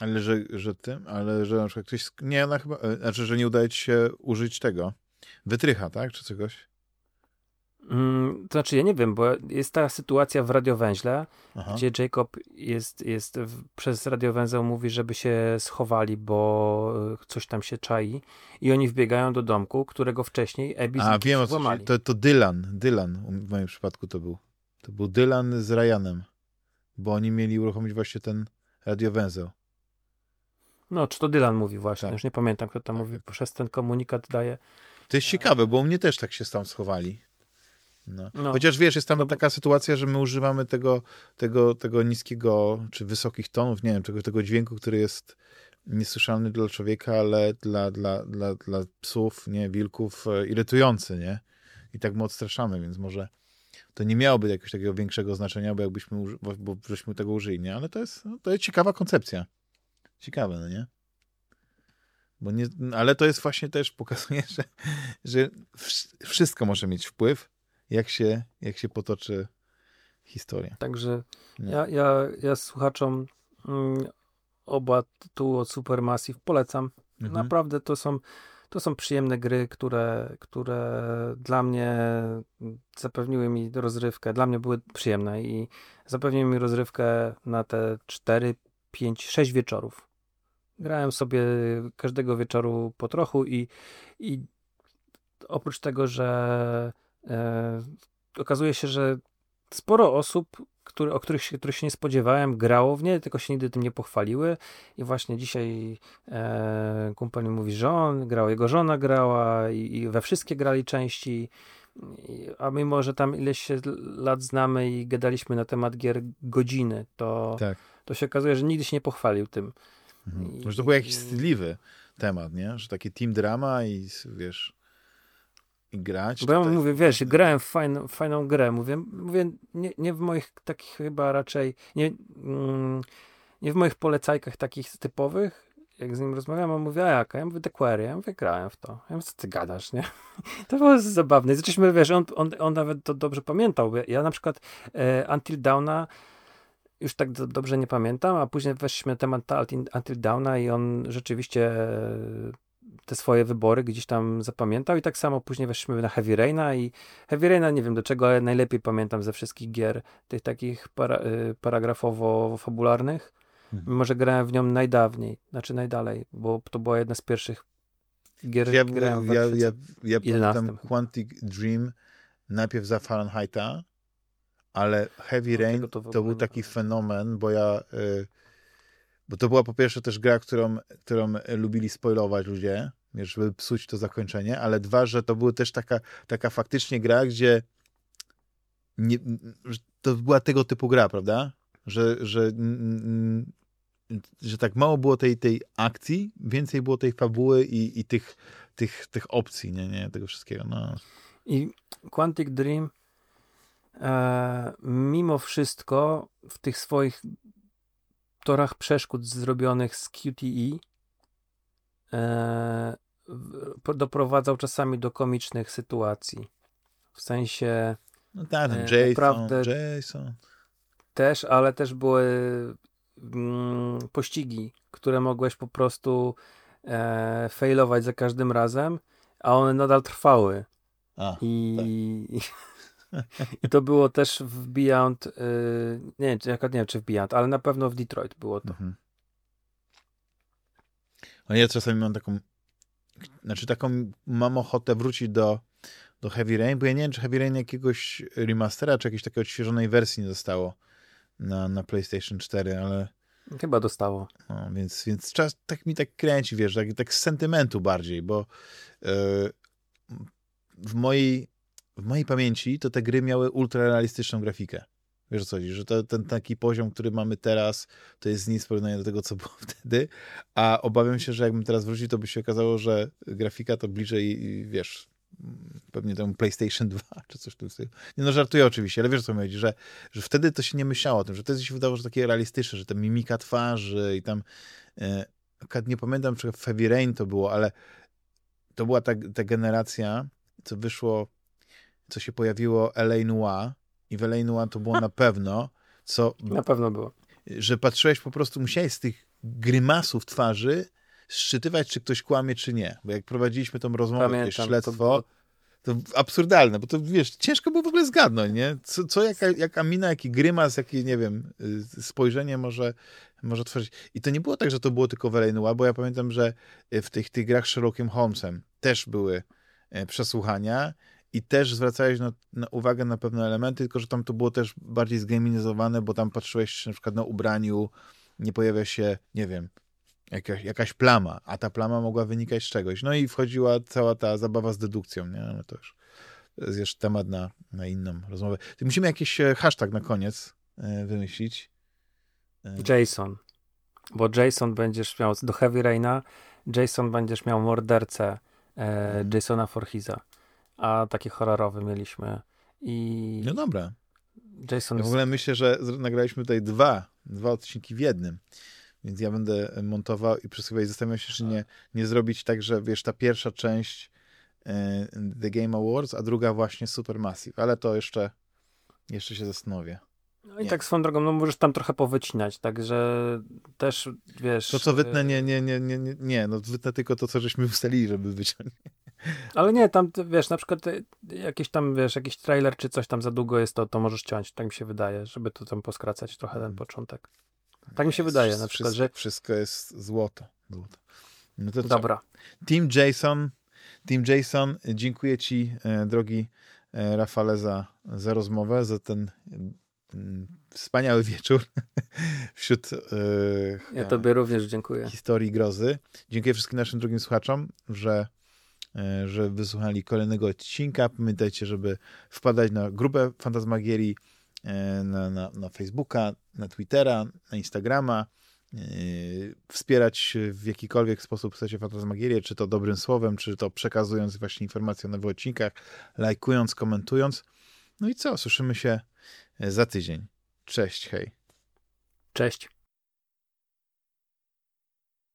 Ale że, że tym, ale że na przykład ktoś, nie, ona chyba, e, znaczy, że nie udaje ci się użyć tego, wytrycha, tak, czy czegoś? Mm, to znaczy, ja nie wiem, bo jest ta sytuacja w radiowęźle, Aha. gdzie Jacob jest, jest w, przez radiowęzeł mówi, żeby się schowali, bo e, coś tam się czai i oni wbiegają do domku, którego wcześniej Abby A, wiem, złamali. To, to Dylan, Dylan w moim przypadku to był. To był Dylan z Ryanem, bo oni mieli uruchomić właśnie ten radiowęzeł. No, czy to Dylan mówi właśnie, tak. już nie pamiętam, kto tam tak. mówi, przez ten komunikat daje. To jest ciekawe, bo u mnie też tak się tam schowali. No. No. Chociaż wiesz, jest tam taka sytuacja, że my używamy tego, tego, tego niskiego czy wysokich tonów, nie wiem, tego, tego dźwięku, który jest niesłyszalny dla człowieka, ale dla, dla, dla, dla psów, nie, wilków e, irytujący, nie? I tak my odstraszamy, więc może to nie miałoby jakiegoś takiego większego znaczenia, bo jakbyśmy bo żeśmy tego użyli, nie? Ale to jest, no, to jest ciekawa koncepcja. Ciekawe, no nie? Bo nie, ale to jest właśnie też pokazuje, [laughs] że, że wszystko może mieć wpływ jak się, jak się potoczy historia. Także ja, ja, ja słuchaczom mm, oba tytuły od Supermassive polecam. Mhm. Naprawdę to są, to są przyjemne gry, które, które dla mnie zapewniły mi rozrywkę. Dla mnie były przyjemne i zapewniły mi rozrywkę na te 4, 5, 6 wieczorów. Grałem sobie każdego wieczoru po trochu i, i oprócz tego, że e, okazuje się, że sporo osób, który, o których się, których się nie spodziewałem, grało w nie, tylko się nigdy tym nie pochwaliły. I właśnie dzisiaj e, kumpel mi mówi, że on grał, jego żona grała i, i we wszystkie grali części. I, a mimo, że tam ileś się lat znamy i gadaliśmy na temat gier godziny, to, tak. to się okazuje, że nigdy się nie pochwalił tym. Mhm. I, Może to był jakiś wstydliwy temat, nie? Że takie team drama i wiesz i grać. Bo ja tutaj... mówię, wiesz, grałem w fajną, fajną grę, mówię, mówię nie, nie w moich takich chyba raczej, nie, mm, nie w moich polecajkach takich typowych, jak z nim rozmawiam, on mówi, a jaka? Ja mówię, The Quarry. Ja mówię, grałem w to. Ja mówię, co ty gadasz, nie? [laughs] to było zabawne. I zaczęliśmy, wiesz, on, on, on nawet to dobrze pamiętał. Ja na przykład e, Until Downa już tak do, dobrze nie pamiętam, a później weszliśmy na temat Until Downa i on rzeczywiście e, te swoje wybory gdzieś tam zapamiętał i tak samo później weszliśmy na Heavy Raina i Heavy Raina nie wiem do czego, ale najlepiej pamiętam ze wszystkich gier, tych takich para, y, paragrafowo-fabularnych. Mhm. Mimo, że grałem w nią najdawniej, znaczy najdalej, bo to była jedna z pierwszych gier, ja, grałem w ja, ja, ja pamiętam Quantic Dream najpierw za Fahrenheita, ale Heavy no, Rain to, to był taki fenomen, bo ja y, bo to była po pierwsze też gra, którą, którą lubili spoilować ludzie, żeby psuć to zakończenie, ale dwa, że to była też taka, taka faktycznie gra, gdzie nie, to była tego typu gra, prawda? Że, że, że tak mało było tej, tej akcji, więcej było tej fabuły i, i tych, tych, tych opcji, nie, nie, tego wszystkiego. No. I Quantic Dream e, mimo wszystko w tych swoich torach przeszkód zrobionych z QTE e, doprowadzał czasami do komicznych sytuacji. W sensie. No tak, e, Jason, naprawdę Jason. Też, ale też były mm, pościgi, które mogłeś po prostu e, failować za każdym razem, a one nadal trwały. A, I, tak. [laughs] I to było też w Beyond, yy, nie, nie wiem czy w Beyond, ale na pewno w Detroit było to. Mhm. No ja czasami mam taką, znaczy taką, mam ochotę wrócić do, do Heavy Rain, bo ja nie wiem, czy Heavy Rain jakiegoś remastera, czy jakiejś takiej odświeżonej wersji nie dostało na, na PlayStation 4, ale... Chyba dostało. No, więc, więc czas tak mi tak kręci, wiesz, tak, tak z sentymentu bardziej, bo yy, w mojej w mojej pamięci to te gry miały ultrarealistyczną grafikę. Wiesz o co chodzi, że to, ten taki poziom, który mamy teraz, to jest nic w porównaniu do tego, co było [laughs] wtedy, a obawiam się, że jakbym teraz wrócił, to by się okazało, że grafika to bliżej, wiesz, pewnie temu PlayStation [laughs] 2, czy coś w tym stylu. Nie no, żartuję oczywiście, ale wiesz co mi chodzi, że, że wtedy to się nie myślało o tym, że wtedy się wydawało, że takie realistyczne, że ta mimika twarzy i tam, e, nie pamiętam, czy Heavy Rain to było, ale to była ta, ta generacja, co wyszło co się pojawiło L.A. Noir i w L.A. Noir to było na pewno, co... Na pewno było. Że patrzyłeś po prostu, musiałeś z tych grymasów twarzy szczytywać, czy ktoś kłamie, czy nie. Bo jak prowadziliśmy tą rozmowę, Pamiętam, śledztwo, to, to absurdalne, bo to wiesz, ciężko było w ogóle zgadnąć, nie? Co, co jaka, jaka mina, jaki grymas, jakie, nie wiem, y, spojrzenie może, może tworzyć. I to nie było tak, że to było tylko w L.A. Noir, bo ja pamiętam, że w tych, tych grach Sherlockiem Holmesem też były e, przesłuchania i też zwracałeś na, na, uwagę na pewne elementy, tylko że tam to było też bardziej zgaminizowane, bo tam patrzyłeś na przykład na ubraniu, nie pojawia się, nie wiem, jakaś, jakaś plama, a ta plama mogła wynikać z czegoś. No i wchodziła cała ta zabawa z dedukcją, nie? No to już jest jeszcze temat na, na inną rozmowę. Musimy jakiś e, hashtag na koniec e, wymyślić. E, Jason. Bo Jason będziesz miał do Heavy Raina, Jason będziesz miał mordercę e, Jasona Forhiza a takie horrorowe mieliśmy. I... No dobra. Jason ja w ogóle myślę, że nagraliśmy tutaj dwa, dwa odcinki w jednym. Więc ja będę montował i przez chwilę zastanawiam się, czy nie, nie zrobić tak, że wiesz, ta pierwsza część e, The Game Awards, a druga właśnie Supermassive, ale to jeszcze, jeszcze się zastanowię. No i nie. tak swoją drogą, no możesz tam trochę powycinać, także też, wiesz... To, co wytnę, nie, nie, nie, nie, nie, nie no wytnę tylko to, co żeśmy ustalili, żeby wyciągnąć. [laughs] Ale nie, tam, wiesz, na przykład y, jakiś tam, wiesz, jakiś trailer czy coś tam za długo jest, to, to możesz ciąć, tak mi się wydaje, żeby to tam poskracać trochę ten mhm. początek. Tak mi się wydaje na przykład, wszystko, że... Wszystko jest złoto. złoto. No to Dobra. Team Jason, Team Jason, dziękuję ci, e, drogi e, Rafale, za, za rozmowę, za ten wspaniały wieczór [laughs] wśród e, ja tobie również dziękuję. historii grozy. Dziękuję wszystkim naszym drugim słuchaczom, że E, że wysłuchali kolejnego odcinka. Pamiętajcie, żeby wpadać na grupę Fantasmagierii e, na, na, na Facebooka, na Twittera, na Instagrama, wspierać w jakikolwiek sposób chcecie Fantasmagierię, czy to dobrym słowem, czy to przekazując właśnie informacje o nowych odcinkach, lajkując, komentując. No i co? Słyszymy się za tydzień. Cześć, hej. Cześć.